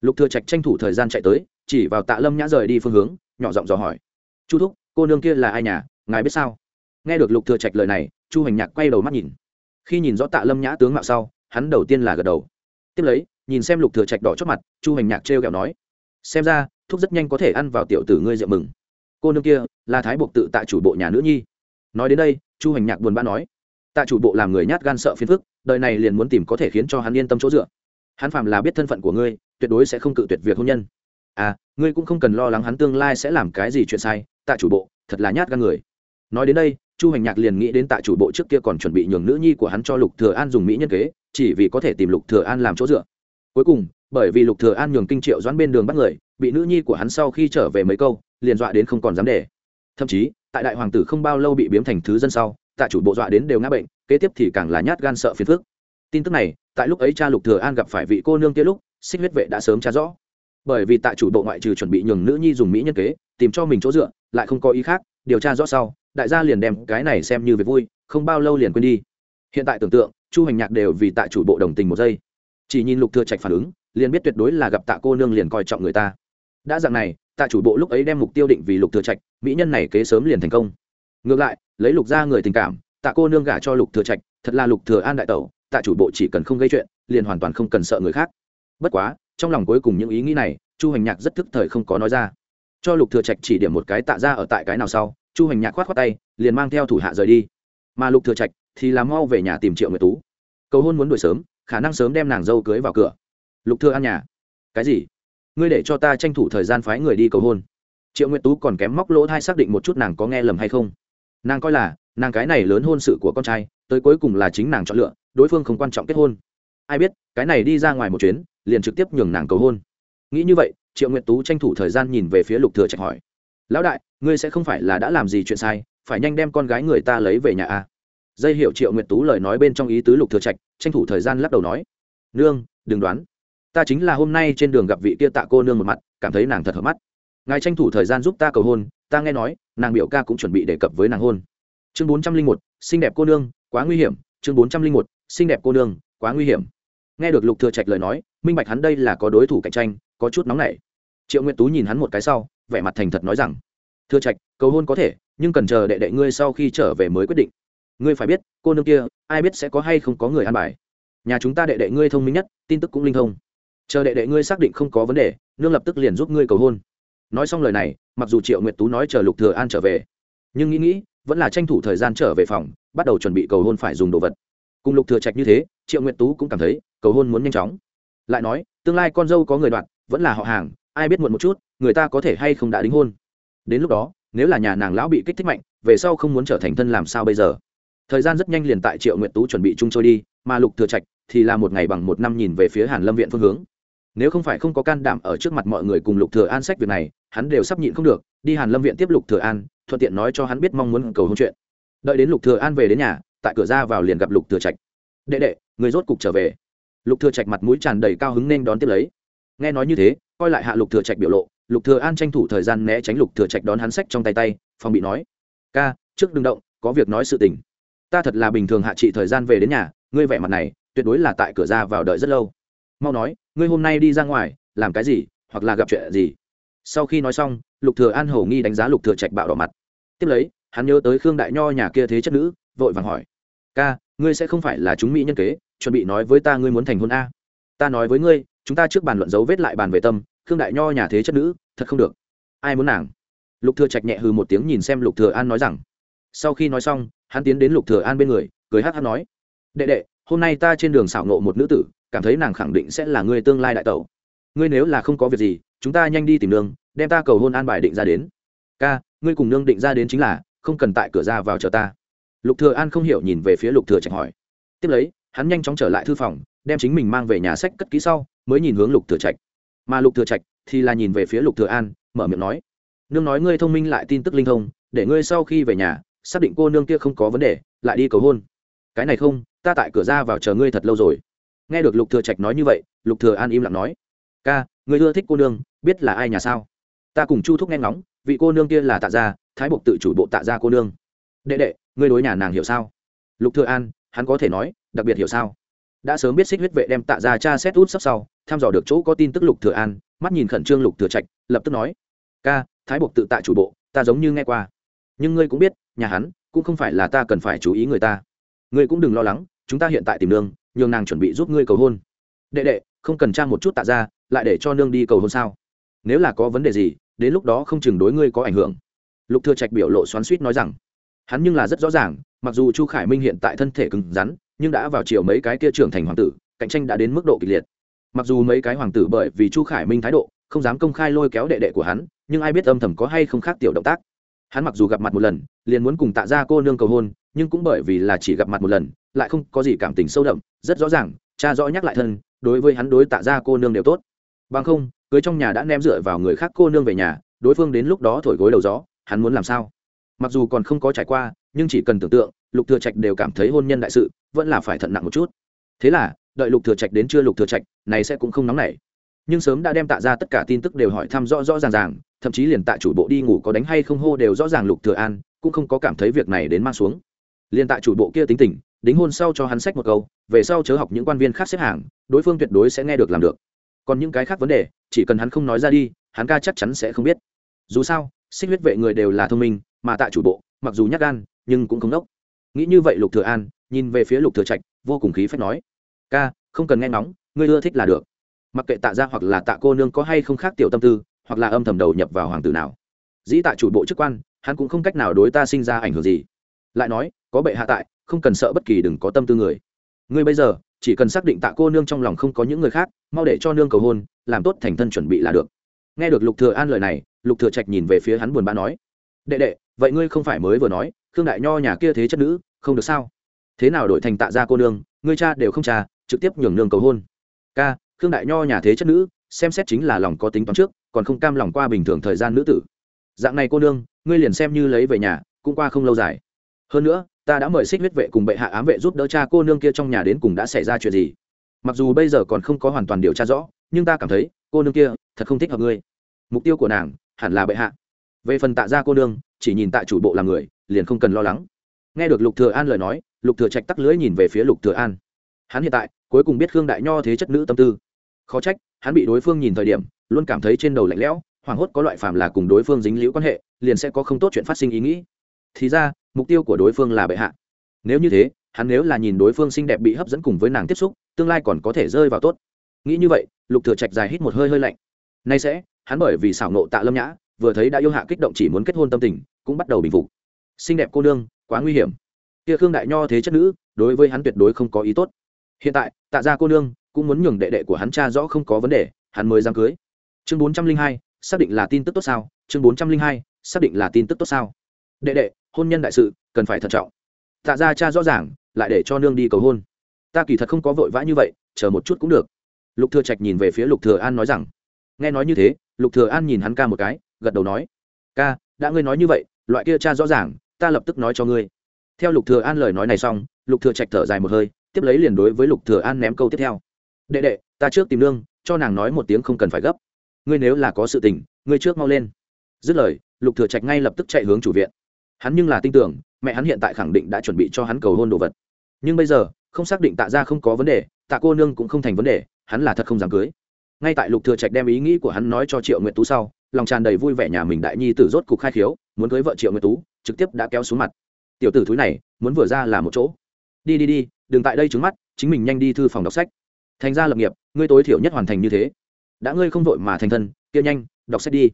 Lục thừa trạch tranh thủ thời gian chạy tới, chỉ vào tạ lâm nhã rời đi phương hướng, nhỏ giọng dò hỏi. Chu thúc, cô nương kia là ai nhà, ngài biết sao? Nghe được lục thừa trạch lời này, chu hành nhạc quay đầu mắt nhìn khi nhìn rõ tạ lâm nhã tướng mạo sau, hắn đầu tiên là gật đầu. Tiếp lấy, nhìn xem lục thừa trạch đỏ chót mặt, chu hành nhạc treo kẹo nói, xem ra, thuốc rất nhanh có thể ăn vào tiểu tử ngươi rượu mừng. Cô nương kia là thái buộc tự tại chủ bộ nhà nữ nhi. Nói đến đây, chu hành nhạc buồn bã nói, tạ chủ bộ làm người nhát gan sợ phiền phức, đời này liền muốn tìm có thể khiến cho hắn yên tâm chỗ dựa. Hắn phạm là biết thân phận của ngươi, tuyệt đối sẽ không cự tuyệt việc hôn nhân. À ngươi cũng không cần lo lắng hắn tương lai sẽ làm cái gì chuyện sai, tạ chủ bộ, thật là nhát gan người. Nói đến đây chu hành nhạc liền nghĩ đến tạ chủ bộ trước kia còn chuẩn bị nhường nữ nhi của hắn cho lục thừa an dùng mỹ nhân kế, chỉ vì có thể tìm lục thừa an làm chỗ dựa. Cuối cùng, bởi vì lục thừa an nhường kinh triệu doãn bên đường bắt người, bị nữ nhi của hắn sau khi trở về mấy câu, liền dọa đến không còn dám để. Thậm chí, tại đại hoàng tử không bao lâu bị biếm thành thứ dân sau, tạ chủ bộ dọa đến đều ngã bệnh, kế tiếp thì càng là nhát gan sợ phiền phức. Tin tức này, tại lúc ấy cha lục thừa an gặp phải vị cô nương kia lúc, xích huyết vệ đã sớm tra rõ. Bởi vì tại chủ bộ ngoại trừ chuẩn bị nhường nữ nhi dùng mỹ nhân kế, tìm cho mình chỗ dựa, lại không có ý khác điều tra rõ sau, đại gia liền đem cái này xem như việc vui, không bao lâu liền quên đi. Hiện tại tưởng tượng, chu hành nhạc đều vì tại chủ bộ đồng tình một giây. Chỉ nhìn lục thừa trạch phản ứng, liền biết tuyệt đối là gặp tạ cô nương liền coi trọng người ta. Đã dạng này, tạ chủ bộ lúc ấy đem mục tiêu định vì lục thừa trạch, mỹ nhân này kế sớm liền thành công. Ngược lại, lấy lục ra người tình cảm, tạ cô nương gả cho lục thừa trạch, thật là lục thừa an đại tẩu, tạ chủ bộ chỉ cần không gây chuyện, liền hoàn toàn không cần sợ người khác. Bất quá, trong lòng cuối cùng những ý nghĩ này, chu hành nhạc rất thức thời không có nói ra. Cho lục thừa trạch chỉ điểm một cái tạ ra ở tại cái nào sau chu hành nhạc khoát khoát tay, liền mang theo thủ hạ rời đi. Mà lục thừa trạch thì làm mau về nhà tìm triệu nguyệt tú. Cầu hôn muốn đuổi sớm, khả năng sớm đem nàng dâu cưới vào cửa. Lục thừa an nhà. Cái gì? Ngươi để cho ta tranh thủ thời gian phái người đi cầu hôn. Triệu nguyệt tú còn kém móc lỗ thai xác định một chút nàng có nghe lầm hay không. Nàng coi là, nàng cái này lớn hôn sự của con trai, tới cuối cùng là chính nàng chọn lựa, đối phương không quan trọng kết hôn. Ai biết, cái này đi ra ngoài một chuyến, liền trực tiếp nhường nàng cầu hôn. Nghĩ như vậy, triệu nguyệt tú tranh thủ thời gian nhìn về phía lục thừa trạch hỏi. Lão đại ngươi sẽ không phải là đã làm gì chuyện sai, phải nhanh đem con gái người ta lấy về nhà a à? dây hiệu triệu nguyệt tú lời nói bên trong ý tứ lục thừa trạch, tranh thủ thời gian lắc đầu nói, nương, đừng đoán. Ta chính là hôm nay trên đường gặp vị kia tạ cô nương một mặt, cảm thấy nàng thật hợp mắt. Ngài tranh thủ thời gian giúp ta cầu hôn, ta nghe nói, nàng biểu ca cũng chuẩn bị đề cập với nàng hôn. Chương bốn trăm linh một, xinh đẹp cô nương, quá nguy hiểm. Chương bốn trăm linh một, xinh đẹp cô nương, quá nguy hiểm. Nghe được lục thừa trạch lời nói, minh bạch hắn đây là có đối thủ cạnh tranh, có chút nóng nảy. Triệu nguyệt tú nhìn hắn một cái sau, vẻ mặt thành thật nói rằng thừa trạch, cầu hôn có thể, nhưng cần chờ đệ đệ ngươi sau khi trở về mới quyết định. Ngươi phải biết, cô nương kia, ai biết sẽ có hay không có người ăn bài. Nhà chúng ta đệ đệ ngươi thông minh nhất, tin tức cũng linh thông. Chờ đệ đệ ngươi xác định không có vấn đề, nương lập tức liền giúp ngươi cầu hôn. Nói xong lời này, mặc dù triệu nguyệt tú nói chờ lục thừa an trở về, nhưng nghĩ nghĩ, vẫn là tranh thủ thời gian trở về phòng, bắt đầu chuẩn bị cầu hôn phải dùng đồ vật. Cùng lục thừa trạch như thế, triệu nguyệt tú cũng cảm thấy, cầu hôn muốn nhanh chóng. Lại nói, tương lai con dâu có người đoạn, vẫn là họ hàng, ai biết muộn một chút, người ta có thể hay không đã đính hôn đến lúc đó, nếu là nhà nàng lão bị kích thích mạnh, về sau không muốn trở thành thân làm sao bây giờ? Thời gian rất nhanh liền tại triệu nguyện tú chuẩn bị chung trôi đi, mà lục thừa trạch thì là một ngày bằng một năm nhìn về phía hàn lâm viện phương hướng. Nếu không phải không có can đảm ở trước mặt mọi người cùng lục thừa an sách việc này, hắn đều sắp nhịn không được, đi hàn lâm viện tiếp lục thừa an, thuận tiện nói cho hắn biết mong muốn cầu hôn chuyện. Đợi đến lục thừa an về đến nhà, tại cửa ra vào liền gặp lục thừa trạch. Đệ đệ, người rốt cục trở về. Lục thừa trạch mặt mũi tràn đầy cao hứng nên đón tiếp lấy. Nghe nói như thế, coi lại hạ lục thừa trạch biểu lộ lục thừa an tranh thủ thời gian né tránh lục thừa trạch đón hắn sách trong tay tay, phòng bị nói, ca, trước đừng động, có việc nói sự tình. Ta thật là bình thường hạ trị thời gian về đến nhà, ngươi vẻ mặt này, tuyệt đối là tại cửa ra vào đợi rất lâu. Mau nói, ngươi hôm nay đi ra ngoài, làm cái gì, hoặc là gặp chuyện gì? Sau khi nói xong, lục thừa an hổ nghi đánh giá lục thừa trạch bạo đỏ mặt. Tiếp lấy, hắn nhớ tới khương đại nho nhà kia thế chất nữ, vội vàng hỏi, ca, ngươi sẽ không phải là chúng mỹ nhân kế, chuẩn bị nói với ta ngươi muốn thành hôn a? Ta nói với ngươi, chúng ta trước bàn luận dấu vết lại bàn về tâm khương đại nho nhà thế chất nữ, thật không được. Ai muốn nàng? Lục thừa trạch nhẹ hừ một tiếng nhìn xem lục thừa an nói rằng. Sau khi nói xong, hắn tiến đến lục thừa an bên người, cười hắt hắt nói. Đệ đệ, hôm nay ta trên đường xảo nộ một nữ tử, cảm thấy nàng khẳng định sẽ là người tương lai đại tẩu. Ngươi nếu là không có việc gì, chúng ta nhanh đi tìm nương, đem ta cầu hôn an bài định ra đến. Ca, ngươi cùng nương định ra đến chính là, không cần tại cửa ra vào chờ ta. Lục thừa an không hiểu nhìn về phía lục thừa trạch hỏi. Tiếp lấy, hắn nhanh chóng trở lại thư phòng, đem chính mình mang về nhà sách cất kỹ sau, mới nhìn hướng lục thừa trạch mà lục thừa trạch thì là nhìn về phía lục thừa an, mở miệng nói, nương nói ngươi thông minh lại tin tức linh thông, để ngươi sau khi về nhà, xác định cô nương kia không có vấn đề, lại đi cầu hôn. Cái này không, ta tại cửa ra vào chờ ngươi thật lâu rồi. Nghe được lục thừa trạch nói như vậy, lục thừa an im lặng nói, ca, ngươi ưa thích cô nương, biết là ai nhà sao? Ta cùng chu thúc nghe ngóng, vị cô nương kia là tạ gia, thái bộ tự chủ bộ tạ gia cô nương. Đệ đệ, ngươi đối nhà nàng hiểu sao? Lục thừa an, hắn có thể nói, đặc biệt hiểu sao? Đã sớm biết xích huyết vệ đem tạ gia cha xét út sắp sau thăm dò được chỗ có tin tức lục thừa an, mắt nhìn khẩn trương lục thừa trạch, lập tức nói, ca, thái bộ tự tại chủ bộ, ta giống như nghe qua. Nhưng ngươi cũng biết, nhà hắn cũng không phải là ta cần phải chú ý người ta. Ngươi cũng đừng lo lắng, chúng ta hiện tại tìm nương, nhường nàng chuẩn bị giúp ngươi cầu hôn. Đệ đệ, không cần trang một chút tạ ra, lại để cho nương đi cầu hôn sao? Nếu là có vấn đề gì, đến lúc đó không chừng đối ngươi có ảnh hưởng. Lục thừa trạch biểu lộ xoắn xuýt nói rằng, hắn nhưng là rất rõ ràng, mặc dù chu khải minh hiện tại thân thể cứng rắn, nhưng đã vào chiều mấy cái kia trưởng thành hoàng tử, cạnh tranh đã đến mức độ kịch liệt mặc dù mấy cái hoàng tử bởi vì chu khải minh thái độ, không dám công khai lôi kéo đệ đệ của hắn, nhưng ai biết âm thầm có hay không khác tiểu động tác. Hắn mặc dù gặp mặt một lần, liền muốn cùng tạ ra cô nương cầu hôn, nhưng cũng bởi vì là chỉ gặp mặt một lần, lại không có gì cảm tình sâu đậm, rất rõ ràng, cha rõ nhắc lại thân, đối với hắn đối tạ ra cô nương đều tốt. Bằng không, cưới trong nhà đã ném dựa vào người khác cô nương về nhà, đối phương đến lúc đó thổi gối đầu gió, hắn muốn làm sao? Mặc dù còn không có trải qua, nhưng chỉ cần tưởng tượng, lục thừa trạch đều cảm thấy hôn nhân đại sự, vẫn là phải thận nặng một chút. Thế là, đợi lục thừa trạch đến chưa lục thừa trạch này sẽ cũng không nóng nảy. Nhưng sớm đã đem tạ ra tất cả tin tức đều hỏi thăm rõ rõ ràng ràng, thậm chí liền tạ chủ bộ đi ngủ có đánh hay không hô đều rõ ràng lục thừa an, cũng không có cảm thấy việc này đến mang xuống. Liền tạ chủ bộ kia tính tình, đính hôn sau cho hắn sách một câu, về sau chớ học những quan viên khác xếp hàng, đối phương tuyệt đối sẽ nghe được làm được. Còn những cái khác vấn đề, chỉ cần hắn không nói ra đi, hắn ca chắc chắn sẽ không biết. Dù sao, xích huyết vệ người đều là thông minh, mà tại chủ bộ, mặc dù nhắc gan, nhưng cũng không đốc. Nghĩ như vậy lục thừa an, nhìn về phía lục thừa trạch, vô cùng khí phách nói, ca, không cần nghe ngóng ngươi ưa thích là được. Mặc kệ tạ gia hoặc là tạ cô nương có hay không khác tiểu tâm tư, hoặc là âm thầm đầu nhập vào hoàng tử nào. Dĩ tại chủ bộ chức quan, hắn cũng không cách nào đối ta sinh ra ảnh hưởng gì. Lại nói, có bệ hạ tại, không cần sợ bất kỳ đừng có tâm tư người. Ngươi bây giờ, chỉ cần xác định tạ cô nương trong lòng không có những người khác, mau để cho nương cầu hôn, làm tốt thành thân chuẩn bị là được. Nghe được lục thừa an lời này, lục thừa trạch nhìn về phía hắn buồn bã nói, đệ đệ, vậy ngươi không phải mới vừa nói, khương đại nho nhà kia thế chất nữ, không được sao? Thế nào đổi thành tạ gia cô nương, ngươi cha đều không cha, trực tiếp nhường nương cầu hôn ca, khương đại nho nhà thế chất nữ, xem xét chính là lòng có tính toán trước, còn không cam lòng qua bình thường thời gian nữ tử. Dạng này cô nương, ngươi liền xem như lấy về nhà, cũng qua không lâu dài. Hơn nữa, ta đã mời xích huyết vệ cùng bệ hạ ám vệ giúp đỡ cha cô nương kia trong nhà đến cùng đã xảy ra chuyện gì. Mặc dù bây giờ còn không có hoàn toàn điều tra rõ, nhưng ta cảm thấy, cô nương kia, thật không thích hợp ngươi. Mục tiêu của nàng, hẳn là bệ hạ. Về phần tạ ra cô nương, chỉ nhìn tại chủ bộ làm người, liền không cần lo lắng. Nghe được lục thừa an lời nói, lục thừa trạch tắc lưỡi nhìn về phía lục thừa an hắn hiện tại cuối cùng biết khương đại nho thế chất nữ tâm tư. Khó trách, hắn bị đối phương nhìn thời điểm, luôn cảm thấy trên đầu lạnh lẽo, hoảng hốt có loại phàm là cùng đối phương dính liễu quan hệ, liền sẽ có không tốt chuyện phát sinh ý nghĩ. Thì ra, mục tiêu của đối phương là bệ hạ. Nếu như thế, hắn nếu là nhìn đối phương xinh đẹp bị hấp dẫn cùng với nàng tiếp xúc, tương lai còn có thể rơi vào tốt. Nghĩ như vậy, lục thừa trạch dài hít một hơi hơi lạnh. Nay sẽ, hắn bởi vì xảo nộ tạ lâm nhã, vừa thấy đã yêu hạ kích động chỉ muốn kết hôn tâm tình, cũng bắt đầu bình phục. Xinh đẹp cô nương, quá nguy hiểm. Kia khương đại nho thế chất nữ, đối với hắn tuyệt đối không có ý tốt hiện tại, tạ gia cô nương cũng muốn nhường đệ đệ của hắn cha rõ không có vấn đề, hắn mới dám cưới. Chương bốn trăm linh hai, xác định là tin tức tốt sao? Chương bốn trăm linh hai, xác định là tin tức tốt sao? Đệ đệ, hôn nhân đại sự, cần phải thận trọng. Tạ gia cha rõ ràng, lại để cho nương đi cầu hôn. Ta kỳ thật không có vội vã như vậy, chờ một chút cũng được. Lục thừa trạch nhìn về phía lục thừa an nói rằng, nghe nói như thế, lục thừa an nhìn hắn ca một cái, gật đầu nói, ca, đã ngươi nói như vậy, loại kia cha rõ ràng, ta lập tức nói cho ngươi. Theo lục thừa an lời nói này xong, lục thừa trạch thở dài một hơi tiếp lấy liền đối với lục thừa an ném câu tiếp theo. Đệ đệ, ta trước tìm nương, cho nàng nói một tiếng không cần phải gấp. Ngươi nếu là có sự tình, ngươi trước mau lên. Dứt lời, lục thừa trạch ngay lập tức chạy hướng chủ viện. Hắn nhưng là tin tưởng, mẹ hắn hiện tại khẳng định đã chuẩn bị cho hắn cầu hôn đồ vật. Nhưng bây giờ, không xác định tạ ra không có vấn đề, tạ cô nương cũng không thành vấn đề, hắn là thật không dám cưới. Ngay tại lục thừa trạch đem ý nghĩ của hắn nói cho triệu nguyệt tú sau, lòng tràn đầy vui vẻ nhà mình đại nhi tử rốt cục khai khiếu, muốn cưới vợ triệu nguyệt tú, trực tiếp đã kéo xuống mặt. Tiểu tử thúi này, muốn vừa ra là một chỗ. Đi đi đi đừng tại đây trứng mắt, chính mình nhanh đi thư phòng đọc sách. Thành ra lập nghiệp, ngươi tối thiểu nhất hoàn thành như thế. Đã ngươi không vội mà thành thân, kia nhanh, đọc sách đi.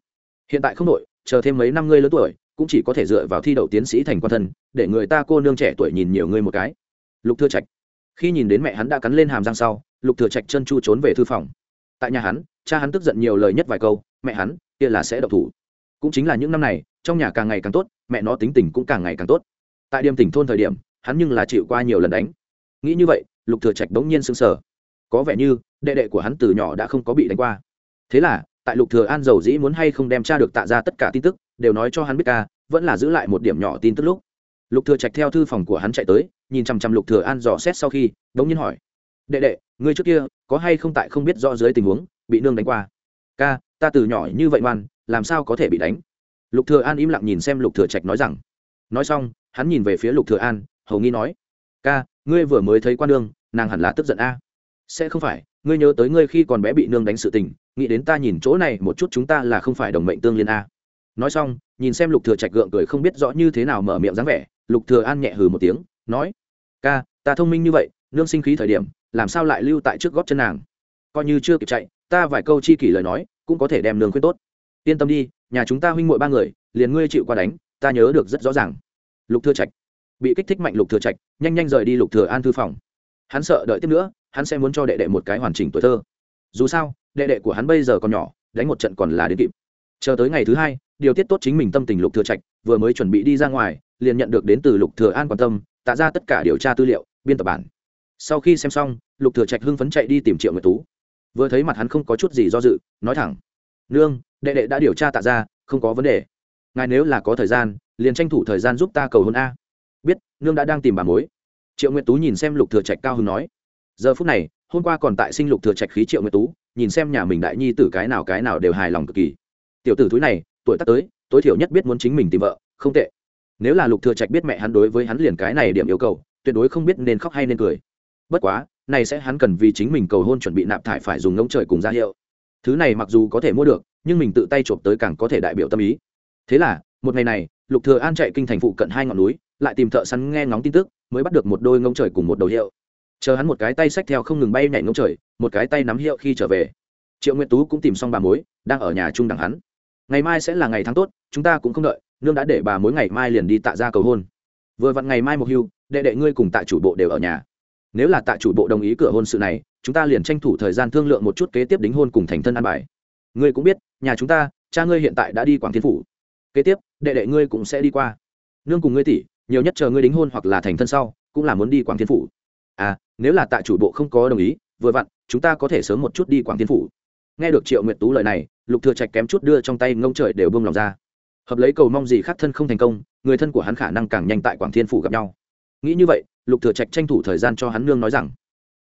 Hiện tại không vội, chờ thêm mấy năm ngươi lớn tuổi, cũng chỉ có thể dựa vào thi đậu tiến sĩ thành quan thân, để người ta cô nương trẻ tuổi nhìn nhiều ngươi một cái. Lục thừa trạch. Khi nhìn đến mẹ hắn đã cắn lên hàm răng sau, lục thừa trạch chân chu trốn về thư phòng. Tại nhà hắn, cha hắn tức giận nhiều lời nhất vài câu, mẹ hắn, kia là sẽ độc thủ. Cũng chính là những năm này, trong nhà càng ngày càng tốt, mẹ nó tính tình cũng càng ngày càng tốt. Tại điểm tỉnh thôn thời điểm, hắn nhưng là chịu qua nhiều lần đánh nghĩ như vậy, lục thừa trạch đống nhiên sững sờ. Có vẻ như, đệ đệ của hắn từ nhỏ đã không có bị đánh qua. Thế là, tại lục thừa an giàu dĩ muốn hay không đem tra được tạ ra tất cả tin tức, đều nói cho hắn biết ca, vẫn là giữ lại một điểm nhỏ tin tức lúc. Lục thừa trạch theo thư phòng của hắn chạy tới, nhìn chăm chăm lục thừa an dò xét sau khi đống nhiên hỏi. Đệ đệ, ngươi trước kia, có hay không tại không biết rõ dưới tình huống, bị nương đánh qua? Ca, ta từ nhỏ như vậy ngoan, làm sao có thể bị đánh? Lục thừa an im lặng nhìn xem lục thừa trạch nói rằng. Nói xong, hắn nhìn về phía lục thừa an, hầu nghi nói ca, ngươi vừa mới thấy quan nương, nàng hẳn là tức giận a. Sẽ không phải, ngươi nhớ tới ngươi khi còn bé bị nương đánh sự tình, nghĩ đến ta nhìn chỗ này một chút chúng ta là không phải đồng mệnh tương liên a. Nói xong, nhìn xem lục thừa trạch gượng cười không biết rõ như thế nào mở miệng dáng vẻ, lục thừa an nhẹ hừ một tiếng, nói, ca, ta thông minh như vậy, nương sinh khí thời điểm, làm sao lại lưu tại trước gót chân nàng? Coi như chưa kịp chạy, ta vài câu chi kỷ lời nói, cũng có thể đem nương khuyên tốt. Yên tâm đi, nhà chúng ta huynh muội ba người, liền ngươi chịu qua đánh, ta nhớ được rất rõ ràng. Lục thừa trạch bị kích thích mạnh lục thừa trạch, nhanh nhanh rời đi lục thừa an thư phòng. Hắn sợ đợi tiếp nữa, hắn sẽ muốn cho đệ đệ một cái hoàn chỉnh tuổi thơ. Dù sao, đệ đệ của hắn bây giờ còn nhỏ, đánh một trận còn là đến kịp. Chờ tới ngày thứ hai, điều tiết tốt chính mình tâm tình lục thừa trạch, vừa mới chuẩn bị đi ra ngoài, liền nhận được đến từ lục thừa an quan tâm, tạ ra tất cả điều tra tư liệu, biên tập bản. Sau khi xem xong, lục thừa trạch hưng phấn chạy đi tìm triệu nguyệt tú. Vừa thấy mặt hắn không có chút gì do dự, nói thẳng, nương, đệ đệ đã điều tra tạ ra, không có vấn đề. Ngài nếu là có thời gian, liền tranh thủ thời gian giúp ta cầu hôn a biết, nương đã đang tìm bà mối. Triệu nguyệt tú nhìn xem lục thừa trạch cao hứng nói. Giờ phút này, hôm qua còn tại sinh lục thừa trạch khí triệu nguyệt tú, nhìn xem nhà mình đại nhi tử cái nào cái nào đều hài lòng cực kỳ. Tiểu tử thúi này, tuổi tác tới, tối thiểu nhất biết muốn chính mình tìm vợ, không tệ. Nếu là lục thừa trạch biết mẹ hắn đối với hắn liền cái này điểm yêu cầu, tuyệt đối không biết nên khóc hay nên cười. Bất quá, này sẽ hắn cần vì chính mình cầu hôn chuẩn bị nạp thải phải dùng ngỗng trời cùng ra hiệu. Thứ này mặc dù có thể mua được, nhưng mình tự tay trộm tới càng có thể đại biểu tâm ý. Thế là, một ngày này, lục thừa an chạy kinh thành phụ cận hai ngọn núi lại tìm thợ săn nghe ngóng tin tức, mới bắt được một đôi ngỗng trời cùng một đầu hiệu. Chờ hắn một cái tay xách theo không ngừng bay nhảy ngỗng trời, một cái tay nắm hiệu khi trở về. Triệu nguyệt tú cũng tìm xong bà mối, đang ở nhà chung đằng hắn. Ngày mai sẽ là ngày tháng tốt, chúng ta cũng không đợi, nương đã để bà mối ngày mai liền đi tạ ra cầu hôn. Vừa vặn ngày mai một hưu, đệ đệ ngươi cùng tạ chủ bộ đều ở nhà. Nếu là tạ chủ bộ đồng ý cửa hôn sự này, chúng ta liền tranh thủ thời gian thương lượng một chút kế tiếp đính hôn cùng thành thân an bài. Ngươi cũng biết, nhà chúng ta, cha ngươi hiện tại đã đi quảng thiên phủ. Kế tiếp, đệ đệ ngươi cũng sẽ đi qua. Nương cùng ngươi tỷ nhiều nhất chờ ngươi đính hôn hoặc là thành thân sau, cũng là muốn đi quảng thiên phủ. À nếu là tại chủ bộ không có đồng ý, vừa vặn, chúng ta có thể sớm một chút đi quảng thiên phủ. Nghe được triệu nguyệt tú lời này, lục thừa trạch kém chút đưa trong tay ngông trời đều bông lòng ra. Hợp lấy cầu mong gì khác thân không thành công, người thân của hắn khả năng càng nhanh tại quảng thiên phủ gặp nhau. Nghĩ như vậy, lục thừa trạch tranh thủ thời gian cho hắn nương nói rằng,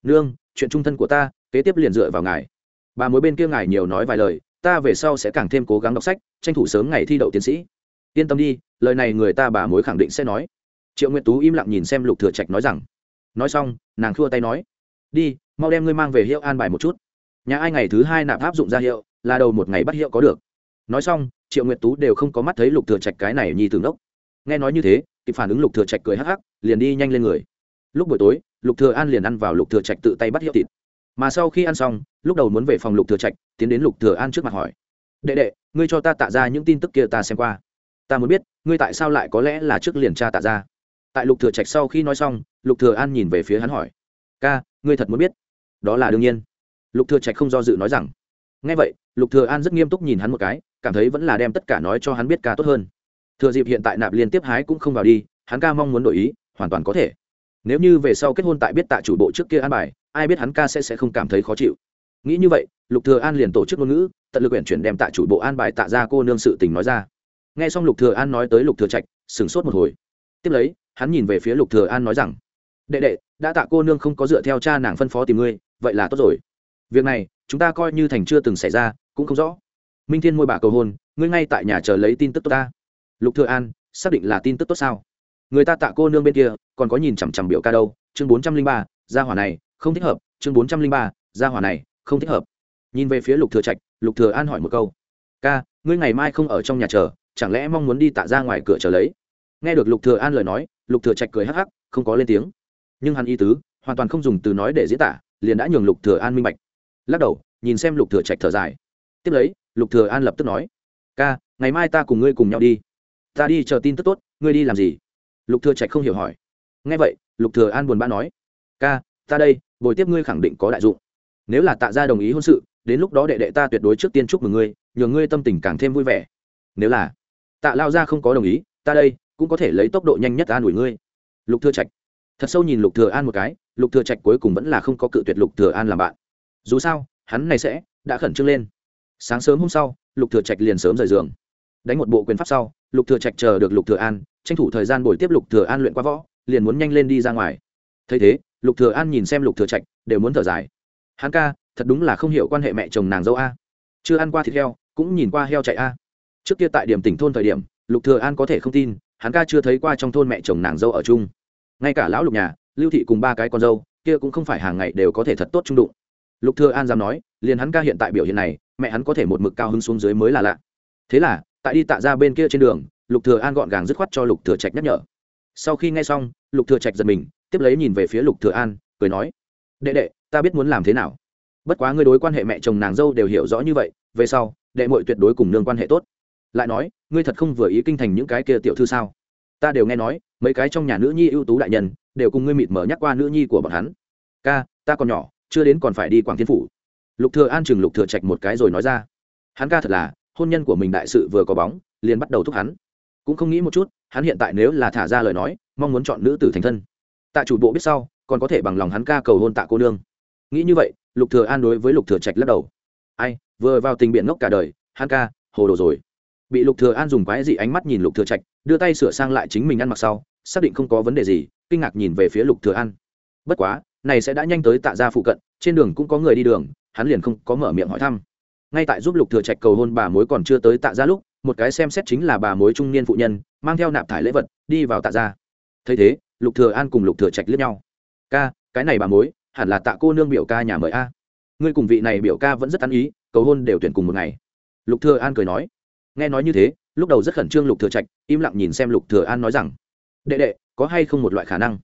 nương, chuyện trung thân của ta, kế tiếp liền dựa vào ngài. Bà mối bên kia ngài nhiều nói vài lời, ta về sau sẽ càng thêm cố gắng đọc sách, tranh thủ sớm ngày thi đậu tiến sĩ. Yên tâm đi, lời này người ta bà mối khẳng định sẽ nói triệu nguyệt tú im lặng nhìn xem lục thừa trạch nói rằng, nói xong, nàng khua tay nói, đi, mau đem ngươi mang về hiệu an bài một chút. Nhà ai ngày thứ hai nạp áp dụng ra hiệu, là đầu một ngày bắt hiệu có được. Nói xong, triệu nguyệt tú đều không có mắt thấy lục thừa trạch cái này nhi tưởng đốc nghe nói như thế, kịp phản ứng lục thừa trạch cười hắc hắc, liền đi nhanh lên người. Lúc buổi tối, lục thừa an liền ăn vào lục thừa trạch tự tay bắt hiệu thịt. Mà sau khi ăn xong, lúc đầu muốn về phòng lục thừa trạch, tiến đến lục thừa an trước mặt hỏi, đệ đệ, ngươi cho ta tạ ra những tin tức kia ta xem qua. Ta muốn biết, ngươi tại sao lại có lẽ là trước liền tra tạ ra? Tại lục thừa trạch sau khi nói xong, lục thừa an nhìn về phía hắn hỏi, ca, ngươi thật muốn biết? Đó là đương nhiên. Lục thừa trạch không do dự nói rằng, nghe vậy, lục thừa an rất nghiêm túc nhìn hắn một cái, cảm thấy vẫn là đem tất cả nói cho hắn biết ca tốt hơn. Thừa dịp hiện tại nạp liên tiếp hái cũng không vào đi, hắn ca mong muốn đổi ý, hoàn toàn có thể. Nếu như về sau kết hôn tại biết tạ chủ bộ trước kia an bài, ai biết hắn ca sẽ sẽ không cảm thấy khó chịu. Nghĩ như vậy, lục thừa an liền tổ chức ngôn ngữ, tận lực quyển chuyển đem tạ chủ bộ an bài tạ ra cô nương sự tình nói ra. Nghe xong lục thừa an nói tới lục thừa trạch sừng sốt một hồi. Tiếp lấy hắn nhìn về phía lục thừa an nói rằng, đệ đệ, đã tạ cô nương không có dựa theo cha nàng phân phó tìm ngươi, vậy là tốt rồi. Việc này, chúng ta coi như thành chưa từng xảy ra, cũng không rõ. Minh thiên môi bà cầu hôn, ngươi ngay tại nhà chờ lấy tin tức tốt ta. Lục thừa an, xác định là tin tức tốt sao? Người ta tạ cô nương bên kia, còn có nhìn chằm chằm biểu ca đâu? Chương bốn trăm linh ba, gia hỏa này, không thích hợp. Chương bốn trăm linh ba, gia hỏa này, không thích hợp. Nhìn về phía lục thừa trạch, lục thừa an hỏi một câu. Ca, ngươi ngày mai không ở trong nhà chờ, chẳng lẽ mong muốn đi tạ ra ngoài cửa chờ lấy? Nghe được lục thừa an lời nói lục thừa trạch cười hắc hắc, không có lên tiếng. Nhưng hắn ý tứ, hoàn toàn không dùng từ nói để diễn tả, liền đã nhường lục thừa an minh bạch. Lắc đầu, nhìn xem lục thừa trạch thở dài. Tiếp lấy, lục thừa an lập tức nói, ca, ngày mai ta cùng ngươi cùng nhau đi. Ta đi chờ tin tức tốt, ngươi đi làm gì? Lục thừa trạch không hiểu hỏi. Nghe vậy, lục thừa an buồn bã nói, ca, ta đây, bồi tiếp ngươi khẳng định có đại dụng. Nếu là tạ gia đồng ý hôn sự, đến lúc đó đệ đệ ta tuyệt đối trước tiên chúc mừng ngươi, nhường ngươi tâm tình càng thêm vui vẻ. Nếu là tạ lao gia không có đồng ý, ta đây cũng có thể lấy tốc độ nhanh nhất an ủi ngươi lục thừa trạch thật sâu nhìn lục thừa an một cái lục thừa trạch cuối cùng vẫn là không có cự tuyệt lục thừa an làm bạn dù sao hắn này sẽ đã khẩn trương lên sáng sớm hôm sau lục thừa trạch liền sớm rời giường đánh một bộ quyền pháp sau lục thừa trạch chờ được lục thừa an tranh thủ thời gian buổi tiếp lục thừa an luyện qua võ liền muốn nhanh lên đi ra ngoài thấy thế lục thừa an nhìn xem lục thừa trạch đều muốn thở dài hắn ca thật đúng là không hiểu quan hệ mẹ chồng nàng dâu a chưa ăn qua thịt heo cũng nhìn qua heo chạy a trước kia tại điểm tỉnh thôn thời điểm lục thừa an có thể không tin hắn ca chưa thấy qua trong thôn mẹ chồng nàng dâu ở chung. Ngay cả lão lục nhà, lưu thị cùng ba cái con dâu, kia cũng không phải hàng ngày đều có thể thật tốt trung đụng. Lục thừa an dám nói, liền hắn ca hiện tại biểu hiện này, mẹ hắn có thể một mực cao hứng xuống dưới mới là lạ. Thế là, tại đi tạ ra bên kia trên đường, lục thừa an gọn gàng dứt khoát cho lục thừa trạch nhắc nhở. Sau khi nghe xong, lục thừa trạch giật mình, tiếp lấy nhìn về phía lục thừa an, cười nói, đệ đệ, ta biết muốn làm thế nào. Bất quá ngươi đối quan hệ mẹ chồng nàng dâu đều hiểu rõ như vậy, về sau, đệ muội tuyệt đối cùng nương quan hệ tốt. Lại nói ngươi thật không vừa ý kinh thành những cái kia tiểu thư sao? Ta đều nghe nói, mấy cái trong nhà nữ nhi ưu tú đại nhân, đều cùng ngươi mịt mở nhắc qua nữ nhi của bọn hắn. Ca, ta còn nhỏ, chưa đến còn phải đi quảng thiên phủ. Lục thừa an chừng lục thừa trạch một cái rồi nói ra. Hắn ca thật là, hôn nhân của mình đại sự vừa có bóng, liền bắt đầu thúc hắn. Cũng không nghĩ một chút, hắn hiện tại nếu là thả ra lời nói, mong muốn chọn nữ tử thành thân. Tạ chủ bộ biết sau, còn có thể bằng lòng hắn ca cầu hôn tạ cô nương. Nghĩ như vậy, lục thừa an đối với lục thừa trạch lắc đầu. Ai, vừa vào tình biện ngốc cả đời, hắn ca, hồ đồ rồi bị lục thừa an dùng quái dị ánh mắt nhìn lục thừa trạch, đưa tay sửa sang lại chính mình ăn mặc sau, xác định không có vấn đề gì, kinh ngạc nhìn về phía lục thừa an. Bất quá, này sẽ đã nhanh tới tạ gia phụ cận, trên đường cũng có người đi đường, hắn liền không có mở miệng hỏi thăm. Ngay tại giúp lục thừa trạch cầu hôn bà mối còn chưa tới tạ gia lúc, một cái xem xét chính là bà mối trung niên phụ nhân, mang theo nạp thải lễ vật, đi vào tạ gia. Thấy thế, lục thừa an cùng lục thừa trạch liếc nhau. Ca, cái này bà mối, hẳn là tạ cô nương biểu ca nhà mời a. Ngươi cùng vị này biểu ca vẫn rất ăn ý, cầu hôn đều tuyển cùng một ngày. Lục thừa an cười nói nghe nói như thế, lúc đầu rất khẩn trương lục thừa trạch, im lặng nhìn xem lục thừa an nói rằng, đệ đệ, có hay không một loại khả năng?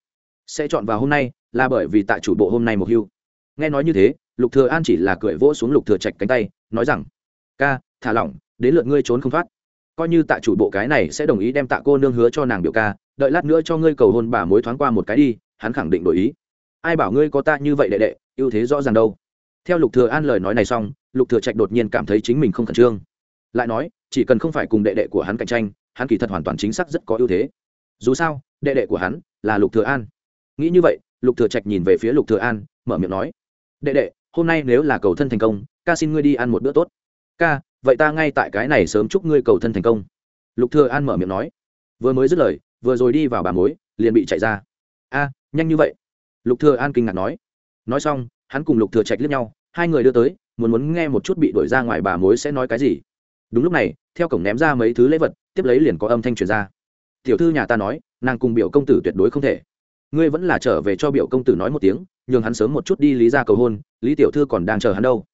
Sẽ chọn vào hôm nay là bởi vì tại chủ bộ hôm nay một hưu. Nghe nói như thế, lục thừa an chỉ là cười vỗ xuống lục thừa trạch cánh tay, nói rằng, ca, thả lỏng, đến lượt ngươi trốn không thoát. Coi như tại chủ bộ cái này sẽ đồng ý đem tạ cô nương hứa cho nàng biểu ca, đợi lát nữa cho ngươi cầu hôn bà mối thoáng qua một cái đi, hắn khẳng định đổi ý. Ai bảo ngươi có ta như vậy đệ đệ, ưu thế rõ ràng đâu. Theo lục thừa an lời nói này xong, lục thừa trạch đột nhiên cảm thấy chính mình không khẩn trương. Lại nói chỉ cần không phải cùng đệ đệ của hắn cạnh tranh, hắn kỳ thật hoàn toàn chính xác rất có ưu thế. Dù sao, đệ đệ của hắn là lục thừa an. Nghĩ như vậy, lục thừa trạch nhìn về phía lục thừa an, mở miệng nói, đệ đệ, hôm nay nếu là cầu thân thành công, ca xin ngươi đi ăn một bữa tốt. Ca, vậy ta ngay tại cái này sớm chúc ngươi cầu thân thành công. Lục thừa an mở miệng nói. Vừa mới dứt lời, vừa rồi đi vào bà mối, liền bị chạy ra. A, nhanh như vậy. Lục thừa an kinh ngạc nói. Nói xong, hắn cùng lục thừa trạch liếc nhau, hai người đưa tới, muốn muốn nghe một chút bị đuổi ra ngoài bà mối sẽ nói cái gì? Đúng lúc này theo cổng ném ra mấy thứ lễ vật, tiếp lấy liền có âm thanh truyền ra. Tiểu thư nhà ta nói, nàng cùng biểu công tử tuyệt đối không thể. Ngươi vẫn là trở về cho biểu công tử nói một tiếng, nhường hắn sớm một chút đi lý ra cầu hôn, lý tiểu thư còn đang chờ hắn đâu.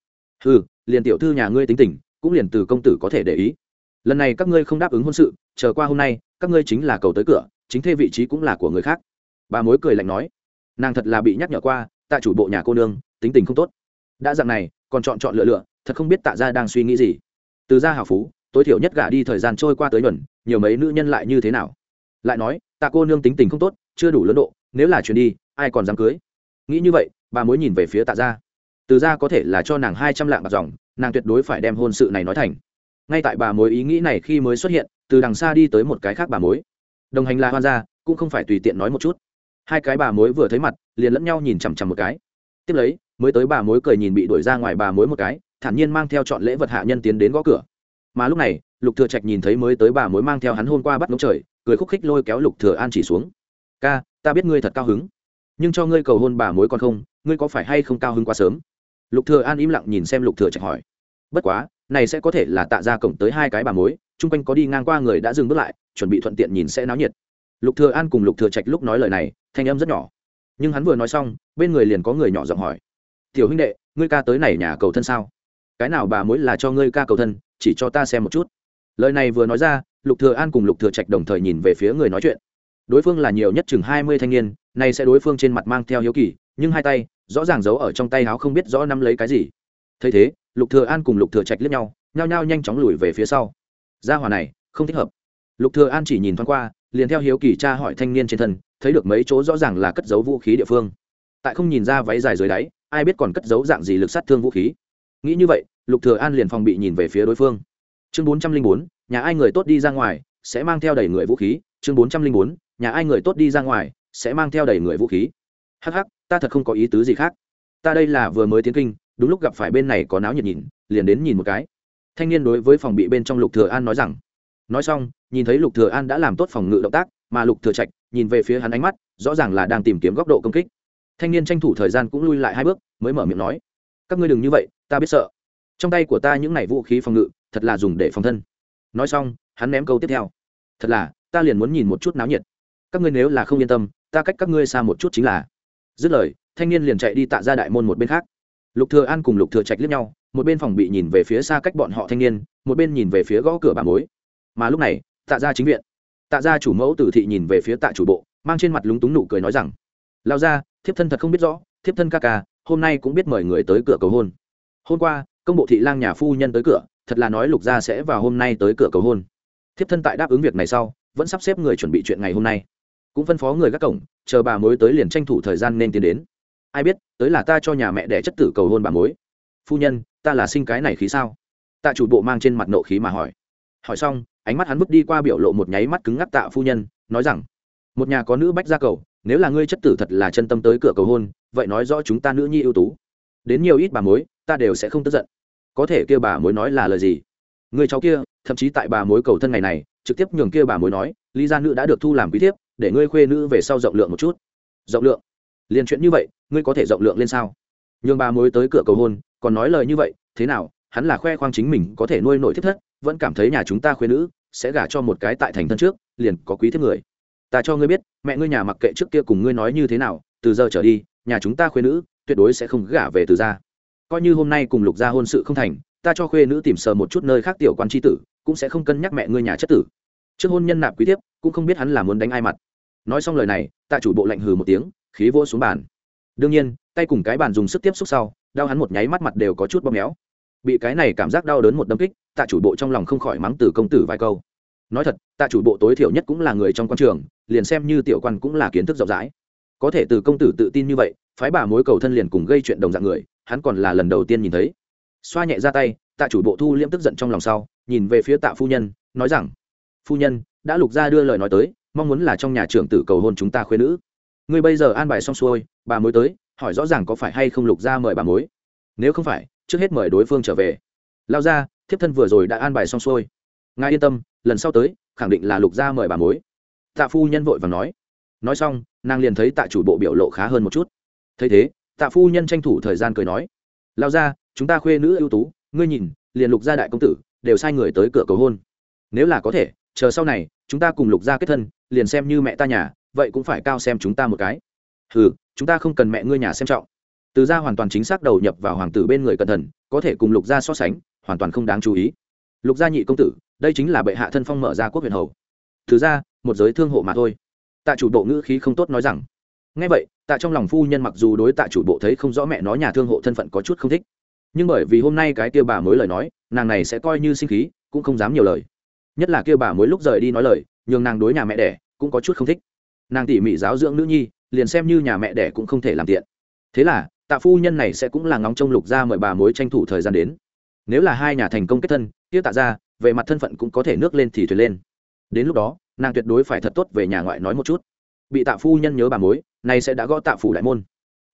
Ừ liền tiểu thư nhà ngươi tính tình, cũng liền từ công tử có thể để ý. Lần này các ngươi không đáp ứng hôn sự, chờ qua hôm nay, các ngươi chính là cầu tới cửa, chính thê vị trí cũng là của người khác. Bà mối cười lạnh nói. Nàng thật là bị nhắc nhở qua tại chủ bộ nhà cô nương, tính tình không tốt. Đã dạng này, còn chọn chọn lựa lựa, thật không biết tạ gia đang suy nghĩ gì. Từ gia hào phú tối thiểu nhất gả đi thời gian trôi qua tới nhuần, nhiều mấy nữ nhân lại như thế nào? Lại nói tạ cô nương tính tình không tốt, chưa đủ lớn độ, nếu là chuyển đi, ai còn dám cưới? Nghĩ như vậy, bà mối nhìn về phía tạ gia. Từ gia có thể là cho nàng hai trăm lạng bạc dòng, nàng tuyệt đối phải đem hôn sự này nói thành. Ngay tại bà mối ý nghĩ này khi mới xuất hiện, từ đằng xa đi tới một cái khác bà mối. Đồng hành là hoan gia, cũng không phải tùy tiện nói một chút. Hai cái bà mối vừa thấy mặt, liền lẫn nhau nhìn chằm chằm một cái. Tiếp lấy, mới tới bà mối cười nhìn bị đuổi ra ngoài bà mối một cái, thản nhiên mang theo chọn lễ vật hạ nhân tiến đến gõ cửa mà lúc này, lục thừa trạch nhìn thấy mới tới bà mối mang theo hắn hôm qua bắt ngỗng trời, cười khúc khích lôi kéo lục thừa an chỉ xuống. Ca, ta biết ngươi thật cao hứng, nhưng cho ngươi cầu hôn bà mối còn không, ngươi có phải hay không cao hứng quá sớm? Lục thừa an im lặng nhìn xem lục thừa trạch hỏi. Bất quá, này sẽ có thể là tạ ra cổng tới hai cái bà mối, chung quanh có đi ngang qua người đã dừng bước lại, chuẩn bị thuận tiện nhìn sẽ náo nhiệt. Lục thừa an cùng lục thừa trạch lúc nói lời này, thanh âm rất nhỏ. Nhưng hắn vừa nói xong, bên người liền có người nhỏ giọng hỏi. Tiểu huynh đệ, ngươi ca tới này nhà cầu thân sao? Cái nào bà mối là cho ngươi ca cầu thân, chỉ cho ta xem một chút. Lời này vừa nói ra, lục thừa an cùng lục thừa trạch đồng thời nhìn về phía người nói chuyện. Đối phương là nhiều nhất chừng hai mươi thanh niên này sẽ đối phương trên mặt mang theo hiếu kỳ, nhưng hai tay, rõ ràng giấu ở trong tay áo không biết rõ nắm lấy cái gì. Thấy thế, lục thừa an cùng lục thừa trạch liếc nhau, nhao nhao nhanh chóng lùi về phía sau. Gia hỏa này, không thích hợp. Lục thừa an chỉ nhìn thoáng qua, liền theo hiếu kỳ tra hỏi thanh niên trên thân, thấy được mấy chỗ rõ ràng là cất giấu vũ khí địa phương. Tại không nhìn ra váy dài dưới đáy, ai biết còn cất giấu dạng gì lực sát thương vũ khí nghĩ như vậy, lục thừa an liền phòng bị nhìn về phía đối phương. Chương bốn trăm linh bốn, nhà ai người tốt đi ra ngoài, sẽ mang theo đầy người vũ khí. Chương bốn trăm linh bốn, nhà ai người tốt đi ra ngoài, sẽ mang theo đầy người vũ khí. Hắc hắc, ta thật không có ý tứ gì khác. Ta đây là vừa mới tiến kinh, đúng lúc gặp phải bên này có náo nhiệt nhìn, liền đến nhìn một cái. Thanh niên đối với phòng bị bên trong lục thừa an nói rằng, nói xong, nhìn thấy lục thừa an đã làm tốt phòng ngự động tác, mà lục thừa trạch nhìn về phía hắn ánh mắt, rõ ràng là đang tìm kiếm góc độ công kích. Thanh niên tranh thủ thời gian cũng lui lại hai bước, mới mở miệng nói, các ngươi đừng như vậy ta biết sợ. Trong tay của ta những này vũ khí phòng ngự, thật là dùng để phòng thân. Nói xong, hắn ném câu tiếp theo. Thật là, ta liền muốn nhìn một chút náo nhiệt. Các ngươi nếu là không yên tâm, ta cách các ngươi xa một chút chính là. Dứt lời, thanh niên liền chạy đi tạ ra đại môn một bên khác. Lục thừa an cùng lục thừa trạch liếc nhau, một bên phòng bị nhìn về phía xa cách bọn họ thanh niên, một bên nhìn về phía gõ cửa bà mối. Mà lúc này, tạ ra chính viện. Tạ ra chủ mẫu tử thị nhìn về phía tạ chủ bộ, mang trên mặt lúng túng nụ cười nói rằng, lao ra, thiếp thân thật không biết rõ, thiếp thân ca ca, hôm nay cũng biết mời người tới cửa cầu hôn hôm qua, công bộ thị lang nhà phu nhân tới cửa, thật là nói lục gia sẽ vào hôm nay tới cửa cầu hôn. Thiếp thân tại đáp ứng việc này sau, vẫn sắp xếp người chuẩn bị chuyện ngày hôm nay. Cũng phân phó người gác cổng, chờ bà mối tới liền tranh thủ thời gian nên tiến đến. Ai biết, tới là ta cho nhà mẹ đẻ chất tử cầu hôn bà mối. Phu nhân, ta là sinh cái này khí sao? Tạ chủ bộ mang trên mặt nộ khí mà hỏi. Hỏi xong, ánh mắt hắn bước đi qua biểu lộ một nháy mắt cứng ngắc tạ phu nhân, nói rằng, một nhà có nữ bách gia cầu, nếu là ngươi chất tử thật là chân tâm tới cửa cầu hôn, vậy nói rõ chúng ta nữ nhi ưu tú. Đến nhiều ít bà mối ta đều sẽ không tức giận. Có thể kia bà mối nói là lời gì? Người cháu kia, thậm chí tại bà mối cầu thân ngày này, trực tiếp nhường kia bà mối nói, lý gia nữ đã được thu làm quý thiếp, để ngươi khuê nữ về sau rộng lượng một chút. Rộng lượng? Liền chuyện như vậy, ngươi có thể rộng lượng lên sao? Nhường bà mối tới cửa cầu hôn, còn nói lời như vậy, thế nào? Hắn là khoe khoang chính mình, có thể nuôi nổi thiết thất, vẫn cảm thấy nhà chúng ta khuê nữ sẽ gả cho một cái tại thành thân trước, liền có quý thiếp người. Ta cho ngươi biết, mẹ ngươi nhà mặc kệ trước kia cùng ngươi nói như thế nào, từ giờ trở đi, nhà chúng ta khuê nữ tuyệt đối sẽ không gả về từ gia coi như hôm nay cùng lục gia hôn sự không thành, ta cho khuê nữ tìm sờ một chút nơi khác tiểu quan tri tử, cũng sẽ không cân nhắc mẹ ngươi nhà chất tử. Trước hôn nhân nạp quý tiếp cũng không biết hắn là muốn đánh ai mặt. Nói xong lời này tạ chủ bộ lạnh hừ một tiếng, khí vỗ xuống bàn. Đương nhiên, tay cùng cái bàn dùng sức tiếp xúc sau, đau hắn một nháy mắt mặt đều có chút bóp méo. Bị cái này cảm giác đau đớn một đâm kích tạ chủ bộ trong lòng không khỏi mắng từ công tử vài câu. Nói thật tạ chủ bộ tối thiểu nhất cũng là người trong quan trường, liền xem như tiểu quan cũng là kiến thức rộng rãi. Có thể từ công tử tự tin như vậy, phái bà mối cầu thân liền cùng gây chuyện đồng dạng người hắn còn là lần đầu tiên nhìn thấy. Xoa nhẹ ra tay, tạ chủ bộ thu liễm tức giận trong lòng sau, nhìn về phía tạ phu nhân, nói rằng, phu nhân, đã lục ra đưa lời nói tới, mong muốn là trong nhà trưởng tử cầu hôn chúng ta khuyên nữ. Ngươi bây giờ an bài xong xuôi, bà mối tới, hỏi rõ ràng có phải hay không lục ra mời bà mối. Nếu không phải, trước hết mời đối phương trở về. Lao ra thiếp thân vừa rồi đã an bài xong xuôi. Ngài yên tâm, lần sau tới, khẳng định là lục ra mời bà mối. Tạ phu nhân vội và nói. Nói xong, nàng liền thấy tạ chủ bộ biểu lộ khá hơn một chút. Thấy thế tạ phu nhân tranh thủ thời gian cười nói, lao ra chúng ta khuê nữ ưu tú, ngươi nhìn, liền lục gia đại công tử, đều sai người tới cửa cầu hôn. Nếu là có thể, chờ sau này, chúng ta cùng lục gia kết thân, liền xem như mẹ ta nhà, vậy cũng phải cao xem chúng ta một cái. Ừ chúng ta không cần mẹ ngươi nhà xem trọng. Từ gia hoàn toàn chính xác đầu nhập vào hoàng tử bên người cẩn thận, có thể cùng lục gia so sánh, hoàn toàn không đáng chú ý. Lục gia nhị công tử, đây chính là bệ hạ thân phong mở ra quốc huyền hầu. Thứ ra một giới thương hộ mà thôi. Tạ chủ bộ ngữ khí không tốt nói rằng. Ngay vậy tạ trong lòng phu nhân mặc dù đối tạ chủ bộ thấy không rõ mẹ nó nhà thương hộ thân phận có chút không thích, nhưng bởi vì hôm nay cái kia bà mới lời nói, nàng này sẽ coi như sinh khí, cũng không dám nhiều lời. Nhất là kia bà mới lúc rời đi nói lời, nhường nàng đối nhà mẹ đẻ cũng có chút không thích. Nàng tỉ mỉ giáo dưỡng nữ nhi, liền xem như nhà mẹ đẻ cũng không thể làm tiện. Thế là, tạ phu nhân này sẽ cũng là ngóng trông lục ra mời bà mối tranh thủ thời gian đến. Nếu là hai nhà thành công kết thân, kia tạ ra về mặt thân phận cũng có thể nước lên thì thuyền lên. Đến lúc đó, nàng tuyệt đối phải thật tốt về nhà ngoại nói một chút. Bị tạ phu nhân nhớ bà mối này sẽ đã gõ tạ phủ đại môn.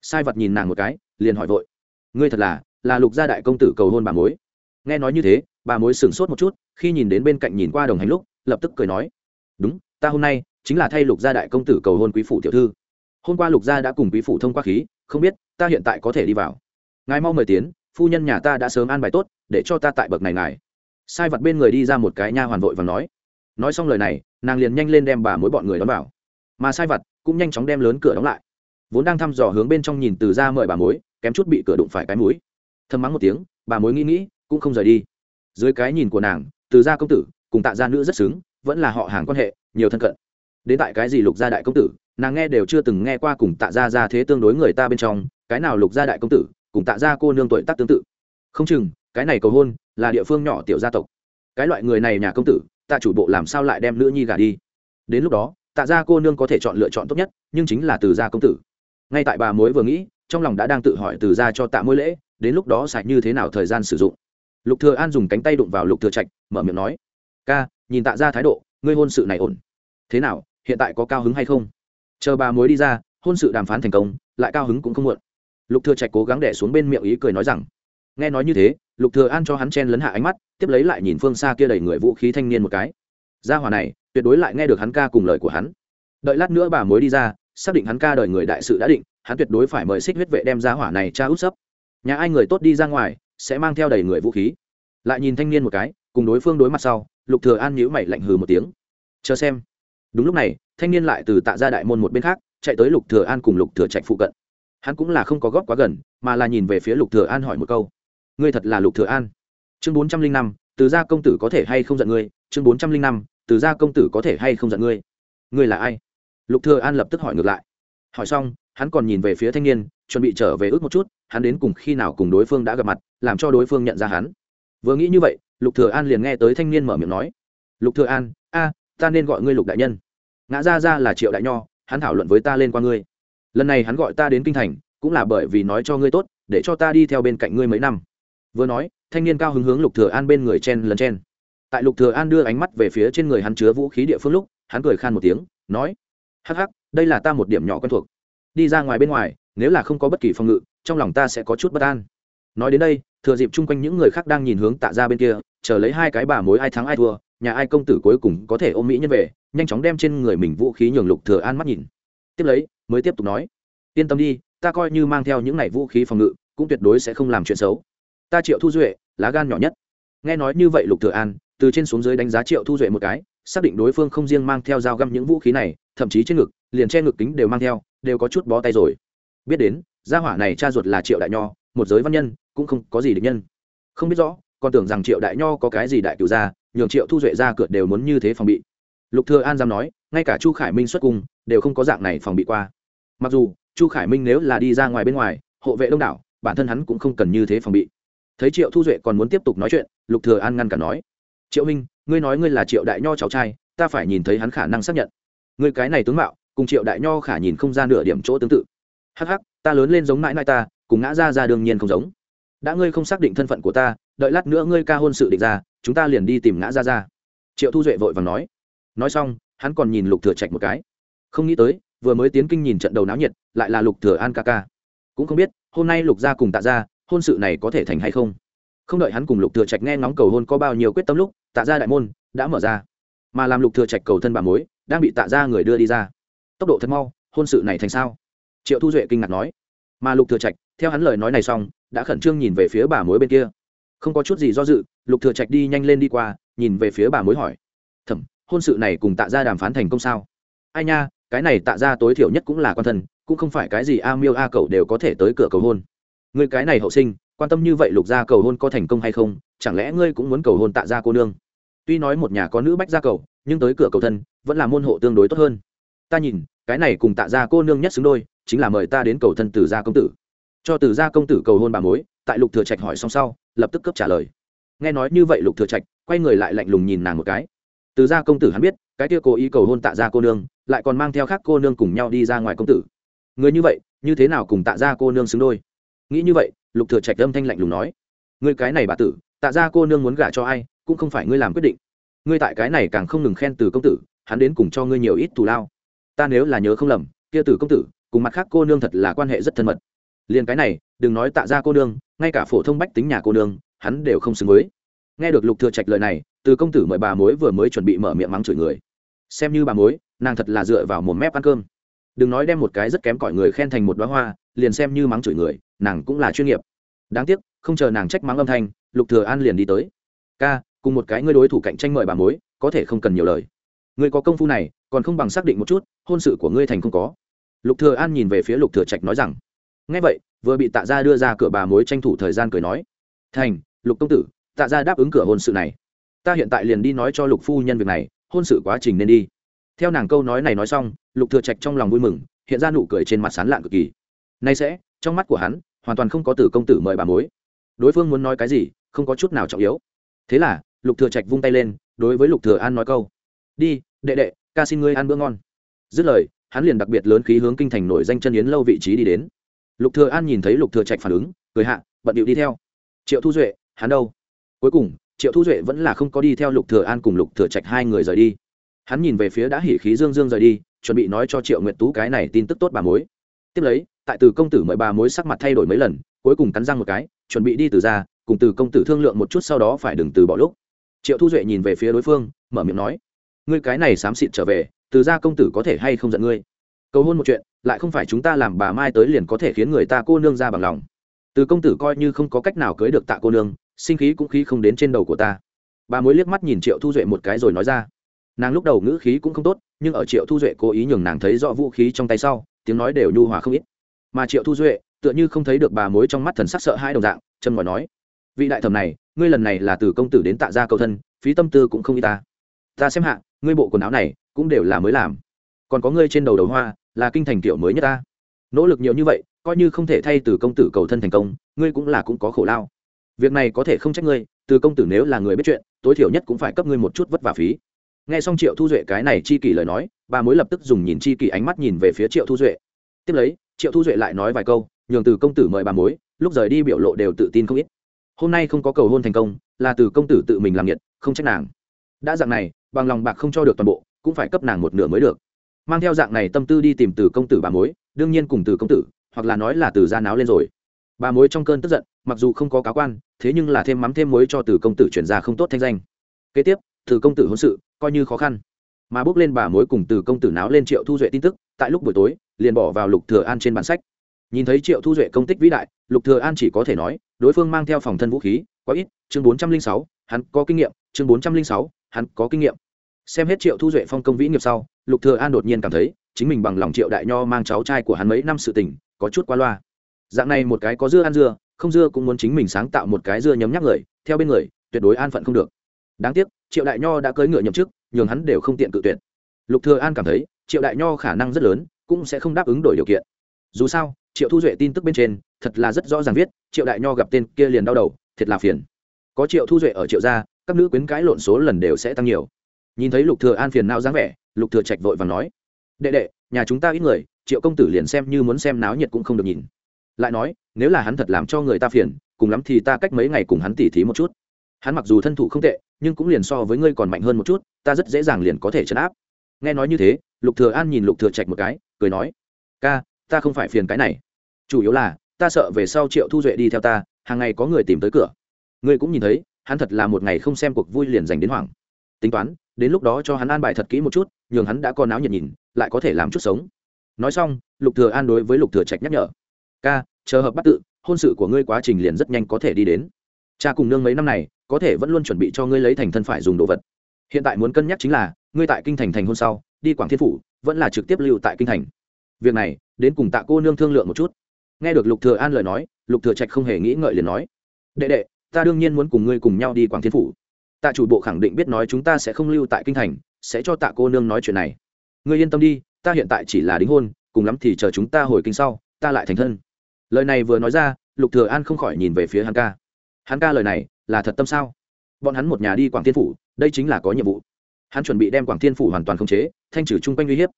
Sai vật nhìn nàng một cái, liền hỏi vội, ngươi thật là là lục gia đại công tử cầu hôn bà mối. Nghe nói như thế, bà mối sửng sốt một chút, khi nhìn đến bên cạnh nhìn qua đồng hành lúc, lập tức cười nói, đúng, ta hôm nay chính là thay lục gia đại công tử cầu hôn quý phủ tiểu thư. Hôm qua lục gia đã cùng quý phủ thông qua khí, không biết ta hiện tại có thể đi vào. Ngài mau mời tiến, phu nhân nhà ta đã sớm an bài tốt, để cho ta tại bậc này ngài. Sai vật bên người đi ra một cái nha hoàn vội và nói. Nói xong lời này, nàng liền nhanh lên đem bà mối bọn người đón vào. Mà sai vật cũng nhanh chóng đem lớn cửa đóng lại. Vốn đang thăm dò hướng bên trong nhìn từ ra mời bà mối, kém chút bị cửa đụng phải cái mũi. Thầm mắng một tiếng, bà mối nghĩ nghĩ, cũng không rời đi. Dưới cái nhìn của nàng, từ gia công tử, cùng tạ gia nữ rất xứng, vẫn là họ hàng quan hệ, nhiều thân cận. Đến tại cái gì lục gia đại công tử, nàng nghe đều chưa từng nghe qua cùng tạ gia gia thế tương đối người ta bên trong, cái nào lục gia đại công tử, cùng tạ gia cô nương tuổi tác tương tự. Không chừng, cái này cầu hôn, là địa phương nhỏ tiểu gia tộc. Cái loại người này nhà công tử, tạ chủ bộ làm sao lại đem nữ nhi gả đi? Đến lúc đó tạ gia cô nương có thể chọn lựa chọn tốt nhất, nhưng chính là từ gia công tử. Ngay tại bà mối vừa nghĩ, trong lòng đã đang tự hỏi từ gia cho tạ mối lễ, đến lúc đó xài như thế nào thời gian sử dụng. Lục thừa an dùng cánh tay đụng vào lục thừa trạch, mở miệng nói, ca, nhìn tạ gia thái độ, ngươi hôn sự này ổn. Thế nào, hiện tại có cao hứng hay không? Chờ bà mối đi ra, hôn sự đàm phán thành công, lại cao hứng cũng không muộn. Lục thừa trạch cố gắng đè xuống bên miệng ý cười nói rằng, nghe nói như thế, lục thừa an cho hắn chen lấn hạ ánh mắt, tiếp lấy lại nhìn phương xa kia đầy người vũ khí thanh niên một cái. Gia hỏa này tuyệt đối lại nghe được hắn ca cùng lời của hắn. Đợi lát nữa bà mối đi ra, xác định hắn ca đời người đại sự đã định, hắn tuyệt đối phải mời xích huyết vệ đem ra hỏa này tra út sấp. Nhà ai người tốt đi ra ngoài, sẽ mang theo đầy người vũ khí. Lại nhìn thanh niên một cái, cùng đối phương đối mặt sau, lục thừa an nhíu mày lạnh hừ một tiếng. Chờ xem. Đúng lúc này, thanh niên lại từ tạ ra đại môn một bên khác, chạy tới lục thừa an cùng lục thừa trạch phụ cận. Hắn cũng là không có góp quá gần, mà là nhìn về phía lục thừa an hỏi một câu. Ngươi thật là lục thừa an? Chương bốn trăm linh năm, từ gia công tử có thể hay không giận ngươi? Chương bốn trăm linh năm từ gia công tử có thể hay không giận ngươi? Ngươi là ai? Lục thừa an lập tức hỏi ngược lại. Hỏi xong, hắn còn nhìn về phía thanh niên, chuẩn bị trở về ước một chút, hắn đến cùng khi nào cùng đối phương đã gặp mặt, làm cho đối phương nhận ra hắn. Vừa nghĩ như vậy, lục thừa an liền nghe tới thanh niên mở miệng nói, lục thừa an, a, ta nên gọi ngươi lục đại nhân. Ngã ra ra là triệu đại nho, hắn thảo luận với ta lên qua ngươi. Lần này hắn gọi ta đến kinh thành, cũng là bởi vì nói cho ngươi tốt, để cho ta đi theo bên cạnh ngươi mấy năm. Vừa nói, thanh niên cao hứng hướng lục thừa an bên người chen lần chen tại lục thừa an đưa ánh mắt về phía trên người hắn chứa vũ khí địa phương lúc, hắn cười khan một tiếng, nói, hắc hắc, đây là ta một điểm nhỏ quen thuộc. Đi ra ngoài bên ngoài, nếu là không có bất kỳ phòng ngự, trong lòng ta sẽ có chút bất an. Nói đến đây, thừa dịp chung quanh những người khác đang nhìn hướng tạ ra bên kia, chờ lấy hai cái bà mối ai thắng ai thua, nhà ai công tử cuối cùng có thể ôm mỹ nhân về, nhanh chóng đem trên người mình vũ khí nhường lục thừa an mắt nhìn. Tiếp lấy, mới tiếp tục nói, yên tâm đi, ta coi như mang theo những này vũ khí phòng ngự, cũng tuyệt đối sẽ không làm chuyện xấu. Ta triệu thu duệ, lá gan nhỏ nhất. Nghe nói như vậy lục thừa an từ trên xuống dưới đánh giá triệu thu duệ một cái, xác định đối phương không riêng mang theo dao găm những vũ khí này, thậm chí trên ngực, liền che ngực kính đều mang theo, đều có chút bó tay rồi. Biết đến, gia hỏa này cha ruột là triệu đại nho, một giới văn nhân, cũng không có gì định nhân. Không biết rõ, còn tưởng rằng triệu đại nho có cái gì đại cựu ra nhường triệu thu duệ ra cửa đều muốn như thế phòng bị. Lục thừa an dám nói, ngay cả chu khải minh xuất cung, đều không có dạng này phòng bị qua. Mặc dù, chu khải minh nếu là đi ra ngoài bên ngoài, hộ vệ đông đảo, bản thân hắn cũng không cần như thế phòng bị. Thấy triệu thu duệ còn muốn tiếp tục nói chuyện, lục thừa an ngăn cản nói triệu minh ngươi nói ngươi là triệu đại nho cháu trai, ta phải nhìn thấy hắn khả năng xác nhận. Ngươi cái này tướng mạo, cùng triệu đại nho khả nhìn không ra nửa điểm chỗ tương tự. Hắc hắc, ta lớn lên giống mãi mãi ta, cùng ngã ra ra đương nhiên không giống. Đã ngươi không xác định thân phận của ta, đợi lát nữa ngươi ca hôn sự định ra, chúng ta liền đi tìm ngã ra ra. Triệu thu duệ vội vàng nói. Nói xong, hắn còn nhìn lục thừa trạch một cái. Không nghĩ tới, vừa mới tiến kinh nhìn trận đầu náo nhiệt, lại là lục thừa an ca ca. Cũng không biết, hôm nay lục gia cùng tạ gia, hôn sự này có thể thành hay không không đợi hắn cùng lục thừa trạch nghe ngóng cầu hôn có bao nhiêu quyết tâm lúc, tạ gia đại môn đã mở ra. Mà làm lục thừa trạch cầu thân bà mối, đang bị tạ gia người đưa đi ra. Tốc độ thật mau, hôn sự này thành sao? Triệu thu duệ kinh ngạc nói. Mà lục thừa trạch, theo hắn lời nói này xong, đã khẩn trương nhìn về phía bà mối bên kia. Không có chút gì do dự, lục thừa trạch đi nhanh lên đi qua, nhìn về phía bà mối hỏi. Thẩm, hôn sự này cùng tạ gia đàm phán thành công sao? Ai nha, cái này tạ gia tối thiểu nhất cũng là quan thần cũng không phải cái gì a miêu a cậu đều có thể tới cửa cầu hôn. Người cái này hậu sinh quan tâm như vậy lục gia cầu hôn có thành công hay không, chẳng lẽ ngươi cũng muốn cầu hôn tạ gia cô nương? Tuy nói một nhà có nữ bách gia cầu, nhưng tới cửa cầu thân, vẫn là môn hộ tương đối tốt hơn. Ta nhìn, cái này cùng tạ gia cô nương nhất xứng đôi, chính là mời ta đến cầu thân từ gia công tử. Cho từ gia công tử cầu hôn bà mối, tại lục thừa trạch hỏi xong sau, lập tức cấp trả lời. Nghe nói như vậy lục thừa trạch, quay người lại lạnh lùng nhìn nàng một cái. Từ gia công tử hắn biết, cái kia cố ý cầu hôn tạ gia cô nương, lại còn mang theo khác cô nương cùng nhau đi ra ngoài công tử. Người như vậy, như thế nào cùng tạ gia cô nương xứng đôi? Nghĩ như vậy lục thừa trạch âm thanh lạnh lùng nói, ngươi cái này bà tử, tạ gia cô nương muốn gả cho ai, cũng không phải ngươi làm quyết định. Ngươi tại cái này càng không ngừng khen từ công tử, hắn đến cùng cho ngươi nhiều ít thù lao. Ta nếu là nhớ không lầm, kia từ công tử, cùng mặt khác cô nương thật là quan hệ rất thân mật. Liền cái này, đừng nói tạ gia cô nương, ngay cả phổ thông bách tính nhà cô nương, hắn đều không xứng với. Nghe được lục thừa trạch lời này, từ công tử mời bà mối vừa mới chuẩn bị mở miệng mắng chửi người. Xem như bà mối, nàng thật là dựa vào một mép ăn cơm. Đừng nói đem một cái rất kém cỏi người khen thành một đóa hoa, liền xem như mắng chửi người nàng cũng là chuyên nghiệp. Đáng tiếc, không chờ nàng trách mắng âm thanh, lục thừa an liền đi tới. Ca, cùng một cái ngươi đối thủ cạnh tranh mời bà mối, có thể không cần nhiều lời. Ngươi có công phu này, còn không bằng xác định một chút, hôn sự của ngươi thành không có. Lục thừa an nhìn về phía lục thừa trạch nói rằng. Nghe vậy, vừa bị tạ gia đưa ra cửa bà mối tranh thủ thời gian cười nói. Thành, lục công tử, tạ gia đáp ứng cửa hôn sự này. Ta hiện tại liền đi nói cho lục phu nhân việc này, hôn sự quá trình nên đi. Theo nàng câu nói này nói xong, lục thừa trạch trong lòng vui mừng, hiện ra nụ cười trên mặt sán lạn cực kỳ. Nay sẽ, trong mắt của hắn hoàn toàn không có tử công tử mời bà mối. Đối phương muốn nói cái gì, không có chút nào trọng yếu. Thế là, lục thừa trạch vung tay lên, đối với lục thừa an nói câu. Đi, đệ đệ, ca xin ngươi ăn bữa ngon. Dứt lời, hắn liền đặc biệt lớn khí hướng kinh thành nổi danh chân yến lâu vị trí đi đến. Lục thừa an nhìn thấy lục thừa trạch phản ứng, cười hạ, bận điệu đi theo. Triệu thu duệ, hắn đâu? Cuối cùng, triệu thu duệ vẫn là không có đi theo lục thừa an cùng lục thừa trạch hai người rời đi. Hắn nhìn về phía đã hỉ khí dương dương rời đi, chuẩn bị nói cho triệu nguyệt tú cái này tin tức tốt bà mối. Tiếp lấy tại từ công tử mời bà mối sắc mặt thay đổi mấy lần, cuối cùng cắn răng một cái, chuẩn bị đi từ ra cùng từ công tử thương lượng một chút sau đó phải đừng từ bỏ lúc. Triệu thu duệ nhìn về phía đối phương, mở miệng nói, ngươi cái này xám xịt trở về, từ ra công tử có thể hay không giận ngươi? Cầu hôn một chuyện, lại không phải chúng ta làm bà mai tới liền có thể khiến người ta cô nương ra bằng lòng. Từ công tử coi như không có cách nào cưới được tạ cô nương, sinh khí cũng khí không đến trên đầu của ta. Bà mối liếc mắt nhìn triệu thu duệ một cái rồi nói ra, nàng lúc đầu ngữ khí cũng không tốt, nhưng ở triệu thu duệ cố ý nhường nàng thấy rõ vũ khí trong tay sau, tiếng nói đều nhu hòa không ít mà triệu thu duệ tựa như không thấy được bà mối trong mắt thần sắc sợ hai đồng dạng chân ngòi nói, vị đại thẩm này, ngươi lần này là từ công tử đến tạ gia cầu thân, phí tâm tư cũng không y ta. Ta xem hạ, ngươi bộ quần áo này cũng đều là mới làm. Còn có ngươi trên đầu đầu hoa là kinh thành kiểu mới nhất ta. Nỗ lực nhiều như vậy, coi như không thể thay từ công tử cầu thân thành công, ngươi cũng là cũng có khổ lao. Việc này có thể không trách ngươi, từ công tử nếu là người biết chuyện, tối thiểu nhất cũng phải cấp ngươi một chút vất vả phí. Nghe xong triệu thu duệ cái này chi kỷ lời nói, bà mối lập tức dùng nhìn chi kỷ ánh mắt nhìn về phía triệu thu duệ. Tiếp lấy triệu thu duệ lại nói vài câu, nhường từ công tử mời bà mối, lúc rời đi biểu lộ đều tự tin không ít. Hôm nay không có cầu hôn thành công, là từ công tử tự mình làm nhiệt không trách nàng. Đã dạng này, bằng lòng bạc không cho được toàn bộ, cũng phải cấp nàng một nửa mới được. Mang theo dạng này tâm tư đi tìm từ công tử bà mối, đương nhiên cùng từ công tử, hoặc là nói là từ ra náo lên rồi. Bà mối trong cơn tức giận, mặc dù không có cáo quan, thế nhưng là thêm mắm thêm muối cho từ công tử chuyển ra không tốt thanh danh. Kế tiếp, từ công tử hôn sự, coi như khó khăn. Mà bước lên bà mối cùng từ công tử náo lên triệu thu duệ tin tức, tại lúc buổi tối liền bỏ vào lục thừa an trên bản sách. Nhìn thấy triệu thu duệ công tích vĩ đại, lục thừa an chỉ có thể nói, đối phương mang theo phòng thân vũ khí, quá ít, chương bốn trăm linh sáu, hắn có kinh nghiệm, chương bốn trăm linh sáu, hắn có kinh nghiệm. Xem hết triệu thu duệ phong công vĩ nghiệp sau, lục thừa an đột nhiên cảm thấy, chính mình bằng lòng triệu đại nho mang cháu trai của hắn mấy năm sự tình, có chút qua loa. Dạng này một cái có dưa ăn dưa, không dưa cũng muốn chính mình sáng tạo một cái dưa nhấm nhắc người, theo bên người, tuyệt đối an phận không được. Đáng tiếc, triệu đại nho đã cưỡi ngựa nhậm chức, nhường hắn đều không tiện cự tuyệt. Lục thừa an cảm thấy, triệu đại nho khả năng rất lớn cũng sẽ không đáp ứng đổi điều kiện. Dù sao, triệu thu duệ tin tức bên trên, thật là rất rõ ràng viết, triệu đại nho gặp tên kia liền đau đầu, thiệt là phiền. Có triệu thu duệ ở triệu gia, các nữ quyến cãi lộn số lần đều sẽ tăng nhiều. Nhìn thấy lục thừa an phiền não dáng vẻ, lục thừa trạch vội vàng nói, đệ đệ, nhà chúng ta ít người, triệu công tử liền xem như muốn xem náo nhiệt cũng không được nhìn. Lại nói, nếu là hắn thật làm cho người ta phiền, cùng lắm thì ta cách mấy ngày cùng hắn tỉ thí một chút. Hắn mặc dù thân thủ không tệ, nhưng cũng liền so với ngươi còn mạnh hơn một chút, ta rất dễ dàng liền có thể chấn áp. Nghe nói như thế, lục thừa an nhìn lục thừa trạch một cái cười nói, ca, ta không phải phiền cái này. Chủ yếu là, ta sợ về sau triệu thu duệ đi theo ta, hàng ngày có người tìm tới cửa. Ngươi cũng nhìn thấy, hắn thật là một ngày không xem cuộc vui liền dành đến hoảng. Tính toán, đến lúc đó cho hắn an bài thật kỹ một chút, nhường hắn đã có náo nhiệt nhìn, lại có thể làm chút sống. Nói xong, lục thừa an đối với lục thừa trạch nhắc nhở, ca, chờ hợp bắt tự, hôn sự của ngươi quá trình liền rất nhanh có thể đi đến. Cha cùng nương mấy năm này, có thể vẫn luôn chuẩn bị cho ngươi lấy thành thân phải dùng đồ vật. Hiện tại muốn cân nhắc chính là, ngươi tại kinh thành thành hôn sau, đi quảng thiên phủ vẫn là trực tiếp lưu tại kinh thành. Việc này, đến cùng tạ cô nương thương lượng một chút. Nghe được lục thừa an lời nói, lục thừa trạch không hề nghĩ ngợi liền nói, đệ đệ, ta đương nhiên muốn cùng ngươi cùng nhau đi quảng thiên phủ. Tạ chủ bộ khẳng định biết nói chúng ta sẽ không lưu tại kinh thành, sẽ cho tạ cô nương nói chuyện này. Ngươi yên tâm đi, ta hiện tại chỉ là đính hôn, cùng lắm thì chờ chúng ta hồi kinh sau, ta lại thành thân. Lời này vừa nói ra, lục thừa an không khỏi nhìn về phía hắn ca. Hắn ca lời này là thật tâm sao? Bọn hắn một nhà đi quảng thiên phủ, đây chính là có nhiệm vụ hắn chuẩn bị đem quảng thiên phủ hoàn toàn khống chế, thanh trừ chung quanh uy hiếp.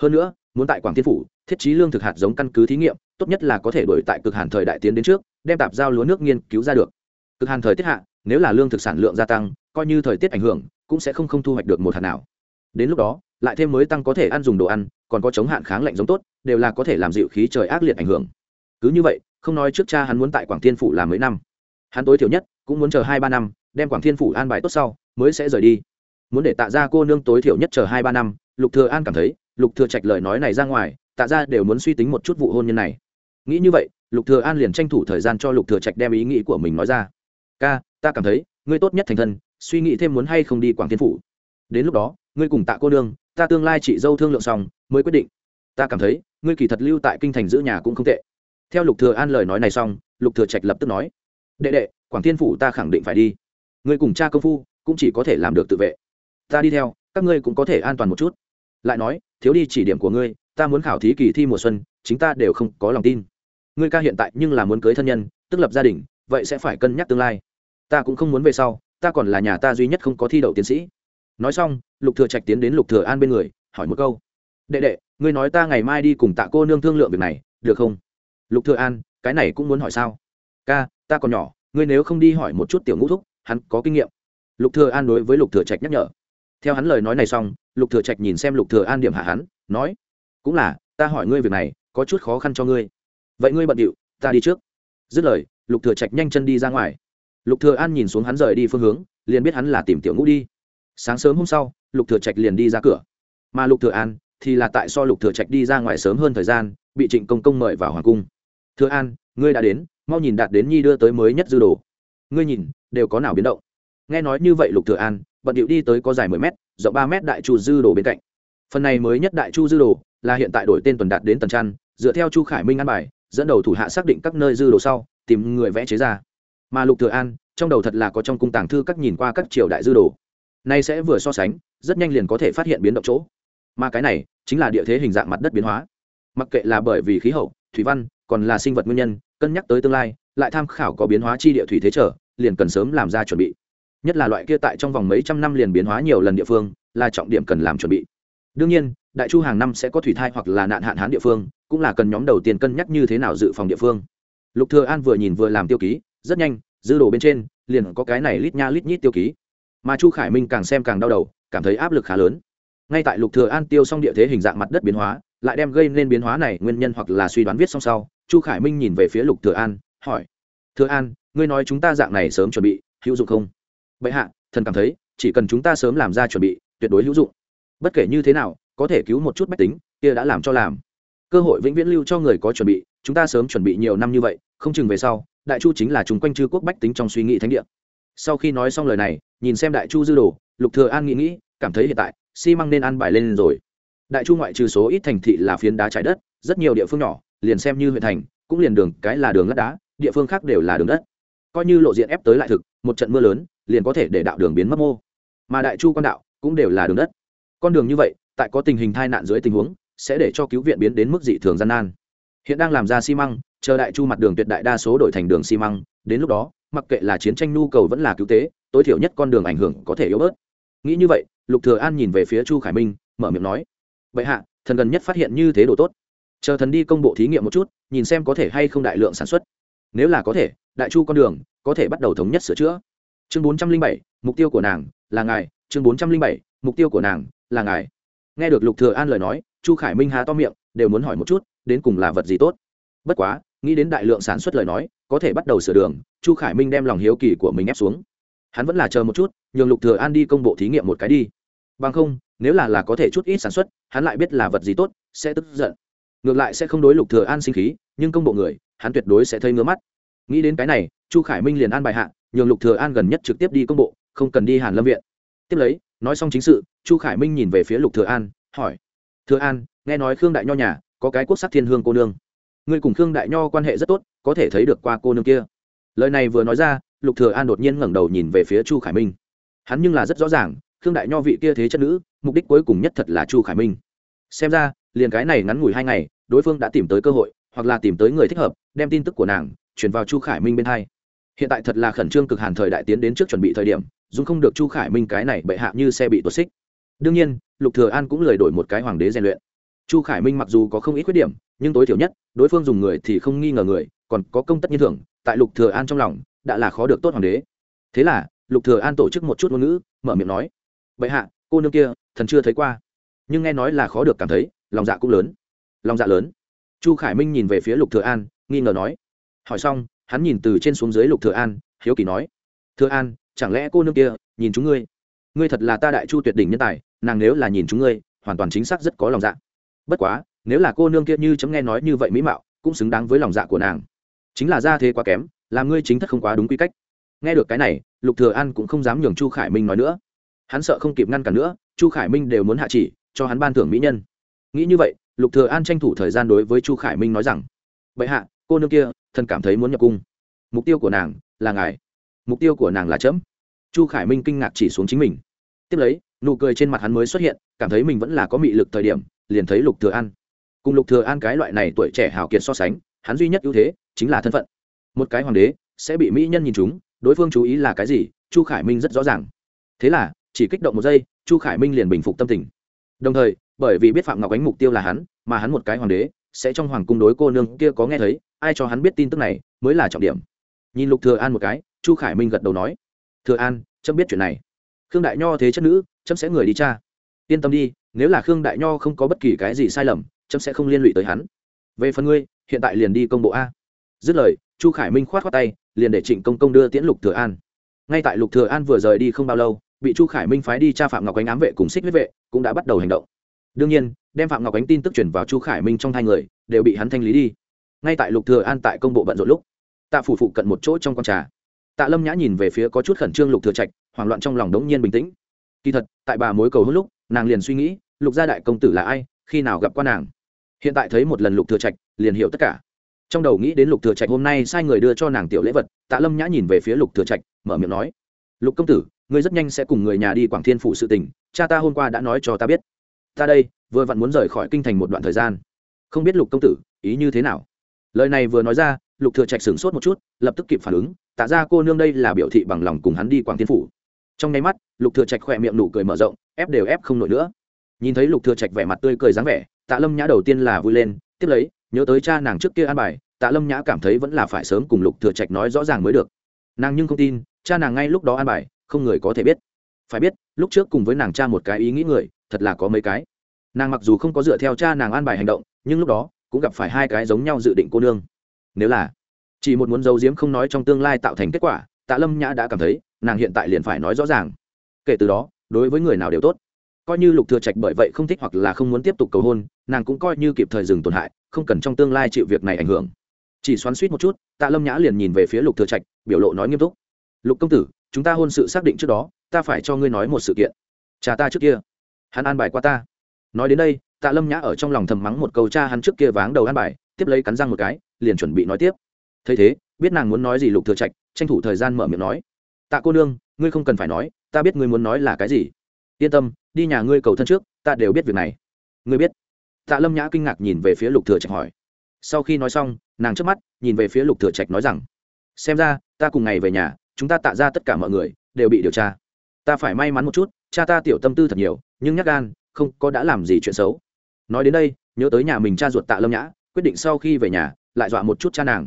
Hơn nữa, muốn tại quảng thiên phủ, thiết trí lương thực hạt giống căn cứ thí nghiệm, tốt nhất là có thể đổi tại cực hàn thời đại tiến đến trước, đem tạp giao lúa nước nghiên cứu ra được. Cực hàn thời tiết hạ, nếu là lương thực sản lượng gia tăng, coi như thời tiết ảnh hưởng, cũng sẽ không không thu hoạch được một hạt nào. Đến lúc đó, lại thêm mới tăng có thể ăn dùng đồ ăn, còn có chống hạn kháng lạnh giống tốt, đều là có thể làm dịu khí trời ác liệt ảnh hưởng. Cứ như vậy, không nói trước cha hắn muốn tại quảng thiên phủ làm mấy năm. Hắn tối thiểu nhất cũng muốn chờ hai ba năm, đem quảng thiên phủ an bài tốt sau, mới sẽ rời đi muốn để tạ ra cô nương tối thiểu nhất chờ hai ba năm, lục thừa an cảm thấy, lục thừa trạch lời nói này ra ngoài, tạ ra đều muốn suy tính một chút vụ hôn nhân này. Nghĩ như vậy, lục thừa an liền tranh thủ thời gian cho lục thừa trạch đem ý nghĩ của mình nói ra. Ca, ta cảm thấy, ngươi tốt nhất thành thân, suy nghĩ thêm muốn hay không đi quảng thiên phủ. Đến lúc đó, ngươi cùng tạ cô nương, ta tương lai chị dâu thương lượng xong, mới quyết định. Ta cảm thấy, ngươi kỳ thật lưu tại kinh thành giữ nhà cũng không tệ. Theo lục thừa an lời nói này xong, lục thừa trạch lập tức nói, đệ đệ, quảng thiên phủ ta khẳng định phải đi. Ngươi cùng cha công phu, cũng chỉ có thể làm được tự vệ ta đi theo, các ngươi cũng có thể an toàn một chút. Lại nói, thiếu đi chỉ điểm của ngươi, ta muốn khảo thí kỳ thi mùa xuân, chính ta đều không có lòng tin. Ngươi ca hiện tại nhưng là muốn cưới thân nhân, tức lập gia đình, vậy sẽ phải cân nhắc tương lai. Ta cũng không muốn về sau, ta còn là nhà ta duy nhất không có thi đậu tiến sĩ. Nói xong, lục thừa trạch tiến đến lục thừa an bên người, hỏi một câu. Đệ đệ, ngươi nói ta ngày mai đi cùng tạ cô nương thương lượng việc này, được không? Lục thừa an, cái này cũng muốn hỏi sao? Ca, ta còn nhỏ, ngươi nếu không đi hỏi một chút tiểu ngũ thúc, hắn có kinh nghiệm. Lục thừa an đối với lục thừa trạch nhắc nhở theo hắn lời nói này xong, lục thừa trạch nhìn xem lục thừa an điểm hạ hắn, nói, cũng là, ta hỏi ngươi việc này, có chút khó khăn cho ngươi. Vậy ngươi bận điệu, ta đi trước. Dứt lời, lục thừa trạch nhanh chân đi ra ngoài. Lục thừa an nhìn xuống hắn rời đi phương hướng, liền biết hắn là tìm tiểu ngũ đi. Sáng sớm hôm sau, lục thừa trạch liền đi ra cửa. Mà lục thừa an thì là tại so lục thừa trạch đi ra ngoài sớm hơn thời gian, bị trịnh công công mời vào hoàng cung. Thừa an, ngươi đã đến, mau nhìn đạt đến nhi đưa tới mới nhất dư đồ. Ngươi nhìn, đều có nào biến động? Nghe nói như vậy lục thừa an bận điệu đi tới có dài 10 mét, rộng 3 mét đại chu dư đồ bên cạnh. Phần này mới nhất đại chu dư đồ là hiện tại đổi tên tuần đạt đến tần trăn, dựa theo chu khải minh an bài, dẫn đầu thủ hạ xác định các nơi dư đồ sau, tìm người vẽ chế ra. Mà lục thừa an, trong đầu thật là có trong cung tàng thư các nhìn qua các triều đại dư đồ. Nay sẽ vừa so sánh, rất nhanh liền có thể phát hiện biến động chỗ. Mà cái này chính là địa thế hình dạng mặt đất biến hóa. Mặc kệ là bởi vì khí hậu, thủy văn, còn là sinh vật nguyên nhân, cân nhắc tới tương lai, lại tham khảo có biến hóa chi địa thủy thế trở, liền cần sớm làm ra chuẩn bị nhất là loại kia tại trong vòng mấy trăm năm liền biến hóa nhiều lần địa phương, là trọng điểm cần làm chuẩn bị. Đương nhiên, đại chu hàng năm sẽ có thủy thai hoặc là nạn hạn hán địa phương, cũng là cần nhóm đầu tiên cân nhắc như thế nào dự phòng địa phương. Lục thừa an vừa nhìn vừa làm tiêu ký, rất nhanh, dư đồ bên trên, liền có cái này lít nha lít nhít tiêu ký. Mà chu khải minh càng xem càng đau đầu, cảm thấy áp lực khá lớn. Ngay tại lục thừa an tiêu xong địa thế hình dạng mặt đất biến hóa, lại đem gây nên biến hóa này nguyên nhân hoặc là suy đoán viết xong sau, chu khải minh nhìn về phía lục thừa an, hỏi, thừa an, ngươi nói chúng ta dạng này sớm chuẩn bị, hữu dụng không? Bệ hạ, thần cảm thấy, chỉ cần chúng ta sớm làm ra chuẩn bị, tuyệt đối hữu dụng. Bất kể như thế nào, có thể cứu một chút bách tính, kia đã làm cho làm. Cơ hội vĩnh viễn lưu cho người có chuẩn bị, chúng ta sớm chuẩn bị nhiều năm như vậy, không chừng về sau, đại chu chính là chúng quanh chư quốc bách tính trong suy nghĩ thánh địa. Sau khi nói xong lời này, nhìn xem đại chu dư đồ, lục thừa an nghĩ nghĩ, cảm thấy hiện tại, xi măng nên ăn bài lên rồi. Đại chu ngoại trừ số ít thành thị là phiến đá trái đất, rất nhiều địa phương nhỏ, liền xem như huyện thành, cũng liền đường cái là đường lát đá, địa phương khác đều là đường đất. Coi như lộ diện ép tới lại thực, một trận mưa lớn liền có thể để đạo đường biến mất mô. Mà đại chu quan đạo cũng đều là đường đất. Con đường như vậy, tại có tình hình tai nạn dưới tình huống, sẽ để cho cứu viện biến đến mức dị thường gian nan. Hiện đang làm ra xi măng, chờ đại chu mặt đường tuyệt đại đa số đổi thành đường xi măng, đến lúc đó, mặc kệ là chiến tranh nhu cầu vẫn là cứu tế, tối thiểu nhất con đường ảnh hưởng có thể yếu bớt. Nghĩ như vậy, lục thừa an nhìn về phía chu khải minh, mở miệng nói vậy hạ, thần gần nhất phát hiện như thế độ tốt. Chờ thần đi công bộ thí nghiệm một chút, nhìn xem có thể hay không đại lượng sản xuất. Nếu là có thể, đại chu con đường có thể bắt đầu thống nhất sửa chữa chương bốn trăm linh bảy, mục tiêu của nàng là ngài. Chương bốn trăm linh bảy, mục tiêu của nàng là ngài. Nghe được lục thừa an lời nói, chu khải minh há to miệng, đều muốn hỏi một chút, đến cùng là vật gì tốt? Bất quá, nghĩ đến đại lượng sản xuất lời nói, có thể bắt đầu sửa đường, chu khải minh đem lòng hiếu kỳ của mình ép xuống. Hắn vẫn là chờ một chút, nhường lục thừa an đi công bộ thí nghiệm một cái đi. Bằng không, nếu là là có thể chút ít sản xuất, hắn lại biết là vật gì tốt, sẽ tức giận. Ngược lại sẽ không đối lục thừa an sinh khí, nhưng công bộ người, hắn tuyệt đối sẽ thấy ngứa mắt. Nghĩ đến cái này, chu khải minh liền an bài hạ nhường lục thừa an gần nhất trực tiếp đi công bộ, không cần đi hàn lâm viện. Tiếp lấy, nói xong chính sự, chu khải minh nhìn về phía lục thừa an, hỏi, thừa an, nghe nói khương đại nho nhà có cái quốc sắc thiên hương cô nương. Ngươi cùng khương đại nho quan hệ rất tốt, có thể thấy được qua cô nương kia. Lời này vừa nói ra, lục thừa an đột nhiên ngẩng đầu nhìn về phía chu khải minh. Hắn nhưng là rất rõ ràng, khương đại nho vị kia thế chất nữ, mục đích cuối cùng nhất thật là chu khải minh. Xem ra, liền cái này ngắn ngủi hai ngày, đối phương đã tìm tới cơ hội, hoặc là tìm tới người thích hợp, đem tin tức của nàng truyền vào chu khải minh bên hai hiện tại thật là khẩn trương cực hàn thời đại tiến đến trước chuẩn bị thời điểm dùng không được chu khải minh cái này bệ hạ như xe bị tuột xích. Đương nhiên, lục thừa an cũng lời đổi một cái hoàng đế rèn luyện. Chu khải minh mặc dù có không ít khuyết điểm, nhưng tối thiểu nhất, đối phương dùng người thì không nghi ngờ người, còn có công tất nhiên thưởng, tại lục thừa an trong lòng, đã là khó được tốt hoàng đế. Thế là, lục thừa an tổ chức một chút ngôn ngữ, mở miệng nói, bệ hạ, cô nương kia, thần chưa thấy qua. Nhưng nghe nói là khó được cảm thấy, lòng dạ cũng lớn. Lòng dạ lớn. Chu khải minh nhìn về phía lục thừa an, nghi ngờ nói, hỏi xong hắn nhìn từ trên xuống dưới lục thừa an, hiếu kỳ nói, thừa an, chẳng lẽ cô nương kia nhìn chúng ngươi? Ngươi thật là ta đại chu tuyệt đỉnh nhân tài, nàng nếu là nhìn chúng ngươi, hoàn toàn chính xác rất có lòng dạ. Bất quá, nếu là cô nương kia như chấm nghe nói như vậy mỹ mạo, cũng xứng đáng với lòng dạ của nàng. Chính là gia thế quá kém, làm ngươi chính thất không quá đúng quy cách. Nghe được cái này, lục thừa an cũng không dám nhường chu khải minh nói nữa. Hắn sợ không kịp ngăn cản nữa, chu khải minh đều muốn hạ chỉ cho hắn ban thưởng mỹ nhân. Nghĩ như vậy, lục thừa an tranh thủ thời gian đối với chu khải minh nói rằng vậy hạ, cô nương kia thần cảm thấy muốn nhập cung. Mục tiêu của nàng là ngài. Mục tiêu của nàng là chấm. Chu khải minh kinh ngạc chỉ xuống chính mình. Tiếp lấy, nụ cười trên mặt hắn mới xuất hiện, cảm thấy mình vẫn là có mị lực thời điểm, liền thấy lục thừa an. Cùng lục thừa an cái loại này tuổi trẻ hào kiệt so sánh, hắn duy nhất ưu thế chính là thân phận. Một cái hoàng đế sẽ bị mỹ nhân nhìn chúng đối phương chú ý là cái gì, chu khải minh rất rõ ràng. Thế là, chỉ kích động một giây, chu khải minh liền bình phục tâm tình. Đồng thời, bởi vì biết phạm ngọc ánh mục tiêu là hắn, mà hắn một cái hoàng đế sẽ trong hoàng cung đối cô nương kia có nghe thấy ai cho hắn biết tin tức này mới là trọng điểm. Nhìn lục thừa an một cái, chu khải minh gật đầu nói, thừa an, chấm biết chuyện này. Khương đại nho thế chất nữ, chấm sẽ người đi cha yên tâm đi, nếu là khương đại nho không có bất kỳ cái gì sai lầm, chấm sẽ không liên lụy tới hắn. Về phần ngươi, hiện tại liền đi công bộ a. Dứt lời, chu khải minh khoát khoát tay, liền để trịnh công công đưa tiễn lục thừa an. Ngay tại lục thừa an vừa rời đi không bao lâu, bị chu khải minh phái đi tra phạm ngọc ánh ám vệ cùng xích huyết vệ, cũng đã bắt đầu hành động. Đương nhiên, đem phạm ngọc ánh tin tức chuyển vào chu khải minh trong hai người, đều bị hắn thanh lý đi ngay tại lục thừa an tại công bộ bận rộn lúc, tạ phủ phụ cận một chỗ trong con trà. Tạ lâm nhã nhìn về phía có chút khẩn trương lục thừa trạch, hoảng loạn trong lòng đống nhiên bình tĩnh. Kỳ thật, tại bà mối cầu hôn lúc, nàng liền suy nghĩ, lục gia đại công tử là ai, khi nào gặp qua nàng. Hiện tại thấy một lần lục thừa trạch, liền hiểu tất cả. Trong đầu nghĩ đến lục thừa trạch hôm nay sai người đưa cho nàng tiểu lễ vật, tạ lâm nhã nhìn về phía lục thừa trạch, mở miệng nói, lục công tử, ngươi rất nhanh sẽ cùng người nhà đi quảng thiên phủ sự tình, cha ta hôm qua đã nói cho ta biết. Ta đây, vừa vặn muốn rời khỏi kinh thành một đoạn thời gian. Không biết lục công tử, ý như thế nào? Lời này vừa nói ra, lục thừa trạch sửng sốt một chút, lập tức kịp phản ứng, tạ ra cô nương đây là biểu thị bằng lòng cùng hắn đi quảng thiên phủ. Trong nháy mắt, lục thừa trạch khoe miệng nụ cười mở rộng, ép đều ép không nổi nữa. Nhìn thấy lục thừa trạch vẻ mặt tươi cười dáng vẻ, tạ lâm nhã đầu tiên là vui lên, tiếp lấy, nhớ tới cha nàng trước kia an bài, tạ lâm nhã cảm thấy vẫn là phải sớm cùng lục thừa trạch nói rõ ràng mới được. Nàng nhưng không tin, cha nàng ngay lúc đó an bài, không người có thể biết. Phải biết, lúc trước cùng với nàng cha một cái ý nghĩ người, thật là có mấy cái. Nàng mặc dù không có dựa theo cha nàng an bài hành động, nhưng lúc đó cũng gặp phải hai cái giống nhau dự định cô nương. Nếu là chỉ một muốn giấu giếm không nói trong tương lai tạo thành kết quả, tạ lâm nhã đã cảm thấy nàng hiện tại liền phải nói rõ ràng. Kể từ đó, đối với người nào đều tốt. Coi như lục thừa trạch bởi vậy không thích hoặc là không muốn tiếp tục cầu hôn, nàng cũng coi như kịp thời dừng tổn hại, không cần trong tương lai chịu việc này ảnh hưởng. Chỉ xoắn suýt một chút, tạ lâm nhã liền nhìn về phía lục thừa trạch, biểu lộ nói nghiêm túc. Lục công tử, chúng ta hôn sự xác định trước đó, ta phải cho ngươi nói một sự kiện. Cha ta trước kia, hắn an bài qua ta. Nói đến đây tạ lâm nhã ở trong lòng thầm mắng một câu cha hắn trước kia váng đầu ăn bài, tiếp lấy cắn răng một cái, liền chuẩn bị nói tiếp. Thấy thế, biết nàng muốn nói gì lục thừa trạch, tranh thủ thời gian mở miệng nói. Tạ cô nương, ngươi không cần phải nói, ta biết ngươi muốn nói là cái gì. Yên tâm, đi nhà ngươi cầu thân trước, ta đều biết việc này. Ngươi biết? Tạ lâm nhã kinh ngạc nhìn về phía lục thừa trạch hỏi. Sau khi nói xong, nàng trước mắt, nhìn về phía lục thừa trạch nói rằng, xem ra, ta cùng ngày về nhà, chúng ta tạ ra tất cả mọi người, đều bị điều tra. Ta phải may mắn một chút, cha ta tiểu tâm tư thật nhiều, nhưng nhắc gan, không có đã làm gì chuyện xấu nói đến đây, nhớ tới nhà mình cha ruột tạ lâm nhã, quyết định sau khi về nhà, lại dọa một chút cha nàng.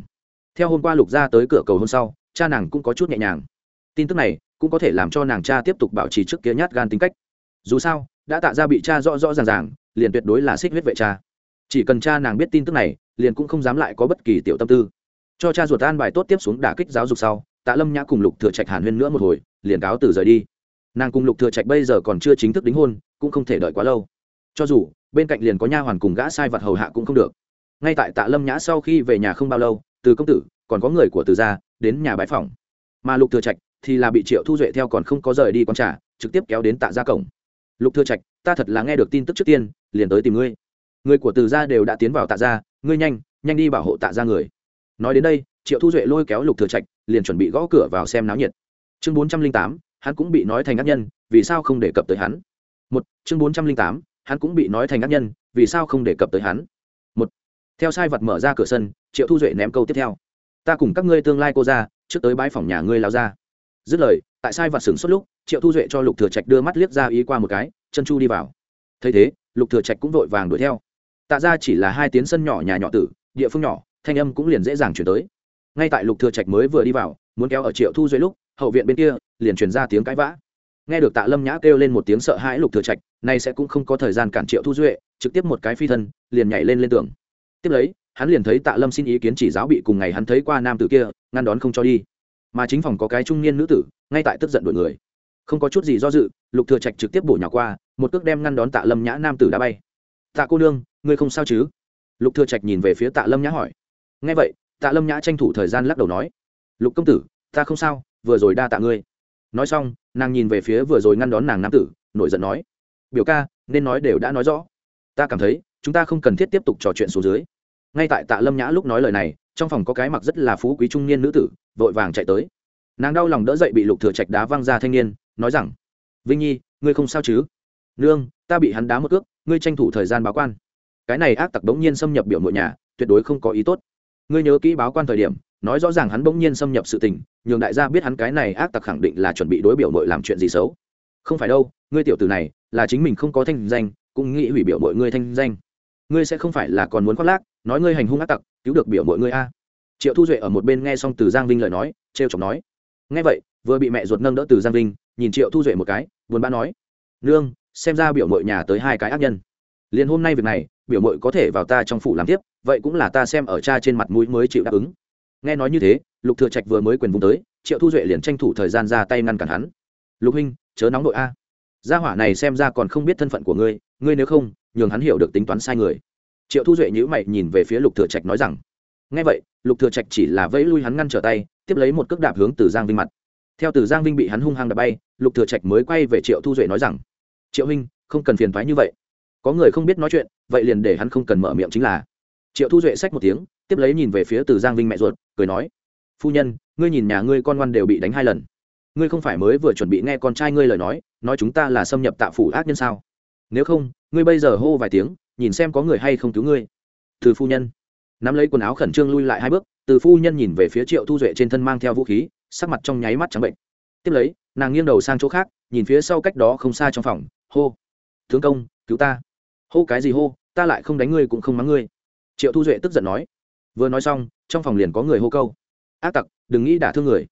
Theo hôm qua lục ra tới cửa cầu hôm sau, cha nàng cũng có chút nhẹ nhàng. Tin tức này cũng có thể làm cho nàng cha tiếp tục bảo trì trước kia nhát gan tính cách. Dù sao, đã tạ ra bị cha rõ rõ ràng ràng, liền tuyệt đối là xích huyết vệ cha. Chỉ cần cha nàng biết tin tức này, liền cũng không dám lại có bất kỳ tiểu tâm tư. Cho cha ruột an bài tốt tiếp xuống đả kích giáo dục sau, tạ lâm nhã cùng lục thừa trạch hàn huyên nữa một hồi, liền cáo từ rời đi. Nàng cùng lục thừa trạch bây giờ còn chưa chính thức đính hôn, cũng không thể đợi quá lâu. Cho dù bên cạnh liền có nha hoàn cùng gã sai vật hầu hạ cũng không được. Ngay tại tạ lâm nhã sau khi về nhà không bao lâu, từ công tử, còn có người của từ gia, đến nhà bãi phòng mà lục thừa trạch thì là bị triệu thu duệ theo còn không có rời đi con trả trực tiếp kéo đến tạ gia cổng. Lục thừa trạch, ta thật là nghe được tin tức trước tiên, liền tới tìm ngươi. Người của từ gia đều đã tiến vào tạ gia, ngươi nhanh nhanh đi bảo hộ tạ gia người. Nói đến đây, triệu thu duệ lôi kéo lục thừa trạch, liền chuẩn bị gõ cửa vào xem náo nhiệt. Chương bốn trăm linh tám, hắn cũng bị nói thành ác nhân, vì sao không đề cập tới hắn? Một, chương bốn trăm linh tám hắn cũng bị nói thành ác nhân, vì sao không đề cập tới hắn? Một, theo sai vật mở ra cửa sân, triệu thu duệ ném câu tiếp theo. Ta cùng các ngươi tương lai cô ra, trước tới bãi phòng nhà ngươi lao ra dứt lời, tại sai vật sửng suốt lúc, triệu thu duệ cho lục thừa trạch đưa mắt liếc ra ý qua một cái, chân chu đi vào. Thấy thế, lục thừa trạch cũng vội vàng đuổi theo. Tạ ra chỉ là hai tiếng sân nhỏ nhà nhỏ tử, địa phương nhỏ, thanh âm cũng liền dễ dàng chuyển tới. Ngay tại lục thừa trạch mới vừa đi vào, muốn kéo ở triệu thu duệ lúc, hậu viện bên kia, liền truyền ra tiếng cãi vã. Nghe được tạ lâm nhã kêu lên một tiếng sợ hãi lục thừa trạch nay sẽ cũng không có thời gian cản triệu thu duệ, trực tiếp một cái phi thân, liền nhảy lên lên tường. Tiếp lấy, hắn liền thấy tạ lâm xin ý kiến chỉ giáo bị cùng ngày hắn thấy qua nam tử kia, ngăn đón không cho đi. Mà chính phòng có cái trung niên nữ tử, ngay tại tức giận đuổi người. Không có chút gì do dự, lục thừa trạch trực tiếp bổ nhỏ qua, một cước đem ngăn đón tạ lâm nhã nam tử đã bay. Tạ cô nương, ngươi không sao chứ? Lục thừa trạch nhìn về phía tạ lâm nhã hỏi. Nghe vậy, tạ lâm nhã tranh thủ thời gian lắc đầu nói. Lục công tử, ta không sao, vừa rồi đa tạ ngươi. Nói xong, nàng nhìn về phía vừa rồi ngăn đón nàng nam tử, nổi giận nói biểu ca, nên nói đều đã nói rõ. Ta cảm thấy, chúng ta không cần thiết tiếp tục trò chuyện xuống dưới. Ngay tại tạ lâm nhã lúc nói lời này, trong phòng có cái mặc rất là phú quý trung niên nữ tử, vội vàng chạy tới. Nàng đau lòng đỡ dậy bị lục thừa trạch đá văng ra thanh niên, nói rằng, vinh nhi, ngươi không sao chứ? Nương, ta bị hắn đá một cước, ngươi tranh thủ thời gian báo quan. Cái này ác tặc bỗng nhiên xâm nhập biểu nội nhà, tuyệt đối không có ý tốt. Ngươi nhớ kỹ báo quan thời điểm, nói rõ ràng hắn bỗng nhiên xâm nhập sự tình, nhường đại gia biết hắn cái này ác tặc khẳng định là chuẩn bị đối biểu nội làm chuyện gì xấu. Không phải đâu, ngươi tiểu tử này là chính mình không có thanh danh, cũng nghĩ hủy biểu mọi ngươi thanh danh. Ngươi sẽ không phải là còn muốn khoác lác, nói ngươi hành hung ác tặc, cứu được biểu mọi ngươi a. Triệu thu duệ ở một bên nghe xong từ giang vinh lời nói t r e o chọc nói. Nghe vậy, vừa bị mẹ ruột nâng đỡ từ giang vinh, nhìn triệu thu duệ một cái, buồn bã nói. Nương, xem ra biểu mội nhà tới hai cái ác nhân. Liền hôm nay việc này, biểu mội có thể vào ta trong phủ làm tiếp, vậy cũng là ta xem ở cha trên mặt mũi mới chịu đáp ứng. Nghe nói như thế, lục thừa trạch vừa mới quyền vùng tới, triệu thu duệ liền tranh thủ thời gian ra tay ngăn cản hắn. Lục huynh, chớ nóng nội a gia hỏa này xem ra còn không biết thân phận của ngươi ngươi nếu không, nhường hắn hiểu được tính toán sai người. Triệu thu duệ nhữ mày nhìn về phía lục thừa trạch nói rằng ngay vậy, lục thừa trạch chỉ là vẫy lui hắn ngăn trở tay, tiếp lấy một cước đạp hướng từ giang vinh mặt. Theo từ giang vinh bị hắn hung hăng đạp bay, lục thừa trạch mới quay về triệu thu duệ nói rằng, triệu huynh, không cần phiền toái như vậy. Có người không biết nói chuyện, vậy liền để hắn không cần mở miệng chính là. Triệu thu duệ xách một tiếng, tiếp lấy nhìn về phía từ giang vinh mẹ ruột, cười nói, phu nhân, ngươi nhìn nhà ngươi con ngoan đều bị đánh hai lần. Ngươi không phải mới vừa chuẩn bị nghe con trai ngươi lời nói nói chúng ta là xâm nhập tạ phủ ác nhân sao? Nếu không, ngươi bây giờ hô vài tiếng, nhìn xem có người hay không cứu ngươi. Từ phu nhân nắm lấy quần áo khẩn trương lui lại hai bước, từ phu nhân nhìn về phía triệu thu duệ trên thân mang theo vũ khí, sắc mặt trong nháy mắt trắng bệnh. Tiếp lấy, nàng nghiêng đầu sang chỗ khác, nhìn phía sau cách đó không xa trong phòng, hô, tướng công, cứu ta. Hô cái gì hô? Ta lại không đánh ngươi cũng không mắng ngươi. Triệu thu duệ tức giận nói. Vừa nói xong, trong phòng liền có người hô câu. Ác tặc, đừng nghĩ đả thương người.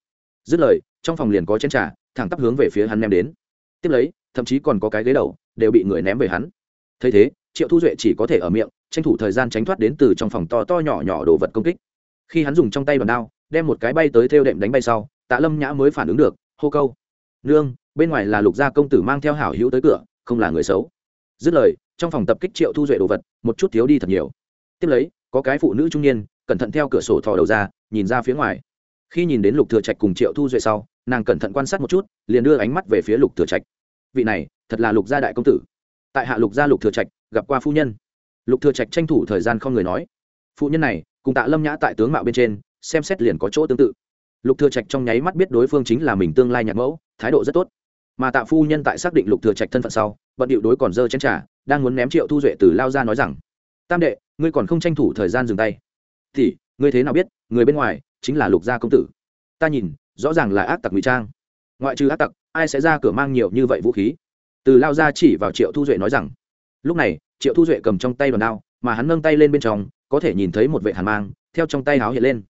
Dứt lời, trong phòng liền có chén trà, thẳng tắp hướng về phía hắn ném đến tiếp lấy, thậm chí còn có cái ghế đầu, đều bị người ném về hắn. Thấy thế, triệu thu duệ chỉ có thể ở miệng, tranh thủ thời gian tránh thoát đến từ trong phòng to to nhỏ nhỏ đồ vật công kích. Khi hắn dùng trong tay đòn đao, đem một cái bay tới theo đệm đánh bay sau, tạ lâm nhã mới phản ứng được, hô câu. Nương, bên ngoài là lục gia công tử mang theo hảo hữu tới cửa, không là người xấu. Dứt lời, trong phòng tập kích triệu thu duệ đồ vật, một chút thiếu đi thật nhiều. Tiếp lấy, có cái phụ nữ trung niên, cẩn thận theo cửa sổ thò đầu ra, nhìn ra phía ngoài khi nhìn đến lục thừa trạch cùng triệu thu duệ sau, nàng cẩn thận quan sát một chút, liền đưa ánh mắt về phía lục thừa trạch. Vị này, thật là lục gia đại công tử. Tại hạ lục gia lục thừa trạch, gặp qua phu nhân. Lục thừa trạch tranh thủ thời gian không người nói. Phụ nhân này, cùng tạ lâm nhã tại tướng mạo bên trên, xem xét liền có chỗ tương tự. Lục thừa trạch trong nháy mắt biết đối phương chính là mình tương lai nhạc mẫu, thái độ rất tốt. Mà tạ phu nhân tại xác định lục thừa trạch thân phận sau, bận điệu đối còn dơ chén trà, đang muốn ném triệu thu duệ từ lao ra nói rằng, tam đệ, ngươi còn không tranh thủ thời gian dừng tay. Thì, ngươi thế nào biết, người bên ngoài chính là lục gia công tử. Ta nhìn, rõ ràng là ác tặc ngụy trang. Ngoại trừ ác tặc, ai sẽ ra cửa mang nhiều như vậy vũ khí? Từ lao ra chỉ vào triệu thu duệ nói rằng, lúc này, triệu thu duệ cầm trong tay đòn đao, mà hắn nâng tay lên bên trong, có thể nhìn thấy một vệ hàn mang, theo trong tay háo hiện lên.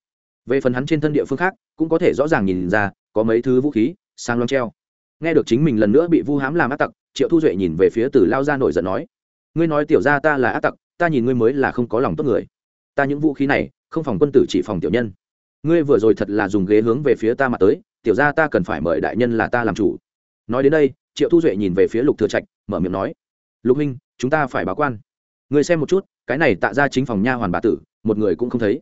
Về phần hắn trên thân địa phương khác, cũng có thể rõ ràng nhìn ra, có mấy thứ vũ khí, sang loang treo. Nghe được chính mình lần nữa bị vu hám làm ác tặc, triệu thu duệ nhìn về phía từ lao ra nổi giận nói, ngươi nói tiểu ra ta là ác tặc, ta nhìn ngươi mới là không có lòng tốt người. Ta những vũ khí này, không phòng quân tử chỉ phòng tiểu nhân ngươi vừa rồi thật là dùng ghế hướng về phía ta mà tới, tiểu ra ta cần phải mời đại nhân là ta làm chủ. Nói đến đây, triệu thu duệ nhìn về phía lục thừa trạch, mở miệng nói, lục huynh, chúng ta phải báo quan. Ngươi xem một chút, cái này tạ ra chính phòng nha hoàn bà tử, một người cũng không thấy.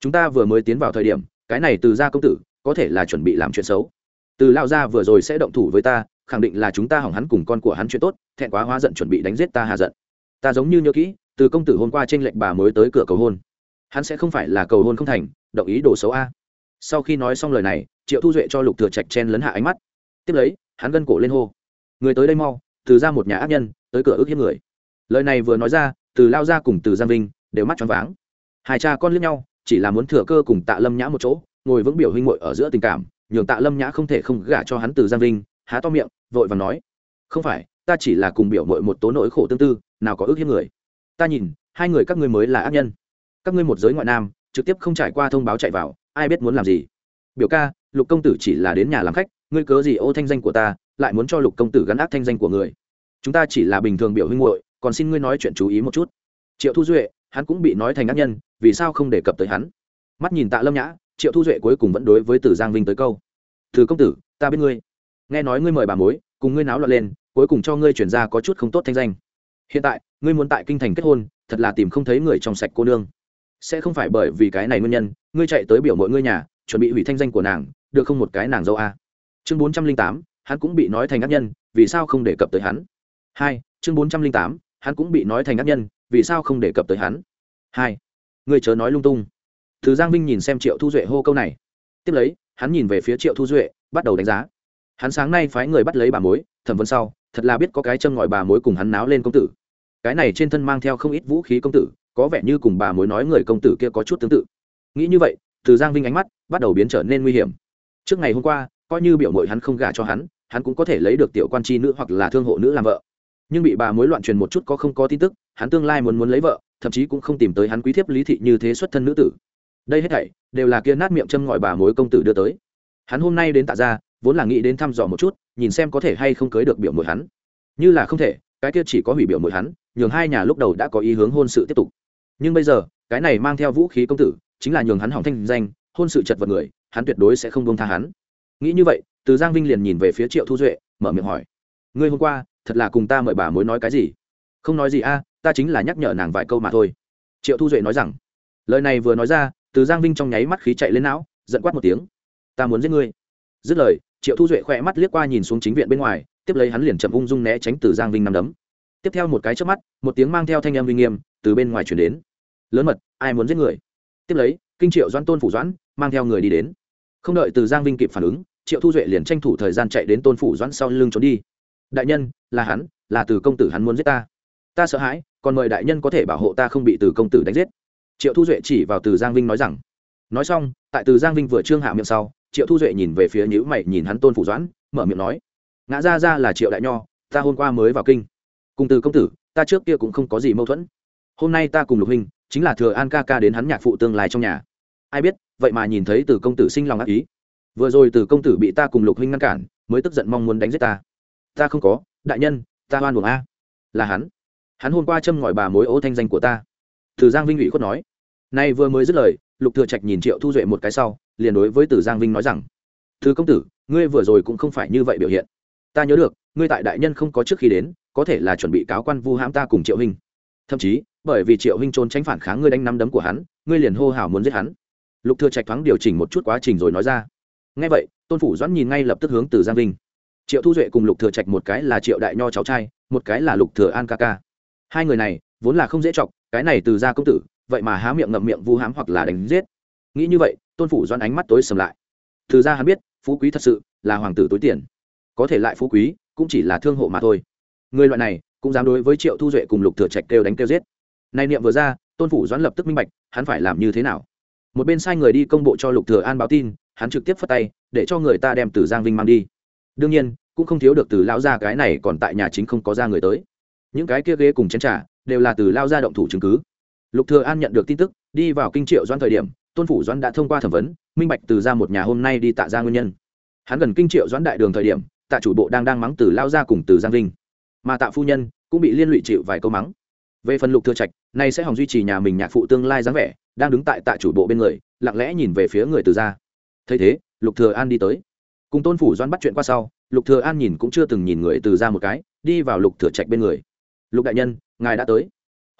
Chúng ta vừa mới tiến vào thời điểm, cái này từ gia công tử, có thể là chuẩn bị làm chuyện xấu. Từ lao gia vừa rồi sẽ động thủ với ta, khẳng định là chúng ta hỏng hắn cùng con của hắn chuyện tốt, thẹn quá hóa giận chuẩn bị đánh giết ta hà giận. Ta giống như nhớ kỹ, từ công tử hôm qua trên lệnh bà mới tới cửa cầu hôn. Hắn sẽ không phải là cầu hôn không thành động ý đồ xấu a. Sau khi nói xong lời này, triệu thu duệ cho lục thừa trạch chen lấn hạ ánh mắt. Tiếp lấy, hắn gân cổ lên hô. Người tới đây mau, từ ra một nhà ác nhân, tới cửa ước hiếp người. Lời này vừa nói ra, từ lao ra cùng từ giang vinh đều mắt choáng váng. Hai cha con liếc nhau, chỉ là muốn thừa cơ cùng tạ lâm nhã một chỗ, ngồi vững biểu huynh muội ở giữa tình cảm, nhường tạ lâm nhã không thể không gả cho hắn từ giang vinh, há to miệng, vội và nói, không phải, ta chỉ là cùng biểu muội một tố nỗi khổ tương tư, nào có ước hiếp người. Ta nhìn, hai người các ngươi mới là ác nhân. Các ngươi một giới ngoại nam trực tiếp không trải qua thông báo chạy vào, ai biết muốn làm gì. Biểu ca, lục công tử chỉ là đến nhà làm khách, ngươi cớ gì ô thanh danh của ta, lại muốn cho lục công tử gắn ác thanh danh của người. Chúng ta chỉ là bình thường biểu huynh muội, còn xin ngươi nói chuyện chú ý một chút. Triệu thu duệ, hắn cũng bị nói thành ác nhân, vì sao không đề cập tới hắn? Mắt nhìn tạ lâm nhã, triệu thu duệ cuối cùng vẫn đối với tử giang vinh tới câu, từ công tử, ta biết ngươi. Nghe nói ngươi mời bà mối, cùng ngươi náo loạn lên, cuối cùng cho ngươi chuyển ra có chút không tốt thanh danh. Hiện tại, ngươi muốn tại kinh thành kết hôn, thật là tìm không thấy người trong sạch cô nương sẽ không phải bởi vì cái này nguyên nhân, ngươi chạy tới biểu mọi ngươi nhà, chuẩn bị hủy thanh danh của nàng, được không một cái nàng dâu a? Chương bốn trăm linh tám, hắn cũng bị nói thành ác nhân, vì sao không đề cập tới hắn? Hai, chương bốn trăm linh tám, hắn cũng bị nói thành ác nhân, vì sao không đề cập tới hắn? Hai người chớ nói lung tung. Thứ giang vinh nhìn xem triệu thu duệ hô câu này. Tiếp lấy, hắn nhìn về phía triệu thu duệ, bắt đầu đánh giá. Hắn sáng nay phái người bắt lấy bà mối, thẩm vấn sau, thật là biết có cái châm ngòi bà mối cùng hắn náo lên công tử. Cái này trên thân mang theo không ít vũ khí công tử có vẻ như cùng bà mối nói người công tử kia có chút tương tự. Nghĩ như vậy, từ giang vinh ánh mắt bắt đầu biến trở nên nguy hiểm. Trước ngày hôm qua, coi như biểu mội hắn không gả cho hắn hắn cũng có thể lấy được tiểu quan tri nữ hoặc là thương hộ nữ làm vợ. Nhưng bị bà mối loạn truyền một chút có không có tin tức, hắn tương lai muốn muốn lấy vợ, thậm chí cũng không tìm tới hắn quý thiếp lý thị như thế xuất thân nữ tử. Đây hết thảy, đều là kia nát miệng châm ngòi bà mối công tử đưa tới. Hắn hôm nay đến tạ ra vốn là nghĩ đến thăm dò một chút, nhìn xem có thể hay không cưới được biểu mội hắn. Như là không thể, cái kia chỉ có hủy biểu mội hắn, nhường hai nhà lúc đầu đã có ý hướng hôn sự tiếp tục nhưng bây giờ, cái này mang theo vũ khí công tử, chính là nhường hắn hỏng thanh danh, hôn sự chật vật người, hắn tuyệt đối sẽ không bông tha hắn. Nghĩ như vậy, từ giang vinh liền nhìn về phía triệu thu duệ, mở miệng hỏi. Ngươi hôm qua, thật là cùng ta mời bà mối nói cái gì? Không nói gì a, ta chính là nhắc nhở nàng vài câu mà thôi. Triệu thu duệ nói rằng. Lời này vừa nói ra, từ giang vinh trong nháy mắt khí chạy lên não, giận quát một tiếng. Ta muốn giết ngươi. Dứt lời, triệu thu duệ khỏe mắt liếc qua nhìn xuống chính viện bên ngoài, tiếp lấy hắn liền chậm ung dung né tránh từ giang vinh nằm đấm tiếp theo một cái trước mắt, một tiếng mang theo thanh âm uy nghiêm từ bên ngoài chuyển đến. Lớn mật, ai muốn giết người? Tiếp lấy, kinh triệu doãn tôn phủ doãn mang theo người đi đến. Không đợi từ giang vinh kịp phản ứng, triệu thu duệ liền tranh thủ thời gian chạy đến tôn phủ doãn sau lưng trốn đi. Đại nhân, là hắn, là từ công tử hắn muốn giết ta. Ta sợ hãi, còn mời đại nhân có thể bảo hộ ta không bị từ công tử đánh giết. Triệu thu duệ chỉ vào từ giang vinh nói rằng. Nói xong, tại từ giang vinh vừa trương hạ miệng sau, triệu thu duệ nhìn về phía nhữ mày nhìn hắn tôn phủ doãn, mở miệng nói. Ngã ra ra là triệu đại nho, ta hôm qua mới vào kinh cùng từ công tử, ta trước kia cũng không có gì mâu thuẫn. Hôm nay ta cùng lục huynh chính là thừa an ca ca đến hắn nhạc phụ tương lai trong nhà. Ai biết, vậy mà nhìn thấy từ công tử sinh lòng ác ý. Vừa rồi từ công tử bị ta cùng lục huynh ngăn cản, mới tức giận mong muốn đánh giết ta. Ta không có, đại nhân, ta oan buồng a. Là hắn. Hắn hôm qua châm ngòi bà mối ô thanh danh của ta. Từ giang vinh ủy khuất nói. Nay vừa mới dứt lời, lục thừa trạch nhìn triệu thu duệ một cái sau, liền đối với từ giang vinh nói rằng thứ công tử, ngươi vừa rồi cũng không phải như vậy biểu hiện. Ta nhớ được, ngươi tại đại nhân không có trước khi đến có thể là chuẩn bị cáo quan vu hãm ta cùng triệu hình thậm chí, bởi vì triệu huynh trốn tránh phản kháng ngươi đánh nắm đấm của hắn, ngươi liền hô hào muốn giết hắn. Lục thừa trạch thoáng điều chỉnh một chút quá trình rồi nói ra. Nghe vậy, tôn phủ doãn nhìn ngay lập tức hướng từ giang vinh. Triệu thu duệ cùng lục thừa trạch một cái là triệu đại nho cháu trai, một cái là lục thừa an ca ca. Hai người này, vốn là không dễ chọc, cái này từ gia công tử, vậy mà há miệng ngậm miệng vu hãm hoặc là đánh giết. Nghĩ như vậy, tôn phủ doãn ánh mắt tối sầm lại. Từ ra hắn biết, phú quý thật sự là hoàng tử tối tiền. Có thể lại phú quý, cũng chỉ là thương hộ mà thôi người loại này cũng dám đối với triệu thu duệ cùng lục thừa trạch kêu đánh kêu giết. Nay niệm vừa ra, tôn phủ doãn lập tức minh bạch, hắn phải làm như thế nào. Một bên sai người đi công bộ cho lục thừa an báo tin, hắn trực tiếp phất tay, để cho người ta đem từ giang vinh mang đi. Đương nhiên, cũng không thiếu được từ lão gia cái này còn tại nhà chính không có ra người tới. Những cái kia ghế cùng chén trà đều là từ lao gia động thủ chứng cứ. Lục thừa an nhận được tin tức, đi vào kinh triệu doãn thời điểm, tôn phủ doãn đã thông qua thẩm vấn, minh bạch từ ra một nhà hôm nay đi tạ ra nguyên nhân. Hắn gần kinh triệu doãn đại đường thời điểm, tạ chủ bộ đang đang mắng từ lao gia cùng từ giang vinh mà tạ phu nhân cũng bị liên lụy chịu vài câu mắng. Về phần lục thừa trạch, nay sẽ hòng duy trì nhà mình nhạc phụ tương lai dáng vẻ, đang đứng tại tạ chủ bộ bên người, lặng lẽ nhìn về phía người từ gia. Thấy thế, lục thừa an đi tới. Cùng tôn phủ doãn bắt chuyện qua sau, lục thừa an nhìn cũng chưa từng nhìn người từ gia một cái, đi vào lục thừa trạch bên người. Lục đại nhân, ngài đã tới.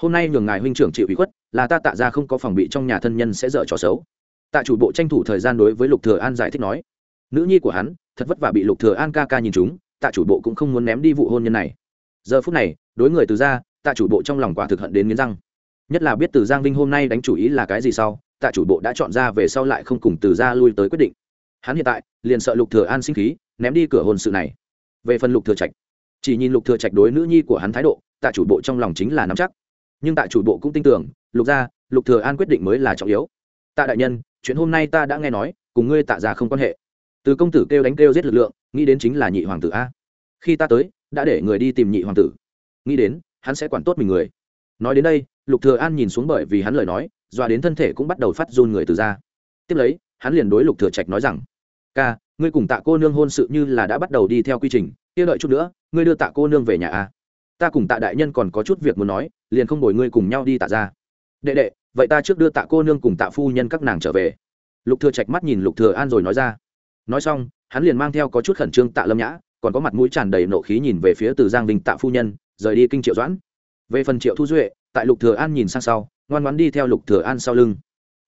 Hôm nay nhường ngài huynh trưởng chịu ủy khuất, là ta tạ gia không có phòng bị trong nhà thân nhân sẽ dở trò xấu. Tạ chủ bộ tranh thủ thời gian đối với lục thừa an giải thích nói. Nữ nhi của hắn, thật vất vả bị lục thừa an ca ca nhìn chúng, tạ chủ bộ cũng không muốn ném đi vụ hôn nhân này giờ phút này, đối người từ gia, tạ chủ bộ trong lòng quả thực hận đến nghiến răng. Nhất là biết từ giang vinh hôm nay đánh chủ ý là cái gì sau, tạ chủ bộ đã chọn ra về sau lại không cùng từ gia lui tới quyết định. Hắn hiện tại, liền sợ lục thừa an sinh khí, ném đi cửa hôn sự này. Về phần lục thừa trạch, chỉ nhìn lục thừa trạch đối nữ nhi của hắn thái độ, tạ chủ bộ trong lòng chính là nắm chắc. Nhưng tạ chủ bộ cũng tin tưởng, lục gia, lục thừa an quyết định mới là trọng yếu. Tạ đại nhân, chuyện hôm nay ta đã nghe nói, cùng ngươi tạ gia không quan hệ. Từ công tử kêu đánh kêu giết lực lượng, nghĩ đến chính là nhị hoàng tử a khi ta tới, đã để người đi tìm nhị hoàng tử. Nghĩ đến, hắn sẽ quản tốt mình người. Nói đến đây, lục thừa an nhìn xuống bởi vì hắn lời nói dọa đến thân thể cũng bắt đầu phát run người từ ra. Tiếp lấy, hắn liền đối lục thừa trạch nói rằng, ca, ngươi cùng tạ cô nương hôn sự như là đã bắt đầu đi theo quy trình, kia đợi chút nữa, ngươi đưa tạ cô nương về nhà a. Ta cùng tạ đại nhân còn có chút việc muốn nói, liền không đổi ngươi cùng nhau đi tạ ra. Đệ đệ, vậy ta trước đưa tạ cô nương cùng tạ phu nhân các nàng trở về. Lục thừa trạch mắt nhìn lục thừa an rồi nói ra. Nói xong, hắn liền mang theo có chút khẩn trương tạ lâm nhã còn có mặt mũi tràn đầy nộ khí nhìn về phía từ giang vinh tạ phu nhân, rời đi kinh triệu doãn. Về phần triệu thu duệ, tại lục thừa an nhìn sang sau, ngoan ngoãn đi theo lục thừa an sau lưng.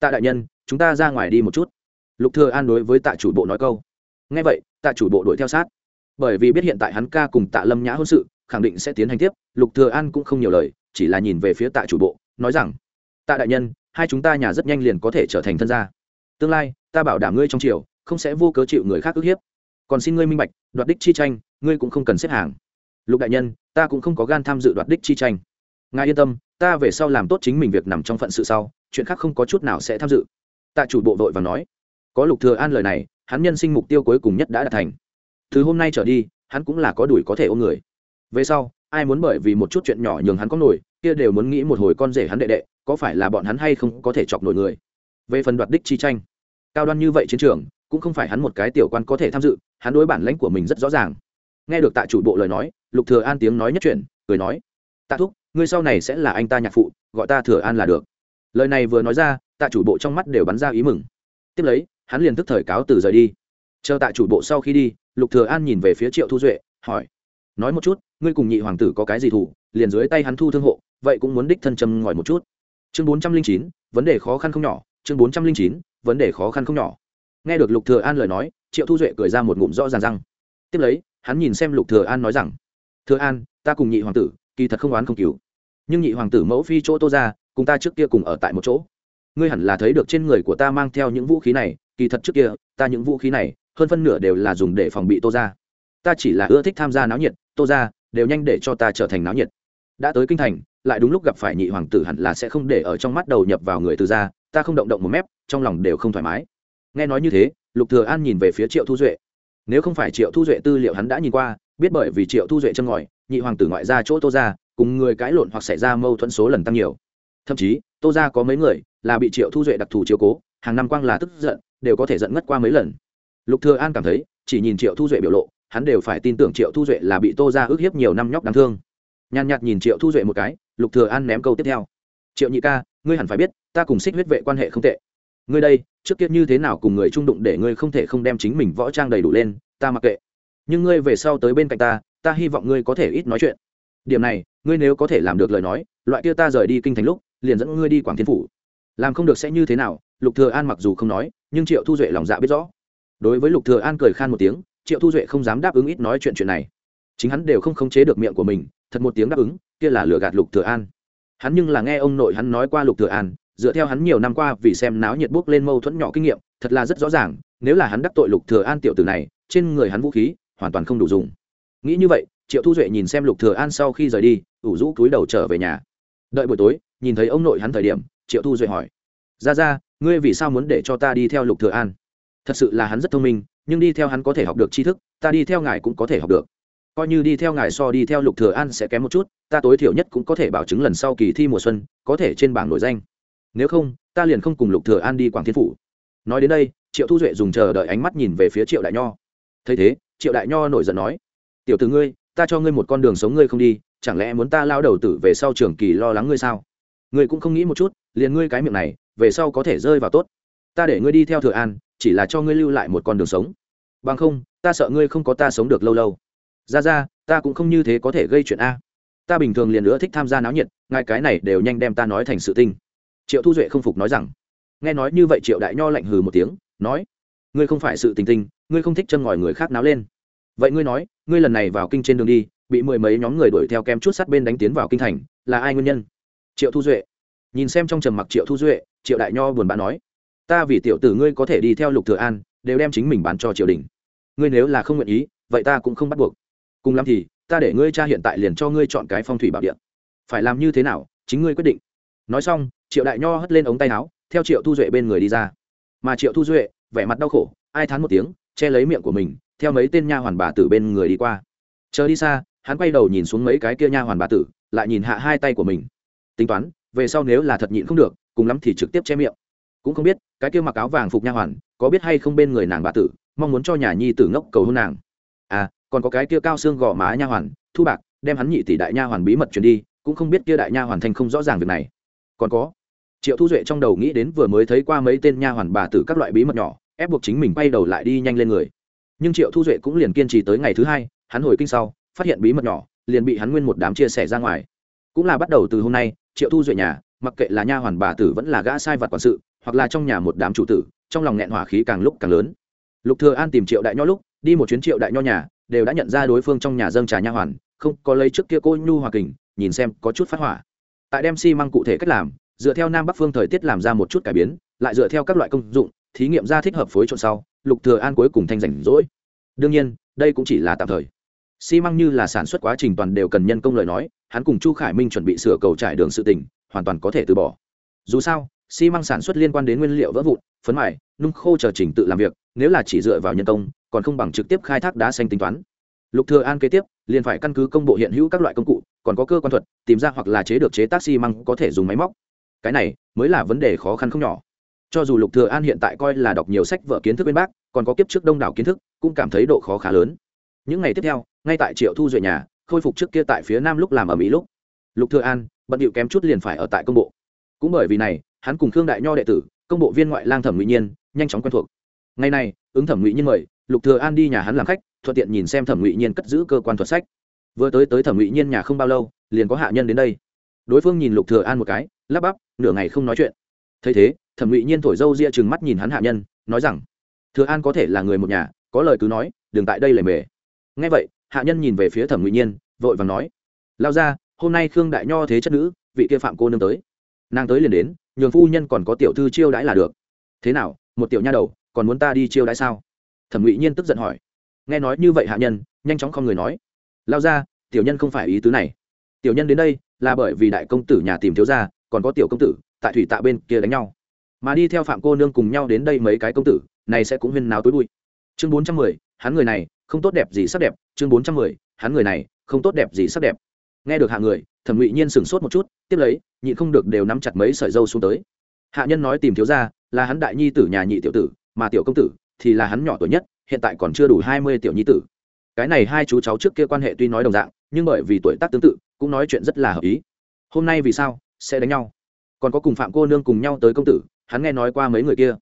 Tạ đại nhân, chúng ta ra ngoài đi một chút. Lục thừa an đối với tạ chủ bộ nói câu. Nghe vậy, tạ chủ bộ đuổi theo sát. Bởi vì biết hiện tại hắn ca cùng tạ lâm nhã hôn sự, khẳng định sẽ tiến hành tiếp, lục thừa an cũng không nhiều lời, chỉ là nhìn về phía tạ chủ bộ, nói rằng, tạ đại nhân, hai chúng ta nhà rất nhanh liền có thể trở thành thân gia. Tương lai, ta bảo đảm ngươi trong triều, không sẽ vô cớ chịu người khác ức hiếp còn xin ngươi minh bạch, đoạt đích chi tranh, ngươi cũng không cần xếp hàng. Lục đại nhân, ta cũng không có gan tham dự đoạt đích chi tranh. Ngài yên tâm, ta về sau làm tốt chính mình việc nằm trong phận sự sau, chuyện khác không có chút nào sẽ tham dự. Tạ chủ bộ vội và nói. Có lục thừa an lời này, hắn nhân sinh mục tiêu cuối cùng nhất đã đạt thành. Từ hôm nay trở đi, hắn cũng là có đuổi có thể ôm người. Về sau, ai muốn bởi vì một chút chuyện nhỏ nhường hắn có nổi, kia đều muốn nghĩ một hồi con rể hắn đệ đệ, có phải là bọn hắn hay không có thể chọc nổi người. Về phần đoạt đích chi tranh, cao đoan như vậy chiến trường cũng không phải hắn một cái tiểu quan có thể tham dự, hắn đối bản lãnh của mình rất rõ ràng. Nghe được tạ chủ bộ lời nói, lục thừa an tiếng nói nhất chuyện cười nói, tạ thúc, ngươi sau này sẽ là anh ta nhạc phụ, gọi ta thừa an là được. Lời này vừa nói ra, tạ chủ bộ trong mắt đều bắn ra ý mừng. Tiếp lấy, hắn liền tức thời cáo từ rời đi. Chờ tạ chủ bộ sau khi đi, lục thừa an nhìn về phía triệu thu duệ, hỏi, nói một chút, ngươi cùng nhị hoàng tử có cái gì thủ liền dưới tay hắn thu thương hộ, vậy cũng muốn đích thân châm ngòi một chút. Chương bốn trăm linh chín, vấn đề khó khăn không nhỏ, chương bốn trăm linh chín, vấn đề khó khăn không nhỏ nghe được lục thừa an lời nói, triệu thu duệ cười ra một ngụm rõ ràng răng tiếp lấy, hắn nhìn xem lục thừa an nói rằng, thừa an, ta cùng nhị hoàng tử, kỳ thật không oán không cứu nhưng nhị hoàng tử mẫu phi chỗ tô ra cùng ta trước kia cùng ở tại một chỗ. Ngươi hẳn là thấy được trên người của ta mang theo những vũ khí này, kỳ thật trước kia, ta những vũ khí này, hơn phân nửa đều là dùng để phòng bị tô ra ta chỉ là ưa thích tham gia náo nhiệt, tô ra đều nhanh để cho ta trở thành náo nhiệt. Đã tới kinh thành, lại đúng lúc gặp phải nhị hoàng tử hẳn là sẽ không để ở trong mắt đầu nhập vào người từ ra ta không động động một mép, trong lòng đều không thoải mái nghe nói như thế, lục thừa an nhìn về phía triệu thu duệ. Nếu không phải triệu thu duệ tư liệu hắn đã nhìn qua, biết bởi vì triệu thu duệ chân ngòi, nhị hoàng tử ngoại ra chỗ tô ra cùng người cãi lộn hoặc xảy ra mâu thuẫn số lần tăng nhiều. Thậm chí, tô ra có mấy người là bị triệu thu duệ đặc thù chiếu cố, hàng năm quang là tức giận, đều có thể giận ngất qua mấy lần. Lục thừa an cảm thấy, chỉ nhìn triệu thu duệ biểu lộ, hắn đều phải tin tưởng triệu thu duệ là bị tô ra ức hiếp nhiều năm nhóc đáng thương. Nhàn nhạt nhìn triệu thu duệ một cái, lục thừa an ném câu tiếp theo. Triệu nhị ca, ngươi hẳn phải biết, ta cùng xích huyết vệ quan hệ không tệ ngươi đây, trước kia như thế nào cùng người trung đụng để ngươi không thể không đem chính mình võ trang đầy đủ lên, ta mặc kệ. Nhưng ngươi về sau tới bên cạnh ta ta hy vọng ngươi có thể ít nói chuyện. Điểm này, ngươi nếu có thể làm được lời nói, loại kia ta rời đi kinh thành lúc, liền dẫn ngươi đi quảng thiên phủ. Làm không được sẽ như thế nào, lục thừa an mặc dù không nói, nhưng triệu thu duệ lòng dạ biết rõ. Đối với lục thừa an cười khan một tiếng, triệu thu duệ không dám đáp ứng ít nói chuyện chuyện này. Chính hắn đều không khống chế được miệng của mình, thật một tiếng đáp ứng, kia là lừa gạt lục thừa an. Hắn nhưng là nghe ông nội hắn nói qua lục thừa an dựa theo hắn nhiều năm qua vì xem náo nhiệt bước lên mâu thuẫn nhỏ kinh nghiệm, thật là rất rõ ràng, nếu là hắn đắc tội lục thừa an tiểu tử này, trên người hắn vũ khí hoàn toàn không đủ dùng. Nghĩ như vậy, triệu thu duệ nhìn xem lục thừa an sau khi rời đi, ủ rũ cúi đầu trở về nhà. Đợi buổi tối, nhìn thấy ông nội hắn thời điểm, triệu thu duệ hỏi ra ra ngươi vì sao muốn để cho ta đi theo lục thừa an? Thật sự là hắn rất thông minh, nhưng đi theo hắn có thể học được tri thức, ta đi theo ngài cũng có thể học được. Coi như đi theo ngài so đi theo lục thừa an sẽ kém một chút, ta tối thiểu nhất cũng có thể bảo chứng lần sau kỳ thi mùa xuân, có thể trên bảng nổi danh nếu không, ta liền không cùng lục thừa an đi quảng thiên phủ. Nói đến đây, triệu thu duệ dùng chờ đợi ánh mắt nhìn về phía triệu đại nho. Thấy thế, triệu đại nho nổi giận nói, tiểu tử ngươi, ta cho ngươi một con đường sống ngươi không đi, chẳng lẽ muốn ta lao đầu tử về sau trường kỳ lo lắng ngươi sao? Ngươi cũng không nghĩ một chút, liền ngươi cái miệng này, về sau có thể rơi vào tốt. Ta để ngươi đi theo thừa an, chỉ là cho ngươi lưu lại một con đường sống. Bằng không, ta sợ ngươi không có ta sống được lâu lâu. Ra ra, ta cũng không như thế có thể gây chuyện a. Ta bình thường liền nữa thích tham gia náo nhiệt ngay cái này đều nhanh đem ta nói thành sự tinh triệu thu duệ không phục nói rằng nghe nói như vậy triệu đại nho lạnh hừ một tiếng nói ngươi không phải sự tình tình, ngươi không thích chân ngòi người khác náo lên. Vậy ngươi nói ngươi lần này vào kinh trên đường đi bị mười mấy nhóm người đuổi theo kem chút sát bên đánh tiến vào kinh thành là ai nguyên nhân? Triệu thu duệ. Nhìn xem trong trầm mặc triệu thu duệ triệu đại nho buồn bã nói ta vì tiểu tử ngươi có thể đi theo lục thừa an đều đem chính mình bán cho triều đình. Ngươi nếu là không nguyện ý vậy ta cũng không bắt buộc. Cùng lắm thì ta để ngươi cha hiện tại liền cho ngươi chọn cái phong thủy bảo địa. Phải làm như thế nào chính ngươi quyết định. Nói xong triệu đại nho hất lên ống tay áo, theo triệu thu duệ bên người đi ra. Mà triệu thu duệ, vẻ mặt đau khổ, ai thán một tiếng, che lấy miệng của mình, theo mấy tên nha hoàn bà tử bên người đi qua. Chờ đi xa, hắn quay đầu nhìn xuống mấy cái kia nha hoàn bà tử, lại nhìn hạ hai tay của mình. Tính toán, về sau nếu là thật nhịn không được, cùng lắm thì trực tiếp che miệng. Cũng không biết, cái kia mặc áo vàng phục nha hoàn, có biết hay không bên người nàng bà tử, mong muốn cho nhà nhi tử ngốc cầu hôn nàng. À còn có cái kia cao xương gò má nha hoàn, thu bạc, đem hắn nhị tỷ đại nha hoàn bí mật chuyển đi, cũng không biết kia đại nha hoàn thành không rõ ràng việc này còn có. Triệu thu duệ trong đầu nghĩ đến vừa mới thấy qua mấy tên nha hoàn bà tử các loại bí mật nhỏ, ép buộc chính mình bay đầu lại đi nhanh lên người. Nhưng triệu thu duệ cũng liền kiên trì tới ngày thứ hai, hắn hồi kinh sau, phát hiện bí mật nhỏ, liền bị hắn nguyên một đám chia sẻ ra ngoài. Cũng là bắt đầu từ hôm nay, triệu thu duệ nhà, mặc kệ là nha hoàn bà tử vẫn là gã sai vật quản sự, hoặc là trong nhà một đám chủ tử, trong lòng nghẹn hỏa khí càng lúc càng lớn. Lục thừa an tìm triệu đại nho lúc, đi một chuyến triệu đại nho nhà, đều đã nhận ra đối phương trong nhà dâng trà nha hoàn, không có lấy trước kia cô nhu hòa kình, nhìn xem có chút phát hỏa tại đem xi măng cụ thể cách làm, dựa theo nam bắc phương thời tiết làm ra một chút cải biến, lại dựa theo các loại công dụng, thí nghiệm ra thích hợp phối trộn sau, lục thừa an cuối cùng thanh rảnh rỗi. Đương nhiên, đây cũng chỉ là tạm thời. Xi măng như là sản xuất quá trình toàn đều cần nhân công lời nói, hắn cùng chu khải minh chuẩn bị sửa cầu trải đường sự tỉnh hoàn toàn có thể từ bỏ. Dù sao, xi măng sản xuất liên quan đến nguyên liệu vỡ vụn, phấn mải, nung khô chờ trình tự làm việc, nếu là chỉ dựa vào nhân công, còn không bằng trực tiếp khai thác đá xanh tính toán. Lục thừa an kế tiếp, liền phải căn cứ công bộ hiện hữu các loại công cụ còn có cơ quan thuật, tìm ra hoặc là chế được chế tác xi măng có thể dùng máy móc. Cái này mới là vấn đề khó khăn không nhỏ. Cho dù lục thừa an hiện tại coi là đọc nhiều sách vở kiến thức bên bác còn có kiếp trước đông đảo kiến thức, cũng cảm thấy độ khó khá lớn. Những ngày tiếp theo, ngay tại triệu thu duệ nhà, khôi phục trước kia tại phía nam lúc làm ở mỹ lúc. Lục thừa an, bận điệu kém chút liền phải ở tại công bộ. Cũng bởi vì này, hắn cùng khương đại nho đệ tử, công bộ viên ngoại lang thẩm ngụy nhiên, nhanh chóng quen thuộc. Ngày này, ứng thẩm ngụy nhiên mời, lục thừa an đi nhà hắn làm khách, thuận tiện nhìn xem thẩm ngụy nhiên cất giữ cơ quan thuật sách vừa tới tới thẩm ngụy nhiên nhà không bao lâu, liền có hạ nhân đến đây. Đối phương nhìn lục thừa an một cái, lắp bắp, nửa ngày không nói chuyện. Thấy thế, thẩm ngụy nhiên thổi dâu ria chừng mắt nhìn hắn hạ nhân, nói rằng, thừa an có thể là người một nhà, có lời cứ nói, đừng tại đây lề mề. Nghe vậy, hạ nhân nhìn về phía thẩm ngụy nhiên, vội vàng nói, lao ra, hôm nay khương đại nho thế chất nữ, vị kia phạm cô nương tới. Nàng tới liền đến, nhường phu nhân còn có tiểu thư chiêu đãi là được. Thế nào, một tiểu nha đầu, còn muốn ta đi chiêu đãi sao? Thẩm ngụy nhiên tức giận hỏi. Nghe nói như vậy hạ nhân, nhanh chóng không người nói lao ra, tiểu nhân không phải ý tứ này. Tiểu nhân đến đây là bởi vì đại công tử nhà tìm thiếu gia, còn có tiểu công tử tại thủy tạ bên kia đánh nhau. Mà đi theo phạm cô nương cùng nhau đến đây mấy cái công tử, này sẽ cũng huyên náo tối bụi. Chương bốn trăm mười, hắn người này không tốt đẹp gì sắc đẹp. Chương bốn trăm mười, hắn người này không tốt đẹp gì sắc đẹp. Nghe được hạ người, thẩm ngụy nhiên sửng sốt một chút, tiếp lấy nhị không được đều nắm chặt mấy sợi dâu xuống tới. Hạ nhân nói tìm thiếu ra là hắn đại nhi tử nhà nhị tiểu tử, mà tiểu công tử thì là hắn nhỏ tuổi nhất, hiện tại còn chưa đủ hai mươi tiểu nhi tử cái này hai chú cháu trước kia quan hệ tuy nói đồng dạng, nhưng bởi vì tuổi tác tương tự, cũng nói chuyện rất là hợp ý. Hôm nay vì sao sẽ đánh nhau? Còn có cùng phạm cô nương cùng nhau tới công tử, hắn nghe nói qua mấy người kia.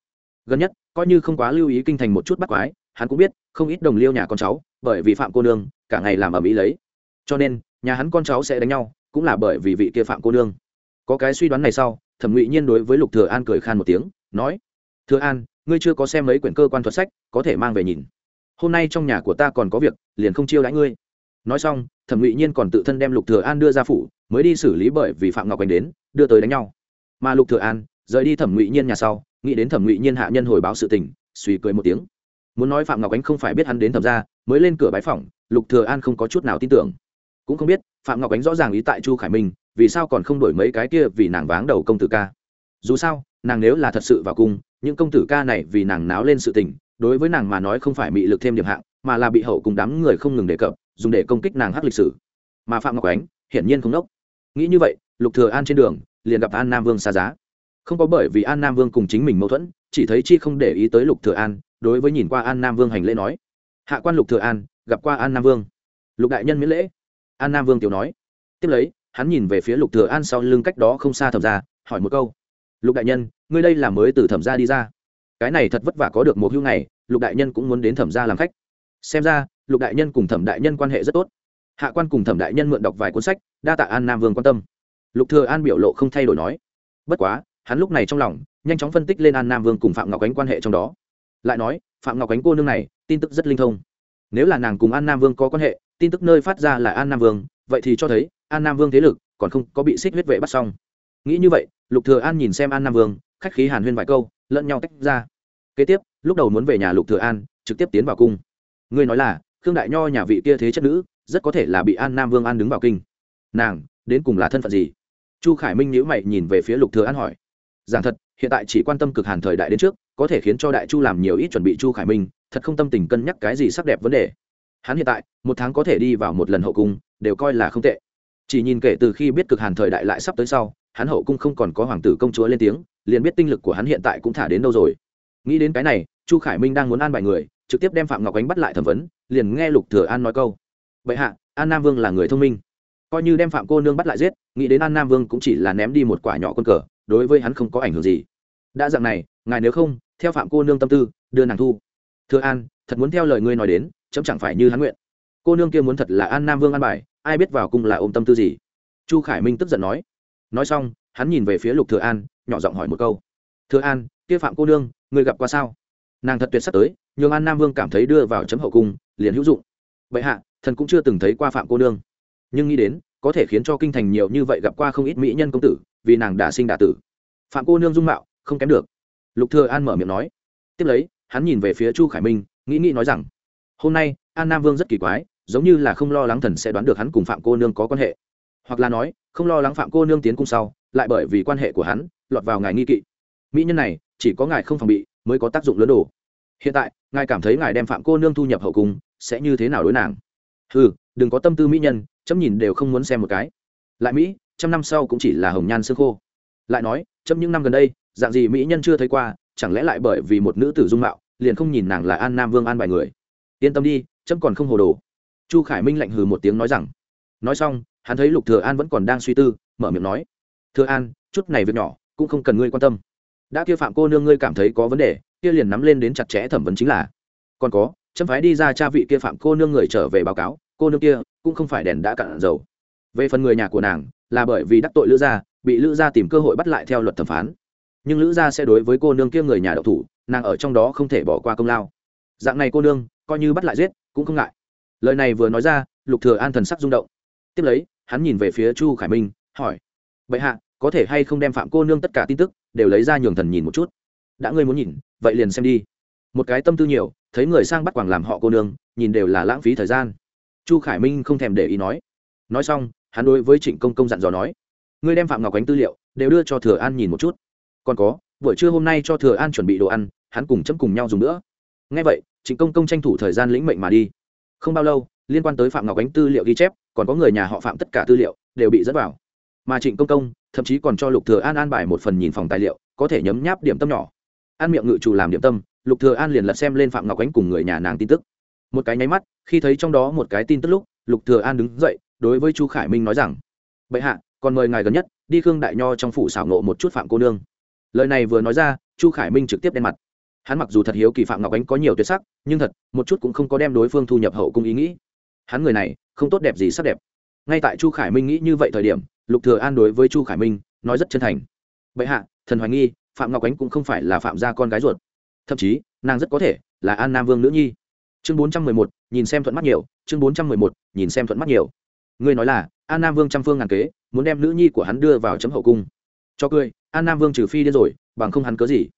Gần nhất, coi như không quá lưu ý kinh thành một chút bắt quái, hắn cũng biết không ít đồng liêu nhà con cháu, bởi vì phạm cô nương cả ngày làm ở mỹ lấy. Cho nên, nhà hắn con cháu sẽ đánh nhau, cũng là bởi vì vị kia phạm cô nương. Có cái suy đoán này sau, thẩm ngụy nhiên đối với lục thừa an cười khan một tiếng, nói, thừa an, ngươi chưa có xem mấy quyển cơ quan thuật sách, có thể mang về nhìn hôm nay trong nhà của ta còn có việc, liền không chiêu đãi ngươi. Nói xong, thẩm ngụy nhiên còn tự thân đem lục thừa an đưa ra phủ, mới đi xử lý bởi vì phạm ngọc anh đến, đưa tới đánh nhau. Mà lục thừa an rời đi thẩm ngụy nhiên nhà sau, nghĩ đến thẩm ngụy nhiên hạ nhân hồi báo sự tình, suy cười một tiếng. Muốn nói phạm ngọc ánh không phải biết hắn đến thẩm ra mới lên cửa bái phỏng, lục thừa an không có chút nào tin tưởng. Cũng không biết, phạm ngọc ánh rõ ràng ý tại chu khải minh, vì sao còn không đổi mấy cái kia vì nàng váng đầu công tử ca. Dù sao, nàng nếu là thật sự vào cung, những công tử ca này vì nàng náo lên sự tình đối với nàng mà nói không phải bị lực thêm điểm hạng, mà là bị hậu cùng đám người không ngừng đề cập, dùng để công kích nàng hát lịch sử. Mà phạm ngọc ánh, hiển nhiên không đốc. Nghĩ như vậy, lục thừa an trên đường, liền gặp an nam vương xa giá. Không có bởi vì an nam vương cùng chính mình mâu thuẫn, chỉ thấy chi không để ý tới lục thừa an, đối với nhìn qua an nam vương hành lễ nói, hạ quan lục thừa an, gặp qua an nam vương. Lục đại nhân miễn lễ. An nam vương tiểu nói. Tiếp lấy, hắn nhìn về phía lục thừa an sau lưng cách đó không xa thẩm gia, hỏi một câu. Lục đại nhân, ngươi đây là mới từ thẩm gia đi ra? Cái này thật vất vả có được một hưu này, lục đại nhân cũng muốn đến thẩm gia làm khách. Xem ra lục đại nhân cùng thẩm đại nhân quan hệ rất tốt. Hạ quan cùng thẩm đại nhân mượn đọc vài cuốn sách đa tạ an nam vương quan tâm. Lục thừa an biểu lộ không thay đổi nói. Bất quá hắn lúc này trong lòng nhanh chóng phân tích lên an nam vương cùng phạm ngọc ánh quan hệ trong đó. Lại nói phạm ngọc ánh cô nương này tin tức rất linh thông. Nếu là nàng cùng an nam vương có quan hệ tin tức nơi phát ra là an nam vương vậy thì cho thấy an nam vương thế lực còn không có bị xích huyết vệ bắt xong. Nghĩ như vậy lục thừa an nhìn xem an nam vương khách khí hàn huyên vài câu lẫn nhau tách ra kế tiếp, lúc đầu muốn về nhà lục thừa an, trực tiếp tiến vào cung. Ngươi nói là, khương đại nho nhà vị kia thế chất nữ, rất có thể là bị an nam vương an đứng vào kinh. Nàng, đến cùng là thân phận gì? Chu khải minh nhíu mày nhìn về phía lục thừa an hỏi. Giảng thật, hiện tại chỉ quan tâm cực hàn thời đại đến trước, có thể khiến cho đại chu làm nhiều ít chuẩn bị chu khải minh, thật không tâm tình cân nhắc cái gì sắc đẹp vấn đề. Hắn hiện tại, một tháng có thể đi vào một lần hậu cung, đều coi là không tệ. Chỉ nhìn kể từ khi biết cực hàn thời đại lại sắp tới sau, hắn hậu cung không còn có hoàng tử công chúa lên tiếng, liền biết tinh lực của hắn hiện tại cũng thả đến đâu rồi nghĩ đến cái này, chu khải minh đang muốn an bài người, trực tiếp đem phạm ngọc ánh bắt lại thẩm vấn, liền nghe lục thừa an nói câu. Vậy hạ, an nam vương là người thông minh. Coi như đem phạm cô nương bắt lại giết, nghĩ đến an nam vương cũng chỉ là ném đi một quả nhỏ con cờ, đối với hắn không có ảnh hưởng gì. Đã dạng này, ngài nếu không, theo phạm cô nương tâm tư, đưa nàng thu. Thừa an, thật muốn theo lời ngươi nói đến, chấm chẳng phải như hắn nguyện. Cô nương kia muốn thật là an nam vương an bài, ai biết vào cung là ôm tâm tư gì? Chu khải minh tức giận nói. Nói xong, hắn nhìn về phía lục thừa an, nhỏ giọng hỏi một câu. Thừa an, kia phạm cô nương người gặp qua sao? Nàng thật tuyệt sắc tới, nhường an nam vương cảm thấy đưa vào chấm hậu cung, liền hữu dụng. Vậy hạ, thần cũng chưa từng thấy qua phạm cô nương. Nhưng nghĩ đến, có thể khiến cho kinh thành nhiều như vậy gặp qua không ít mỹ nhân công tử, vì nàng đã sinh đã tử. Phạm cô nương dung mạo, không kém được. Lục thừa an mở miệng nói. Tiếp lấy, hắn nhìn về phía chu khải minh, nghĩ nghĩ nói rằng, hôm nay, an nam vương rất kỳ quái, giống như là không lo lắng thần sẽ đoán được hắn cùng phạm cô nương có quan hệ. Hoặc là nói, không lo lắng phạm cô nương tiến cung sau, lại bởi vì quan hệ của hắn, lọt vào ngài nghi kỵ mỹ nhân này, chỉ có ngài không phòng bị, mới có tác dụng lớn đồ. Hiện tại, ngài cảm thấy ngài đem phạm cô nương thu nhập hậu cung, sẽ như thế nào đối nàng? Ừ đừng có tâm tư mỹ nhân, chấm nhìn đều không muốn xem một cái. Lại mỹ, trăm năm sau cũng chỉ là hồng nhan xương khô. Lại nói, chấm những năm gần đây, dạng gì mỹ nhân chưa thấy qua, chẳng lẽ lại bởi vì một nữ tử dung mạo, liền không nhìn nàng là an nam vương an bài người? Yên tâm đi, chấm còn không hồ đồ. Chu khải minh lạnh hừ một tiếng nói rằng. Nói xong, hắn thấy lục thừa an vẫn còn đang suy tư, mở miệng nói. Thừa an, chút này việc nhỏ, cũng không cần ngươi quan tâm đã kia phạm cô nương ngươi cảm thấy có vấn đề, kia liền nắm lên đến chặt chẽ thẩm vấn chính là. Còn có, chấm phái đi ra cha vị kia phạm cô nương người trở về báo cáo, cô nương kia cũng không phải đèn đã cạn dầu. Về phần người nhà của nàng, là bởi vì đắc tội lữ gia, bị lữ gia tìm cơ hội bắt lại theo luật thẩm phán. Nhưng lữ gia sẽ đối với cô nương kia người nhà đậu thủ, nàng ở trong đó không thể bỏ qua công lao. Dạng này cô nương, coi như bắt lại giết, cũng không ngại. Lời này vừa nói ra, lục thừa an thần sắc rung động. Tiếp lấy, hắn nhìn về phía chu khải minh, hỏi, bệ hạ, có thể hay không đem phạm cô nương tất cả tin tức đều lấy ra nhường thần nhìn một chút. Đã ngươi muốn nhìn, vậy liền xem đi. Một cái tâm tư nhiều, thấy người sang bắt quàng làm họ cô nương, nhìn đều là lãng phí thời gian. Chu khải minh không thèm để ý nói. Nói xong, hắn đối với trịnh công công dặn dò nói, ngươi đem phạm ngọc ánh tư liệu đều đưa cho thừa an nhìn một chút. Còn có, buổi trưa hôm nay cho thừa an chuẩn bị đồ ăn, hắn cùng chấm cùng nhau dùng nữa. Ngay vậy, trịnh công công tranh thủ thời gian lĩnh mệnh mà đi. Không bao lâu, liên quan tới phạm ngọc ánh tư liệu ghi chép, còn có người nhà họ phạm tất cả tư liệu đều bị dẫn vào mà trịnh công công, thậm chí còn cho lục thừa an an bài một phần nhìn phòng tài liệu, có thể nhấm nháp điểm tâm nhỏ. An miệng ngự chủ làm điểm tâm, lục thừa an liền lật xem lên phạm ngọc ánh cùng người nhà nàng tin tức. Một cái nháy mắt, khi thấy trong đó một cái tin tức lúc, lục thừa an đứng dậy, đối với chu khải minh nói rằng, bệ hạ, còn mời ngài gần nhất, đi khương đại nho trong phủ xảo nộ một chút phạm cô nương. Lời này vừa nói ra, chu khải minh trực tiếp đen mặt. Hắn mặc dù thật hiếu kỳ phạm ngọc ánh có nhiều tuyệt sắc, nhưng thật, một chút cũng không có đem đối phương thu nhập hậu cung ý nghĩ. Hắn người này, không tốt đẹp gì sắc đẹp. Ngay tại chu khải minh nghĩ như vậy thời điểm lục thừa an đối với chu khải minh nói rất chân thành. Bệ hạ, thần hoài nghi, phạm ngọc ánh cũng không phải là phạm gia con gái ruột. Thậm chí, nàng rất có thể là an nam vương nữ nhi. Chương bốn trăm mười một, nhìn xem thuận mắt nhiều. Chương bốn trăm mười một, nhìn xem thuận mắt nhiều. Ngươi nói là, an nam vương trăm phương ngàn kế, muốn đem nữ nhi của hắn đưa vào chấm hậu cung. Cho cười, an nam vương trừ phi điên rồi, bằng không hắn cớ gì?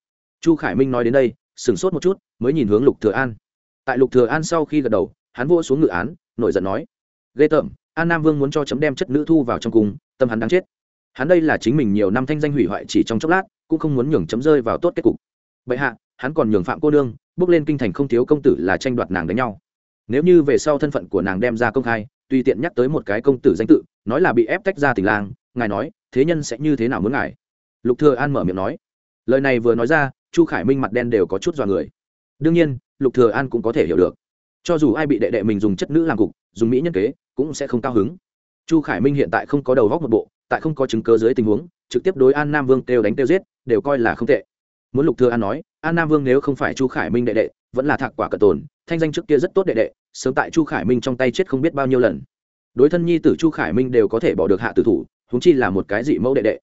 Chu khải minh nói đến đây, sửng sốt một chút, mới nhìn hướng lục thừa an. Tại lục thừa an sau khi gật đầu, hắn vỗ xuống ngự án, nổi giận nói, ghê tởm, an nam vương muốn cho chấm đem chất nữ thu vào trong cung tâm hắn đáng chết. Hắn đây là chính mình nhiều năm thanh danh hủy hoại chỉ trong chốc lát, cũng không muốn nhường chấm rơi vào tốt kết cục. Bệ hạ, hắn còn nhường phạm cô nương, bước lên kinh thành không thiếu công tử là tranh đoạt nàng đánh nhau. Nếu như về sau thân phận của nàng đem ra công khai, tùy tiện nhắc tới một cái công tử danh tự, nói là bị ép tách ra tình lang, ngài nói, thế nhân sẽ như thế nào muốn ngài? Lục thừa an mở miệng nói. Lời này vừa nói ra, chu khải minh mặt đen đều có chút dọa người. Đương nhiên, lục thừa an cũng có thể hiểu được. Cho dù ai bị đệ đệ mình dùng chất nữ làm cục, dùng mỹ nhân kế, cũng sẽ không cao hứng chu khải minh hiện tại không có đầu góc một bộ, tại không có chứng cứ dưới tình huống, trực tiếp đối an nam vương kêu đánh kêu giết, đều coi là không tệ. Muốn lục thừa an nói, an nam vương nếu không phải chu khải minh đệ đệ, vẫn là thạc quả cận tồn, thanh danh trước kia rất tốt đệ đệ, sớm tại chu khải minh trong tay chết không biết bao nhiêu lần. Đối thân nhi tử chu khải minh đều có thể bỏ được hạ tử thủ, huống chi là một cái dị mẫu đệ đệ.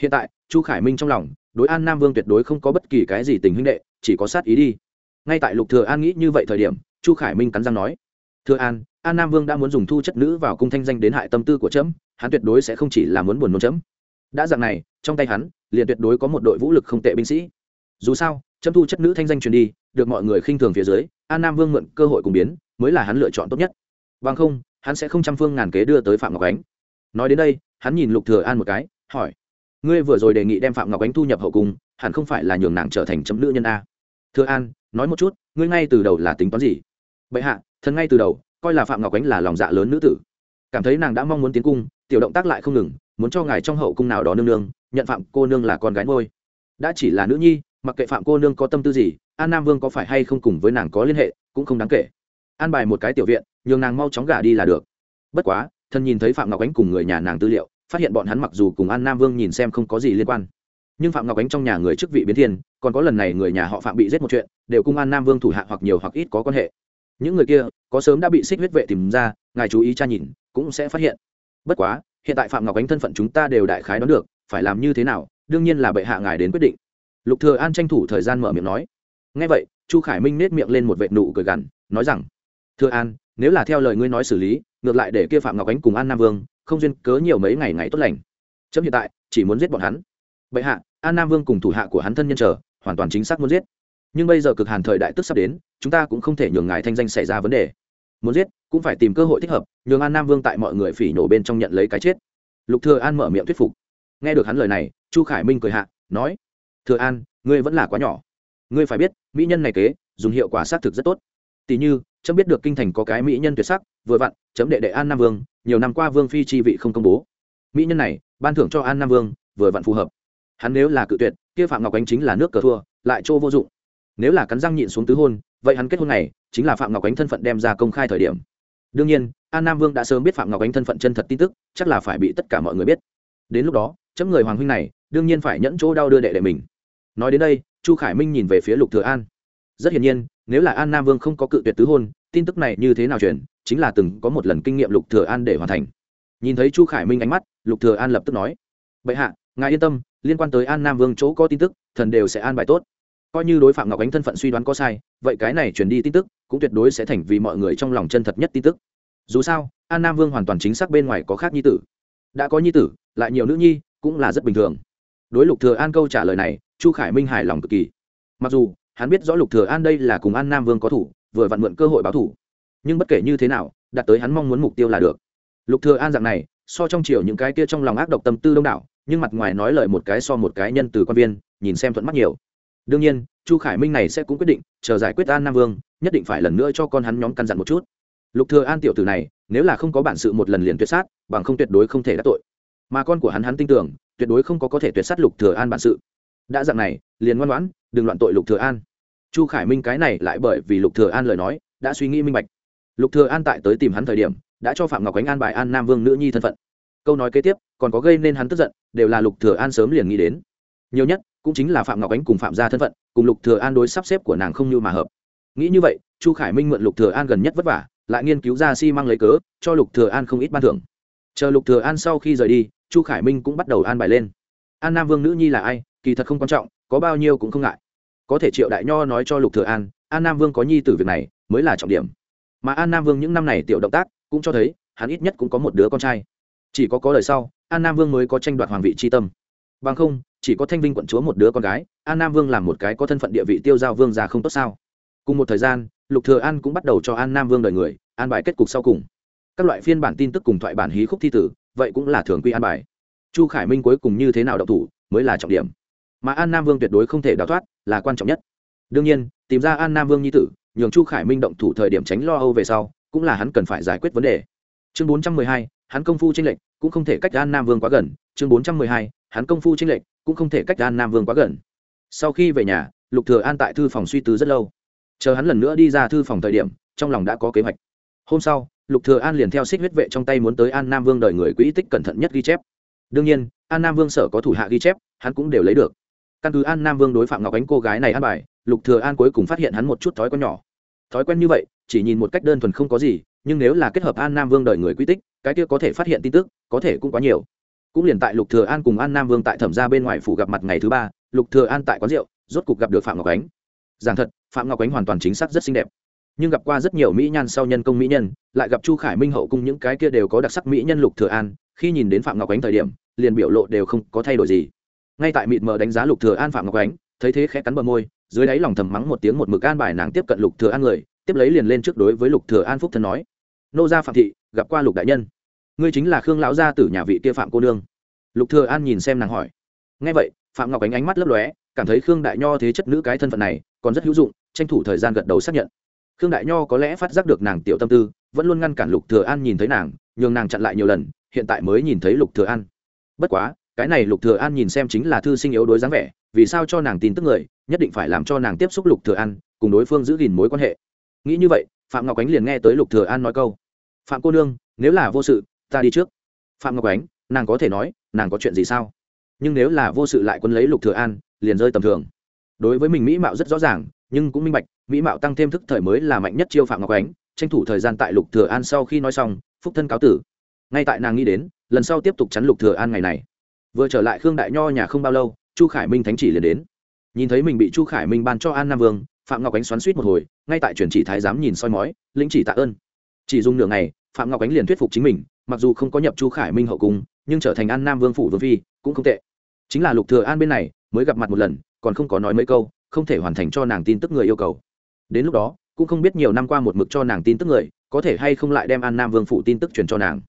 Hiện tại, chu khải minh trong lòng, đối an nam vương tuyệt đối không có bất kỳ cái gì tình huynh đệ, chỉ có sát ý đi. Ngay tại lục thừa an nghĩ như vậy thời điểm, chu khải minh cắn răng nói, thừa an an nam vương đã muốn dùng thu chất nữ vào cung thanh danh đến hại tâm tư của trẫm, hắn tuyệt đối sẽ không chỉ là muốn buồn nôn chấm đã dạng này, trong tay hắn, liền tuyệt đối có một đội vũ lực không tệ binh sĩ. Dù sao chấm thu chất nữ thanh danh truyền đi, được mọi người khinh thường phía dưới an nam vương mượn cơ hội cùng biến, mới là hắn lựa chọn tốt nhất. Bằng không, hắn sẽ không trăm phương ngàn kế đưa tới phạm ngọc ánh. Nói đến đây, hắn nhìn lục thừa an một cái, hỏi ngươi vừa rồi đề nghị đem phạm ngọc ánh thu nhập hậu cung, hẳn không phải là nhường nàng trở thành chấm nữ nhân a? Thừa an, nói một chút, ngươi ngay từ đầu là tính toán gì? Bệ hạ, thần ngay từ đầu coi là phạm ngọc ánh là lòng dạ lớn nữ tử. Cảm thấy nàng đã mong muốn tiến cung, tiểu động tác lại không ngừng, muốn cho ngài trong hậu cung nào đó nương nương, nhận phạm cô nương là con gái ngôi. Đã chỉ là nữ nhi, mặc kệ phạm cô nương có tâm tư gì, an nam vương có phải hay không cùng với nàng có liên hệ, cũng không đáng kể. An bài một cái tiểu viện, nhường nàng mau chóng gả đi là được. Bất quá, thân nhìn thấy phạm ngọc ánh cùng người nhà nàng tư liệu, phát hiện bọn hắn mặc dù cùng an nam vương nhìn xem không có gì liên quan. Nhưng phạm ngọc ánh trong nhà người chức vị biến thiên, còn có lần này người nhà họ phạm bị giết một chuyện, đều cùng an nam vương thủ hạ hoặc nhiều hoặc ít có quan hệ những người kia, có sớm đã bị xích huyết vệ tìm ra, ngài chú ý tra nhìn, cũng sẽ phát hiện. Bất quá, hiện tại phạm ngọc ánh thân phận chúng ta đều đại khái đoán được, phải làm như thế nào, đương nhiên là bệ hạ ngài đến quyết định. Lục thừa an tranh thủ thời gian mở miệng nói. Nghe vậy, chu khải minh nét miệng lên một vệt nụ cười gằn, nói rằng, thừa an, nếu là theo lời ngươi nói xử lý, ngược lại để kia phạm ngọc ánh cùng an nam vương, không duyên cớ nhiều mấy ngày ngày tốt lành. Chấm hiện tại, chỉ muốn giết bọn hắn. Bệ hạ, an nam vương cùng thủ hạ của hắn thân nhân chờ, hoàn toàn chính xác muốn giết nhưng bây giờ cực hàn thời đại tức sắp đến, chúng ta cũng không thể nhường ngài thanh danh xảy ra vấn đề. Muốn giết, cũng phải tìm cơ hội thích hợp, nhường an nam vương tại mọi người phỉ nổ bên trong nhận lấy cái chết. Lục thừa an mở miệng thuyết phục. Nghe được hắn lời này, chu khải minh cười hạ, nói, thừa an, ngươi vẫn là quá nhỏ. Ngươi phải biết, mỹ nhân này kế, dùng hiệu quả xác thực rất tốt. Tỷ như, chấm biết được kinh thành có cái mỹ nhân tuyệt sắc, vừa vặn, chấm đệ đệ an nam vương, nhiều năm qua vương phi chi vị không công bố. Mỹ nhân này, ban thưởng cho an nam vương, vừa vặn phù hợp. Hắn nếu là cự tuyệt, kia phạm ngọc ánh chính là nước cờ thua, lại chỗ vô dụng nếu là cắn răng nhịn xuống tứ hôn, vậy hắn kết hôn này chính là phạm ngọc ánh thân phận đem ra công khai thời điểm. Đương nhiên, an nam vương đã sớm biết phạm ngọc ánh thân phận chân thật tin tức, chắc là phải bị tất cả mọi người biết. Đến lúc đó, chấm người hoàng huynh này đương nhiên phải nhẫn chỗ đau đưa đệ đệ mình. Nói đến đây, chu khải minh nhìn về phía lục thừa an. Rất hiển nhiên, nếu là an nam vương không có cự tuyệt tứ hôn, tin tức này như thế nào truyền, chính là từng có một lần kinh nghiệm lục thừa an để hoàn thành. Nhìn thấy chu khải minh ánh mắt, lục thừa an lập tức nói, bệ hạ, ngài yên tâm, liên quan tới an nam vương chỗ có tin tức, thần đều sẽ an bài tốt coi như đối phạm ngọc ánh thân phận suy đoán có sai, vậy cái này truyền đi tin tức, cũng tuyệt đối sẽ thành vì mọi người trong lòng chân thật nhất tin tức. Dù sao, an nam vương hoàn toàn chính xác bên ngoài có khác nhi tử. Đã có nhi tử, lại nhiều nữ nhi, cũng là rất bình thường. Đối lục thừa an câu trả lời này, chu khải minh hài lòng cực kỳ. Mặc dù, hắn biết rõ lục thừa an đây là cùng an nam vương có thủ, vừa vặn mượn cơ hội báo thủ. Nhưng bất kể như thế nào, đạt tới hắn mong muốn mục tiêu là được. Lục thừa an dạng này, so trong chiều những cái kia trong lòng ác độc tâm tư đông đảo, nhưng mặt ngoài nói lời một cái so một cái nhân từ quan viên, nhìn xem thuận mắt nhiều đương nhiên, chu khải minh này sẽ cũng quyết định chờ giải quyết an nam vương, nhất định phải lần nữa cho con hắn nhóm căn dặn một chút. Lục thừa an tiểu tử này, nếu là không có bản sự một lần liền tuyệt sát, bằng không tuyệt đối không thể đắc tội. Mà con của hắn hắn tin tưởng, tuyệt đối không có có thể tuyệt sát lục thừa an bản sự. Đã dạng này, liền ngoan ngoãn, đừng loạn tội lục thừa an. Chu khải minh cái này lại bởi vì lục thừa an lời nói, đã suy nghĩ minh bạch. Lục thừa an tại tới tìm hắn thời điểm, đã cho phạm ngọc ánh an bài an nam vương nữ nhi thân phận. Câu nói kế tiếp, còn có gây nên hắn tức giận, đều là lục thừa an sớm liền nghĩ đến. Nhiều nhất cũng chính là phạm ngọc ánh cùng phạm gia thân phận, cùng lục thừa an đối sắp xếp của nàng không như mà hợp. Nghĩ như vậy, chu khải minh mượn lục thừa an gần nhất vất vả, lại nghiên cứu ra xi、si、măng lấy cớ, cho lục thừa an không ít ban thưởng. Chờ lục thừa an sau khi rời đi, chu khải minh cũng bắt đầu an bài lên. An nam vương nữ nhi là ai, kỳ thật không quan trọng, có bao nhiêu cũng không ngại. Có thể triệu đại nho nói cho lục thừa an an nam vương có nhi tử việc này, mới là trọng điểm. Mà an nam vương những năm này tiểu động tác, cũng cho thấy, hắn ít nhất cũng có một đứa con trai. Chỉ có có đời sau, an nam vương mới có tranh đoạt hoàng vị tri tâm. Bằng không chỉ có thanh vinh quận chúa một đứa con gái, an nam vương làm một cái có thân phận địa vị tiêu giao vương già không tốt sao? Cùng một thời gian, lục thừa an cũng bắt đầu cho an nam vương đời người, an bài kết cục sau cùng. Các loại phiên bản tin tức cùng thoại bản hí khúc thi tử, vậy cũng là thường quy an bài. Chu khải minh cuối cùng như thế nào động thủ, mới là trọng điểm. Mà an nam vương tuyệt đối không thể đào thoát, là quan trọng nhất. Đương nhiên, tìm ra an nam vương nhi tử, nhường chu khải minh động thủ thời điểm tránh lo âu về sau, cũng là hắn cần phải giải quyết vấn đề. Chương bốn trăm mười hai, hắn công phu tranh lệch, cũng không thể cách an nam vương quá gần. Chương bốn trăm mười hai, hắn công phu tranh lệch cũng không thể cách an nam vương quá gần. Sau khi về nhà, lục thừa an tại thư phòng suy tư rất lâu. Chờ hắn lần nữa đi ra thư phòng thời điểm, trong lòng đã có kế hoạch. Hôm sau, lục thừa an liền theo xích huyết vệ trong tay muốn tới an nam vương đợi người quỹ tích cẩn thận nhất ghi chép. Đương nhiên, an nam vương sở có thủ hạ ghi chép, hắn cũng đều lấy được. Căn cứ an nam vương đối phạm ngọc ánh cô gái này ăn bài, lục thừa an cuối cùng phát hiện hắn một chút thói quen nhỏ. Thói quen như vậy, chỉ nhìn một cách đơn thuần không có gì, nhưng nếu là kết hợp an nam vương đợi người quy tích, cái kia có thể phát hiện tin tức, có thể cũng quá nhiều cũng liền tại lục thừa an cùng an nam vương tại thẩm gia bên ngoài phủ gặp mặt ngày thứ ba, lục thừa an tại quán rượu, rốt cục gặp được phạm ngọc ánh. Giảng thật, phạm ngọc ánh hoàn toàn chính xác rất xinh đẹp. Nhưng gặp qua rất nhiều mỹ nhân sau nhân công mỹ nhân, lại gặp chu khải minh hậu cung những cái kia đều có đặc sắc mỹ nhân lục thừa an, khi nhìn đến phạm ngọc ánh thời điểm, liền biểu lộ đều không có thay đổi gì. Ngay tại mịt mờ đánh giá lục thừa an phạm ngọc ánh, thấy thế khẽ cắn bờ môi, dưới đáy lòng thầm mắng một tiếng một mực an bài nàng tiếp cận lục thừa an người, tiếp lấy liền lên trước đối với lục thừa an phúc thân nói, nô gia phạm thị, gặp qua lục đại nhân ngươi chính là khương lão gia tử nhà vị kia phạm cô nương lục thừa an nhìn xem nàng hỏi nghe vậy, phạm ngọc ánh ánh mắt lấp lóe, cảm thấy khương đại nho thế chất nữ cái thân phận này còn rất hữu dụng, tranh thủ thời gian gật đầu xác nhận. khương đại nho có lẽ phát giác được nàng tiểu tâm tư, vẫn luôn ngăn cản lục thừa an nhìn thấy nàng, nhường nàng chặn lại nhiều lần, hiện tại mới nhìn thấy lục thừa an. Bất quá, cái này lục thừa an nhìn xem chính là thư sinh yếu đối dáng vẻ, vì sao cho nàng tin tức người, nhất định phải làm cho nàng tiếp xúc lục thừa an, cùng đối phương giữ gìn mối quan hệ. Nghĩ như vậy, phạm ngọc ánh liền nghe tới lục thừa an nói câu. Phạm cô nương, nếu là vô sự ta đi trước. Phạm ngọc ánh, nàng có thể nói, nàng có chuyện gì sao? Nhưng nếu là vô sự lại quân lấy lục thừa an, liền rơi tầm thường. Đối với mình mỹ mạo rất rõ ràng, nhưng cũng minh bạch, mỹ mạo tăng thêm thức thời mới là mạnh nhất chiêu phạm ngọc ánh, tranh thủ thời gian tại lục thừa an sau khi nói xong, phúc thân cáo tử. Ngay tại nàng nghĩ đến, lần sau tiếp tục chắn lục thừa an ngày này. Vừa trở lại khương đại nho nhà không bao lâu, chu khải minh thánh chỉ liền đến. Nhìn thấy mình bị chu khải minh ban cho an nam vương, phạm ngọc ánh xoắn suýt một hồi, ngay tại truyền chỉ thái giám nhìn soi mói, lĩnh chỉ tạ ơn. Chỉ dùng nửa ngày phạm ngọc ánh liền thuyết phục chính mình, mặc dù không có nhập chu khải minh hậu cung, nhưng trở thành an nam vương phủ vương phi cũng không tệ. Chính là lục thừa an bên này mới gặp mặt một lần, còn không có nói mấy câu, không thể hoàn thành cho nàng tin tức người yêu cầu. Đến lúc đó, cũng không biết nhiều năm qua một mực cho nàng tin tức người, có thể hay không lại đem an nam vương phủ tin tức truyền cho nàng.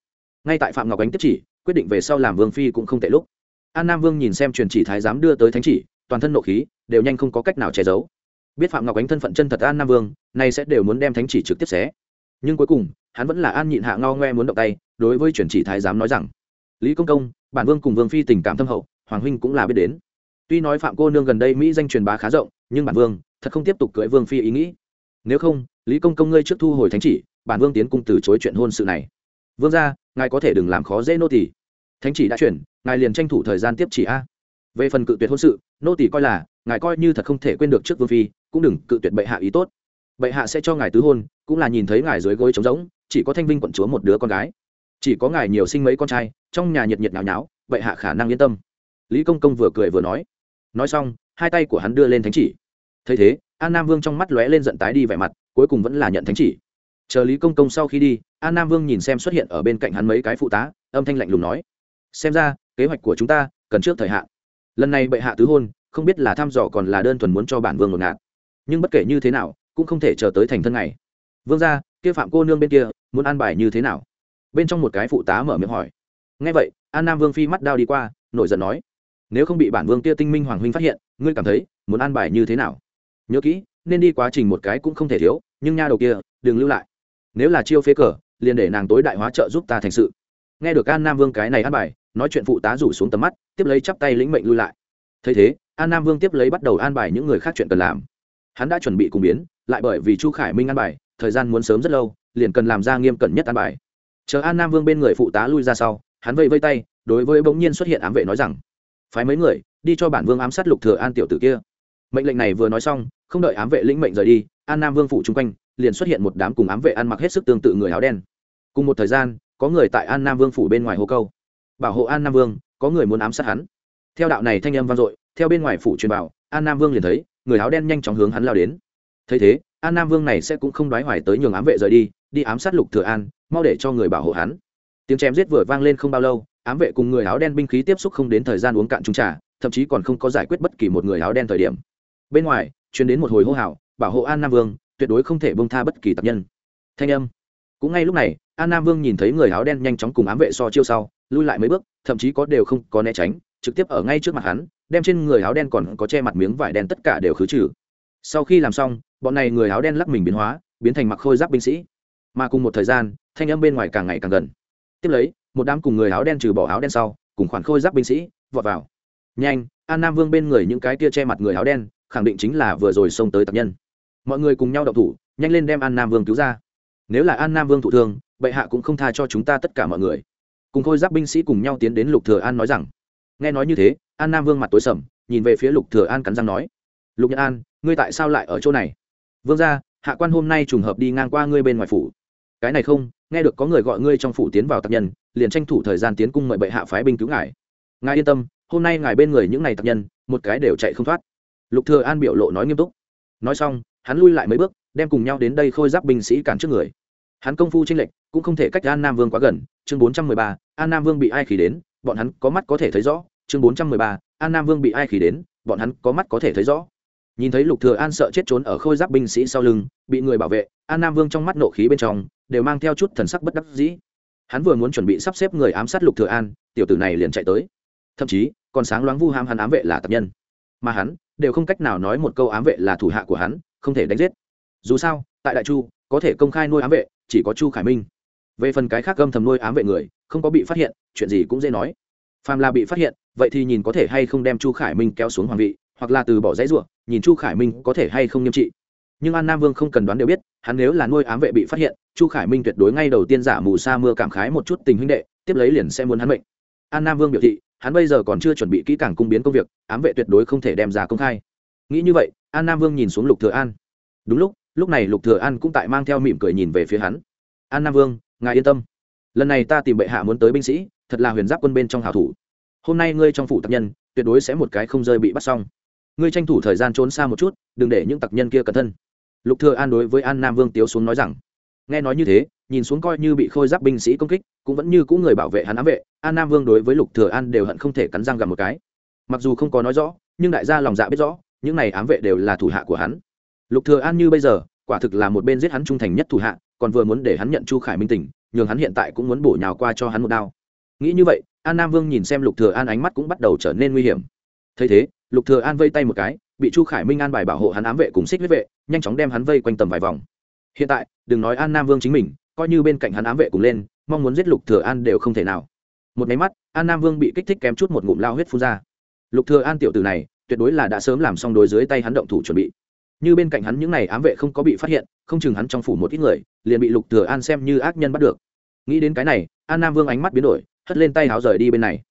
Ngay tại phạm ngọc ánh tiếp chỉ, quyết định về sau làm vương phi cũng không tệ lúc. An nam vương nhìn xem truyền chỉ thái giám đưa tới thánh chỉ, toàn thân nộ khí, đều nhanh không có cách nào che giấu. Biết phạm ngọc ánh thân phận chân thật an nam vương, nay sẽ đều muốn đem thánh chỉ trực tiếp xé nhưng cuối cùng, hắn vẫn là an nhịn hạ ngao ngoe muốn động tay, đối với chuyển chỉ thái giám nói rằng, lý công công, bản vương cùng vương phi tình cảm thâm hậu, hoàng huynh cũng là biết đến. Tuy nói phạm cô nương gần đây mỹ danh truyền bá khá rộng, nhưng bản vương thật không tiếp tục cưỡi vương phi ý nghĩ. Nếu không, lý công công ngươi trước thu hồi thánh chỉ, bản vương tiến cung từ chối chuyện hôn sự này. Vương ra ngài có thể đừng làm khó dễ nô tỷ thánh chỉ đã chuyển, ngài liền tranh thủ thời gian tiếp chỉ a. Về phần cự tuyệt hôn sự, nô tỷ coi là, ngài coi như thật không thể quên được trước vương phi, cũng đừng cự tuyệt bệ hạ ý tốt. Bệ hạ sẽ cho ngài tứ hôn cũng là nhìn thấy ngài dưới gối trống rỗng, chỉ có thanh vinh quận chúa một đứa con gái. Chỉ có ngài nhiều sinh mấy con trai, trong nhà nhiệt nhiệt nháo nháo bệ hạ khả năng yên tâm. Lý công công vừa cười vừa nói. Nói xong, hai tay của hắn đưa lên thánh chỉ. Thấy thế, an nam vương trong mắt lóe lên giận tái đi vẻ mặt, cuối cùng vẫn là nhận thánh chỉ. Chờ lý công công sau khi đi, an nam vương nhìn xem xuất hiện ở bên cạnh hắn mấy cái phụ tá, âm thanh lạnh lùng nói. Xem ra, kế hoạch của chúng ta cần trước thời hạn. Lần này bệ hạ tứ hôn, không biết là thăm dò còn là đơn thuần muốn cho bản vương ngột ngạt. Nhưng bất kể như thế nào, cũng không thể chờ tới thành thân này vương ra kia phạm cô nương bên kia, muốn an bài như thế nào? Bên trong một cái phụ tá mở miệng hỏi. Ngay vậy, an nam vương phi mắt đao đi qua, nổi giận nói. Nếu không bị bản vương kia tinh minh hoàng huynh phát hiện, ngươi cảm thấy muốn an bài như thế nào? Nhớ kỹ, nên đi quá trình một cái cũng không thể thiếu, nhưng nha đầu kia, đừng lưu lại. Nếu là chiêu phế cờ, liền để nàng tối đại hóa trợ giúp ta thành sự. Nghe được an nam vương cái này an bài, nói chuyện phụ tá rủ xuống tầm mắt, tiếp lấy chắp tay lĩnh mệnh lui lại. Thấy thế, an nam vương tiếp lấy bắt đầu an bài những người khác chuyện cần làm. Hắn đã chuẩn bị cùng biến, lại bởi vì chu khải minh an bài thời gian muốn sớm rất lâu, liền cần làm ra nghiêm cẩn nhất an bài. Chờ an nam vương bên người phụ tá lui ra sau, hắn vẫy vây tay, đối với bỗng nhiên xuất hiện ám vệ nói rằng, phái mấy người, đi cho bản vương ám sát lục thừa an tiểu tử kia. Mệnh lệnh này vừa nói xong, không đợi ám vệ lĩnh mệnh rời đi, an nam vương phủ chung quanh, liền xuất hiện một đám cùng ám vệ ăn mặc hết sức tương tự người áo đen. Cùng một thời gian, có người tại an nam vương phủ bên ngoài hô câu. Bảo hộ an nam vương, có người muốn ám sát hắn. Theo đạo này thanh âm vang dội, theo bên ngoài phủ truyền bảo an nam vương liền thấy, người áo đen nhanh chóng hướng hắn lao đến thấy thế, an nam vương này sẽ cũng không đoái hoài tới nhường ám vệ rời đi đi ám sát lục thừa an, mau để cho người bảo hộ hắn. Tiếng chém giết vừa vang lên không bao lâu, ám vệ cùng người áo đen binh khí tiếp xúc không đến thời gian uống cạn chung trà, thậm chí còn không có giải quyết bất kỳ một người áo đen thời điểm. Bên ngoài, truyền đến một hồi hô hào, bảo hộ an nam vương, tuyệt đối không thể bông tha bất kỳ tập nhân. Thanh âm. Cũng ngay lúc này, an nam vương nhìn thấy người áo đen nhanh chóng cùng ám vệ so chiêu sau, lui lại mấy bước, thậm chí có đều không có né tránh, trực tiếp ở ngay trước mặt hắn, đem trên người áo đen còn có che mặt miếng vải đen tất cả đều khứ trừ. Sau khi làm xong bọn này người áo đen lắc mình biến hóa, biến thành mặc khôi giáp binh sĩ. Mà cùng một thời gian, thanh âm bên ngoài càng ngày càng gần. Tiếp lấy, một đám cùng người áo đen trừ bỏ áo đen sau, cùng khoản khôi giáp binh sĩ, vọt vào. Nhanh, an nam vương bên người những cái tia che mặt người áo đen, khẳng định chính là vừa rồi xông tới tập nhân. Mọi người cùng nhau đậu thủ, nhanh lên đem an nam vương cứu ra. Nếu là an nam vương thụ thương, bệ hạ cũng không tha cho chúng ta tất cả mọi người. Cùng khôi giáp binh sĩ cùng nhau tiến đến lục thừa an nói rằng, nghe nói như thế, an nam vương mặt tối sầm, nhìn về phía lục thừa an cắn răng nói, lục nhật an, ngươi tại sao lại ở chỗ này? Vương gia, hạ quan hôm nay trùng hợp đi ngang qua ngươi bên ngoài phủ. Cái này không, nghe được có người gọi ngươi trong phủ tiến vào tập nhân, liền tranh thủ thời gian tiến cung mời bệ hạ phái binh cứu ngài. Ngài yên tâm, hôm nay ngài bên người những này tập nhân, một cái đều chạy không thoát. Lục thừa an biểu lộ nói nghiêm túc. Nói xong, hắn lui lại mấy bước, đem cùng nhau đến đây khôi giáp binh sĩ cản trước người. Hắn công phu tranh lệch, cũng không thể cách an nam vương quá gần. Chương bốn trăm mười ba, an nam vương bị ai khí đến, bọn hắn có mắt có thể thấy rõ. Chương bốn trăm mười ba, an nam vương bị ai khí đến, bọn hắn có mắt có thể thấy rõ nhìn thấy lục thừa an sợ chết trốn ở khôi giáp binh sĩ sau lưng, bị người bảo vệ, an nam vương trong mắt nộ khí bên trong, đều mang theo chút thần sắc bất đắc dĩ. Hắn vừa muốn chuẩn bị sắp xếp người ám sát lục thừa an, tiểu tử này liền chạy tới. Thậm chí, còn sáng loáng vu ham hắn ám vệ là tập nhân. Mà hắn, đều không cách nào nói một câu ám vệ là thủ hạ của hắn, không thể đánh giết. Dù sao, tại đại chu, có thể công khai nuôi ám vệ, chỉ có chu khải minh. Về phần cái khác gâm thầm nuôi ám vệ người, không có bị phát hiện, chuyện gì cũng dễ nói. Phàm là bị phát hiện, vậy thì nhìn có thể hay không đem chu khải minh kéo xuống hoàng vị hoặc là từ bỏ dãy ruộng nhìn chu khải minh có thể hay không nghiêm trị. Nhưng an nam vương không cần đoán đều biết, hắn nếu là nuôi ám vệ bị phát hiện, chu khải minh tuyệt đối ngay đầu tiên giả mù sa mưa cảm khái một chút tình huynh đệ, tiếp lấy liền sẽ muốn hắn mệnh. An nam vương biểu thị, hắn bây giờ còn chưa chuẩn bị kỹ càng cung biến công việc, ám vệ tuyệt đối không thể đem ra công khai. Nghĩ như vậy, an nam vương nhìn xuống lục thừa an. Đúng lúc lúc này lục thừa an cũng tại mang theo mỉm cười nhìn về phía hắn. An nam vương, ngài yên tâm. Lần này ta tìm bệ hạ muốn tới binh sĩ, thật là huyền giáp quân bên trong hảo thủ. Hôm nay ngươi trong phủ tập nhân, tuyệt đối sẽ một cái không rơi bị bắt xong ngươi tranh thủ thời gian trốn xa một chút, đừng để những tặc nhân kia cẩn thân. Lục thừa an đối với an nam vương tiếu xuống nói rằng. Nghe nói như thế, nhìn xuống coi như bị khôi giáp binh sĩ công kích, cũng vẫn như cũ người bảo vệ hắn ám vệ, an nam vương đối với lục thừa an đều hận không thể cắn răng gặm một cái. Mặc dù không có nói rõ, nhưng đại gia lòng dạ biết rõ, những này ám vệ đều là thủ hạ của hắn. Lục thừa an như bây giờ, quả thực là một bên giết hắn trung thành nhất thủ hạ, còn vừa muốn để hắn nhận chu khải minh tỉnh, nhường hắn hiện tại cũng muốn bổ nhào qua cho hắn một đao. Nghĩ như vậy, an nam vương nhìn xem lục thừa an ánh mắt cũng bắt đầu trở nên nguy hiểm thấy thế, lục thừa an vây tay một cái, bị chu khải minh an bài bảo hộ hắn ám vệ cùng xích huyết vệ, nhanh chóng đem hắn vây quanh tầm vài vòng. Hiện tại, đừng nói an nam vương chính mình, coi như bên cạnh hắn ám vệ cùng lên, mong muốn giết lục thừa an đều không thể nào. Một máy mắt, an nam vương bị kích thích kém chút một ngụm lao huyết phun ra. Lục thừa an tiểu tử này, tuyệt đối là đã sớm làm xong đối dưới tay hắn động thủ chuẩn bị. Như bên cạnh hắn những này ám vệ không có bị phát hiện, không chừng hắn trong phủ một ít người, liền bị lục thừa an xem như ác nhân bắt được. Nghĩ đến cái này, an nam vương ánh mắt biến đổi, hất lên tay háo rời đi bên này.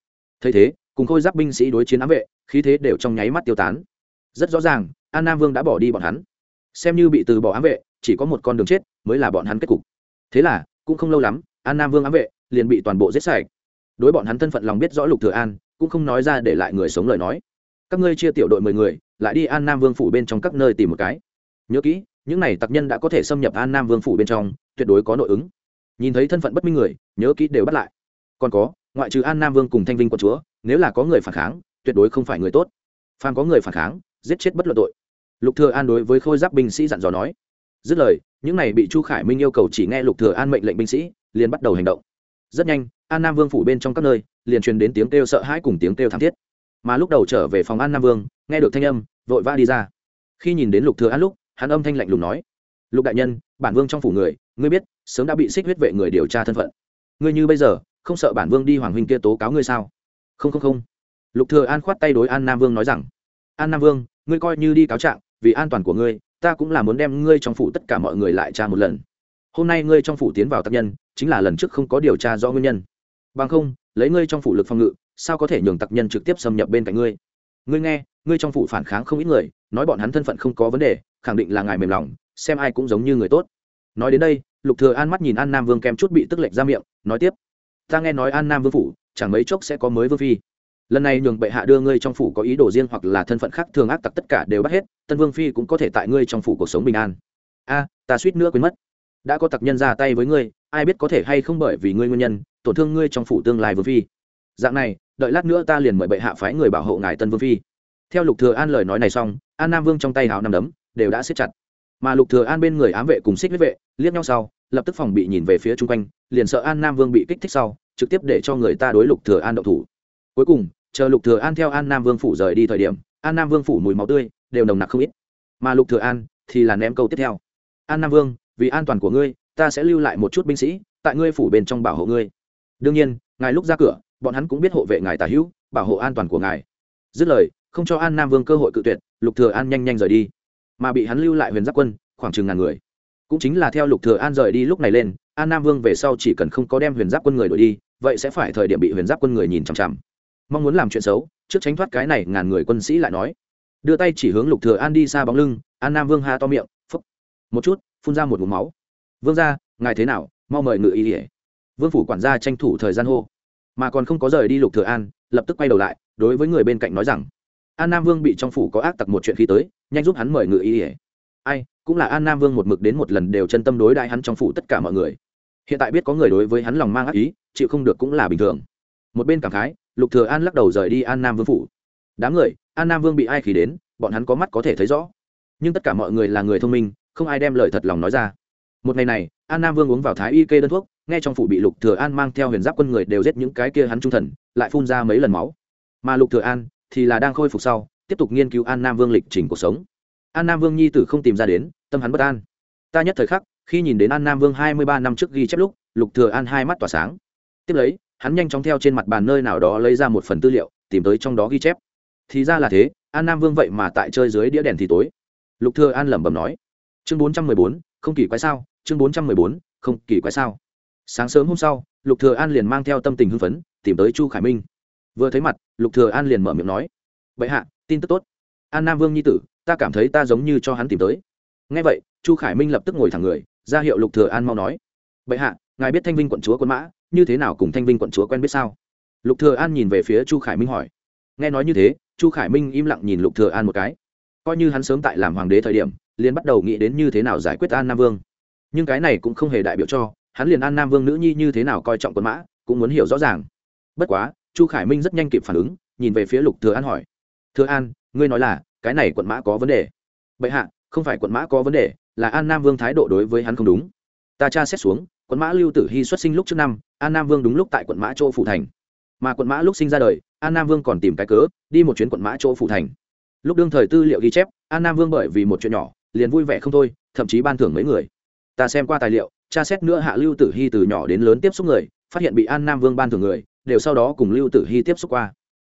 Thấy thế cùng khôi giáp binh sĩ đối chiến ám vệ, khí thế đều trong nháy mắt tiêu tán. Rất rõ ràng, an nam vương đã bỏ đi bọn hắn. Xem như bị từ bỏ ám vệ, chỉ có một con đường chết mới là bọn hắn kết cục. Thế là, cũng không lâu lắm, an nam vương ám vệ liền bị toàn bộ giết sạch. Đối bọn hắn thân phận lòng biết rõ lục thừa an, cũng không nói ra để lại người sống lời nói. Các ngươi chia tiểu đội mười người, lại đi an nam vương phủ bên trong các nơi tìm một cái. Nhớ kỹ, những này tặc nhân đã có thể xâm nhập an nam vương phủ bên trong, tuyệt đối có nội ứng. Nhìn thấy thân phận bất minh người, nhớ kỹ đều bắt lại. Còn có ngoại trừ an nam vương cùng thanh vinh quận chúa, nếu là có người phản kháng, tuyệt đối không phải người tốt. Phan có người phản kháng, giết chết bất luận tội. Lục thừa an đối với khôi giáp binh sĩ dặn dò nói. Dứt lời, những này bị chu khải minh yêu cầu chỉ nghe lục thừa an mệnh lệnh binh sĩ, liền bắt đầu hành động. Rất nhanh, an nam vương phủ bên trong các nơi, liền truyền đến tiếng kêu sợ hãi cùng tiếng kêu thảm thiết. Mà lúc đầu trở về phòng an nam vương, nghe được thanh âm, vội vã đi ra. Khi nhìn đến lục thừa an lúc, hắn âm thanh lạnh lùng nói. Lục đại nhân, bản vương trong phủ người, ngươi biết, sớm đã bị xích huyết vệ người điều tra thân phận. Ngươi như bây giờ không sợ bản vương đi hoàng huynh kia tố cáo ngươi sao? Không không không. Lục thừa an khoát tay đối an nam vương nói rằng, an nam vương, ngươi coi như đi cáo trạng, vì an toàn của ngươi, ta cũng là muốn đem ngươi trong phủ tất cả mọi người lại tra một lần. Hôm nay ngươi trong phủ tiến vào tác nhân, chính là lần trước không có điều tra rõ nguyên nhân. Bằng không, lấy ngươi trong phủ lực phòng ngự, sao có thể nhường tặc nhân trực tiếp xâm nhập bên cạnh ngươi? Ngươi nghe, ngươi trong phủ phản kháng không ít người, nói bọn hắn thân phận không có vấn đề, khẳng định là ngài mềm lòng, xem ai cũng giống như người tốt. Nói đến đây, lục thừa an mắt nhìn an nam vương kem chút bị tức lệch ra miệng, nói tiếp ta nghe nói an nam vương phủ, chẳng mấy chốc sẽ có mới vương phi. Lần này nhường bệ hạ đưa ngươi trong phủ có ý đồ riêng hoặc là thân phận khác thường ác tặc tất cả đều bắt hết, tân vương phi cũng có thể tại ngươi trong phủ cuộc sống bình an. A, ta suýt nữa quên mất. Đã có tặc nhân ra tay với ngươi, ai biết có thể hay không bởi vì ngươi nguyên nhân, tổn thương ngươi trong phủ tương lai vương phi. Dạng này, đợi lát nữa ta liền mời bệ hạ phái người bảo hộ ngài tân vương phi. Theo lục thừa an lời nói này xong, an nam vương trong tay hào nằm đấm, đều đã siết chặt mà lục thừa an bên người ám vệ cùng xích huyết vệ liếc nhau sau, lập tức phòng bị nhìn về phía chung quanh, liền sợ an nam vương bị kích thích sau, trực tiếp để cho người ta đối lục thừa an động thủ. Cuối cùng, chờ lục thừa an theo an nam vương phủ rời đi thời điểm, an nam vương phủ mùi máu tươi đều nồng nặc không ít. Mà lục thừa an thì là ném câu tiếp theo. An nam vương, vì an toàn của ngươi, ta sẽ lưu lại một chút binh sĩ tại ngươi phủ bên trong bảo hộ ngươi. Đương nhiên, ngài lúc ra cửa, bọn hắn cũng biết hộ vệ ngài tả hữu, bảo hộ an toàn của ngài. Dứt lời, không cho an nam vương cơ hội cự tuyệt, lục thừa an nhanh nhanh rời đi mà bị hắn lưu lại huyền giáp quân, khoảng chừng ngàn người. Cũng chính là theo lục thừa an rời đi lúc này lên, an nam vương về sau chỉ cần không có đem huyền giáp quân người đuổi đi, vậy sẽ phải thời điểm bị huyền giáp quân người nhìn chằm chằm. Mong muốn làm chuyện xấu, trước tránh thoát cái này ngàn người quân sĩ lại nói. Đưa tay chỉ hướng lục thừa an đi xa bóng lưng, an nam vương ha to miệng, phúc. Một chút, phun ra một ngụm máu. Vương gia, ngài thế nào? Mau mời ngự y ỉa vương phủ quản gia tranh thủ thời gian hô. Mà còn không có rời đi lục thừa an, lập tức quay đầu lại, đối với người bên cạnh nói rằng an nam vương bị trong phủ có ác tặc một chuyện khi tới, nhanh giúp hắn mời ngự y ỉa ai, cũng là an nam vương một mực đến một lần đều chân tâm đối đại hắn trong phủ tất cả mọi người. Hiện tại biết có người đối với hắn lòng mang ác ý, chịu không được cũng là bình thường. Một bên cảm khái, lục thừa an lắc đầu rời đi an nam vương phủ. Đám người, an nam vương bị ai khí đến, bọn hắn có mắt có thể thấy rõ. Nhưng tất cả mọi người là người thông minh, không ai đem lời thật lòng nói ra. Một ngày này, an nam vương uống vào thái y kê đơn thuốc, nghe trong phủ bị lục thừa an mang theo huyền giáp quân người đều giết những cái kia hắn trung thần, lại phun ra mấy lần máu. Mà lục thừa an thì là đang khôi phục sau, tiếp tục nghiên cứu an nam vương lịch trình cuộc sống. An nam vương nhi tử không tìm ra đến, tâm hắn bất an. Ta nhất thời khắc, khi nhìn đến an nam vương hai mươi ba năm trước ghi chép lúc, lục thừa an hai mắt tỏa sáng. Tiếp lấy, hắn nhanh chóng theo trên mặt bàn nơi nào đó lấy ra một phần tư liệu, tìm tới trong đó ghi chép. Thì ra là thế, an nam vương vậy mà tại chơi dưới đĩa đèn thì tối. Lục thừa an lẩm bẩm nói. Chương bốn trăm mười bốn, không kỳ quái sao? Chương bốn trăm mười bốn, không kỳ quái sao? Sáng sớm hôm sau, lục thừa an liền mang theo tâm tình hưng phấn, tìm tới chu khải minh vừa thấy mặt, lục thừa an liền mở miệng nói vậy hạ, tin tức tốt. An nam vương nhi tử, ta cảm thấy ta giống như cho hắn tìm tới. Nghe vậy, chu khải minh lập tức ngồi thẳng người, ra hiệu lục thừa an mau nói vậy hạ, ngài biết thanh vinh quận chúa quân mã, như thế nào cùng thanh vinh quận chúa quen biết sao? Lục thừa an nhìn về phía chu khải minh hỏi. Nghe nói như thế, chu khải minh im lặng nhìn lục thừa an một cái. Coi như hắn sớm tại làm hoàng đế thời điểm, liền bắt đầu nghĩ đến như thế nào giải quyết an nam vương. Nhưng cái này cũng không hề đại biểu cho, hắn liền an nam vương nữ nhi như thế nào coi trọng quân mã, cũng muốn hiểu rõ ràng. Bất quá chu khải minh rất nhanh kịp phản ứng, nhìn về phía lục thừa an hỏi. Thừa an, ngươi nói là, cái này quận mã có vấn đề? Bệ hạ, không phải quận mã có vấn đề, là an nam vương thái độ đối với hắn không đúng. Ta tra xét xuống, quận mã lưu tử hy xuất sinh lúc trước năm, an nam vương đúng lúc tại quận mã châu phủ thành. Mà quận mã lúc sinh ra đời, an nam vương còn tìm cái cớ, đi một chuyến quận mã châu phủ thành. Lúc đương thời tư liệu ghi chép, an nam vương bởi vì một chuyện nhỏ, liền vui vẻ không thôi, thậm chí ban thưởng mấy người. Ta xem qua tài liệu, tra xét nữa hạ lưu tử hy từ nhỏ đến lớn tiếp xúc người, phát hiện bị an nam vương ban thưởng người đều sau đó cùng lưu tử hy tiếp xúc qua.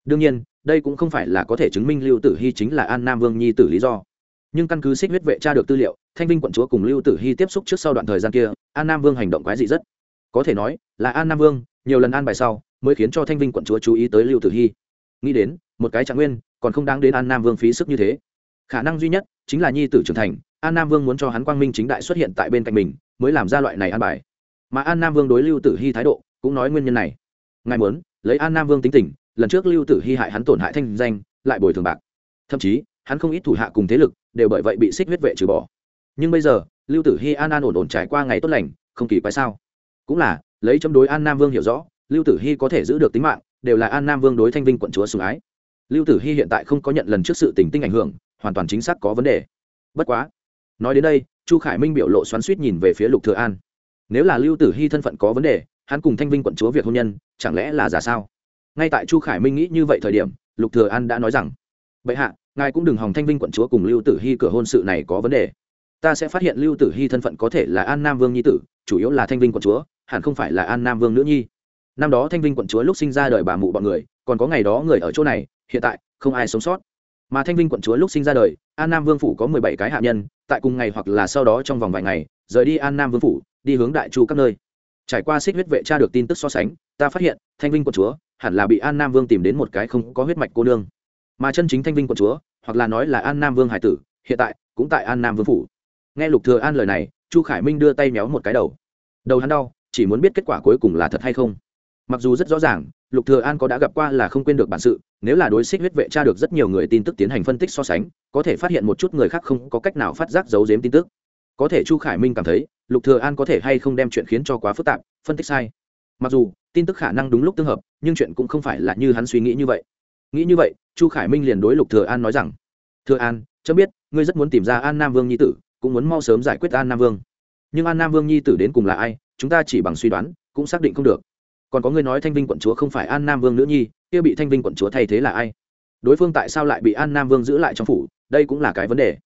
Đương nhiên, đây cũng không phải là có thể chứng minh lưu tử hy chính là an nam vương nhi tử lý do. Nhưng căn cứ xích huyết vệ tra được tư liệu, thanh vinh quận chúa cùng lưu tử hy tiếp xúc trước sau đoạn thời gian kia, an nam vương hành động quái dị rất. Có thể nói, là an nam vương, nhiều lần an bài sau, mới khiến cho thanh vinh quận chúa chú ý tới lưu tử hy. Nghĩ đến, một cái trạng nguyên, còn không đáng đến an nam vương phí sức như thế. Khả năng duy nhất chính là nhi tử trưởng thành, an nam vương muốn cho hắn quang minh chính đại xuất hiện tại bên cạnh mình, mới làm ra loại này an bài. Mà an nam vương đối lưu tử hy thái độ, cũng nói nguyên nhân này ngài muốn, lấy an nam vương tính tình, lần trước lưu tử hy hại hắn tổn hại thanh danh, lại bồi thường bạc. Thậm chí, hắn không ít thủ hạ cùng thế lực đều bởi vậy bị xích huyết vệ trừ bỏ. Nhưng bây giờ, lưu tử hy an an ổn ổn trải qua ngày tốt lành, không kỳ quái sao? Cũng là, lấy chấm đối an nam vương hiểu rõ, lưu tử hy có thể giữ được tính mạng, đều là an nam vương đối thanh vinh quận chúa sùng ái. Lưu tử hy hiện tại không có nhận lần trước sự tình tinh ảnh hưởng, hoàn toàn chính xác có vấn đề. Bất quá, nói đến đây, chu khải minh biểu lộ xoắn suýt nhìn về phía lục thừa an. Nếu là lưu tử hy thân phận có vấn đề, hắn cùng thanh vinh quận chúa việc hôn nhân chẳng lẽ là giả sao? Ngay tại chu khải minh nghĩ như vậy thời điểm, lục thừa an đã nói rằng, bệ hạ, ngài cũng đừng hòng thanh vinh quận chúa cùng lưu tử hy cửa hôn sự này có vấn đề. Ta sẽ phát hiện lưu tử hy thân phận có thể là an nam vương nhi tử, chủ yếu là thanh vinh quận chúa, hẳn không phải là an nam vương nữ nhi. Năm đó thanh vinh quận chúa lúc sinh ra đời bà mụ bọn người, còn có ngày đó người ở chỗ này, hiện tại, không ai sống sót. Mà thanh vinh quận chúa lúc sinh ra đời, an nam vương phủ có mười bảy cái hạ nhân, tại cùng ngày hoặc là sau đó trong vòng vài ngày, rời đi an nam vương phủ, đi hướng đại chu các nơi trải qua xích huyết vệ tra được tin tức so sánh, ta phát hiện, thanh vinh quận chúa hẳn là bị an nam vương tìm đến một cái không có huyết mạch cô nương. Mà chân chính thanh vinh quận chúa, hoặc là nói là an nam vương hải tử, hiện tại cũng tại an nam vương phủ. Nghe lục thừa an lời này, chu khải minh đưa tay méo một cái đầu. Đầu hắn đau, chỉ muốn biết kết quả cuối cùng là thật hay không. Mặc dù rất rõ ràng, lục thừa an có đã gặp qua là không quên được bản sự, nếu là đối xích huyết vệ tra được rất nhiều người tin tức tiến hành phân tích so sánh, có thể phát hiện một chút người khác không có cách nào phát giác giấu giếm tin tức có thể chu khải minh cảm thấy, lục thừa an có thể hay không đem chuyện khiến cho quá phức tạp, phân tích sai. Mặc dù, tin tức khả năng đúng lúc tương hợp, nhưng chuyện cũng không phải là như hắn suy nghĩ như vậy. Nghĩ như vậy, chu khải minh liền đối lục thừa an nói rằng, thừa an cho biết, ngươi rất muốn tìm ra an nam vương nhi tử, cũng muốn mau sớm giải quyết an nam vương. Nhưng an nam vương nhi tử đến cùng là ai, chúng ta chỉ bằng suy đoán, cũng xác định không được. Còn có người nói thanh vinh quận chúa không phải an nam vương nữ nhi, kia bị thanh vinh quận chúa thay thế là ai? Đối phương tại sao lại bị an nam vương giữ lại trong phủ, đây cũng là cái vấn đề.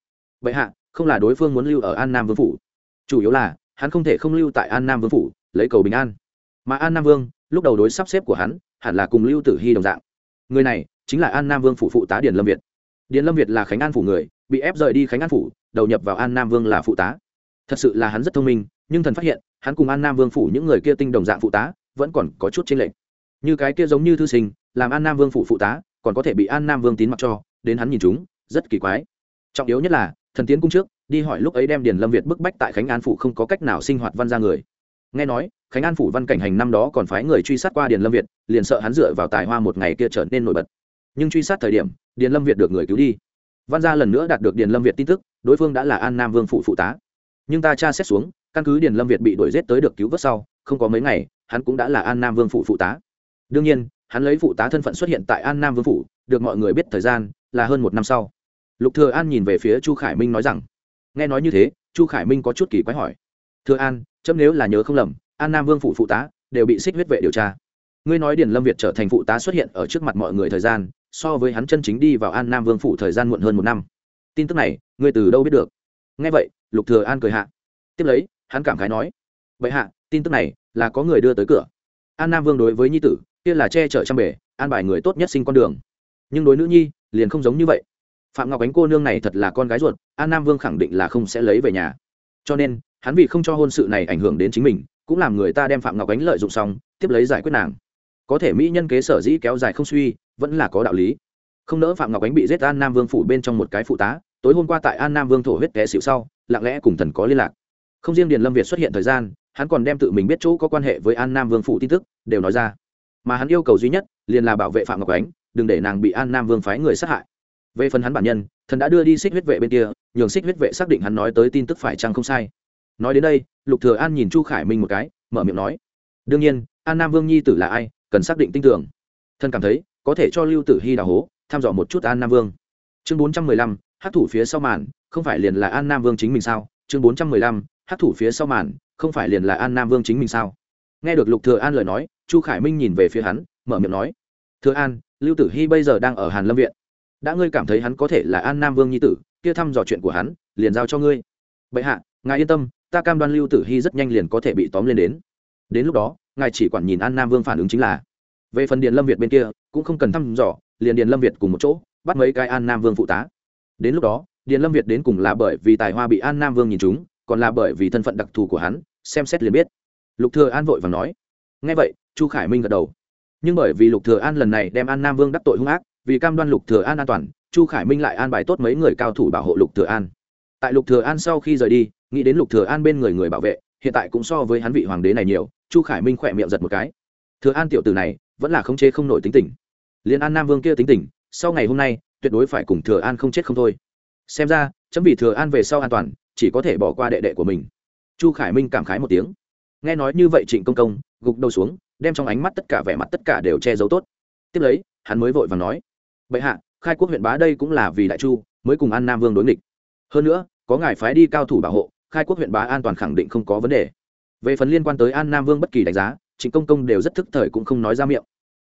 Vậy hạ không là đối phương muốn lưu ở an nam vương phủ. Chủ yếu là, hắn không thể không lưu tại an nam vương phủ, lấy cầu bình an. Mà an nam vương, lúc đầu đối sắp xếp của hắn, hẳn là cùng lưu tử hy đồng dạng. Người này, chính là an nam vương phủ phụ tá điền lâm việt. Điền lâm việt là khánh an phủ người, bị ép rời đi khánh an phủ, đầu nhập vào an nam vương là phụ tá. Thật sự là hắn rất thông minh, nhưng thần phát hiện, hắn cùng an nam vương phủ những người kia tinh đồng dạng phụ tá, vẫn còn có chút chênh lệch. Như cái kia giống như thư sinh, làm an nam vương phủ phụ tá, còn có thể bị an nam vương tín mặc cho, đến hắn nhìn chúng, rất kỳ quái. Trọng yếu nhất là thần tiến cung trước, đi hỏi lúc ấy đem điền lâm việt bức bách tại khánh an phủ không có cách nào sinh hoạt văn ra người. Nghe nói, khánh an phủ văn cảnh hành năm đó còn phái người truy sát qua điền lâm việt, liền sợ hắn dựa vào tài hoa một ngày kia trở nên nổi bật. Nhưng truy sát thời điểm, điền lâm việt được người cứu đi. Văn gia lần nữa đạt được điền lâm việt tin tức, đối phương đã là an nam vương phụ phụ tá. Nhưng ta tra xét xuống, căn cứ điền lâm việt bị đuổi g i ế t tới được cứu vớt sau, không có mấy ngày, hắn cũng đã là an nam vương phụ phụ tá. Đương nhiên, hắn lấy phụ tá thân phận xuất hiện tại an nam vương phủ, được mọi người biết thời gian là hơn một năm sau lục thừa an nhìn về phía chu khải minh nói rằng, nghe nói như thế, chu khải minh có chút kỳ quái hỏi, thừa an, chấm nếu là nhớ không lầm, an nam vương phụ phụ tá đều bị xích huyết vệ điều tra. Ngươi nói điền lâm việt trở thành phụ tá xuất hiện ở trước mặt mọi người thời gian, so với hắn chân chính đi vào an nam vương phủ thời gian muộn hơn một năm. Tin tức này, ngươi từ đâu biết được? Nghe vậy, lục thừa an cười hạ. Tiếp lấy, hắn cảm khái nói vậy hạ, tin tức này là có người đưa tới cửa. An nam vương đối với nhi tử, kia là che chở trăm bể, an bài người tốt nhất sinh con đường. Nhưng đối nữ nhi, liền không giống như vậy phạm ngọc ánh cô nương này thật là con gái ruột an nam vương khẳng định là không sẽ lấy về nhà. Cho nên, hắn vì không cho hôn sự này ảnh hưởng đến chính mình, cũng làm người ta đem phạm ngọc ánh lợi dụng xong, tiếp lấy giải quyết nàng. Có thể mỹ nhân kế sở dĩ kéo dài không suy, vẫn là có đạo lý. Không nỡ phạm ngọc ánh bị giết an nam vương phủ bên trong một cái phụ tá, tối hôm qua tại an nam vương thổ huyết té xịu sau, lặng lẽ cùng thần có liên lạc. Không riêng điền lâm việt xuất hiện thời gian, hắn còn đem tự mình biết chỗ có quan hệ với an nam vương phủ tin tức, đều nói ra. Mà hắn yêu cầu duy nhất, liền là bảo vệ phạm ngọc ánh, đừng để nàng bị an nam vương phái người sát hại về phần hắn bản nhân, thần đã đưa đi xích huyết vệ bên kia, nhường xích huyết vệ xác định hắn nói tới tin tức phải chăng không sai. Nói đến đây, lục thừa an nhìn chu khải minh một cái, mở miệng nói, đương nhiên, an nam vương nhi tử là ai, cần xác định tin tưởng. Thần cảm thấy, có thể cho lưu tử hy đào hố, thăm dò một chút an nam vương. Chương bốn trăm mười lăm hát thủ phía sau màn, không phải liền là an nam vương chính mình sao? Chương bốn trăm mười lăm hát thủ phía sau màn, không phải liền là an nam vương chính mình sao? Nghe được lục thừa an lời nói, chu khải minh nhìn về phía hắn, mở miệng nói, thừa an, lưu tử hy bây giờ đang ở hàn lâm viện đã ngươi cảm thấy hắn có thể là an nam vương nhi tử, kia thăm dò chuyện của hắn, liền giao cho ngươi. Bệ hạ, ngài yên tâm, ta cam đoan lưu tử hy rất nhanh liền có thể bị tóm lên đến. Đến lúc đó, ngài chỉ quản nhìn an nam vương phản ứng chính là, về phần điện lâm việt bên kia, cũng không cần thăm dò, liền điện lâm việt cùng một chỗ, bắt mấy cái an nam vương phụ tá. Đến lúc đó điện lâm việt đến cùng là bởi vì tài hoa bị an nam vương nhìn chúng còn là bởi vì thân phận đặc thù của hắn, xem xét liền biết. Lục thừa an vội vàng nói. Nghe vậy, chu khải minh gật đầu. Nhưng bởi vì lục thừa an lần này đem an nam vương đắc tội hung ác vì cam đoan lục thừa an an toàn, chu khải minh lại an bài tốt mấy người cao thủ bảo hộ lục thừa an. Tại lục thừa an sau khi rời đi, nghĩ đến lục thừa an bên người người bảo vệ, hiện tại cũng so với hắn vị hoàng đế này nhiều, chu khải minh khỏe miệng giật một cái. Thừa an tiểu tử này, vẫn là không chế không nổi tính tình. Liên an nam vương kia tính tình, sau ngày hôm nay, tuyệt đối phải cùng thừa an không chết không thôi. Xem ra, chấm vì thừa an về sau an toàn, chỉ có thể bỏ qua đệ đệ của mình. Chu khải minh cảm khái một tiếng. Nghe nói như vậy trịnh công công, gục đầu xuống, đem trong ánh mắt tất cả vẻ mặt tất cả đều che giấu tốt. Tiếp lấy, hắn mới vội và nói bệ hạ, khai quốc huyện bá đây cũng là vì đại chu, mới cùng an nam vương đối nghịch. Hơn nữa, có ngài phái đi cao thủ bảo hộ, khai quốc huyện bá an toàn khẳng định không có vấn đề. Về phần liên quan tới an nam vương bất kỳ đánh giá, trịnh công công đều rất thức thời cũng không nói ra miệng.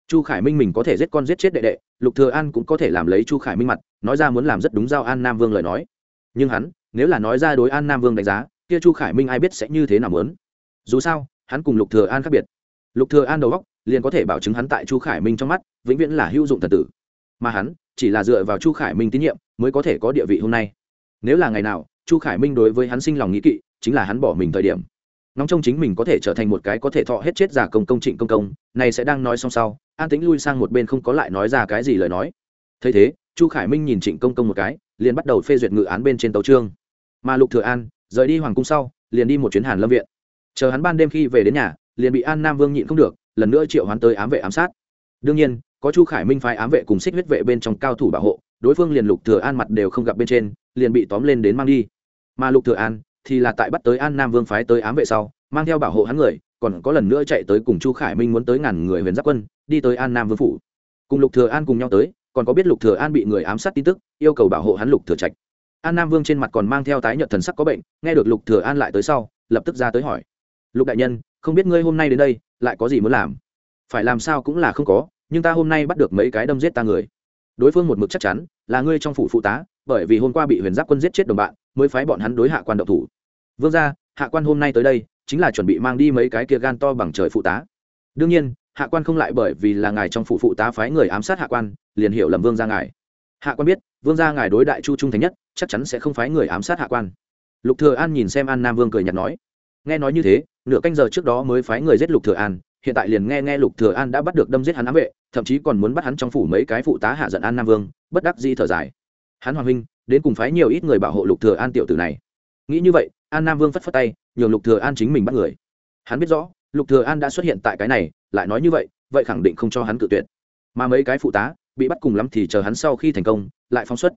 Chu khải minh mình có thể giết con giết chết đệ đệ, lục thừa an cũng có thể làm lấy chu khải minh mặt, nói ra muốn làm rất đúng giao an nam vương lời nói. Nhưng hắn, nếu là nói ra đối an nam vương đánh giá, kia chu khải minh ai biết sẽ như thế nào muốn? Dù sao, hắn cùng lục thừa an khác biệt. Lục thừa an đầu óc liền có thể bảo chứng hắn tại chu khải minh trong mắt, vĩnh viễn là hữu dụng thần tử mà hắn chỉ là dựa vào chu khải minh tín nhiệm mới có thể có địa vị hôm nay. Nếu là ngày nào, chu khải minh đối với hắn sinh lòng nghĩ kỵ, chính là hắn bỏ mình thời điểm. Nóng trong chính mình có thể trở thành một cái có thể thọ hết chết giả công công trịnh công công, này sẽ đang nói xong sau, an tĩnh lui sang một bên không có lại nói ra cái gì lời nói. Thấy thế, chu khải minh nhìn trịnh công công một cái, liền bắt đầu phê duyệt ngự án bên trên tàu trương mà lục thừa an rời đi hoàng cung sau, liền đi một chuyến hàn lâm viện. Chờ hắn ban đêm khi về đến nhà, liền bị an nam vương nhịn không được, lần nữa triệu hắn tới ám vệ ám sát. Đương nhiên có chu khải minh phái ám vệ cùng xích huyết vệ bên trong cao thủ bảo hộ, đối phương liền lục thừa an mặt đều không gặp bên trên, liền bị tóm lên đến mang đi. Mà lục thừa an thì là tại bắt tới an nam vương phái tới ám vệ sau, mang theo bảo hộ hắn người, còn có lần nữa chạy tới cùng chu khải minh muốn tới ngàn người huyền giáp quân, đi tới an nam vương phủ. Cùng lục thừa an cùng nhau tới, còn có biết lục thừa an bị người ám sát tin tức, yêu cầu bảo hộ hắn lục thừa trạch. An nam vương trên mặt còn mang theo tái nhợt thần sắc có bệnh, nghe được lục thừa an lại tới sau, lập tức ra tới hỏi. Lục đại nhân, không biết ngươi hôm nay đến đây, lại có gì muốn làm? Phải làm sao cũng là không có nhưng ta hôm nay bắt được mấy cái đâm giết ta người. Đối phương một mực chắc chắn là ngươi trong phủ phụ tá, bởi vì hôm qua bị huyền giáp quân giết chết đồng bạn, mới phái bọn hắn đối hạ quan độc thủ. Vương gia, hạ quan hôm nay tới đây, chính là chuẩn bị mang đi mấy cái kia gan to bằng trời phụ tá. Đương nhiên, hạ quan không lại bởi vì là ngài trong phủ phụ tá phái người ám sát hạ quan, liền hiểu lầm vương gia ngài. Hạ quan biết, vương gia ngài đối đại chu trung thành nhất, chắc chắn sẽ không phái người ám sát hạ quan. Lục thừa an nhìn xem an nam vương cười nhạt nói. Nghe nói như thế, nửa canh giờ trước đó mới phái người giết lục thừa an hiện tại liền nghe nghe lục thừa an đã bắt được đâm giết hắn ám vệ, thậm chí còn muốn bắt hắn trong phủ mấy cái phụ tá hạ giận an nam vương, bất đắc dĩ thở dài. Hắn hoàng huynh, đến cùng phái nhiều ít người bảo hộ lục thừa an tiểu tử này. Nghĩ như vậy, an nam vương phất phất tay, nhường lục thừa an chính mình bắt người. Hắn biết rõ, lục thừa an đã xuất hiện tại cái này, lại nói như vậy vậy khẳng định không cho hắn cự tuyệt. Mà mấy cái phụ tá, bị bắt cùng lắm thì chờ hắn sau khi thành công, lại phóng xuất.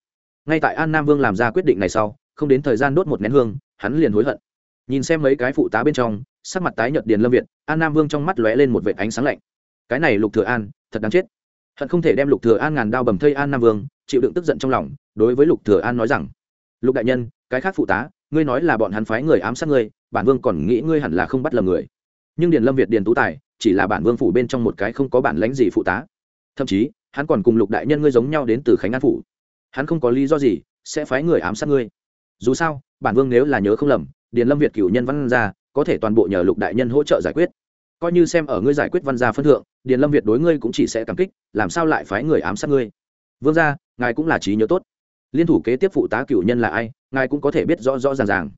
Ngay tại an nam vương làm ra quyết định này sau, không đến thời gian đốt một nén hương, hắn liền hối hận. Nhìn xem mấy cái phụ tá bên trong sắc mặt tái nhợt điền lâm việt, an nam vương trong mắt lóe lên một vệt ánh sáng lạnh. Cái này lục thừa an, thật đáng chết. Hận không thể đem lục thừa an ngàn đao bầm thây an nam vương, chịu đựng tức giận trong lòng, đối với lục thừa an nói rằng, lục đại nhân, cái khác phụ tá, ngươi nói là bọn hắn phái người ám sát ngươi, bản vương còn nghĩ ngươi hẳn là không bắt lầm người. Nhưng điền lâm việt điền tú tài, chỉ là bản vương phủ bên trong một cái không có bản lãnh gì phụ tá. Thậm chí, hắn còn cùng lục đại nhân ngươi giống nhau đến từ khánh an phủ. Hắn không có lý do gì sẽ phái người ám sát ngươi. Dù sao, bản vương nếu là nhớ không lầm, điền lâm việt cửu nhân văn ra có thể toàn bộ nhờ lục đại nhân hỗ trợ giải quyết. Coi như xem ở ngươi giải quyết văn gia phân thượng, điền lâm việt đối ngươi cũng chỉ sẽ cảm kích, làm sao lại phái người ám sát ngươi? Vương gia, ngài cũng là trí nhớ tốt. Liên thủ kế tiếp phụ tá cửu nhân là ai, ngài cũng có thể biết rõ rõ ràng ràng.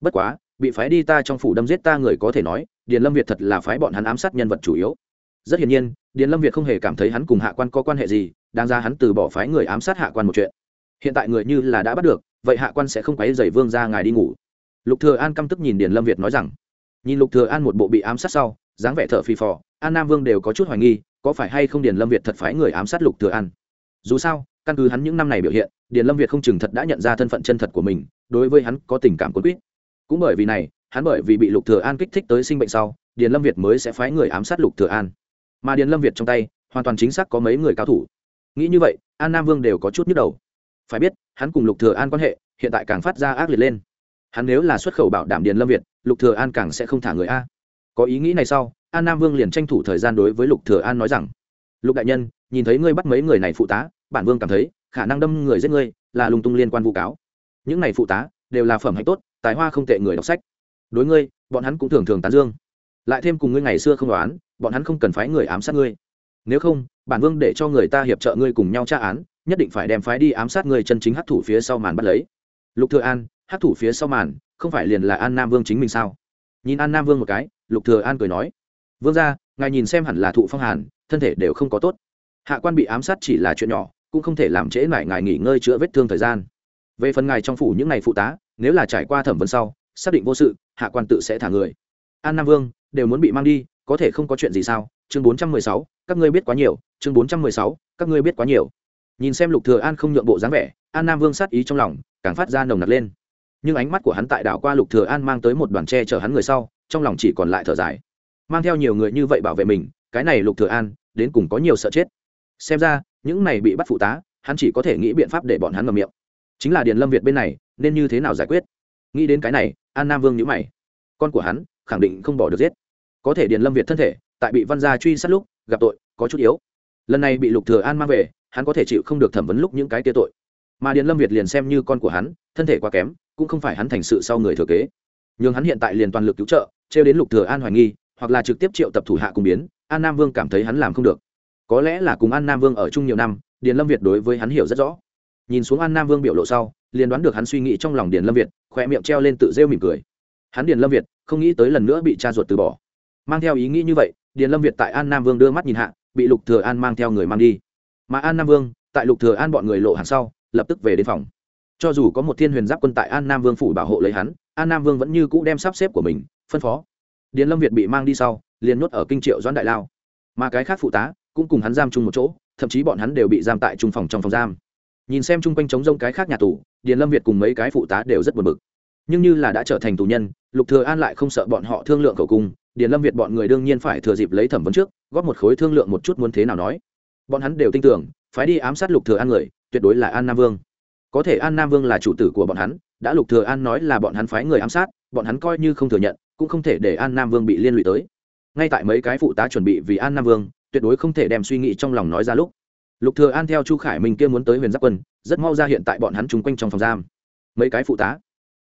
Bất quá, bị phái đi ta trong phủ đâm giết ta người có thể nói, điền lâm việt thật là phái bọn hắn ám sát nhân vật chủ yếu. Rất hiển nhiên, điền lâm việt không hề cảm thấy hắn cùng hạ quan có quan hệ gì đang ra hắn từ bỏ phái người ám sát hạ quan một chuyện. Hiện tại người như là đã bắt được, vậy hạ quan sẽ không quấy dày vương ra ngài đi ngủ. Lục thừa an căm tức nhìn điền lâm việt nói rằng nhìn lục thừa an một bộ bị ám sát sau, dáng vẻ thở phì phò, an nam vương đều có chút hoài nghi, có phải hay không điền lâm việt thật phái người ám sát lục thừa an? Dù sao, căn cứ hắn những năm này biểu hiện, điền lâm việt không chừng thật đã nhận ra thân phận chân thật của mình, đối với hắn có tình cảm cuốn quýt. Cũng bởi vì này, hắn bởi vì bị lục thừa an kích thích tới sinh bệnh sau, điền lâm việt mới sẽ phái người ám sát lục thừa an. Mà điền lâm việt trong tay, hoàn toàn chính xác có mấy người cao thủ. Nghĩ như vậy, an nam vương đều có chút nhức đầu. Phải biết, hắn cùng lục thừa an quan hệ, hiện tại càng phát ra ác liệt lên hắn nếu là xuất khẩu bảo đảm điền lâm việt, lục thừa an càng sẽ không thả người a. Có ý nghĩ này sau, an nam vương liền tranh thủ thời gian đối với lục thừa an nói rằng, lục đại nhân, nhìn thấy ngươi bắt mấy người này phụ tá, bản vương cảm thấy khả năng đâm người giết ngươi là lung tung liên quan vu cáo. Những này phụ tá đều là phẩm hạnh tốt, tài hoa không tệ người đọc sách. Đối ngươi, bọn hắn cũng thường thường tán dương. Lại thêm cùng ngươi ngày xưa không đoán, bọn hắn không cần phái người ám sát ngươi. Nếu không, bản vương để cho người ta hiệp trợ ngươi cùng nhau tra án, nhất định phải đem phái đi ám sát ngươi chân chính hấp thủ phía sau màn bắt lấy. Lục thừa an hát thủ phía sau màn, không phải liền là an nam vương chính mình sao? Nhìn an nam vương một cái, lục thừa an cười nói, vương gia, ngài nhìn xem hẳn là thụ phong hàn, thân thể đều không có tốt. Hạ quan bị ám sát chỉ là chuyện nhỏ, cũng không thể làm trễ lại ngài nghỉ ngơi chữa vết thương thời gian. Về phần ngài trong phủ những ngày phụ tá, nếu là trải qua thẩm vấn sau, xác định vô sự, hạ quan tự sẽ thả người. An nam vương, đều muốn bị mang đi, có thể không có chuyện gì sao? Chương bốn trăm mười sáu, các ngươi biết quá nhiều. Chương bốn trăm mười sáu, các ngươi biết quá nhiều. Nhìn xem lục thừa an không nhượng bộ dáng vẻ, an nam vương sát ý trong lòng, càng phát ra nồng nặc lên nhưng ánh mắt của hắn tại đảo qua lục thừa an mang tới một đoàn tre chở hắn người sau, trong lòng chỉ còn lại thở dài. Mang theo nhiều người như vậy bảo vệ mình, cái này lục thừa an, đến cùng có nhiều sợ chết. Xem ra, những này bị bắt phụ tá, hắn chỉ có thể nghĩ biện pháp để bọn hắn ngậm miệng. Chính là điền lâm việt bên này, nên như thế nào giải quyết? Nghĩ đến cái này, an nam vương nhíu mày. Con của hắn, khẳng định không bỏ được giết. Có thể điền lâm việt thân thể, tại bị văn gia truy sát lúc, gặp tội, có chút yếu. Lần này bị lục thừa an mang về, hắn có thể chịu không được thẩm vấn lúc những cái tia tội mà điền lâm việt liền xem như con của hắn, thân thể quá kém, cũng không phải hắn thành sự sau người thừa kế. Nhưng hắn hiện tại liền toàn lực cứu trợ, trêu đến lục thừa an hoài nghi, hoặc là trực tiếp triệu tập thủ hạ cùng biến, an nam vương cảm thấy hắn làm không được. Có lẽ là cùng an nam vương ở chung nhiều năm, điền lâm việt đối với hắn hiểu rất rõ. Nhìn xuống an nam vương biểu lộ sau, liền đoán được hắn suy nghĩ trong lòng điền lâm việt khoe miệng treo lên tự rêu mỉm cười. Hắn điền lâm việt, không nghĩ tới lần nữa bị cha ruột từ bỏ. Mang theo ý nghĩ như vậy, điền lâm việt tại an nam vương đưa mắt nhìn hạ, bị lục thừa an mang theo người mang đi. Mà an nam vương, tại lục thừa an bọn người lộ hàng sau lập tức về đến phòng. Cho dù có một thiên huyền giáp quân tại an nam vương phủ bảo hộ lấy hắn, an nam vương vẫn như cũ đem sắp xếp của mình phân phó. Điền lâm việt bị mang đi sau, liền nuốt ở kinh triệu doãn đại lao. Mà cái khác phụ tá cũng cùng hắn giam chung một chỗ, thậm chí bọn hắn đều bị giam tại trung phòng trong phòng giam. Nhìn xem chung quanh trống rông cái khác nhà tù, điền lâm việt cùng mấy cái phụ tá đều rất buồn bực. Nhưng như là đã trở thành tù nhân, lục thừa an lại không sợ bọn họ thương lượng cầu cung, điền lâm việt bọn người đương nhiên phải thừa dịp lấy thẩm vấn trước, góp một khối thương lượng một chút muốn thế nào nói. Bọn hắn đều tin tưởng, phái đi ám sát lục thừa an người tuyệt đối là an nam vương. Có thể an nam vương là chủ tử của bọn hắn, đã lục thừa an nói là bọn hắn phái người ám sát, bọn hắn coi như không thừa nhận, cũng không thể để an nam vương bị liên lụy tới. Ngay tại mấy cái phụ tá chuẩn bị vì an nam vương, tuyệt đối không thể đem suy nghĩ trong lòng nói ra lúc. Lục thừa an theo chu khải minh kia muốn tới huyền giáp quân, rất mau ra hiện tại bọn hắn chung quanh trong phòng giam. Mấy cái phụ tá,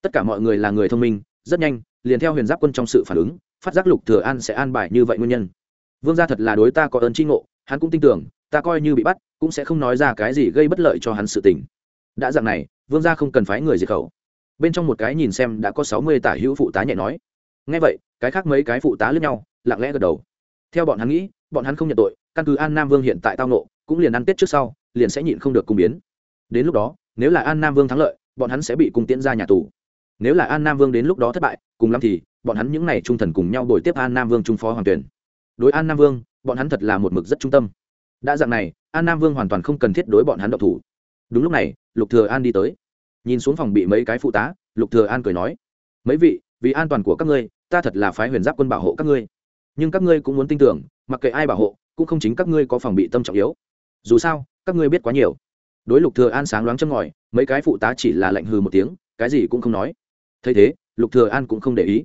tất cả mọi người là người thông minh, rất nhanh, liền theo huyền giáp quân trong sự phản ứng, phát giác lục thừa an sẽ an bài như vậy nguyên nhân. Vương gia thật là đối ta có ơn chi ngộ, hắn cũng tin tưởng ta coi như bị bắt, cũng sẽ không nói ra cái gì gây bất lợi cho hắn sự tình. Đã dạng này, vương gia không cần phái người diệt khẩu. Bên trong một cái nhìn xem đã có sáu mươi tả hữu phụ tá nhẹ nói. Ngay vậy, cái khác mấy cái phụ tá lẫn nhau, lặng lẽ gật đầu. Theo bọn hắn nghĩ, bọn hắn không nhận tội, căn cứ an nam vương hiện tại tao nộ cũng liền ăn tết trước sau, liền sẽ nhịn không được cung biến. Đến lúc đó, nếu là an nam vương thắng lợi, bọn hắn sẽ bị cung tiễn ra nhà tù. Nếu là an nam vương đến lúc đó thất bại, cùng lắm thì, bọn hắn những n à y trung thần cùng nhau đổi tiếp an nam vương trung phó hoàng tuyển. Đối an nam vương, bọn hắn thật là một mực rất trung tâm đã dạng này, an nam vương hoàn toàn không cần thiết đối bọn hắn độc thủ. Đúng lúc này, lục thừa an đi tới. Nhìn xuống phòng bị mấy cái phụ tá, lục thừa an cười nói, mấy vị, vì an toàn của các ngươi, ta thật là phái huyền giáp quân bảo hộ các ngươi. Nhưng các ngươi cũng muốn tin tưởng, mặc kệ ai bảo hộ, cũng không chính các ngươi có phòng bị tâm trọng yếu. Dù sao, các ngươi biết quá nhiều. Đối lục thừa an sáng loáng châm ngòi, mấy cái phụ tá chỉ là lạnh hừ một tiếng, cái gì cũng không nói. Thấy thế, lục thừa an cũng không để ý.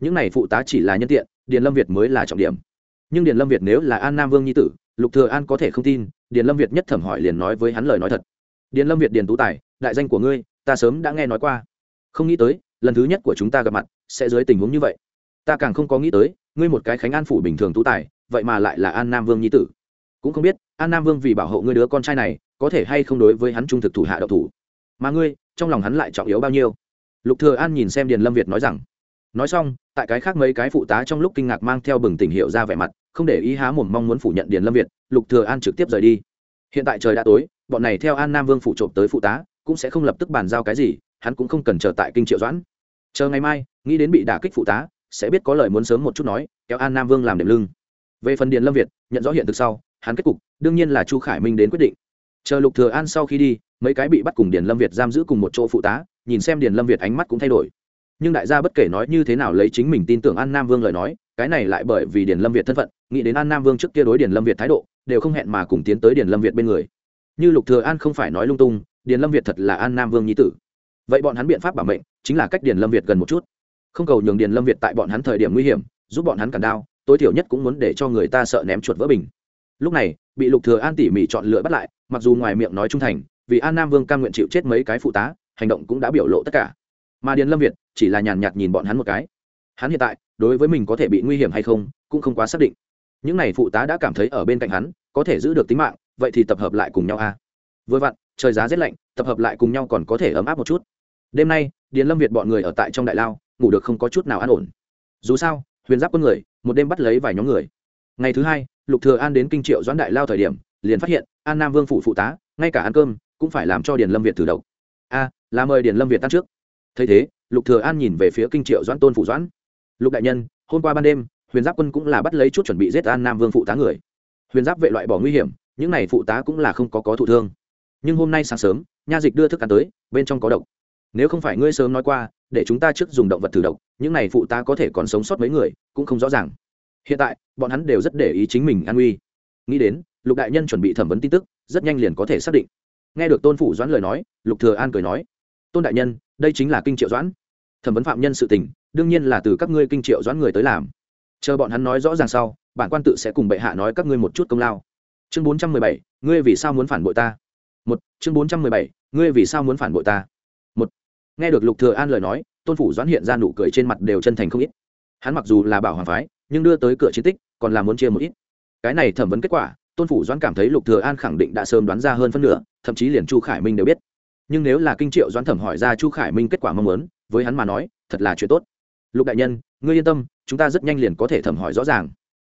Những này phụ tá chỉ là nhân tiện, điền lâm việt mới là trọng điểm. Nhưng điền lâm việt nếu là an nam vương nhi tử lục thừa an có thể không tin, điền lâm việt nhất thẩm hỏi liền nói với hắn lời nói thật. Điền lâm việt điền tú tài, đại danh của ngươi, ta sớm đã nghe nói qua. Không nghĩ tới, lần thứ nhất của chúng ta gặp mặt, sẽ dưới tình huống như vậy. Ta càng không có nghĩ tới, ngươi một cái khánh an phủ bình thường tú tài, vậy mà lại là an nam vương nhi tử. Cũng không biết, an nam vương vì bảo hộ ngươi đứa con trai này, có thể hay không đối với hắn trung thực thủ hạ độc thủ. Mà ngươi, trong lòng hắn lại trọng yếu bao nhiêu? Lục thừa an nhìn xem điền lâm việt nói rằng. Nói xong, tại cái khác mấy cái phụ tá trong lúc kinh ngạc mang theo bừng tỉnh hiệu ra vẻ mặt không để ý há mồm mong muốn phủ nhận điền lâm việt, lục thừa an trực tiếp rời đi. Hiện tại trời đã tối, bọn này theo an nam vương phủ trộm tới phụ tá, cũng sẽ không lập tức bàn giao cái gì, hắn cũng không cần chờ tại kinh triệu doãn. Chờ ngày mai, nghĩ đến bị đả kích phụ tá, sẽ biết có lời muốn sớm một chút nói, kéo an nam vương làm đệm lưng. Về phần điền lâm việt, nhận rõ hiện thực sau, hắn kết cục, đương nhiên là chu khải minh đến quyết định. Chờ lục thừa an sau khi đi, mấy cái bị bắt cùng điền lâm việt giam giữ cùng một chỗ phụ tá, nhìn xem điền lâm việt ánh mắt cũng thay đổi. Nhưng đại gia bất kể nói như thế nào lấy chính mình tin tưởng an nam vương lời nói cái này lại bởi vì điền lâm việt thân phận, nghĩ đến an nam vương trước kia đối điền lâm việt thái độ, đều không hẹn mà cùng tiến tới điền lâm việt bên người. Như lục thừa an không phải nói lung tung, điền lâm việt thật là an nam vương nhi tử. Vậy bọn hắn biện pháp bảo mệnh, chính là cách điền lâm việt gần một chút. Không cầu nhường điền lâm việt tại bọn hắn thời điểm nguy hiểm, giúp bọn hắn cản đao, tối thiểu nhất cũng muốn để cho người ta sợ ném chuột vỡ bình. Lúc này, bị lục thừa an tỉ mỉ chọn lựa bắt lại, mặc dù ngoài miệng nói trung thành, vì an nam vương cam nguyện chịu chết mấy cái phụ tá, hành động cũng đã biểu lộ tất cả. Mà điền lâm việt chỉ là nhàn nhạt nhìn bọn hắn một cái hắn hiện tại, đối với mình có thể bị nguy hiểm hay không, cũng không quá xác định. Những này phụ tá đã cảm thấy ở bên cạnh hắn, có thể giữ được tính mạng, vậy thì tập hợp lại cùng nhau a. Vừa vặn, trời giá rét lạnh, tập hợp lại cùng nhau còn có thể ấm áp một chút. Đêm nay, điền lâm việt bọn người ở tại trong đại lao, ngủ được không có chút nào an ổn. Dù sao, huyền giáp quân người, một đêm bắt lấy vài nhóm người. Ngày thứ hai, lục thừa an đến kinh triệu doãn đại lao thời điểm, liền phát hiện, an nam vương phụ phụ tá, ngay cả ăn cơm, cũng phải làm cho điền lâm việt thử độc. A, là mời điền lâm việt tan trước. Thấy thế, lục thừa an nhìn về phía kinh triệu doãn tôn phụ doãn lục đại nhân, hôm qua ban đêm, huyền giáp quân cũng là bắt lấy chút chuẩn bị giết an nam vương phụ tá người. Huyền giáp vệ loại bỏ nguy hiểm, những này phụ tá cũng là không có có thụ thương. Nhưng hôm nay sáng sớm, nha dịch đưa thức ăn tới, bên trong có độc. Nếu không phải ngươi sớm nói qua, để chúng ta trước dùng động vật thử độc, những này phụ tá có thể còn sống sót mấy người, cũng không rõ ràng. Hiện tại, bọn hắn đều rất để ý chính mình an nguy. Nghĩ đến, lục đại nhân chuẩn bị thẩm vấn tin tức, rất nhanh liền có thể xác định. Nghe được tôn phủ doãn lời nói, lục thừa an cười nói, tôn đại nhân, đây chính là kinh triệu doãn. Thẩm vấn phạm nhân sự tình đương nhiên là từ các ngươi kinh triệu doãn người tới làm. Chờ bọn hắn nói rõ ràng sau, bản quan tự sẽ cùng bệ hạ nói các ngươi một chút công lao. Chương bốn trăm mười bảy, ngươi vì sao muốn phản bội ta? Một, chương bốn trăm mười bảy, ngươi vì sao muốn phản bội ta? Một, nghe được lục thừa an lời nói, tôn phủ doãn hiện ra nụ cười trên mặt đều chân thành không ít. Hắn mặc dù là bảo hoàng phái, nhưng đưa tới cửa chiến tích, còn là muốn chia một ít. Cái này thẩm vấn kết quả, tôn phủ doãn cảm thấy lục thừa an khẳng định đã sớm đoán ra hơn phân nửa, thậm chí liền chu khải minh đều biết. Nhưng nếu là kinh triệu doãn thẩm hỏi ra chu khải minh kết quả mong muốn, với hắn mà nói, thật là chuyện tốt lục đại nhân, ngươi yên tâm, chúng ta rất nhanh liền có thể thẩm hỏi rõ ràng.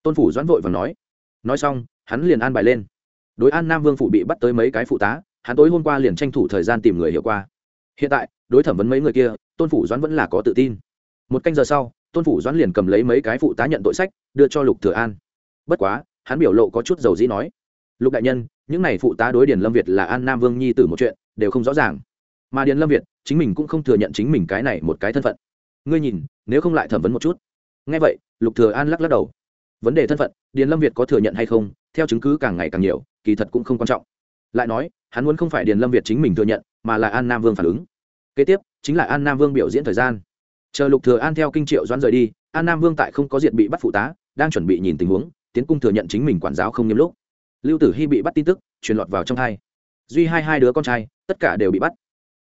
Tôn phủ doãn vội và nói. Nói xong, hắn liền an bài lên. Đối an nam vương phủ bị bắt tới mấy cái phụ tá, hắn tối hôm qua liền tranh thủ thời gian tìm người hiểu qua. Hiện tại, đối thẩm vấn mấy người kia, tôn phủ doãn vẫn là có tự tin. Một canh giờ sau, tôn phủ doãn liền cầm lấy mấy cái phụ tá nhận tội sách, đưa cho lục thừa an. Bất quá, hắn biểu lộ có chút dầu dĩ nói. Lục đại nhân, những này phụ tá đối điền lâm việt là an nam vương nhi tử một chuyện, đều không rõ ràng. Mà điền lâm việt, chính mình cũng không thừa nhận chính mình cái này một cái thân phận ngươi nhìn, nếu không lại thẩm vấn một chút. Ngay vậy, lục thừa an lắc lắc đầu. Vấn đề thân phận, điền lâm việt có thừa nhận hay không, theo chứng cứ càng ngày càng nhiều, kỳ thật cũng không quan trọng. Lại nói, hắn muốn không phải điền lâm việt chính mình thừa nhận, mà là an nam vương phản ứng. Kế tiếp, chính là an nam vương biểu diễn thời gian. Chờ lục thừa an theo kinh triệu doãn rời đi, an nam vương tại không có diện bị bắt phụ tá, đang chuẩn bị nhìn tình huống, tiến cung thừa nhận chính mình quản giáo không nghiêm lúc. Lưu tử hy bị bắt tin tức, truyền lọt vào trong hai duy hai hai đứa con trai, tất cả đều bị bắt.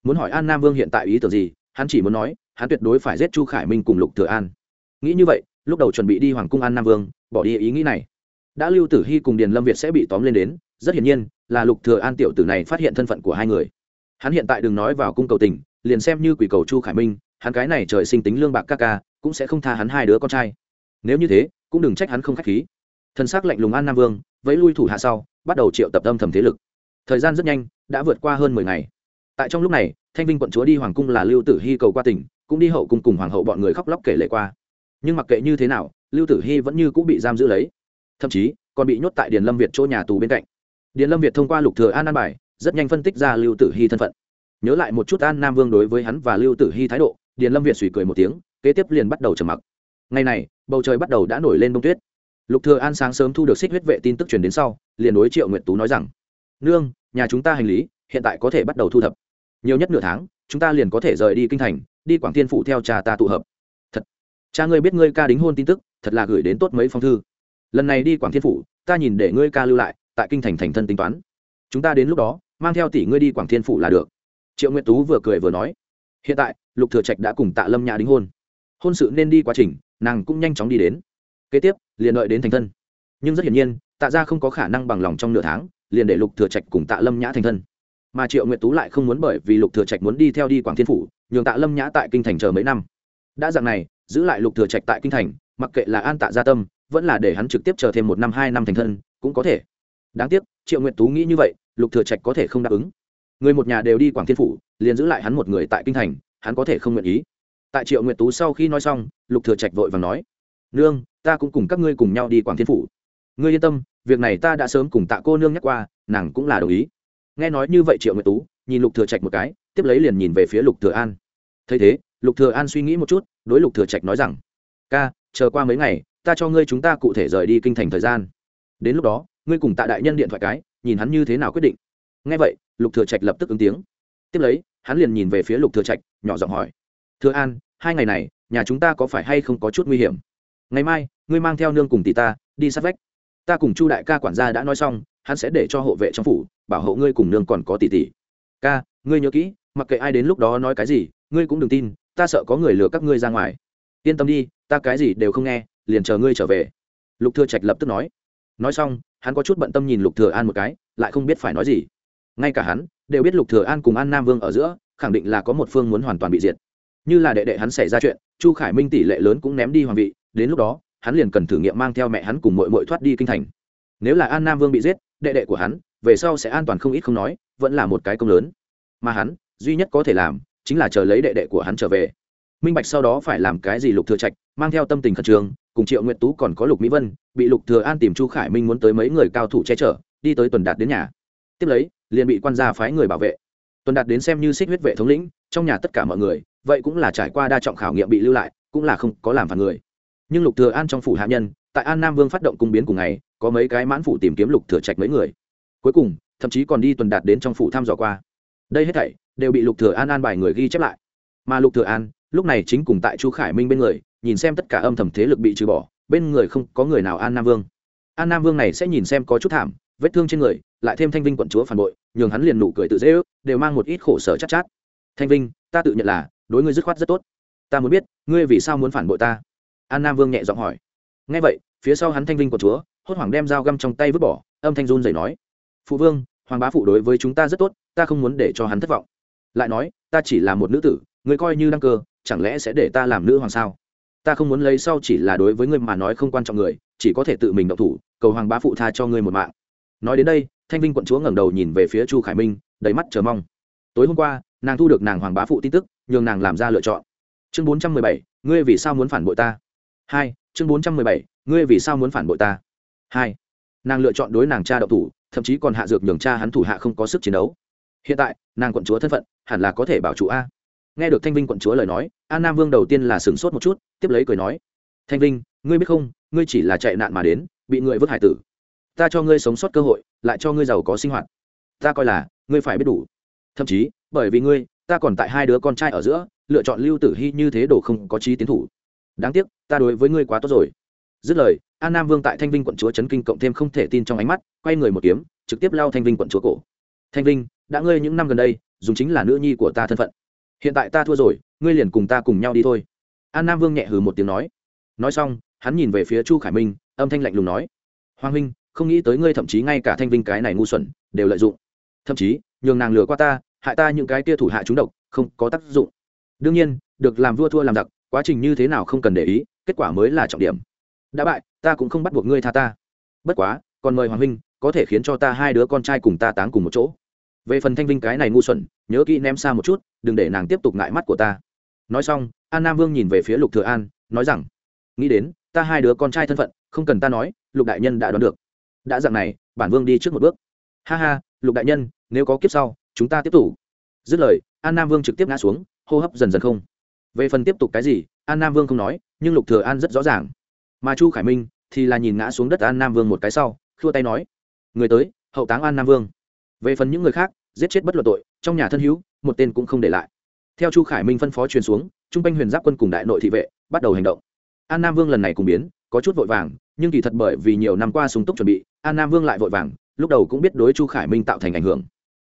Muốn hỏi an nam vương hiện tại ý tưởng gì, hắn chỉ muốn nói hắn tuyệt đối phải giết chu khải minh cùng lục thừa an. Nghĩ như vậy, lúc đầu chuẩn bị đi hoàng cung an nam vương, bỏ đi ý nghĩ này. Đã lưu tử hy cùng điền lâm việt sẽ bị tóm lên đến, rất hiển nhiên là lục thừa an tiểu tử này phát hiện thân phận của hai người. Hắn hiện tại đừng nói vào cung cầu tình, liền xem như quỷ cầu chu khải minh, hắn cái này trời sinh tính lương bạc ca ca, cũng sẽ không tha hắn hai đứa con trai. Nếu như thế, cũng đừng trách hắn không khách khí. Thân xác lạnh lùng an nam vương, vẫy lui thủ hạ sau, bắt đầu triệu tập âm thầm thế lực. Thời gian rất nhanh, đã vượt qua hơn mười ngày. Tại trong lúc này, thanh vinh quận chúa đi hoàng cung là lưu tử hy cầu qua tỉnh cũng đi hậu cung cùng hoàng hậu bọn người khóc lóc kể lệ qua. Nhưng mặc kệ như thế nào, lưu tử hy vẫn như cũng bị giam giữ lấy. Thậm chí, còn bị nhốt tại điền lâm việt chỗ nhà tù bên cạnh. Điền lâm việt thông qua lục thừa an an bài, rất nhanh phân tích ra lưu tử hy thân phận. Nhớ lại một chút an nam vương đối với hắn và lưu tử hy thái độ, điền lâm việt suy cười một tiếng, kế tiếp liền bắt đầu trầm mặc. Ngày này, bầu trời bắt đầu đã nổi lên bông tuyết. Lục thừa an sáng sớm thu được xích huyết vệ tin tức truyền đến sau, liền đối triệu nguyệt tú nói rằng, nương, nhà chúng ta hành lý hiện tại có thể bắt đầu thu thập. Nhiều nhất nửa tháng, chúng ta liền có thể rời đi kinh thành đi quảng thiên phụ theo cha ta tụ hợp. Thật. Cha ngươi biết ngươi ca đính hôn tin tức, thật là gửi đến tốt mấy phong thư. Lần này đi quảng thiên phủ, ta nhìn để ngươi ca lưu lại, tại kinh thành thành thân tính toán. Chúng ta đến lúc đó, mang theo tỷ ngươi đi quảng thiên phủ là được. Triệu nguyệt tú vừa cười vừa nói. Hiện tại, lục thừa trạch đã cùng tạ lâm nhà đính hôn. Hôn sự nên đi quá trình, nàng cũng nhanh chóng đi đến. Kế tiếp, liền đợi đến thành thân. Nhưng rất hiển nhiên, tạ gia không có khả năng bằng lòng trong nửa tháng, liền để lục thừa trạch cùng tạ lâm nhã thành thân. Mà triệu nguyệt tú lại không muốn bởi vì lục thừa trạch muốn đi theo đi quảng thiên phủ nhường tạ lâm nhã tại kinh thành chờ mấy năm. Đã dạng này, giữ lại lục thừa trạch tại kinh thành, mặc kệ là an tạ gia tâm, vẫn là để hắn trực tiếp chờ thêm một năm, hai năm thành thân, cũng có thể. Đáng tiếc, triệu nguyệt tú nghĩ như vậy, lục thừa trạch có thể không đáp ứng. Người một nhà đều đi quảng thiên phủ, liền giữ lại hắn một người tại kinh thành, hắn có thể không nguyện ý. Tại triệu nguyệt tú sau khi nói xong, lục thừa trạch vội vàng nói, nương, ta cũng cùng các ngươi cùng nhau đi quảng thiên phủ. Ngươi yên tâm, việc này ta đã sớm cùng tạ cô nương nhắc qua, nàng cũng là đồng ý. Nghe nói như vậy triệu nguyệt tú, nhìn lục thừa trạch một cái tiếp lấy liền nhìn về phía lục thừa an. Thấy thế, lục thừa an suy nghĩ một chút, đối lục thừa trạch nói rằng, ca, chờ qua mấy ngày, ta cho ngươi chúng ta cụ thể rời đi kinh thành thời gian. Đến lúc đó, ngươi cùng tạ đại nhân điện thoại cái, nhìn hắn như thế nào quyết định. Nghe vậy, lục thừa trạch lập tức ứng tiếng. Tiếp lấy, hắn liền nhìn về phía lục thừa trạch, nhỏ giọng hỏi, thừa an, hai ngày này, nhà chúng ta có phải hay không có chút nguy hiểm? Ngày mai, ngươi mang theo nương cùng tỷ ta, đi sát vách. Ta cùng chu đại ca quản gia đã nói xong, hắn sẽ để cho hộ vệ trong phủ, bảo hộ ngươi cùng nương còn có tỷ tỷ ca, ngươi nhớ kỹ, mặc kệ ai đến lúc đó nói cái gì, ngươi cũng đừng tin, ta sợ có người lừa các ngươi ra ngoài. Yên tâm đi, ta cái gì đều không nghe, liền chờ ngươi trở về. Lục thừa trạch lập tức nói. Nói xong, hắn có chút bận tâm nhìn lục thừa an một cái, lại không biết phải nói gì. Ngay cả hắn, đều biết lục thừa an cùng an nam vương ở giữa, khẳng định là có một phương muốn hoàn toàn bị diệt. Như là đệ đệ hắn xảy ra chuyện, chu khải minh tỷ lệ lớn cũng ném đi hoàng vị, đến lúc đó, hắn liền cần thử nghiệm mang theo mẹ hắn cùng muội muội thoát đi kinh thành. Nếu là an nam vương bị giết, đệ đệ của hắn về sau sẽ an toàn không ít không nói, vẫn là một cái công lớn. Mà hắn, duy nhất có thể làm, chính là chờ lấy đệ đệ của hắn trở về. Minh bạch sau đó phải làm cái gì lục thừa trạch, mang theo tâm tình khẩn trương, cùng triệu nguyệt tú còn có lục mỹ vân, bị lục thừa an tìm chu khải minh muốn tới mấy người cao thủ che chở, đi tới tuần đạt đến nhà. Tiếp lấy, liền bị quan gia phái người bảo vệ. Tuần đạt đến xem như xích huyết vệ thống lĩnh, trong nhà tất cả mọi người, vậy cũng là trải qua đa trọng khảo nghiệm bị lưu lại, cũng là không có làm phản người. Nhưng lục thừa an trong phủ hạ nhân, tại an nam vương phát động cung biến cùng ngày, có mấy cái mãn phủ tìm kiếm lục thừa trạch mấy người cuối cùng thậm chí còn đi tuần đạt đến trong phủ thăm dò qua. Đây hết thảy đều bị lục thừa an an bài người ghi chép lại. Mà lục thừa an lúc này chính cùng tại chu khải minh bên người nhìn xem tất cả âm thầm thế lực bị trừ bỏ bên người không có người nào an nam vương. An nam vương này sẽ nhìn xem có chút thảm vết thương trên người lại thêm thanh vinh quận chúa phản bội nhường hắn liền nụ cười tự dễ ước đều mang một ít khổ sở chát, chát. Thanh vinh ta tự nhận là đối ngươi dứt khoát rất tốt. Ta muốn biết ngươi vì sao muốn phản bội ta? An nam vương nhẹ giọng hỏi. Nghe vậy phía sau hắn thanh vinh quận chúa hốt hoảng đem dao găm trong tay vứt bỏ âm thanh run rẩy nói phụ vương, hoàng bá phụ đối với chúng ta rất tốt, ta không muốn để cho hắn thất vọng. Lại nói, ta chỉ là một nữ tử, người coi như đăng cơ, chẳng lẽ sẽ để ta làm nữ hoàng sao? Ta không muốn lấy sau chỉ là đối với ngươi mà nói không quan trọng người, chỉ có thể tự mình động thủ, cầu hoàng bá phụ tha cho ngươi một mạng. Nói đến đây, thanh vinh quận chúa ngẩng đầu nhìn về phía chu khải minh, đầy mắt chờ mong. Tối hôm qua, nàng thu được nàng hoàng bá phụ tin tức, nhường nàng làm ra lựa chọn. Chương bốn trăm mười bảy, ngươi vì sao muốn phản bội ta? Hai, chương bốn trăm mười bảy, ngươi vì sao muốn phản bội ta? Hai, nàng lựa chọn đối nàng cha đậu thủ thậm chí còn hạ dược nhường cha hắn thủ hạ không có sức chiến đấu. Hiện tại, nàng quận chúa thân phận, hẳn là có thể bảo chủ a. Nghe được thanh vinh quận chúa lời nói, an nam vương đầu tiên là sửng sốt một chút, tiếp lấy cười nói, thanh vinh, ngươi biết không, ngươi chỉ là chạy nạn mà đến, bị người vứt hải tử. Ta cho ngươi sống sót cơ hội, lại cho ngươi giàu có sinh hoạt. Ta coi là, ngươi phải biết đủ. Thậm chí, bởi vì ngươi, ta còn tại hai đứa con trai ở giữa, lựa chọn lưu tử hy như thế đồ không có trí tiến thủ. Đáng tiếc, ta đối với ngươi quá tốt rồi. Dứt lời an nam vương tại thanh vinh quận chúa chấn kinh cộng thêm không thể tin trong ánh mắt, quay người một kiếm, trực tiếp lao thanh vinh quận chúa cổ. Thanh vinh, đã ngươi những năm gần đây, dùng chính là nữ nhi của ta thân phận. Hiện tại ta thua rồi, ngươi liền cùng ta cùng nhau đi thôi. An nam vương nhẹ hừ một tiếng nói. Nói xong, hắn nhìn về phía chu khải minh, âm thanh lạnh lùng nói. Hoàng huynh, không nghĩ tới ngươi thậm chí ngay cả thanh vinh cái này ngu xuẩn, đều lợi dụng. Thậm chí, nhường nàng lừa qua ta, hại ta những cái tia thủ hạ chúng độc, không có tác dụng. Đương nhiên, được làm vua thua làm giặc, quá trình như thế nào không cần để ý, kết quả mới là trọng điểm. Đã bại ta cũng không bắt buộc ngươi tha ta. Bất quá, còn mời hoàng huynh, có thể khiến cho ta hai đứa con trai cùng ta táng cùng một chỗ. Về phần thanh vinh cái này ngu xuẩn, nhớ kỹ ném xa một chút, đừng để nàng tiếp tục ngại mắt của ta. Nói xong, an nam vương nhìn về phía lục thừa an, nói rằng, nghĩ đến, ta hai đứa con trai thân phận, không cần ta nói, lục đại nhân đã đoán được. Đã dạng này, bản vương đi trước một bước. Ha ha, lục đại nhân, nếu có kiếp sau, chúng ta tiếp tục. Dứt lời, an nam vương trực tiếp ngã xuống, hô hấp dần dần không. Về phần tiếp tục cái gì, an nam vương không nói, nhưng lục thừa an rất rõ ràng. Mà chu khải minh thì là nhìn ngã xuống đất an nam vương một cái sau, khua tay nói, người tới, hậu táng an nam vương. Về phần những người khác, giết chết bất luận tội, trong nhà thân hữu, một tên cũng không để lại. Theo chu khải minh phân phó truyền xuống, trung quanh huyền giáp quân cùng đại nội thị vệ bắt đầu hành động. An nam vương lần này cùng biến, có chút vội vàng, nhưng kỳ thật bởi vì nhiều năm qua súng túc chuẩn bị, an nam vương lại vội vàng, lúc đầu cũng biết đối chu khải minh tạo thành ảnh hưởng.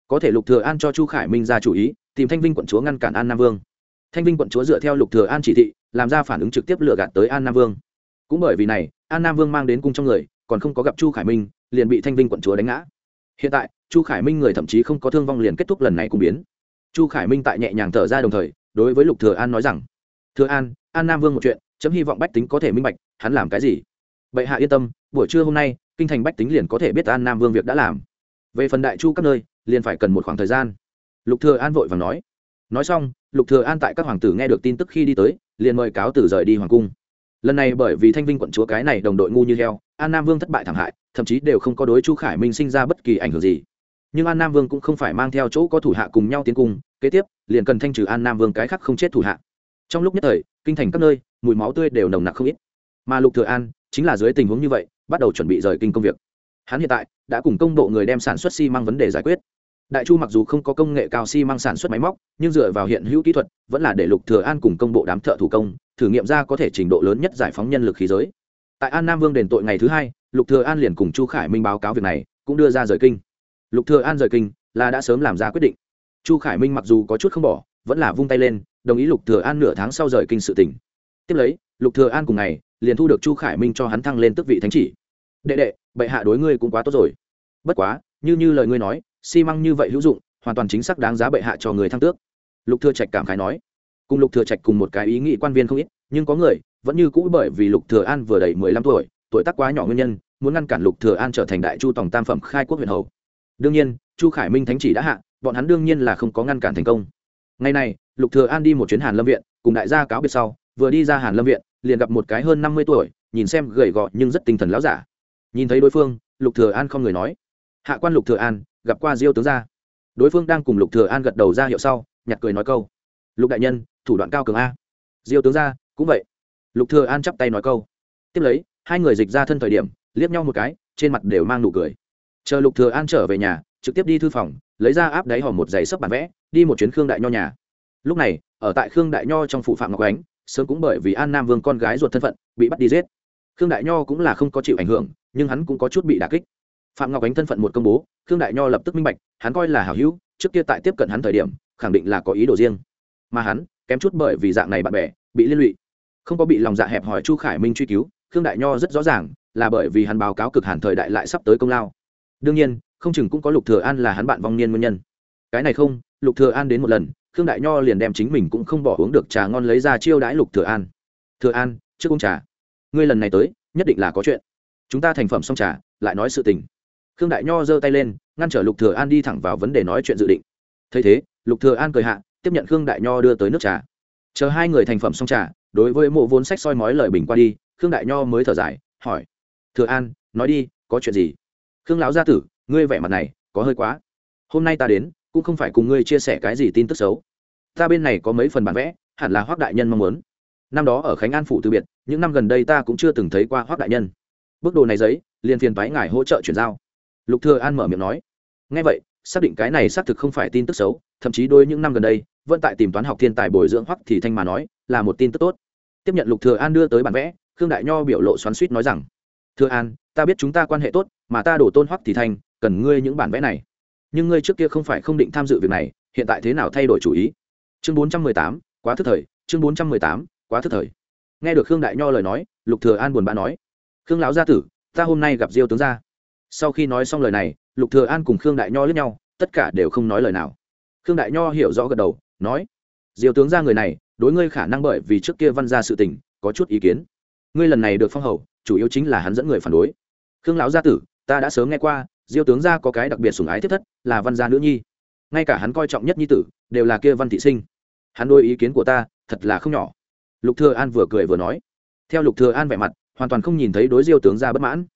Có thể lục thừa an cho chu khải minh ra chủ ý, tìm thanh vinh quận chúa ngăn cản an nam vương. Thanh vinh quận chúa dựa theo lục thừa an chỉ thị, làm ra phản ứng trực tiếp lừa gạt tới an nam vương cũng bởi vì này, an nam vương mang đến cung trong người, còn không có gặp chu khải minh, liền bị thanh vinh quận chúa đánh ngã. Hiện tại, chu khải minh người thậm chí không có thương vong liền kết thúc lần này cùng biến. Chu khải minh tại nhẹ nhàng thở ra đồng thời, đối với lục thừa an nói rằng, thừa an an nam vương một chuyện, chấm hy vọng bách tính có thể minh bạch, hắn làm cái gì? Bệ hạ yên tâm, buổi trưa hôm nay, kinh thành bách tính liền có thể biết an nam vương việc đã làm. Về phần đại chu các nơi, liền phải cần một khoảng thời gian. Lục thừa an vội vàng nói. Nói xong, lục thừa an tại các hoàng tử nghe được tin tức khi đi tới, liền mời cáo tử rời đi hoàng cung lần này bởi vì thanh vinh quận chúa cái này đồng đội ngu như heo, an nam vương thất bại thảm hại, thậm chí đều không có đối chu khải minh sinh ra bất kỳ ảnh hưởng gì. Nhưng an nam vương cũng không phải mang theo chỗ có thủ hạ cùng nhau tiến cung, kế tiếp, liền cần thanh trừ an nam vương cái khác không chết thủ hạ. Trong lúc nhất thời, kinh thành các nơi, mùi máu tươi đều nồng nặc không ít. Mà lục thừa an, chính là dưới tình huống như vậy, bắt đầu chuẩn bị rời kinh công việc. Hắn hiện tại, đã cùng công bộ người đem sản xuất xi măng vấn đề giải quyết. Đại chu mặc dù không có công nghệ cao xi măng sản xuất máy móc, nhưng dựa vào hiện hữu kỹ thuật, vẫn là để lục thừa an cùng công bộ đám thợ thủ công thử nghiệm ra có thể trình độ lớn nhất giải phóng nhân lực khí giới. Tại an nam vương đền tội ngày thứ hai, lục thừa an liền cùng chu khải minh báo cáo việc này, cũng đưa ra rời kinh. Lục thừa an rời kinh, là đã sớm làm ra quyết định. Chu khải minh mặc dù có chút không bỏ, vẫn là vung tay lên, đồng ý lục thừa an nửa tháng sau rời kinh sự tỉnh. Tiếp lấy, lục thừa an cùng ngày, liền thu được chu khải minh cho hắn thăng lên tước vị thánh chỉ. Đệ đệ, bệ hạ đối ngươi cũng quá tốt rồi. Bất quá, như như lời ngươi nói, xi măng như vậy hữu dụng, hoàn toàn chính xác đáng giá bệ hạ cho người thăng tước. Lục thừa trạch cảm khái nói cùng lục thừa trạch cùng một cái ý nghĩ quan viên không ít, nhưng có người vẫn như cũ bởi vì lục thừa an vừa đầy mười lăm tuổi tuổi tác quá nhỏ nguyên nhân, muốn ngăn cản lục thừa an trở thành đại chu tổng tam phẩm khai quốc huyện hầu. Đương nhiên, chu khải minh thánh chỉ đã hạ, bọn hắn đương nhiên là không có ngăn cản thành công. Ngày này, lục thừa an đi một chuyến hàn lâm viện, cùng đại gia cáo biệt sau, vừa đi ra hàn lâm viện, liền gặp một cái hơn năm mươi tuổi, nhìn xem gầy gò nhưng rất tinh thần lão giả. Nhìn thấy đối phương, lục thừa an không người nói. Hạ quan lục thừa an, gặp qua diêu tướng gia. Đối phương đang cùng lục thừa an gật đầu ra hiệu sau, nhặt cười nói câu. Lục đại nhân thủ đoạn cao cường a. Diêu tướng gia, cũng vậy. Lục thừa an chắp tay nói câu. Tiếp lấy, hai người dịch ra thân thời điểm, liếc nhau một cái, trên mặt đều mang nụ cười. Chờ lục thừa an trở về nhà, trực tiếp đi thư phòng, lấy ra áp đáy hòm một giấy sấp bản vẽ, đi một chuyến khương đại nho nhà. Lúc này, ở tại khương đại nho trong phụ phạm ngọc ánh, sớm cũng bởi vì an nam vương con gái ruột thân phận, bị bắt đi giết. Khương đại nho cũng là không có chịu ảnh hưởng, nhưng hắn cũng có chút bị đả kích. Phạm ngọc ánh thân phận một công bố, khương đại nho lập tức minh bạch, hắn coi là hảo hữu, trước kia tại tiếp cận hắn thời điểm, khẳng định là có ý đồ riêng. Mà hắn kém chút bởi vì dạng này bạn bè, bị liên lụy. Không có bị lòng dạ hẹp hỏi chu khải minh truy cứu, khương đại nho rất rõ ràng là bởi vì hắn báo cáo cực hàn thời đại lại sắp tới công lao. Đương nhiên, không chừng cũng có lục thừa an là hắn bạn vong niên nguyên nhân. Cái này không, lục thừa an đến một lần, khương đại nho liền đem chính mình cũng không bỏ uống được trà ngon lấy ra chiêu đãi lục thừa an. Thừa an, trước uống trà. Ngươi lần này tới, nhất định là có chuyện. Chúng ta thành phẩm xong trà, lại nói sự tình. Khương đại nho giơ tay lên, ngăn trở lục thừa an đi thẳng vào vấn đề nói chuyện dự định. Thấy thế, lục thừa an cười hạ tiếp nhận khương đại nho đưa tới nước trà. Chờ hai người thành phẩm xong trà, đối với mộ vốn sách soi mói lời bình qua đi, khương đại nho mới thở dài, hỏi, thừa an, nói đi, có chuyện gì? Khương lão gia tử, ngươi vẻ mặt này, có hơi quá. Hôm nay ta đến, cũng không phải cùng ngươi chia sẻ cái gì tin tức xấu. Ta bên này có mấy phần bản vẽ, hẳn là hoác đại nhân mong muốn. Năm đó ở khánh an phủ từ biệt, những năm gần đây ta cũng chưa từng thấy qua hoác đại nhân. Bức đồ này giấy, liền phiền thoái ngài hỗ trợ chuyển giao. Lục thừa an mở miệng nói. Ngay vậy, xác định cái này xác thực không phải tin tức xấu, thậm chí đôi những năm gần đây vẫn tại tìm toán học thiên tài bồi dưỡng hoắc thì thanh mà nói là một tin tức tốt. Tiếp nhận lục thừa an đưa tới bản vẽ khương đại nho biểu lộ xoắn xuýt nói rằng thừa an ta biết chúng ta quan hệ tốt mà ta đổ tôn hoắc thì thanh cần ngươi những bản vẽ này. Nhưng ngươi trước kia không phải không định tham dự việc này hiện tại thế nào thay đổi chủ ý? Chương 418, quá thức thời. Chương 418, quá thức thời. Nghe được khương đại nho lời nói lục thừa an buồn bã nói khương lão gia tử ta hôm nay gặp diêu tướng gia. Sau khi nói xong lời này lục thừa an cùng khương đại nho lướt nhau tất cả đều không nói lời nào. Khương đại nho hiểu rõ gật đầu nói, diêu tướng gia người này, đối ngươi khả năng bởi vì trước kia văn gia sự tình, có chút ý kiến. Ngươi lần này được phong hầu, chủ yếu chính là hắn dẫn người phản đối. Khương lão gia tử, ta đã sớm nghe qua, diêu tướng gia có cái đặc biệt sủng ái thiết thất, là văn gia nữ nhi. Ngay cả hắn coi trọng nhất nhi tử, đều là kia văn thị sinh. Hắn đôi ý kiến của ta, thật là không nhỏ. Lục thừa an vừa cười vừa nói. Theo lục thừa an vẻ mặt, hoàn toàn không nhìn thấy đối diêu tướng gia bất mãn.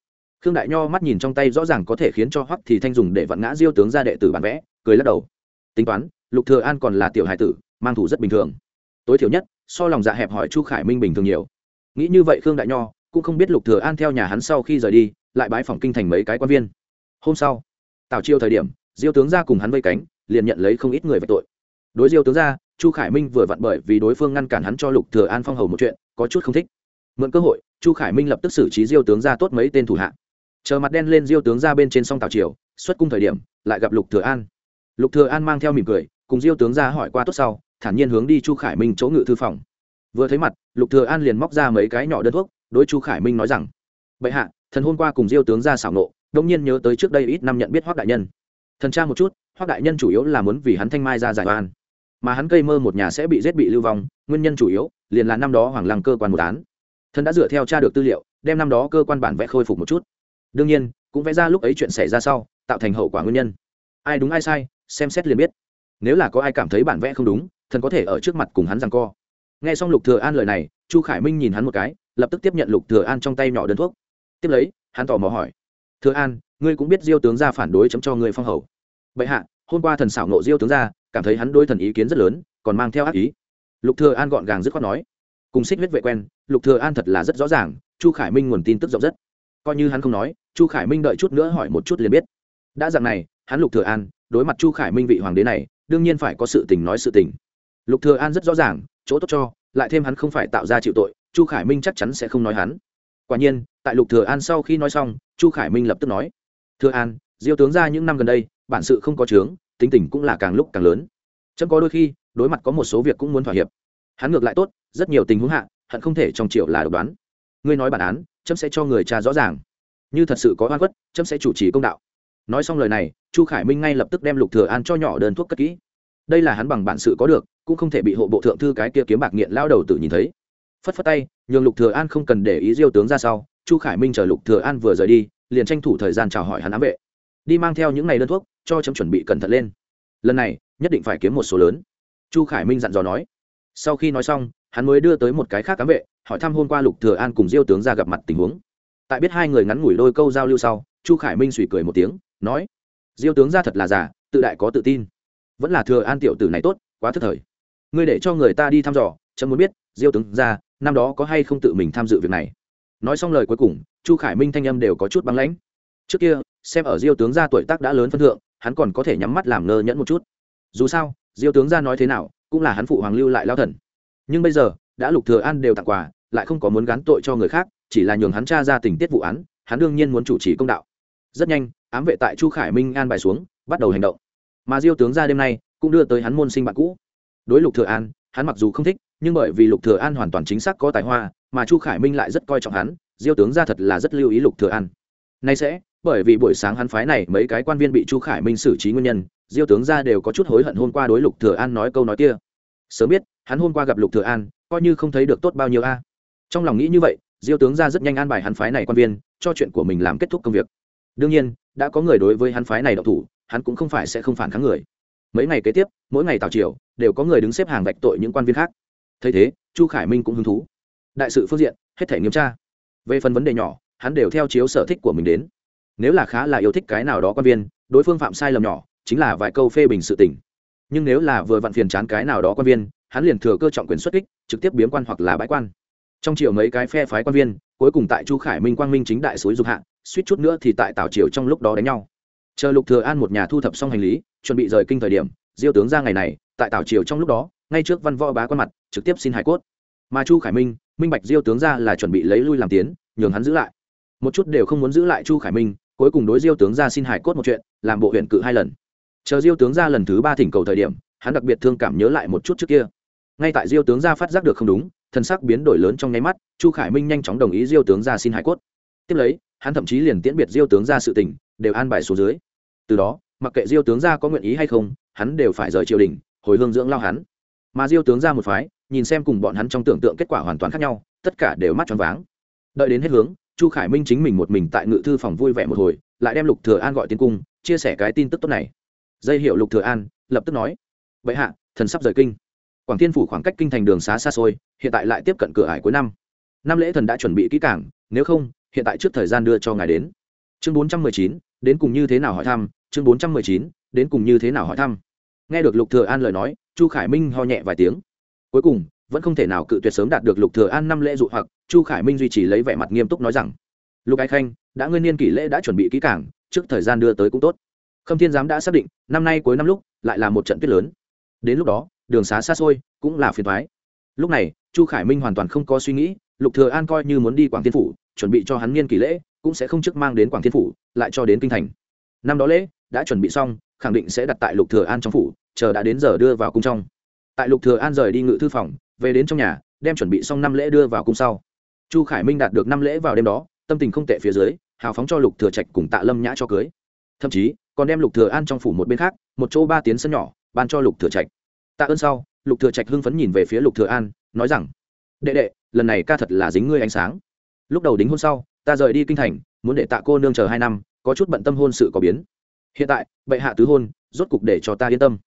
Khương đại nho mắt nhìn trong tay rõ ràng có thể khiến cho hoắc thì thanh dùng để vặn ngã diêu tướng gia đệ tử bản vẽ, cười lắc đầu. Tính toán lục thừa an còn là tiểu hải tử, mang thủ rất bình thường. Tối thiểu nhất, so lòng dạ hẹp hỏi chu khải minh bình thường nhiều. Nghĩ như vậy khương đại nho cũng không biết lục thừa an theo nhà hắn sau khi rời đi, lại bái phòng kinh thành mấy cái quan viên. Hôm sau, tào chiêu thời điểm, diêu tướng gia cùng hắn vây cánh, liền nhận lấy không ít người về tội. Đối diêu tướng gia chu khải minh vừa vặn bởi vì đối phương ngăn cản hắn cho lục thừa an phong hầu một chuyện, có chút không thích. Mượn cơ hội, chu khải minh lập tức xử trí diêu tướng gia tốt mấy tên thủ hạ. Chờ mặt đen lên diêu tướng gia bên trên sông tào triều, xuất cung thời điểm, lại gặp lục thừa an. Lục thừa an mang theo mỉm cười cùng diêu tướng ra hỏi qua tốt sau, thản nhiên hướng đi chu khải minh chỗ ngự thư phòng. Vừa thấy mặt, lục thừa an liền móc ra mấy cái nhỏ đơn thuốc, đối chu khải minh nói rằng, bệ hạ, thần hôm qua cùng diêu tướng ra xảo nộ, đông nhiên nhớ tới trước đây ít năm nhận biết hoắc đại nhân. Thần tra một chút, hoắc đại nhân chủ yếu là muốn vì hắn thanh mai ra giải oan. Mà hắn cây mơ một nhà sẽ bị giết bị lưu vong, nguyên nhân chủ yếu liền là năm đó hoàng lăng cơ quan một án. Thần đã dựa theo tra được tư liệu, đem năm đó cơ quan bản vẽ khôi phục một chút. Đương nhiên, cũng vẽ ra lúc ấy chuyện xảy ra sau, tạo thành hậu quả nguyên nhân. Ai đúng ai sai, xem xét liền biết nếu là có ai cảm thấy bản vẽ không đúng, thần có thể ở trước mặt cùng hắn rằng co. Nghe xong lục thừa an lời này, chu khải minh nhìn hắn một cái, lập tức tiếp nhận lục thừa an trong tay nhỏ đơn thuốc. Tiếp lấy, hắn tò mò hỏi, thừa an, ngươi cũng biết diêu tướng gia phản đối chấm cho ngươi phong hầu? Vậy hạ, hôm qua thần xảo nộ diêu tướng gia, cảm thấy hắn đối thần ý kiến rất lớn, còn mang theo ác ý. Lục thừa an gọn gàng dứt khoát nói. Cùng xích huyết vệ quen, lục thừa an thật là rất rõ ràng, chu khải minh nguồn tin tức rộng rất coi như hắn không nói, chu khải minh đợi chút nữa hỏi một chút liền biết. Đã dạng này, hắn lục thừa an, đối mặt chu khải minh vị hoàng đế này đương nhiên phải có sự tình nói sự tình. Lục thừa an rất rõ ràng, chỗ tốt cho, lại thêm hắn không phải tạo ra chịu tội, chu khải minh chắc chắn sẽ không nói hắn. Quả nhiên, tại lục thừa an sau khi nói xong, chu khải minh lập tức nói, thừa an, diêu tướng ra những năm gần đây, bản sự không có chướng, tính tình cũng là càng lúc càng lớn. Chấm có đôi khi, đối mặt có một số việc cũng muốn thỏa hiệp. Hắn ngược lại tốt, rất nhiều tình huống hạ, hận không thể trong triệu là độc đoán. Ngươi nói bản án, chấm sẽ cho người cha rõ ràng. Như thật sự có oan khuất, chấm sẽ chủ trì công đạo nói xong lời này, chu khải minh ngay lập tức đem lục thừa an cho nhỏ đơn thuốc cất kỹ. Đây là hắn bằng bản sự có được, cũng không thể bị hộ bộ thượng thư cái kia kiếm bạc nghiện lao đầu tự nhìn thấy. Phất phất tay, nhường lục thừa an không cần để ý diêu tướng ra sau, chu khải minh chờ lục thừa an vừa rời đi, liền tranh thủ thời gian chào hỏi hắn ám vệ. Đi mang theo những này đơn thuốc, cho chấm chuẩn bị cẩn thận lên. Lần này, nhất định phải kiếm một số lớn. Chu khải minh dặn dò nói. Sau khi nói xong, hắn mới đưa tới một cái khác ám vệ, hỏi thăm hôm qua lục thừa an cùng diêu tướng ra gặp mặt tình huống. Tại biết hai người ngắn ngủi đôi câu giao lưu sau, chu khải minh suy cười một tiếng nói, diêu tướng ra thật là giả tự đại có tự tin. Vẫn là thừa an tiểu tử này tốt, quá thất thời. Ngươi để cho người ta đi thăm dò, chấm muốn biết, diêu tướng ra năm đó có hay không tự mình tham dự việc này? Nói xong lời cuối cùng, chu khải minh thanh âm đều có chút băng lãnh. Trước kia, xem ở diêu tướng gia tuổi tác đã lớn phân thượng, hắn còn có thể nhắm mắt làm ngơ nhẫn một chút. Dù sao, diêu tướng gia nói thế nào, cũng là hắn phụ hoàng lưu lại lao thần. Nhưng bây giờ, đã lục thừa an đều tặng quà, lại không có muốn gán tội cho người khác, chỉ là nhường hắn tra ra tình tiết vụ án, hắn đương nhiên muốn chủ trì công đạo. Rất nhanh ám vệ tại chu khải minh an bài xuống, bắt đầu hành động. Mà diêu tướng ra đêm nay cũng đưa tới hắn môn sinh bạn cũ. Đối lục thừa an, hắn mặc dù không thích, nhưng bởi vì lục thừa an hoàn toàn chính xác có tài hoa, mà chu khải minh lại rất coi trọng hắn, diêu tướng ra thật là rất lưu ý lục thừa an. Nay sẽ, bởi vì buổi sáng hắn phái này mấy cái quan viên bị chu khải minh xử trí nguyên nhân, diêu tướng ra đều có chút hối hận hôm qua đối lục thừa an nói câu nói kia. Sớm biết, hắn hôm qua gặp lục thừa an, coi như không thấy được tốt bao nhiêu a. Trong lòng nghĩ như vậy, diêu tướng ra rất nhanh an bài hắn phái này quan viên, cho chuyện của mình làm kết thúc công việc đương nhiên, đã có người đối với hắn phái này độc thủ, hắn cũng không phải sẽ không phản kháng người. Mấy ngày kế tiếp, mỗi ngày tào triều, đều có người đứng xếp hàng vạch tội những quan viên khác. Thấy thế, chu khải minh cũng hứng thú. Đại sự phương diện, hết thể nghiêm tra. Về phần vấn đề nhỏ, hắn đều theo chiếu sở thích của mình đến. Nếu là khá là yêu thích cái nào đó quan viên, đối phương phạm sai lầm nhỏ, chính là vài câu phê bình sự tình. Nhưng nếu là vừa vặn phiền chán cái nào đó quan viên, hắn liền thừa cơ trọng quyền xuất kích, trực tiếp biếm quan hoặc là bãi quan. Trong triệu mấy cái phe phái quan viên cuối cùng tại chu khải minh quang minh chính đại suối dục hạ, suýt chút nữa thì tại tào triều trong lúc đó đánh nhau. Chờ lục thừa an một nhà thu thập xong hành lý, chuẩn bị rời kinh thời điểm, diêu tướng ra ngày này, tại tào triều trong lúc đó, ngay trước văn võ bá quan mặt, trực tiếp xin hải cốt. Mà chu khải minh minh bạch diêu tướng ra là chuẩn bị lấy lui làm tiến, nhường hắn giữ lại. Một chút đều không muốn giữ lại chu khải minh, cuối cùng đối diêu tướng ra xin hải cốt một chuyện, làm bộ huyện cự hai lần. Chờ diêu tướng ra lần thứ ba thỉnh cầu thời điểm, hắn đặc biệt thương cảm nhớ lại một chút trước kia. Ngay tại diêu tướng ra phát giác được không đúng thân sắc biến đổi lớn trong nháy mắt, chu khải minh nhanh chóng đồng ý diêu tướng ra xin hải cốt. Tiếp lấy, hắn thậm chí liền tiễn biệt diêu tướng ra sự tình, đều an bài số dưới. Từ đó, mặc kệ diêu tướng ra có nguyện ý hay không, hắn đều phải rời triều đình, hồi hương dưỡng lao hắn. Mà diêu tướng ra một phái, nhìn xem cùng bọn hắn trong tưởng tượng kết quả hoàn toàn khác nhau, tất cả đều mắt tròn váng. Đợi đến hết hướng, chu khải minh chính mình một mình tại ngự thư phòng vui vẻ một hồi, lại đem lục thừa an gọi tiến cung, chia sẻ cái tin tức tốt này. Dây hiệu lục thừa an, lập tức nói vậy hạ, thần sắp rời kinh quảng thiên phủ khoảng cách kinh thành đường xá xa xôi, hiện tại lại tiếp cận cửa ải cuối năm. Năm lễ thần đã chuẩn bị kỹ càng, nếu không, hiện tại trước thời gian đưa cho ngài đến. Chương bốn trăm mười chín, đến cùng như thế nào hỏi thăm, chương bốn trăm mười chín, đến cùng như thế nào hỏi thăm. Nghe được lục thừa an lời nói, chu khải minh ho nhẹ vài tiếng. Cuối cùng, vẫn không thể nào cự tuyệt sớm đạt được lục thừa an năm lễ dụ hoặc, chu khải minh duy trì lấy vẻ mặt nghiêm túc nói rằng, lục ái khanh, đã nguyên niên kỷ lễ đã chuẩn bị kỹ càng, trước thời gian đưa tới cũng tốt. Khâm thiên giám đã xác định, năm nay cuối năm lúc, lại là một trận tuyết lớn. Đến lúc đó đường xá xa xôi, cũng là phiền thoái lúc này, chu khải minh hoàn toàn không có suy nghĩ, lục thừa an coi như muốn đi quảng thiên phủ, chuẩn bị cho hắn niên kỳ lễ, cũng sẽ không trước mang đến quảng thiên phủ, lại cho đến kinh thành. Năm đó lễ, đã chuẩn bị xong, khẳng định sẽ đặt tại lục thừa an trong phủ, chờ đã đến giờ đưa vào cung trong. Tại lục thừa an rời đi ngự thư phòng, về đến trong nhà, đem chuẩn bị xong năm lễ đưa vào cung sau. Chu khải minh đạt được năm lễ vào đêm đó, tâm tình không tệ phía dưới, hào phóng cho lục thừa trạch cùng tạ lâm nhã cho cưới. Thậm chí, còn đem lục thừa an trong phủ một bên khác, một chỗ ba tiến sân nhỏ, ban cho lục thừa trạch tạ ơn sau, lục thừa trạch hưng phấn nhìn về phía lục thừa an, nói rằng, đệ đệ, lần này ca thật là dính ngươi ánh sáng. Lúc đầu đính hôn sau, ta rời đi kinh thành, muốn để tạ cô nương chờ hai năm, có chút bận tâm hôn sự có biến. Hiện tại, bệ hạ tứ hôn, rốt cục để cho ta yên tâm.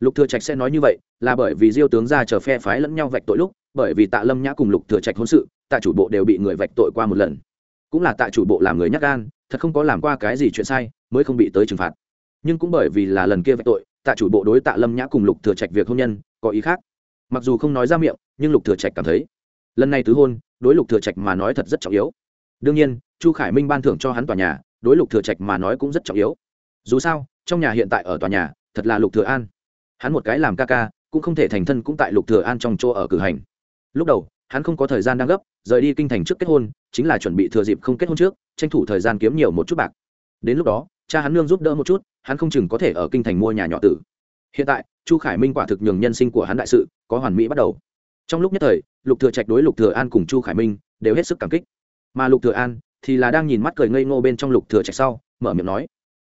Lục thừa trạch sẽ nói như vậy, là bởi vì diêu tướng ra chờ phe phái lẫn nhau vạch tội lúc, bởi vì tạ lâm nhã cùng lục thừa trạch hôn sự, tạ chủ bộ đều bị người vạch tội qua một lần. Cũng là tạ chủ bộ làm người nhắc gan, thật không có làm qua cái gì chuyện sai, mới không bị tới trừng phạt. Nhưng cũng bởi vì là lần kia vạch tội tạ chủ bộ đối tạ lâm nhã cùng lục thừa trạch việc hôn nhân, có ý khác. Mặc dù không nói ra miệng, nhưng lục thừa trạch cảm thấy, lần này tứ hôn, đối lục thừa trạch mà nói thật rất trọng yếu. Đương nhiên, chu khải minh ban thưởng cho hắn tòa nhà, đối lục thừa trạch mà nói cũng rất trọng yếu. Dù sao, trong nhà hiện tại ở tòa nhà, thật là lục thừa an. Hắn một cái làm ca ca, cũng không thể thành thân cũng tại lục thừa an trong chỗ ở cử hành. Lúc đầu, hắn không có thời gian đang gấp, rời đi kinh thành trước kết hôn, chính là chuẩn bị thừa dịp không kết hôn trước, tranh thủ thời gian kiếm nhiều một chút bạc. Đến lúc đó cha hắn nương giúp đỡ một chút, hắn không chừng có thể ở kinh thành mua nhà nhỏ tử. Hiện tại, chu khải minh quả thực nhường nhân sinh của hắn đại sự có hoàn mỹ bắt đầu. Trong lúc nhất thời, lục thừa trạch đối lục thừa an cùng chu khải minh đều hết sức cảm kích. Mà lục thừa an thì là đang nhìn mắt cười ngây ngô bên trong lục thừa trạch sau, mở miệng nói,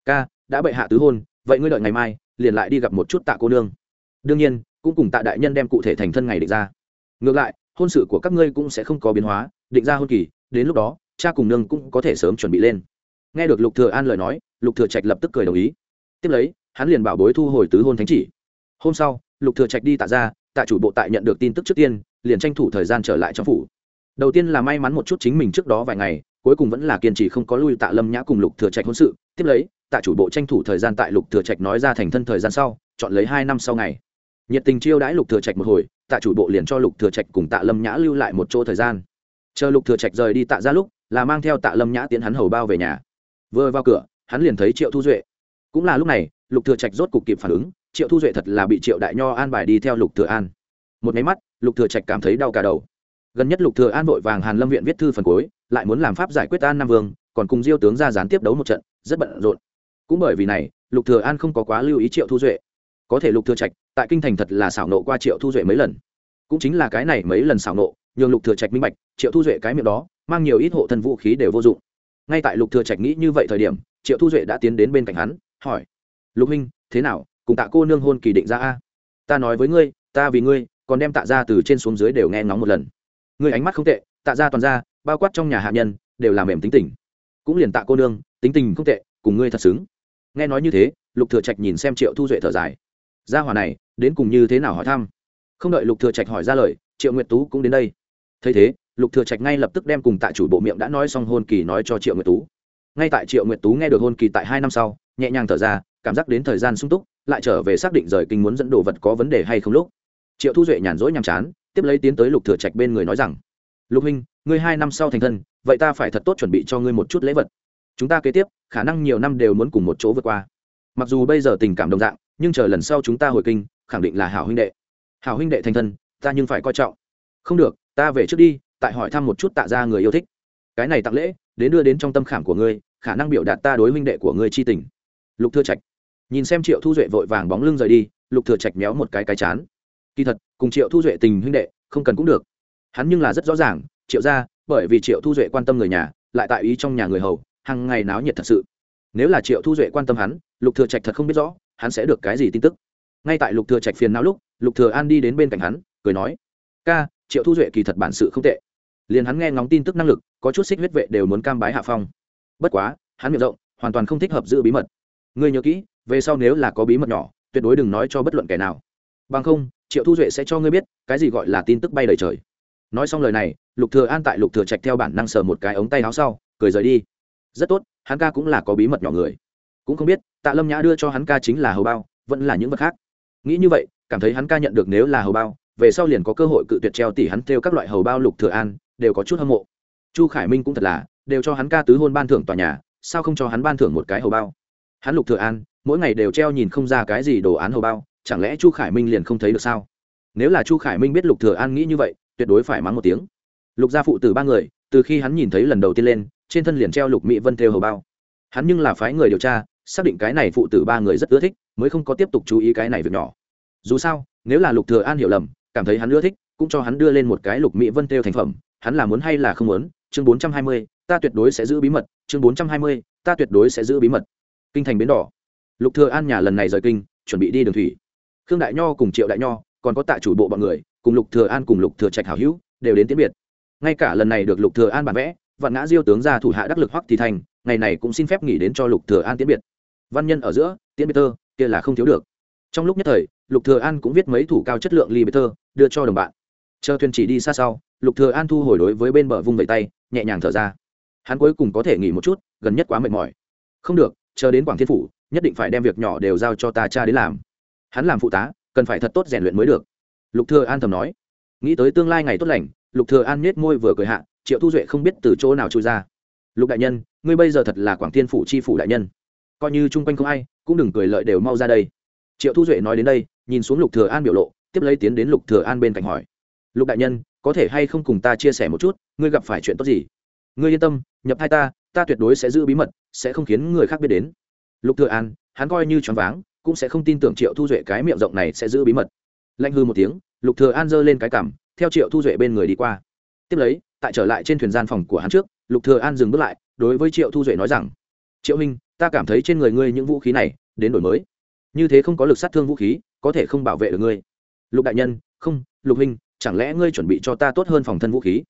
ca, đã bệ hạ tứ hôn, vậy ngươi đợi ngày mai, liền lại đi gặp một chút tạ cô nương. Đương nhiên, cũng cùng tạ đại nhân đem cụ thể thành thân ngày định ra. Ngược lại, hôn sự của các ngươi cũng sẽ không có biến hóa, định ra hôn kỳ, đến lúc đó, cha cùng nương cũng có thể sớm chuẩn bị lên nghe được lục thừa an lời nói, lục thừa trạch lập tức cười đồng ý. Tiếp lấy, hắn liền bảo bối thu hồi tứ hôn thánh chỉ. Hôm sau, lục thừa trạch đi tạ ra tạ chủ bộ tại nhận được tin tức trước tiên, liền tranh thủ thời gian trở lại trong phủ. Đầu tiên là may mắn một chút chính mình trước đó vài ngày, cuối cùng vẫn là kiên trì không có lui tạ lâm nhã cùng lục thừa trạch hôn sự. Tiếp lấy, tạ chủ bộ tranh thủ thời gian tại lục thừa trạch nói ra thành thân thời gian sau, chọn lấy hai năm sau ngày. Nhiệt tình chiêu đãi lục thừa trạch một hồi, tạ chủ bộ liền cho lục thừa trạch cùng tạ lâm nhã lưu lại một chỗ thời gian. Chờ lục thừa trạch rời đi tạ ra lúc, là mang theo tạ lâm nhã tiến hắn hầu bao về nhà vừa vào cửa, hắn liền thấy triệu thu duệ. Cũng là lúc này, lục thừa trạch rốt cục kịp phản ứng, triệu thu duệ thật là bị triệu đại nho an bài đi theo lục thừa an. Một máy mắt, lục thừa trạch cảm thấy đau cả đầu. Gần nhất lục thừa an vội vàng hàn lâm viện viết thư phần cuối, lại muốn làm pháp giải quyết an nam vương, còn cùng diêu tướng ra gián tiếp đấu một trận, rất bận rộn. Cũng bởi vì này, lục thừa an không có quá lưu ý triệu thu duệ. Có thể lục thừa trạch, tại kinh thành thật là xảo nộ qua triệu thu duệ mấy lần. Cũng chính là cái này mấy lần xảo nộ, nhường lục thừa trạch minh bạch, triệu thu duệ cái miệng đó, mang nhiều ít hộ thân vũ khí đều vô dụng ngay tại lục thừa trạch nghĩ như vậy thời điểm, triệu thu duệ đã tiến đến bên cạnh hắn, hỏi, lục huynh, thế nào? Cùng tạ cô nương hôn kỳ định ra a? Ta nói với ngươi, ta vì ngươi, còn đem tạ ra từ trên xuống dưới đều nghe ngóng một lần. Ngươi ánh mắt không tệ, tạ ra toàn ra bao quát trong nhà hạ nhân, đều làm mềm tính tình. Cũng liền tạ cô nương, tính tình không tệ, cùng ngươi thật xứng. Nghe nói như thế, lục thừa trạch nhìn xem triệu thu duệ thở dài. Gia hỏa này, đến cùng như thế nào hỏi thăm? Không đợi lục thừa trạch hỏi ra lời, triệu nguyệt tú cũng đến đây. Thấy thế lục thừa trạch ngay lập tức đem cùng tại chủ bộ miệng đã nói xong hôn kỳ nói cho triệu nguyệt tú. Ngay tại triệu nguyệt tú nghe được hôn kỳ tại hai năm sau, nhẹ nhàng thở ra, cảm giác đến thời gian sung túc, lại trở về xác định rời kinh muốn dẫn đồ vật có vấn đề hay không lúc. Triệu thu duệ nhàn rỗi nhàm chán, tiếp lấy tiến tới lục thừa trạch bên người nói rằng, lục huynh, ngươi hai năm sau thành thân, vậy ta phải thật tốt chuẩn bị cho ngươi một chút lễ vật. Chúng ta kế tiếp, khả năng nhiều năm đều muốn cùng một chỗ vượt qua. Mặc dù bây giờ tình cảm đồng dạng, nhưng chờ lần sau chúng ta hồi kinh, khẳng định là hảo huynh đệ. Hảo huynh đệ thành thân, ta nhưng phải coi trọng. Không được, ta về trước đi tại hỏi thăm một chút tạ ra người yêu thích. Cái này tặng lễ, đến đưa đến trong tâm khảm của ngươi, khả năng biểu đạt ta đối huynh đệ của ngươi chi tình. Lục thừa trạch. Nhìn xem triệu thu duệ vội vàng bóng lưng rời đi, lục thừa trạch méo một cái cái chán. Kỳ thật, cùng triệu thu duệ tình huynh đệ, không cần cũng được. Hắn nhưng là rất rõ ràng, triệu gia, bởi vì triệu thu duệ quan tâm người nhà, lại tại ý trong nhà người hầu hàng ngày náo nhiệt thật sự. Nếu là triệu thu duệ quan tâm hắn, lục thừa trạch thật không biết rõ, hắn sẽ được cái gì tin tức. Ngay tại lục thừa trạch phiền não lúc, lục thừa an đi đến bên cạnh hắn, cười nói, ca, triệu thu duệ kỳ thật bản sự không tệ liền hắn nghe ngóng tin tức năng lực, có chút xích huyết vệ đều muốn cam bái hạ phong. Bất quá, hắn miệng rộng, hoàn toàn không thích hợp giữ bí mật. Ngươi nhớ kỹ, về sau nếu là có bí mật nhỏ, tuyệt đối đừng nói cho bất luận kẻ nào. Bằng không, triệu thu duệ sẽ cho ngươi biết, cái gì gọi là tin tức bay đầy trời. Nói xong lời này, lục thừa an tại lục thừa trạch theo bản năng sờ một cái ống tay áo sau, cười rời đi. Rất tốt, hắn ca cũng là có bí mật nhỏ người. Cũng không biết, tạ lâm nhã đưa cho hắn ca chính là hầu bao, vẫn là những vật khác. Nghĩ như vậy, cảm thấy hắn ca nhận được nếu là hầu bao, về sau liền có cơ hội cự tuyệt treo tỷ hắn theo các loại hầu bao lục thừa an đều có chút hâm mộ. Chu khải minh cũng thật là, đều cho hắn ca tứ hôn ban thưởng tòa nhà, sao không cho hắn ban thưởng một cái hầu bao? Hắn lục thừa an, mỗi ngày đều treo nhìn không ra cái gì đồ án hầu bao, chẳng lẽ chu khải minh liền không thấy được sao? Nếu là chu khải minh biết lục thừa an nghĩ như vậy, tuyệt đối phải mắng một tiếng. Lục gia phụ tử ba người, từ khi hắn nhìn thấy lần đầu tiên lên, trên thân liền treo lục mỹ vân theo hầu bao. Hắn nhưng là phái người điều tra, xác định cái này phụ tử ba người rất ưa thích, mới không có tiếp tục chú ý cái này việc nhỏ. Dù sao, nếu là lục thừa an hiểu lầm, cảm thấy hắn ưa thích, cũng cho hắn đưa lên một cái lục mỹ vân theo thành phẩm hắn là muốn hay là không muốn chương 420, ta tuyệt đối sẽ giữ bí mật chương 420, ta tuyệt đối sẽ giữ bí mật. Kinh thành bến đỏ. Lục thừa an nhà lần này rời kinh chuẩn bị đi đường thủy. Khương đại nho cùng triệu đại nho còn có tại chủ bộ bọn người cùng lục thừa an cùng lục thừa trạch hảo hữu đều đến tiễn biệt. Ngay cả lần này được lục thừa an bản vẽ vạn ngã diêu tướng ra thủ hạ đắc lực hoắc thì thành ngày này cũng xin phép nghỉ đến cho lục thừa an tiễn biệt. Văn nhân ở giữa tiễn biệt thơ, kia là không thiếu được. Trong lúc nhất thời lục thừa an cũng viết mấy thủ cao chất lượng ly biệt thơ, đưa cho đồng bạn. Chờ thuyền chỉ đi xa sau lục thừa an thu hồi đối với bên bờ vung vẩy tay, nhẹ nhàng thở ra. Hắn cuối cùng có thể nghỉ một chút, gần nhất quá mệt mỏi. Không được, chờ đến quảng thiên phủ, nhất định phải đem việc nhỏ đều giao cho ta cha đến làm. Hắn làm phụ tá, cần phải thật tốt rèn luyện mới được. Lục thừa an thầm nói. Nghĩ tới tương lai ngày tốt lành, lục thừa an nhếch môi vừa cười hạ, triệu thu duệ không biết từ chỗ nào chui ra. Lục đại nhân, ngươi bây giờ thật là quảng thiên phủ chi phủ đại nhân. Coi như chung quanh không ai, cũng đừng cười lợi đều mau ra đây. Triệu thu duệ nói đến đây, nhìn xuống lục thừa an biểu lộ, tiếp lấy tiến đến lục thừa an bên cạnh hỏi. Lục đại nhân có thể hay không cùng ta chia sẻ một chút, ngươi gặp phải chuyện tốt gì? Ngươi yên tâm, nhập hai ta ta tuyệt đối sẽ giữ bí mật, sẽ không khiến người khác biết đến. Lục thừa an, hắn coi như choáng váng, cũng sẽ không tin tưởng triệu thu duệ cái miệng rộng này sẽ giữ bí mật. Lạnh hư một tiếng, lục thừa an giơ lên cái cằm, theo triệu thu duệ bên người đi qua. Tiếp lấy, tại trở lại trên thuyền gian phòng của hắn trước, lục thừa an dừng bước lại, đối với triệu thu duệ nói rằng, triệu minh ta cảm thấy trên người ngươi những vũ khí này, đến đổi mới. Như thế không có lực sát thương vũ khí, có thể không bảo vệ được ngươi. Lục đại nhân, không, lục minh chẳng lẽ ngươi chuẩn bị cho ta tốt hơn phòng thân vũ khí?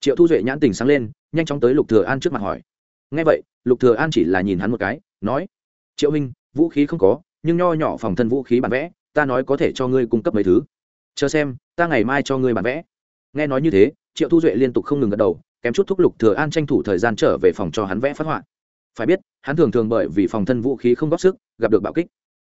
Triệu thu duệ nhãn tình sáng lên, nhanh chóng tới lục thừa an trước mặt hỏi. Nghe vậy, lục thừa an chỉ là nhìn hắn một cái, nói, triệu minh vũ khí không có, nhưng nho nhỏ phòng thân vũ khí bản vẽ, ta nói có thể cho ngươi cung cấp mấy thứ. Chờ xem, ta ngày mai cho ngươi bản vẽ. Nghe nói như thế, triệu thu duệ liên tục không ngừng gật đầu, kém chút thúc lục thừa an tranh thủ thời gian trở về phòng cho hắn vẽ phát họa. Phải biết, hắn thường thường bởi vì phòng thân vũ khí không góp sức, gặp được bạo kích.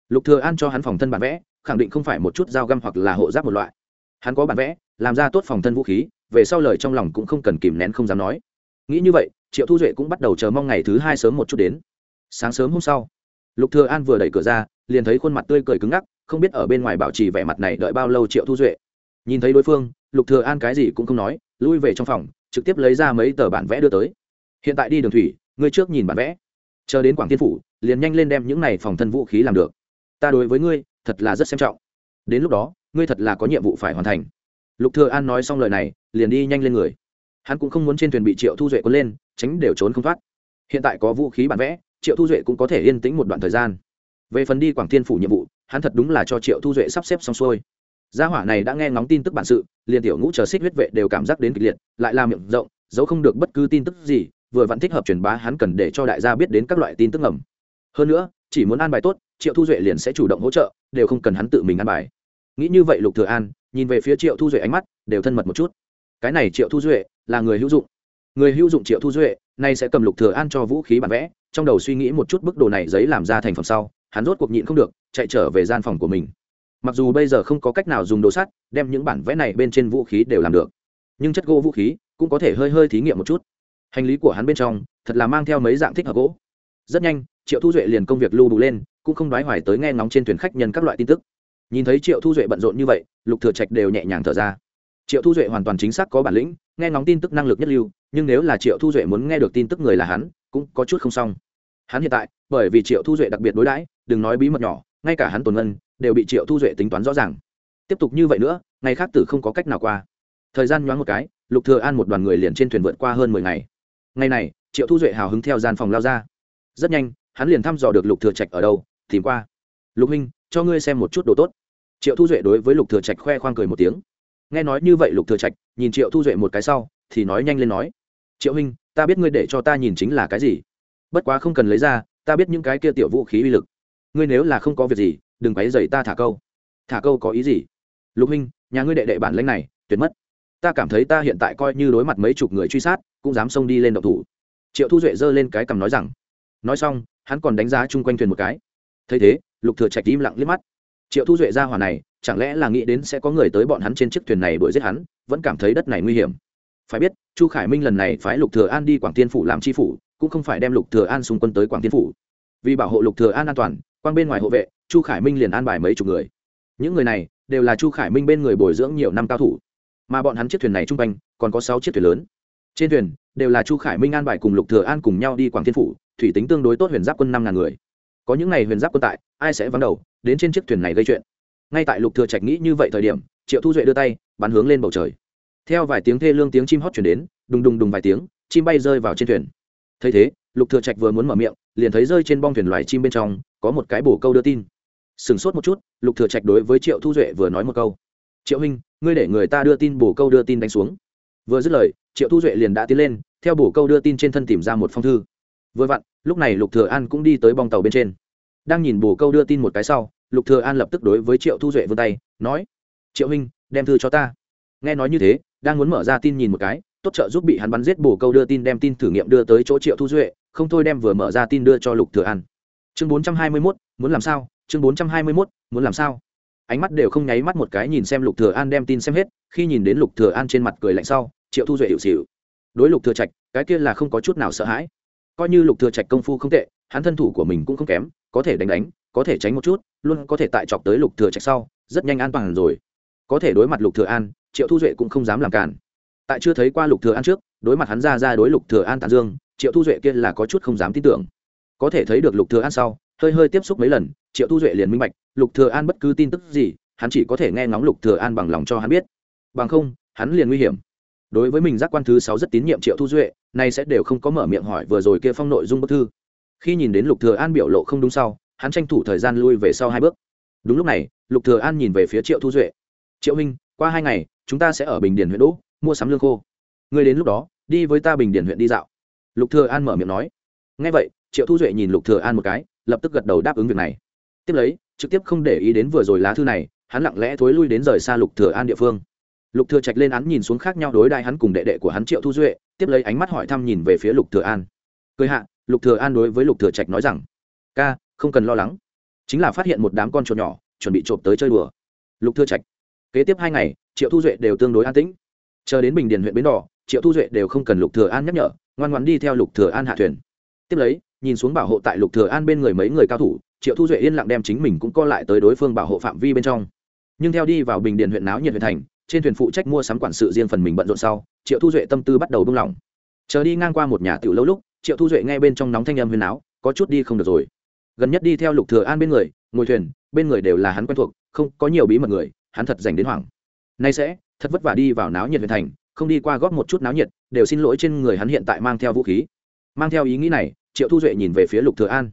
Lục thừa an cho hắn phòng thân bản vẽ, khẳng định không phải một chút dao găm hoặc là hộ giáp một loại hắn có bản vẽ, làm ra tốt phòng thân vũ khí, về sau lời trong lòng cũng không cần kìm nén không dám nói. Nghĩ như vậy, triệu thu duệ cũng bắt đầu chờ mong ngày thứ hai sớm một chút đến. Sáng sớm hôm sau, lục thừa an vừa đẩy cửa ra, liền thấy khuôn mặt tươi cười cứng ngắc, không biết ở bên ngoài bảo trì vẻ mặt này đợi bao lâu triệu thu duệ. Nhìn thấy đối phương, lục thừa an cái gì cũng không nói, lui về trong phòng, trực tiếp lấy ra mấy tờ bản vẽ đưa tới. Hiện tại đi đường thủy, ngươi trước nhìn bản vẽ. Chờ đến quảng thiên phủ, liền nhanh lên đem những này phòng thân vũ khí làm được. Ta đối với ngươi, thật là rất xem trọng. Đến lúc đó ngươi thật là có nhiệm vụ phải hoàn thành. Lục thừa an nói xong lời này, liền đi nhanh lên người. Hắn cũng không muốn trên thuyền bị triệu thu duệ cuốn lên, tránh đều trốn không thoát. Hiện tại có vũ khí bản vẽ, triệu thu duệ cũng có thể yên tĩnh một đoạn thời gian. Về phần đi quảng thiên phủ nhiệm vụ, hắn thật đúng là cho triệu thu duệ sắp xếp xong xuôi. Gia hỏa này đã nghe ngóng tin tức bản sự, liền tiểu ngũ chờ xích huyết vệ đều cảm giác đến kịch liệt, lại làm miệng rộng, giấu không được bất cứ tin tức gì, vừa vẫn thích hợp truyền bá hắn cần để cho đại gia biết đến các loại tin tức ngầm. Hơn nữa, chỉ muốn an bài tốt, triệu thu duệ liền sẽ chủ động hỗ trợ, đều không cần hắn tự mình an bài nghĩ như vậy lục thừa an, nhìn về phía triệu thu duệ ánh mắt, đều thân mật một chút. Cái này triệu thu duệ là người hữu dụng. Người hữu dụng triệu thu duệ, nay sẽ cầm lục thừa an cho vũ khí bản vẽ, trong đầu suy nghĩ một chút bức đồ này giấy làm ra thành phẩm sau, hắn rốt cuộc nhịn không được, chạy trở về gian phòng của mình. Mặc dù bây giờ không có cách nào dùng đồ sắt, đem những bản vẽ này bên trên vũ khí đều làm được. Nhưng chất gỗ vũ khí cũng có thể hơi hơi thí nghiệm một chút. Hành lý của hắn bên trong, thật là mang theo mấy dạng thích hợp gỗ. Rất nhanh, triệu thu duệ liền công việc lưu đủ lên, cũng không đoái hoài tới nghe ngóng trên thuyền khách nhân các loại tin tức nhìn thấy triệu thu duệ bận rộn như vậy, lục thừa trạch đều nhẹ nhàng thở ra. Triệu thu duệ hoàn toàn chính xác có bản lĩnh, nghe ngóng tin tức năng lực nhất lưu, nhưng nếu là triệu thu duệ muốn nghe được tin tức người là hắn, cũng có chút không xong. Hắn hiện tại, bởi vì triệu thu duệ đặc biệt đối đãi, đừng nói bí mật nhỏ, ngay cả hắn tồn ngân, đều bị triệu thu duệ tính toán rõ ràng. Tiếp tục như vậy nữa, ngày khác tử không có cách nào qua. Thời gian nhoáng một cái, lục thừa an một đoàn người liền trên thuyền vượt qua hơn mười ngày. Ngày này, triệu thu duệ hào hứng theo gian phòng lao ra. Rất nhanh, hắn liền thăm dò được lục thừa trạch ở đâu, tìm qua. Lục huynh cho ngươi xem một chút đồ tốt. Triệu thu duệ đối với lục thừa trạch khoe khoang cười một tiếng. Nghe nói như vậy lục thừa trạch, nhìn triệu thu duệ một cái sau, thì nói nhanh lên nói. Triệu huynh ta biết ngươi để cho ta nhìn chính là cái gì. Bất quá không cần lấy ra, ta biết những cái kia tiểu vũ khí uy lực. Ngươi nếu là không có việc gì, đừng quấy dậy ta thả câu. Thả câu có ý gì? Lục huynh nhà ngươi đệ đệ bản lãnh này, tuyệt mất. Ta cảm thấy ta hiện tại coi như đối mặt mấy chục người truy sát, cũng dám xông đi lên động thủ. Triệu thu duệ giơ lên cái cằm nói rằng. Nói xong, hắn còn đánh giá chung quanh thuyền một cái. Thấy thế lục thừa trạch im lặng liếc mắt. Triệu thu duệ ra hỏa này, chẳng lẽ là nghĩ đến sẽ có người tới bọn hắn trên chiếc thuyền này đuổi giết hắn, vẫn cảm thấy đất này nguy hiểm. Phải biết, chu khải minh lần này phái lục thừa an đi quảng tiên phủ làm chi phủ, cũng không phải đem lục thừa an xung quân tới quảng tiên phủ. Vì bảo hộ lục thừa an an toàn quan bên ngoài hộ vệ, chu khải minh liền an bài mấy chục người. Những người này, đều là chu khải minh bên người bồi dưỡng nhiều năm cao thủ. Mà bọn hắn chiếc thuyền này trung quanh, còn có sáu chiếc thuyền lớn. Trên thuyền, đều là chu khải minh an bài cùng lục thừa an cùng nhau đi quảng thiên phủ, thủy tính tương đối tốt huyền giáp quân năm ngàn người có những ngày huyền giáp quân tại, ai sẽ vắng đầu, đến trên chiếc thuyền này gây chuyện. Ngay tại lục thừa trạch nghĩ như vậy thời điểm, triệu thu duệ đưa tay, bắn hướng lên bầu trời. Theo vài tiếng thê lương tiếng chim hót chuyển đến, đùng đùng đùng vài tiếng, chim bay rơi vào trên thuyền. Thấy thế, lục thừa trạch vừa muốn mở miệng, liền thấy rơi trên bong thuyền loài chim bên trong, có một cái bổ câu đưa tin. Sừng sốt một chút, lục thừa trạch đối với triệu thu duệ vừa nói một câu. Triệu huynh, ngươi để người ta đưa tin bổ câu đưa tin đánh xuống. Vừa dứt lời, triệu thu duệ liền đã tiến lên, theo bổ câu đưa tin trên thân tìm ra một phong thư. Vừa vặn lúc này lục thừa an cũng đi tới bong tàu bên trên. Đang nhìn bù câu đưa tin một cái sau lục thừa an lập tức đối với triệu thu duệ vươn tay nói triệu huynh đem thư cho ta. Nghe nói như thế đang muốn mở ra tin nhìn một cái tốt trợ giúp bị hắn bắn giết bù câu đưa tin đem tin thử nghiệm đưa tới chỗ triệu thu duệ không thôi đem vừa mở ra tin đưa cho lục thừa an. Chương 421, muốn làm sao? Chương 421, muốn làm sao? Ánh mắt đều không nháy mắt một cái nhìn xem lục thừa an đem tin xem hết khi nhìn đến lục thừa an trên mặt cười lạnh sau triệu thu duệ hiểu xỉu. Đối lục thừa trạch cái kia là không có chút nào sợ hãi coi như lục thừa trạch công phu không tệ, hắn thân thủ của mình cũng không kém, có thể đánh đánh, có thể tránh một chút, luôn có thể tại chọc tới lục thừa trạch sau, rất nhanh an toàn rồi. Có thể đối mặt lục thừa an, triệu thu duệ cũng không dám làm cản. Tại chưa thấy qua lục thừa an trước, đối mặt hắn ra ra đối lục thừa an tàn dương, triệu thu duệ kia là có chút không dám tin tưởng. Có thể thấy được lục thừa an sau, hơi hơi tiếp xúc mấy lần, triệu thu duệ liền minh bạch, lục thừa an bất cứ tin tức gì, hắn chỉ có thể nghe ngóng lục thừa an bằng lòng cho hắn biết. Bằng không, hắn liền nguy hiểm đối với mình giác quan thứ sáu rất tín nhiệm triệu thu duệ, nay sẽ đều không có mở miệng hỏi vừa rồi kia phong nội dung bức thư. Khi nhìn đến lục thừa an biểu lộ không đúng sau, hắn tranh thủ thời gian lui về sau hai bước. Đúng lúc này, lục thừa an nhìn về phía triệu thu duệ. Triệu minh qua hai ngày, chúng ta sẽ ở bình điền huyện đỗ, mua sắm lương khô. Ngươi đến lúc đó, đi với ta bình điền huyện đi dạo. Lục thừa an mở miệng nói. Nghe vậy, triệu thu duệ nhìn lục thừa an một cái, lập tức gật đầu đáp ứng việc này. Tiếp lấy, trực tiếp không để ý đến vừa rồi lá thư này, hắn lặng lẽ thối lui đến rời xa lục thừa an địa phương lục thừa trạch lên án nhìn xuống khác nhau đối đại hắn cùng đệ đệ của hắn triệu thu duệ, tiếp lấy ánh mắt hỏi thăm nhìn về phía lục thừa an. Cười hạ, lục thừa an đối với lục thừa trạch nói rằng, ca, không cần lo lắng. Chính là phát hiện một đám con chuột nhỏ, chuẩn bị trộm tới chơi đùa. Lục thừa trạch. Kế tiếp hai ngày, triệu thu duệ đều tương đối an tĩnh. Chờ đến bình điền huyện bến đỏ, triệu thu duệ đều không cần lục thừa an nhắc nhở, ngoan ngoãn đi theo lục thừa an hạ thuyền. Tiếp lấy, nhìn xuống bảo hộ tại lục thừa an bên người mấy người cao thủ, triệu thu duệ yên lặng đem chính mình cũng co lại tới đối phương bảo hộ phạm vi bên trong. Nhưng theo đi vào bình Điền huyện náo nhiệt huyện thành trên thuyền phụ trách mua sắm quản sự riêng phần mình bận rộn sau, triệu thu duệ tâm tư bắt đầu buông lỏng chờ đi ngang qua một nhà tiểu lâu lúc, triệu thu duệ nghe bên trong nóng thanh âm huyền áo, có chút đi không được rồi. Gần nhất đi theo lục thừa an bên người, ngồi thuyền, bên người đều là hắn quen thuộc, không có nhiều bí mật người, hắn thật dành đến hoảng. Nay sẽ, thật vất vả đi vào náo nhiệt huyền thành, không đi qua góp một chút náo nhiệt, đều xin lỗi trên người hắn hiện tại mang theo vũ khí. Mang theo ý nghĩ này, triệu thu duệ nhìn về phía lục thừa an.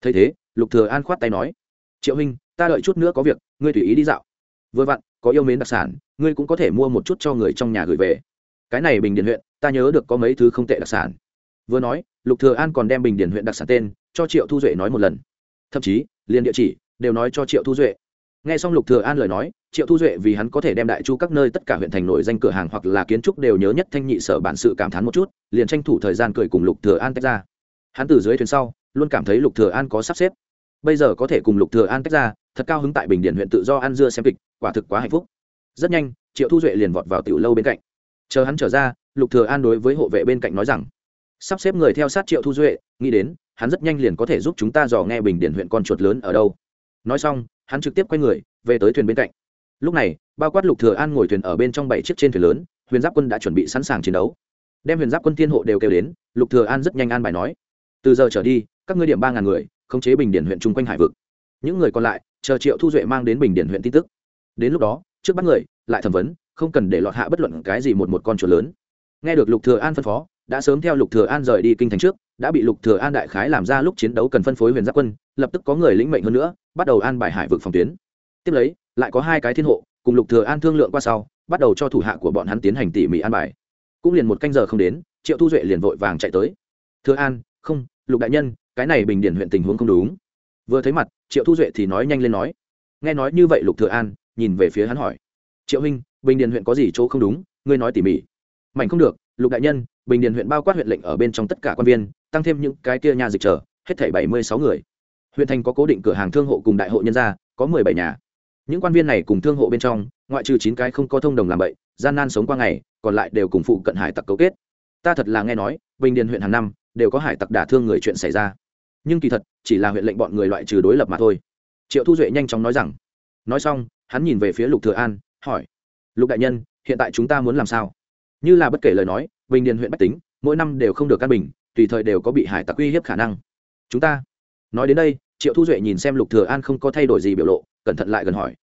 Thấy thế, lục thừa an khoát tay nói, triệu huynh, ta đợi chút nữa có việc, ngươi tùy ý đi dạo. Vừa vặn có yêu mến đặc sản, ngươi cũng có thể mua một chút cho người trong nhà gửi về. Cái này bình điền huyện, ta nhớ được có mấy thứ không tệ đặc sản. Vừa nói, lục thừa an còn đem bình điền huyện đặc sản tên cho triệu thu duệ nói một lần. Thậm chí, liền địa chỉ đều nói cho triệu thu duệ. Nghe xong lục thừa an lời nói, triệu thu duệ vì hắn có thể đem đại chu các nơi tất cả huyện thành nổi danh cửa hàng hoặc là kiến trúc đều nhớ nhất thanh nhị sở bản sự cảm thán một chút, liền tranh thủ thời gian cười cùng lục thừa an tách ra. Hắn từ dưới thuyền sau, luôn cảm thấy lục thừa an có sắp xếp. Bây giờ có thể cùng lục thừa an tách ra, thật cao hứng tại bình điển huyện tự do ăn dưa xem kịch quả thực quá hạnh phúc. Rất nhanh, triệu thu duệ liền vọt vào tiểu lâu bên cạnh. Chờ hắn trở ra, lục thừa an đối với hộ vệ bên cạnh nói rằng, sắp xếp người theo sát triệu thu duệ, nghĩ đến, hắn rất nhanh liền có thể giúp chúng ta dò nghe bình điển huyện con chuột lớn ở đâu. Nói xong, hắn trực tiếp quay người, về tới thuyền bên cạnh. Lúc này, bao quát lục thừa an ngồi thuyền ở bên trong bảy chiếc trên thuyền lớn, huyền giáp quân đã chuẩn bị sẵn sàng chiến đấu. Đem huyền giáp quân thiên hộ đều kêu đến, lục thừa an rất nhanh an bài nói, từ giờ trở đi, các ngươi điểm ba ngàn người, khống chế bình điển huyện chung quanh hải vực. Những người còn lại, chờ triệu thu duệ mang đến bình điển huyện tin tức đến lúc đó, trước bắt người, lại thẩm vấn, không cần để lọt hạ bất luận cái gì một một con chuột lớn. Nghe được lục thừa an phân phó, đã sớm theo lục thừa an rời đi kinh thành trước, đã bị lục thừa an đại khái làm ra lúc chiến đấu cần phân phối huyền giáp quân, lập tức có người lĩnh mệnh hơn nữa, bắt đầu an bài hải vực phòng tuyến. Tiếp lấy, lại có hai cái thiên hộ, cùng lục thừa an thương lượng qua sau, bắt đầu cho thủ hạ của bọn hắn tiến hành tỉ mỉ an bài. Cũng liền một canh giờ không đến, triệu thu duệ liền vội vàng chạy tới. Thừa an, không, lục đại nhân, cái này bình điển huyện tình huống không đúng. Vừa thấy mặt, triệu thu duệ thì nói nhanh lên nói. Nghe nói như vậy, lục thừa an nhìn về phía hắn hỏi. Triệu huynh, bình điền huyện có gì chỗ không đúng? Ngươi nói tỉ mỉ. Mảnh không được, lục đại nhân, bình điền huyện bao quát huyện lệnh ở bên trong tất cả quan viên, tăng thêm những cái kia nhà dịch trở, hết thảy bảy mươi sáu người. Huyện thành có cố định cửa hàng thương hộ cùng đại hộ nhân gia, có mười bảy nhà. Những quan viên này cùng thương hộ bên trong, ngoại trừ chín cái không có thông đồng làm bậy, gian nan sống qua ngày, còn lại đều cùng phụ cận hải tặc cấu kết. Ta thật là nghe nói, bình điền huyện hàng năm, đều có hải tặc đả thương người chuyện xảy ra. Nhưng kỳ thật, chỉ là huyện lệnh bọn người loại trừ đối lập mà thôi. Triệu thu duệ nhanh chóng nói rằng. Nói xong hắn nhìn về phía lục thừa an, hỏi, lục đại nhân, hiện tại chúng ta muốn làm sao? Như là bất kể lời nói, bình điền huyện bách tính, mỗi năm đều không được căn bình, tùy thời đều có bị hải tặc uy hiếp khả năng. Chúng ta, nói đến đây, triệu thu duệ nhìn xem lục thừa an không có thay đổi gì biểu lộ, cẩn thận lại gần hỏi,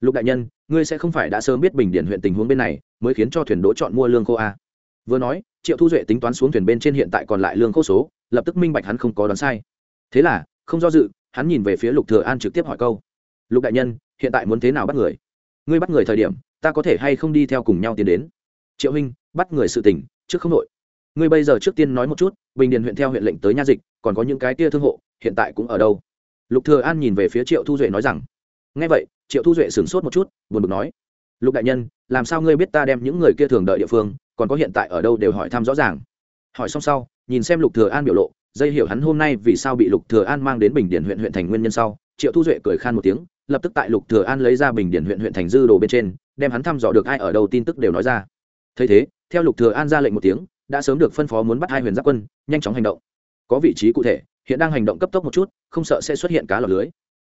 lục đại nhân, ngươi sẽ không phải đã sớm biết bình điền huyện tình huống bên này, mới khiến cho thuyền đỗ chọn mua lương khô a vừa nói, triệu thu duệ tính toán xuống thuyền bên trên hiện tại còn lại lương khô số, lập tức minh bạch hắn không có đoán sai. Thế là, không do dự, hắn nhìn về phía lục thừa an trực tiếp hỏi câu, lục đại nhân hiện tại muốn thế nào bắt người? Ngươi bắt người thời điểm, ta có thể hay không đi theo cùng nhau tiến đến? Triệu huynh bắt người sự tình, trước không nội ngươi bây giờ trước tiên nói một chút, bình điền huyện theo huyện lệnh tới nha dịch, còn có những cái kia thương hộ, hiện tại cũng ở đâu? Lục thừa an nhìn về phía triệu thu duệ nói rằng, nghe vậy, triệu thu duệ sửng sốt một chút, buồn bực nói, lục đại nhân, làm sao ngươi biết ta đem những người kia thường đợi địa phương, còn có hiện tại ở đâu đều hỏi thăm rõ ràng. Hỏi xong sau, nhìn xem lục thừa an biểu lộ, dây hiểu hắn hôm nay vì sao bị lục thừa an mang đến bình điển huyện huyện thành nguyên nhân sau, triệu thu duệ cười khan một tiếng lập tức tại lục thừa an lấy ra bình điển huyện huyện thành dư đồ bên trên, đem hắn thăm dò được ai ở đâu tin tức đều nói ra. Thấy thế, theo lục thừa an ra lệnh một tiếng, đã sớm được phân phó muốn bắt hai huyền giáp quân, nhanh chóng hành động. Có vị trí cụ thể, hiện đang hành động cấp tốc một chút, không sợ sẽ xuất hiện cá lọt lưới.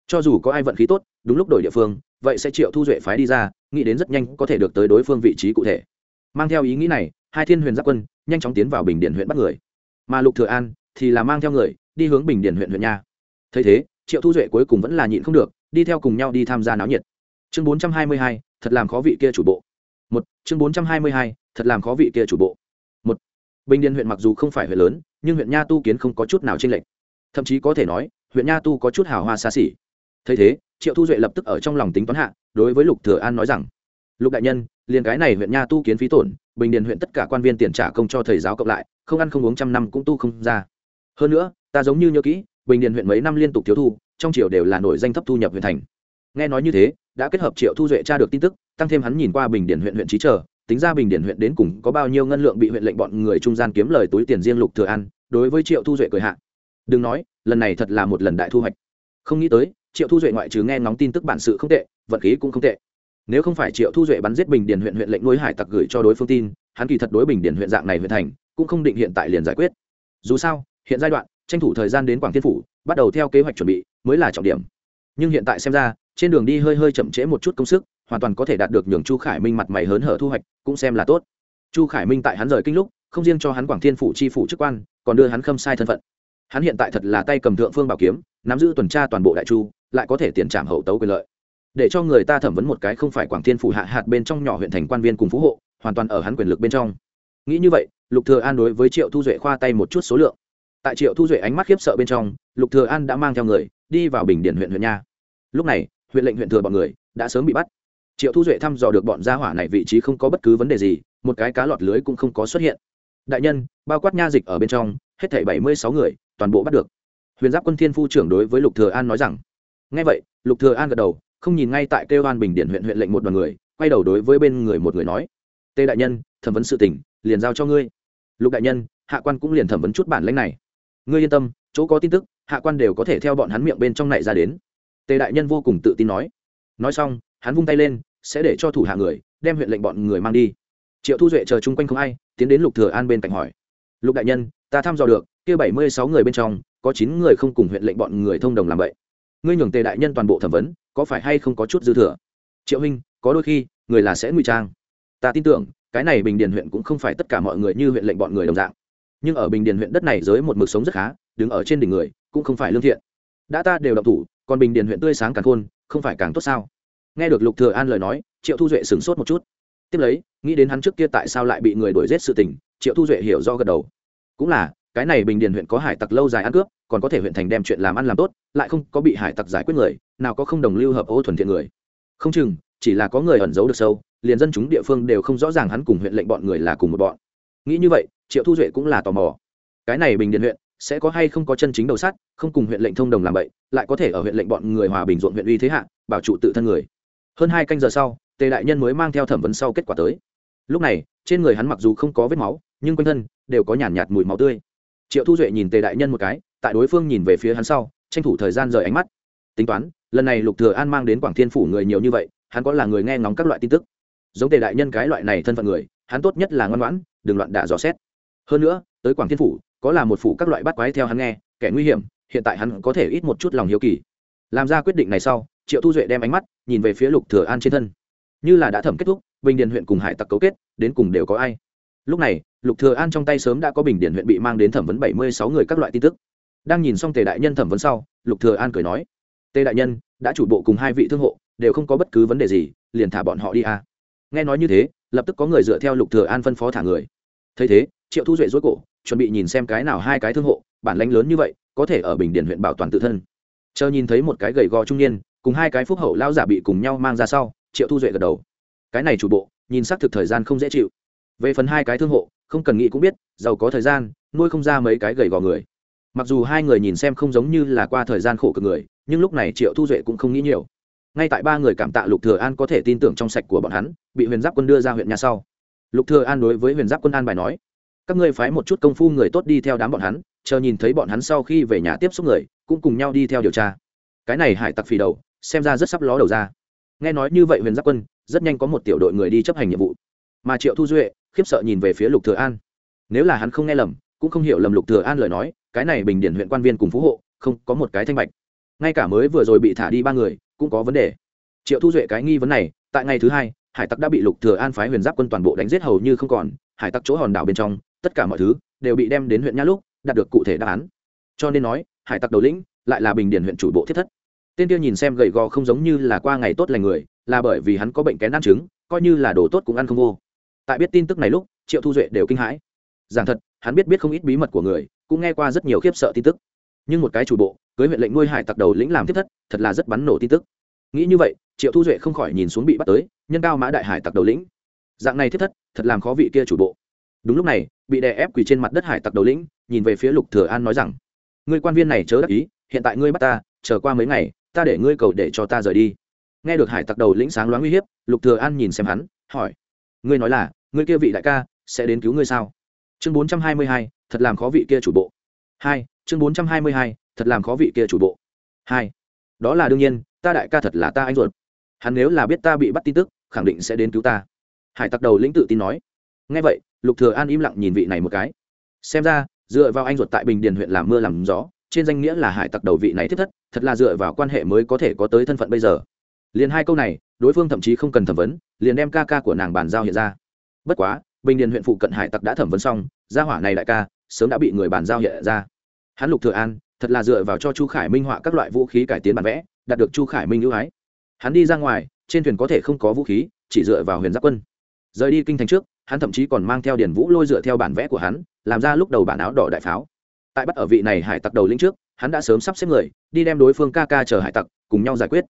Cho dù có ai vận khí tốt, đúng lúc đổi địa phương, vậy sẽ triệu thu duệ phái đi ra, nghĩ đến rất nhanh có thể được tới đối phương vị trí cụ thể. Mang theo ý nghĩ này, hai thiên huyền giáp quân nhanh chóng tiến vào bình điển huyện bắt người. Mà lục thừa an thì là mang theo người, đi hướng bình điển huyện huyện nha. Thấy thế, triệu thu duệ cuối cùng vẫn là nhịn không được đi theo cùng nhau đi tham gia náo nhiệt. Chương bốn trăm hai mươi hai, thật làm khó vị kia chủ bộ. Một, chương bốn trăm hai mươi hai, thật làm khó vị kia chủ bộ. Một, bình điền huyện mặc dù không phải huyện lớn, nhưng huyện nha tu kiến không có chút nào chênh lệch. Thậm chí có thể nói, huyện nha tu có chút hào hoa xa xỉ. Thấy thế, triệu thu duệ lập tức ở trong lòng tính toán hạ, đối với lục thừa an nói rằng, lục đại nhân, liền cái này huyện nha tu kiến phí tổn, bình điền huyện tất cả quan viên tiền trả công cho thầy giáo cộng lại, không ăn không uống trăm năm cũng tu không ra. Hơn nữa, ta giống như nhớ kỹ, bình điền huyện mấy năm liên tục thiếu thu trong triều đều là nổi danh thấp thu nhập huyện thành. Nghe nói như thế, đã kết hợp triệu thu duệ tra được tin tức, tăng thêm hắn nhìn qua bình điển huyện huyện trí trở, tính ra bình điển huyện đến cùng có bao nhiêu ngân lượng bị huyện lệnh bọn người trung gian kiếm lời túi tiền riêng lục thừa ăn, đối với triệu thu duệ cười hạ. Đừng nói, lần này thật là một lần đại thu hoạch. Không nghĩ tới, triệu thu duệ ngoại trừ nghe ngóng tin tức bản sự không tệ, vận khí cũng không tệ. Nếu không phải triệu thu duệ bắn giết bình điển huyện huyện lệnh nuôi hải tặc gửi cho đối phương tin, hắn kỳ thật đối bình điển huyện dạng này huyện thành, cũng không định hiện tại liền giải quyết. Dù sao, hiện giai đoạn tranh thủ thời gian đến quảng thiên phủ, bắt đầu theo kế hoạch chuẩn bị, mới là trọng điểm. Nhưng hiện tại xem ra, trên đường đi hơi hơi chậm trễ một chút công sức, hoàn toàn có thể đạt được nhường chu khải minh mặt mày hớn hở thu hoạch, cũng xem là tốt. Chu khải minh tại hắn rời kinh lúc, không riêng cho hắn quảng thiên phủ chi phủ chức quan, còn đưa hắn khâm sai thân phận. Hắn hiện tại thật là tay cầm thượng phương bảo kiếm, nắm giữ tuần tra toàn bộ đại chu, lại có thể tiền trảm hậu tấu quyền lợi. Để cho người ta thẩm vấn một cái không phải quảng thiên phủ hạ hạt bên trong nhỏ huyện thành quan viên cùng phú hộ, hoàn toàn ở hắn quyền lực bên trong. Nghĩ như vậy, lục thừa an đối với triệu thu duệ khoa tay một chút số lượng tại triệu thu duệ ánh mắt khiếp sợ bên trong, lục thừa an đã mang theo người, đi vào bình điển huyện huyện nha. Lúc này, huyện lệnh huyện thừa bọn người đã sớm bị bắt. Triệu thu duệ thăm dò được bọn gia hỏa này vị trí không có bất cứ vấn đề gì, một cái cá lọt lưới cũng không có xuất hiện. Đại nhân, bao quát nha dịch ở bên trong, hết thảy bảy mươi sáu người, toàn bộ bắt được. Huyền giáp quân thiên phu trưởng đối với lục thừa an nói rằng, nghe vậy, lục thừa an gật đầu, không nhìn ngay tại kêu an bình điển huyện huyện lệnh một đoàn người, quay đầu đối với bên người một người nói tê đại nhân, thẩm vấn sự tình, liền giao cho ngươi. Lục đại nhân, hạ quan cũng liền thẩm vấn chút bản lãnh này ngươi yên tâm, chỗ có tin tức, hạ quan đều có thể theo bọn hắn miệng bên trong này ra đến. Tề đại nhân vô cùng tự tin nói. Nói xong, hắn vung tay lên, sẽ để cho thủ hạ người đem huyện lệnh bọn người mang đi. Triệu thu duệ chờ chung quanh không ai, tiến đến lục thừa an bên cạnh hỏi. Lục đại nhân, ta thăm dò được, kia bảy mươi sáu người bên trong, có chín người không cùng huyện lệnh bọn người thông đồng làm vậy. Ngươi nhường tề đại nhân toàn bộ thẩm vấn, có phải hay không có chút dư thừa? Triệu huynh, có đôi khi, người là sẽ ngụy trang. Ta tin tưởng, cái này bình điền huyện cũng không phải tất cả mọi người như huyện lệnh bọn người đồng dạng nhưng ở bình điền huyện đất này giới một mực sống rất khá, đứng ở trên đỉnh người, cũng không phải lương thiện. Đã ta đều động thủ, còn bình điền huyện tươi sáng càng khôn, không phải càng tốt sao? Nghe được lục thừa an lời nói, triệu thu duệ sửng sốt một chút. Tiếp lấy, nghĩ đến hắn trước kia tại sao lại bị người đuổi giết sự tình, triệu thu duệ hiểu do gật đầu. Cũng là, cái này bình điền huyện có hải tặc lâu dài ăn cướp, còn có thể huyện thành đem chuyện làm ăn làm tốt, lại không có bị hải tặc giải quyết người, nào có không đồng lưu hợp ô thuần thiện người. Không chừng, chỉ là có người ẩn giấu được sâu, liền dân chúng địa phương đều không rõ ràng hắn cùng huyện lệnh bọn người là cùng một bọn. Nghĩ như vậy triệu thu duệ cũng là tò mò. Cái này bình điện huyện sẽ có hay không có chân chính đầu sắt không cùng huyện lệnh thông đồng làm vậy lại có thể ở huyện lệnh bọn người hòa bình ruộng huyện uy thế hạ bảo trụ tự thân người. Hơn hai canh giờ sau tề đại nhân mới mang theo thẩm vấn sau kết quả tới. Lúc này trên người hắn mặc dù không có vết máu nhưng quanh thân đều có nhàn nhạt, nhạt mùi máu tươi. Triệu thu duệ nhìn tề đại nhân một cái tại đối phương nhìn về phía hắn sau tranh thủ thời gian rời ánh mắt. Tính toán lần này lục thừa an mang đến quảng thiên phủ người nhiều như vậy hắn có là người nghe ngóng các loại tin tức. Giống tề đại nhân cái loại này thân phận người hắn tốt nhất là ngoan ngoãn đừng loạn đả dò xét hơn nữa, tới quảng thiên phủ, có là một phủ các loại bắt quái theo hắn nghe, kẻ nguy hiểm, hiện tại hắn có thể ít một chút lòng hiếu kỳ. Làm ra quyết định này sau, triệu thu duệ đem ánh mắt nhìn về phía lục thừa an trên thân. Như là đã thẩm kết thúc, bình điền huyện cùng hải tặc cấu kết, đến cùng đều có ai? Lúc này, lục thừa an trong tay sớm đã có bình điền huyện bị mang đến thẩm vấn bảy mươi sáu người các loại tin tức. Đang nhìn xong tề đại nhân thẩm vấn sau, lục thừa an cười nói, tề đại nhân, đã chủ bộ cùng hai vị thương hộ, đều không có bất cứ vấn đề gì, liền thả bọn họ đi a nghe nói như thế, lập tức có người dựa theo lục thừa an phân phó thả người. Thấy thế triệu thu duệ dối cổ, chuẩn bị nhìn xem cái nào hai cái thương hộ, bản lãnh lớn như vậy, có thể ở bình điền huyện bảo toàn tự thân. Chờ nhìn thấy một cái gầy gò trung niên, cùng hai cái phúc hậu lao giả bị cùng nhau mang ra sau, triệu thu duệ gật đầu. Cái này chủ bộ, nhìn xác thực thời gian không dễ chịu. Về phần hai cái thương hộ, không cần nghĩ cũng biết, giàu có thời gian, nuôi không ra mấy cái gầy gò người. Mặc dù hai người nhìn xem không giống như là qua thời gian khổ cực người, nhưng lúc này triệu thu duệ cũng không nghĩ nhiều. Ngay tại ba người cảm tạ lục thừa an có thể tin tưởng trong sạch của bọn hắn, bị huyền giáp quân đưa ra huyện nhà sau. Lục thừa an đối với huyền giáp quân an bài nói các ngươi phái một chút công phu người tốt đi theo đám bọn hắn, chờ nhìn thấy bọn hắn sau khi về nhà tiếp xúc người, cũng cùng nhau đi theo điều tra. Cái này hải tặc phì đầu, xem ra rất sắp ló đầu ra. Nghe nói như vậy huyền giáp quân, rất nhanh có một tiểu đội người đi chấp hành nhiệm vụ. Mà triệu thu duệ, khiếp sợ nhìn về phía lục thừa an. Nếu là hắn không nghe lầm, cũng không hiểu lầm lục thừa an lời nói, cái này bình điển huyện quan viên cùng phú hộ, không có một cái thanh bạch. Ngay cả mới vừa rồi bị thả đi ba người, cũng có vấn đề. Triệu thu duệ cái nghi vấn này, tại ngày thứ hai, hải tặc đã bị lục thừa an phái huyền giáp quân toàn bộ đánh giết hầu như không còn hải tặc chỗ hòn đảo bên trong, tất cả mọi thứ đều bị đem đến huyện nhã lúc đạt được cụ thể đáp án. Cho nên nói, hải tặc đầu lĩnh lại là bình điển huyện chủ bộ thiết thất. Tên kia nhìn xem gầy gò không giống như là qua ngày tốt lành người, là bởi vì hắn có bệnh kén ăn trứng, coi như là đồ tốt cũng ăn không vô. Tại biết tin tức này lúc, triệu thu duệ đều kinh hãi. Giảng thật, hắn biết biết không ít bí mật của người, cũng nghe qua rất nhiều khiếp sợ tin tức. Nhưng một cái chủ bộ, cưới huyện lệnh nuôi hải tặc đầu lĩnh làm thiết thất, thật là rất bắn nổ tin tức. Nghĩ như vậy, triệu thu duệ không khỏi nhìn xuống bị bắt tới, nhân cao mã đại hải tặc đầu lĩnh dạng này thiết thất, thật làm khó vị kia chủ bộ. Đúng lúc này, bị đè ép quỳ trên mặt đất hải tặc đầu lĩnh, nhìn về phía lục thừa an nói rằng, ngươi quan viên này chớ đắc ý, hiện tại ngươi bắt ta, chờ qua mấy ngày, ta để ngươi cầu để cho ta rời đi. Nghe được hải tặc đầu lĩnh sáng loáng uy hiếp, lục thừa an nhìn xem hắn, hỏi, ngươi nói là, ngươi kia vị đại ca, sẽ đến cứu ngươi sao? Chương bốn trăm hai mươi hai, thật làm khó vị kia chủ bộ. Hai, chương bốn trăm hai mươi hai, thật làm khó vị kia chủ bộ. Hai, đó là đương nhiên, ta đại ca thật là ta anh ruột. Hắn nếu là biết ta bị bắt tin tức, khẳng định sẽ đến cứu ta hải tặc đầu lĩnh tự tin nói. Ngay vậy, lục thừa an im lặng nhìn vị này một cái. Xem ra, dựa vào anh ruột tại bình điền huyện làm mưa làm gió, trên danh nghĩa là hải tặc đầu vị này thiết thất, thật là dựa vào quan hệ mới có thể có tới thân phận bây giờ. Liền hai câu này, đối phương thậm chí không cần thẩm vấn, liền đem ca ca của nàng bàn giao hiện ra. Bất quá, bình điền huyện phụ cận hải tặc đã thẩm vấn xong, gia hỏa này đại ca, sớm đã bị người bàn giao hiện ra. Hắn lục thừa an, thật là dựa vào cho chu khải minh họa các loại vũ khí cải tiến bản vẽ, đạt được chu khải minh ưu ái. Hắn đi ra ngoài, trên thuyền có thể không có vũ khí, chỉ dựa vào huyền giáp quân rời đi kinh thành trước, hắn thậm chí còn mang theo điển vũ lôi dựa theo bản vẽ của hắn, làm ra lúc đầu bản áo đỏ đại pháo. Tại bắt ở vị này hải tặc đầu lĩnh trước, hắn đã sớm sắp xếp người, đi đem đối phương ca ca chờ hải tặc, cùng nhau giải quyết.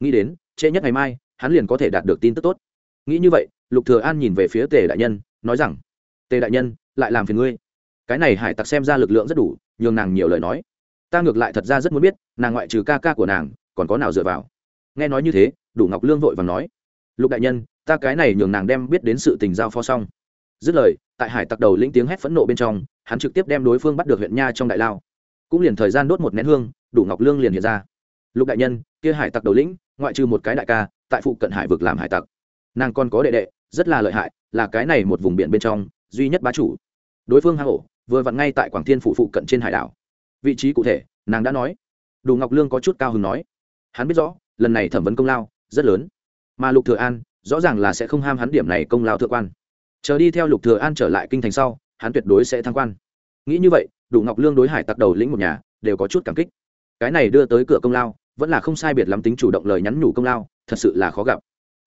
Nghĩ đến, trễ nhất ngày mai, hắn liền có thể đạt được tin tức tốt. Nghĩ như vậy, lục thừa an nhìn về phía tề đại nhân, nói rằng, tề đại nhân, lại làm phiền ngươi. Cái này hải tặc xem ra lực lượng rất đủ, nhường nàng nhiều lời nói. Ta ngược lại thật ra rất muốn biết, nàng ngoại trừ ca ca của nàng, còn có nào dựa vào? Nghe nói như thế, đủ ngọc lương vội vàng nói, lục đại nhân ta cái này nhường nàng đem biết đến sự tình giao phó xong. Dứt lời, tại hải tặc đầu lĩnh tiếng hét phẫn nộ bên trong, hắn trực tiếp đem đối phương bắt được huyện nha trong đại lao. Cũng liền thời gian đốt một nén hương, đủ ngọc lương liền hiện ra. Lục đại nhân, kia hải tặc đầu lĩnh, ngoại trừ một cái đại ca, tại phụ cận hải vực làm hải tặc. Nàng còn có đệ đệ, rất là lợi hại, là cái này một vùng biển bên trong, duy nhất bá chủ. Đối phương hang ổ, vừa vặn ngay tại quảng thiên phụ phụ cận trên hải đảo. Vị trí cụ thể, nàng đã nói. Đủ ngọc lương có chút cao hứng nói. Hắn biết rõ, lần này thẩm vấn công lao, rất lớn. Mà lục thừa an rõ ràng là sẽ không ham hắn điểm này công lao thượng quan. Chờ đi theo lục thừa an trở lại kinh thành sau, hắn tuyệt đối sẽ thăng quan. Nghĩ như vậy, đủ ngọc lương đối hải tặc đầu lĩnh một nhà, đều có chút cảm kích. Cái này đưa tới cửa công lao, vẫn là không sai biệt lắm tính chủ động lời nhắn nhủ công lao, thật sự là khó gặp.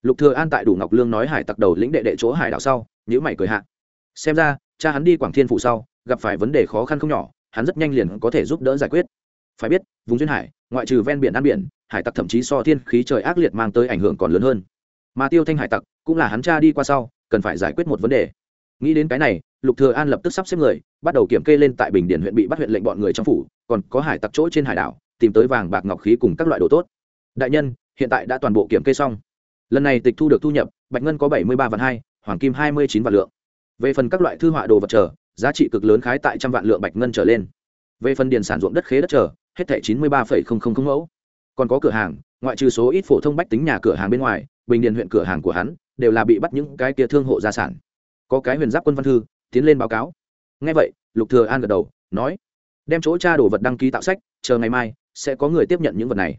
Lục thừa an tại đủ ngọc lương nói hải tặc đầu lĩnh đệ đệ chỗ hải đảo sau, nhíu mày cười hạ. Xem ra, cha hắn đi quảng thiên phụ sau, gặp phải vấn đề khó khăn không nhỏ, hắn rất nhanh liền có thể giúp đỡ giải quyết. Phải biết, vùng duyên hải, ngoại trừ ven biển ăn biển, hải tặc thậm chí so thiên khí trời ác liệt mang tới ảnh hưởng còn lớn hơn mà tiêu thanh hải tặc cũng là hắn cha đi qua sau, cần phải giải quyết một vấn đề. Nghĩ đến cái này, lục thừa an lập tức sắp xếp người, bắt đầu kiểm kê lên tại bình điển huyện bị bắt huyện lệnh bọn người trong phủ, còn có hải tặc chỗ trên hải đảo, tìm tới vàng, bạc, ngọc khí cùng các loại đồ tốt. Đại nhân, hiện tại đã toàn bộ kiểm kê xong. Lần này tịch thu được thu nhập, bạch ngân có bảy mươi ba vạn hai, hoàng kim hai mươi chín vạn lượng. Về phần các loại thư họa đồ vật trở giá trị cực lớn khái tại trăm vạn lượng bạch ngân trở lên. Về phần điền sản ruộng đất khế đất trở hết thảy chín mươi ba mẫu. Còn có cửa hàng, ngoại trừ số ít phổ thông bách tính nhà cửa hàng bên ngoài bình điền huyện cửa hàng của hắn, đều là bị bắt những cái kia thương hộ gia sản. Có cái huyền giáp quân văn thư, tiến lên báo cáo. Ngay vậy, lục thừa an gật đầu, nói, đem chỗ tra đồ vật đăng ký tạo sách, chờ ngày mai sẽ có người tiếp nhận những vật này.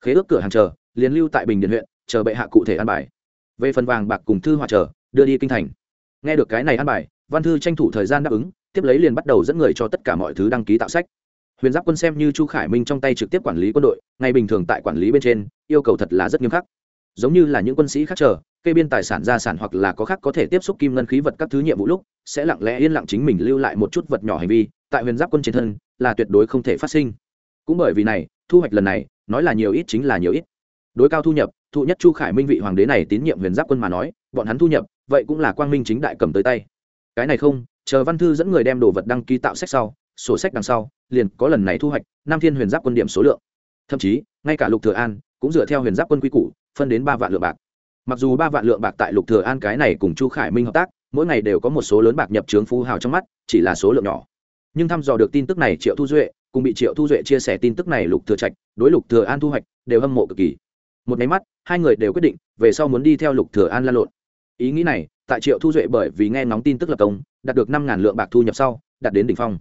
Khế ước cửa hàng chờ, liền lưu tại bình điền huyện, chờ bệ hạ cụ thể an bài. Về phần vàng bạc cùng thư hòa chờ, đưa đi kinh thành. Nghe được cái này an bài, văn thư tranh thủ thời gian đáp ứng, tiếp lấy liền bắt đầu dẫn người cho tất cả mọi thứ đăng ký tạo sách. Huyền giáp quân xem như chu khải minh trong tay trực tiếp quản lý quân đội ngay bình thường tại quản lý bên trên, yêu cầu thật là rất nghiêm khắc giống như là những quân sĩ khác chờ, kê biên tài sản gia sản hoặc là có khác có thể tiếp xúc kim ngân khí vật các thứ nhiệm vụ lúc, sẽ lặng lẽ yên lặng chính mình lưu lại một chút vật nhỏ hành vi, tại huyền giáp quân trên thân, là tuyệt đối không thể phát sinh. Cũng bởi vì này, thu hoạch lần này, nói là nhiều ít chính là nhiều ít. Đối cao thu nhập, thụ nhất chu khải minh vị hoàng đế này tín nhiệm huyền giáp quân mà nói, bọn hắn thu nhập, vậy cũng là quang minh chính đại cầm tới tay. Cái này không, chờ văn thư dẫn người đem đồ vật đăng ký tạo sách sau, sổ sách đằng sau, liền có lần này thu hoạch, nam thiên huyền giáp quân điểm số lượng. Thậm chí, ngay cả lục thừa an, cũng dựa theo huyền giáp quân quy củ phân đến ba vạn lượng bạc. Mặc dù ba vạn lượng bạc tại lục thừa an cái này cùng chu khải minh hợp tác, mỗi ngày đều có một số lớn bạc nhập trướng phú hào trong mắt, chỉ là số lượng nhỏ. Nhưng thăm dò được tin tức này, triệu thu duệ cùng bị triệu thu duệ chia sẻ tin tức này, lục thừa trạch đối lục thừa an thu hoạch đều hâm mộ cực kỳ. Một máy mắt, hai người đều quyết định về sau muốn đi theo lục thừa an lan lộn. Ý nghĩ này, tại triệu thu duệ bởi vì nghe ngóng tin tức lập công, đạt được năm ngàn lượng bạc thu nhập sau, đạt đến đỉnh phong.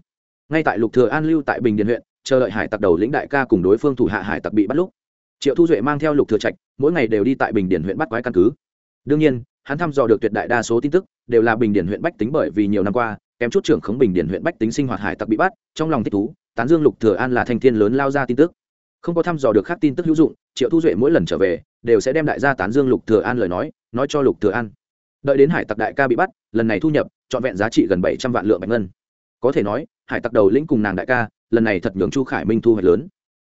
Ngay tại lục thừa an lưu tại bình điền huyện, chờ đợi hải tặc đầu lĩnh đại ca cùng đối phương thủ hạ hải tặc bị bắt lúc triệu thu duệ mang theo lục thừa trạch, mỗi ngày đều đi tại bình điền huyện bắt quái căn cứ. Đương nhiên, hắn thăm dò được tuyệt đại đa số tin tức, đều là bình điền huyện bách tính bởi vì nhiều năm qua, kém chút trưởng khống bình điền huyện bách tính sinh hoạt hải tặc bị bắt, trong lòng thích thú, tán dương lục thừa an là thanh thiên lớn lao ra tin tức. Không có thăm dò được khác tin tức hữu dụng, triệu thu duệ mỗi lần trở về, đều sẽ đem đại gia tán dương lục thừa an lời nói nói cho lục thừa an. Đợi đến hải tặc đại ca bị bắt, lần này thu nhập, trọn vẹn giá trị gần bảy trăm vạn lượng bạch ngân. Có thể nói, hải tặc đầu lĩnh cùng nàng đại ca, lần này thật nhường chu khải minh thu hoạch lớn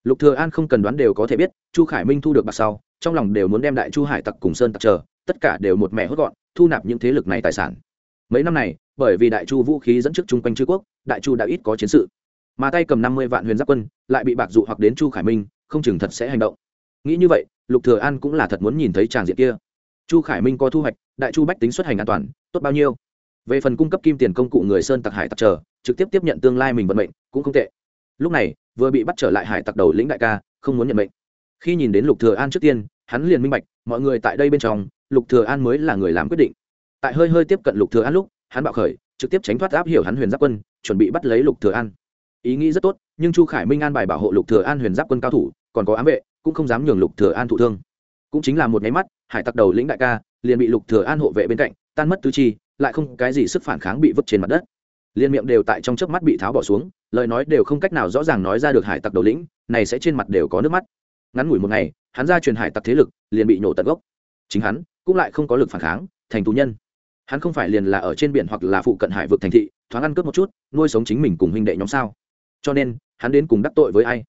lục thừa an không cần đoán đều có thể biết, chu khải minh thu được bạc sau, trong lòng đều muốn đem đại chu hải tặc cùng sơn tặc chờ, tất cả đều một mẹ hốt gọn, thu nạp những thế lực này tài sản. Mấy năm này, bởi vì đại chu vũ khí dẫn trước chung quanh chư quốc, đại chu đã ít có chiến sự. Mà tay cầm năm mươi vạn huyền giáp quân, lại bị bạc dụ hoặc đến chu khải minh, không chừng thật sẽ hành động. Nghĩ như vậy, lục thừa an cũng là thật muốn nhìn thấy tràng diện kia. Chu khải minh có thu hoạch, đại chu bách tính xuất hành an toàn, tốt bao nhiêu. Về phần cung cấp kim tiền công cụ người sơn tặc hải tặc chờ, trực tiếp tiếp nhận tương lai mình vận mệnh, cũng không tệ lúc này, vừa bị bắt trở lại hải tặc đầu lĩnh đại ca, không muốn nhận mệnh. Khi nhìn đến lục thừa an trước tiên, hắn liền minh bạch, mọi người tại đây bên trong, lục thừa an mới là người làm quyết định. Tại hơi hơi tiếp cận lục thừa an lúc, hắn bạo khởi, trực tiếp tránh thoát áp hiểu hắn huyền giáp quân, chuẩn bị bắt lấy lục thừa an. Ý nghĩ rất tốt, nhưng chu khải minh an bài bảo hộ lục thừa an huyền giáp quân cao thủ, còn có ám vệ, cũng không dám nhường lục thừa an thụ thương. Cũng chính là một nháy mắt, hải tặc đầu lĩnh đại ca liền bị lục thừa an hộ vệ bên cạnh, tan mất tứ chi, lại không cái gì sức phản kháng bị vứt trên mặt đất liên miệng đều tại trong chớp mắt bị tháo bỏ xuống, lời nói đều không cách nào rõ ràng nói ra được hải tặc đầu lĩnh, này sẽ trên mặt đều có nước mắt. Ngắn ngủi một ngày, hắn ra truyền hải tặc thế lực, liền bị nổ tận gốc. Chính hắn, cũng lại không có lực phản kháng, thành tù nhân. Hắn không phải liền là ở trên biển hoặc là phụ cận hải vực thành thị, thoáng ăn cướp một chút, nuôi sống chính mình cùng huynh đệ nhóm sao? Cho nên, hắn đến cùng đắc tội với ai?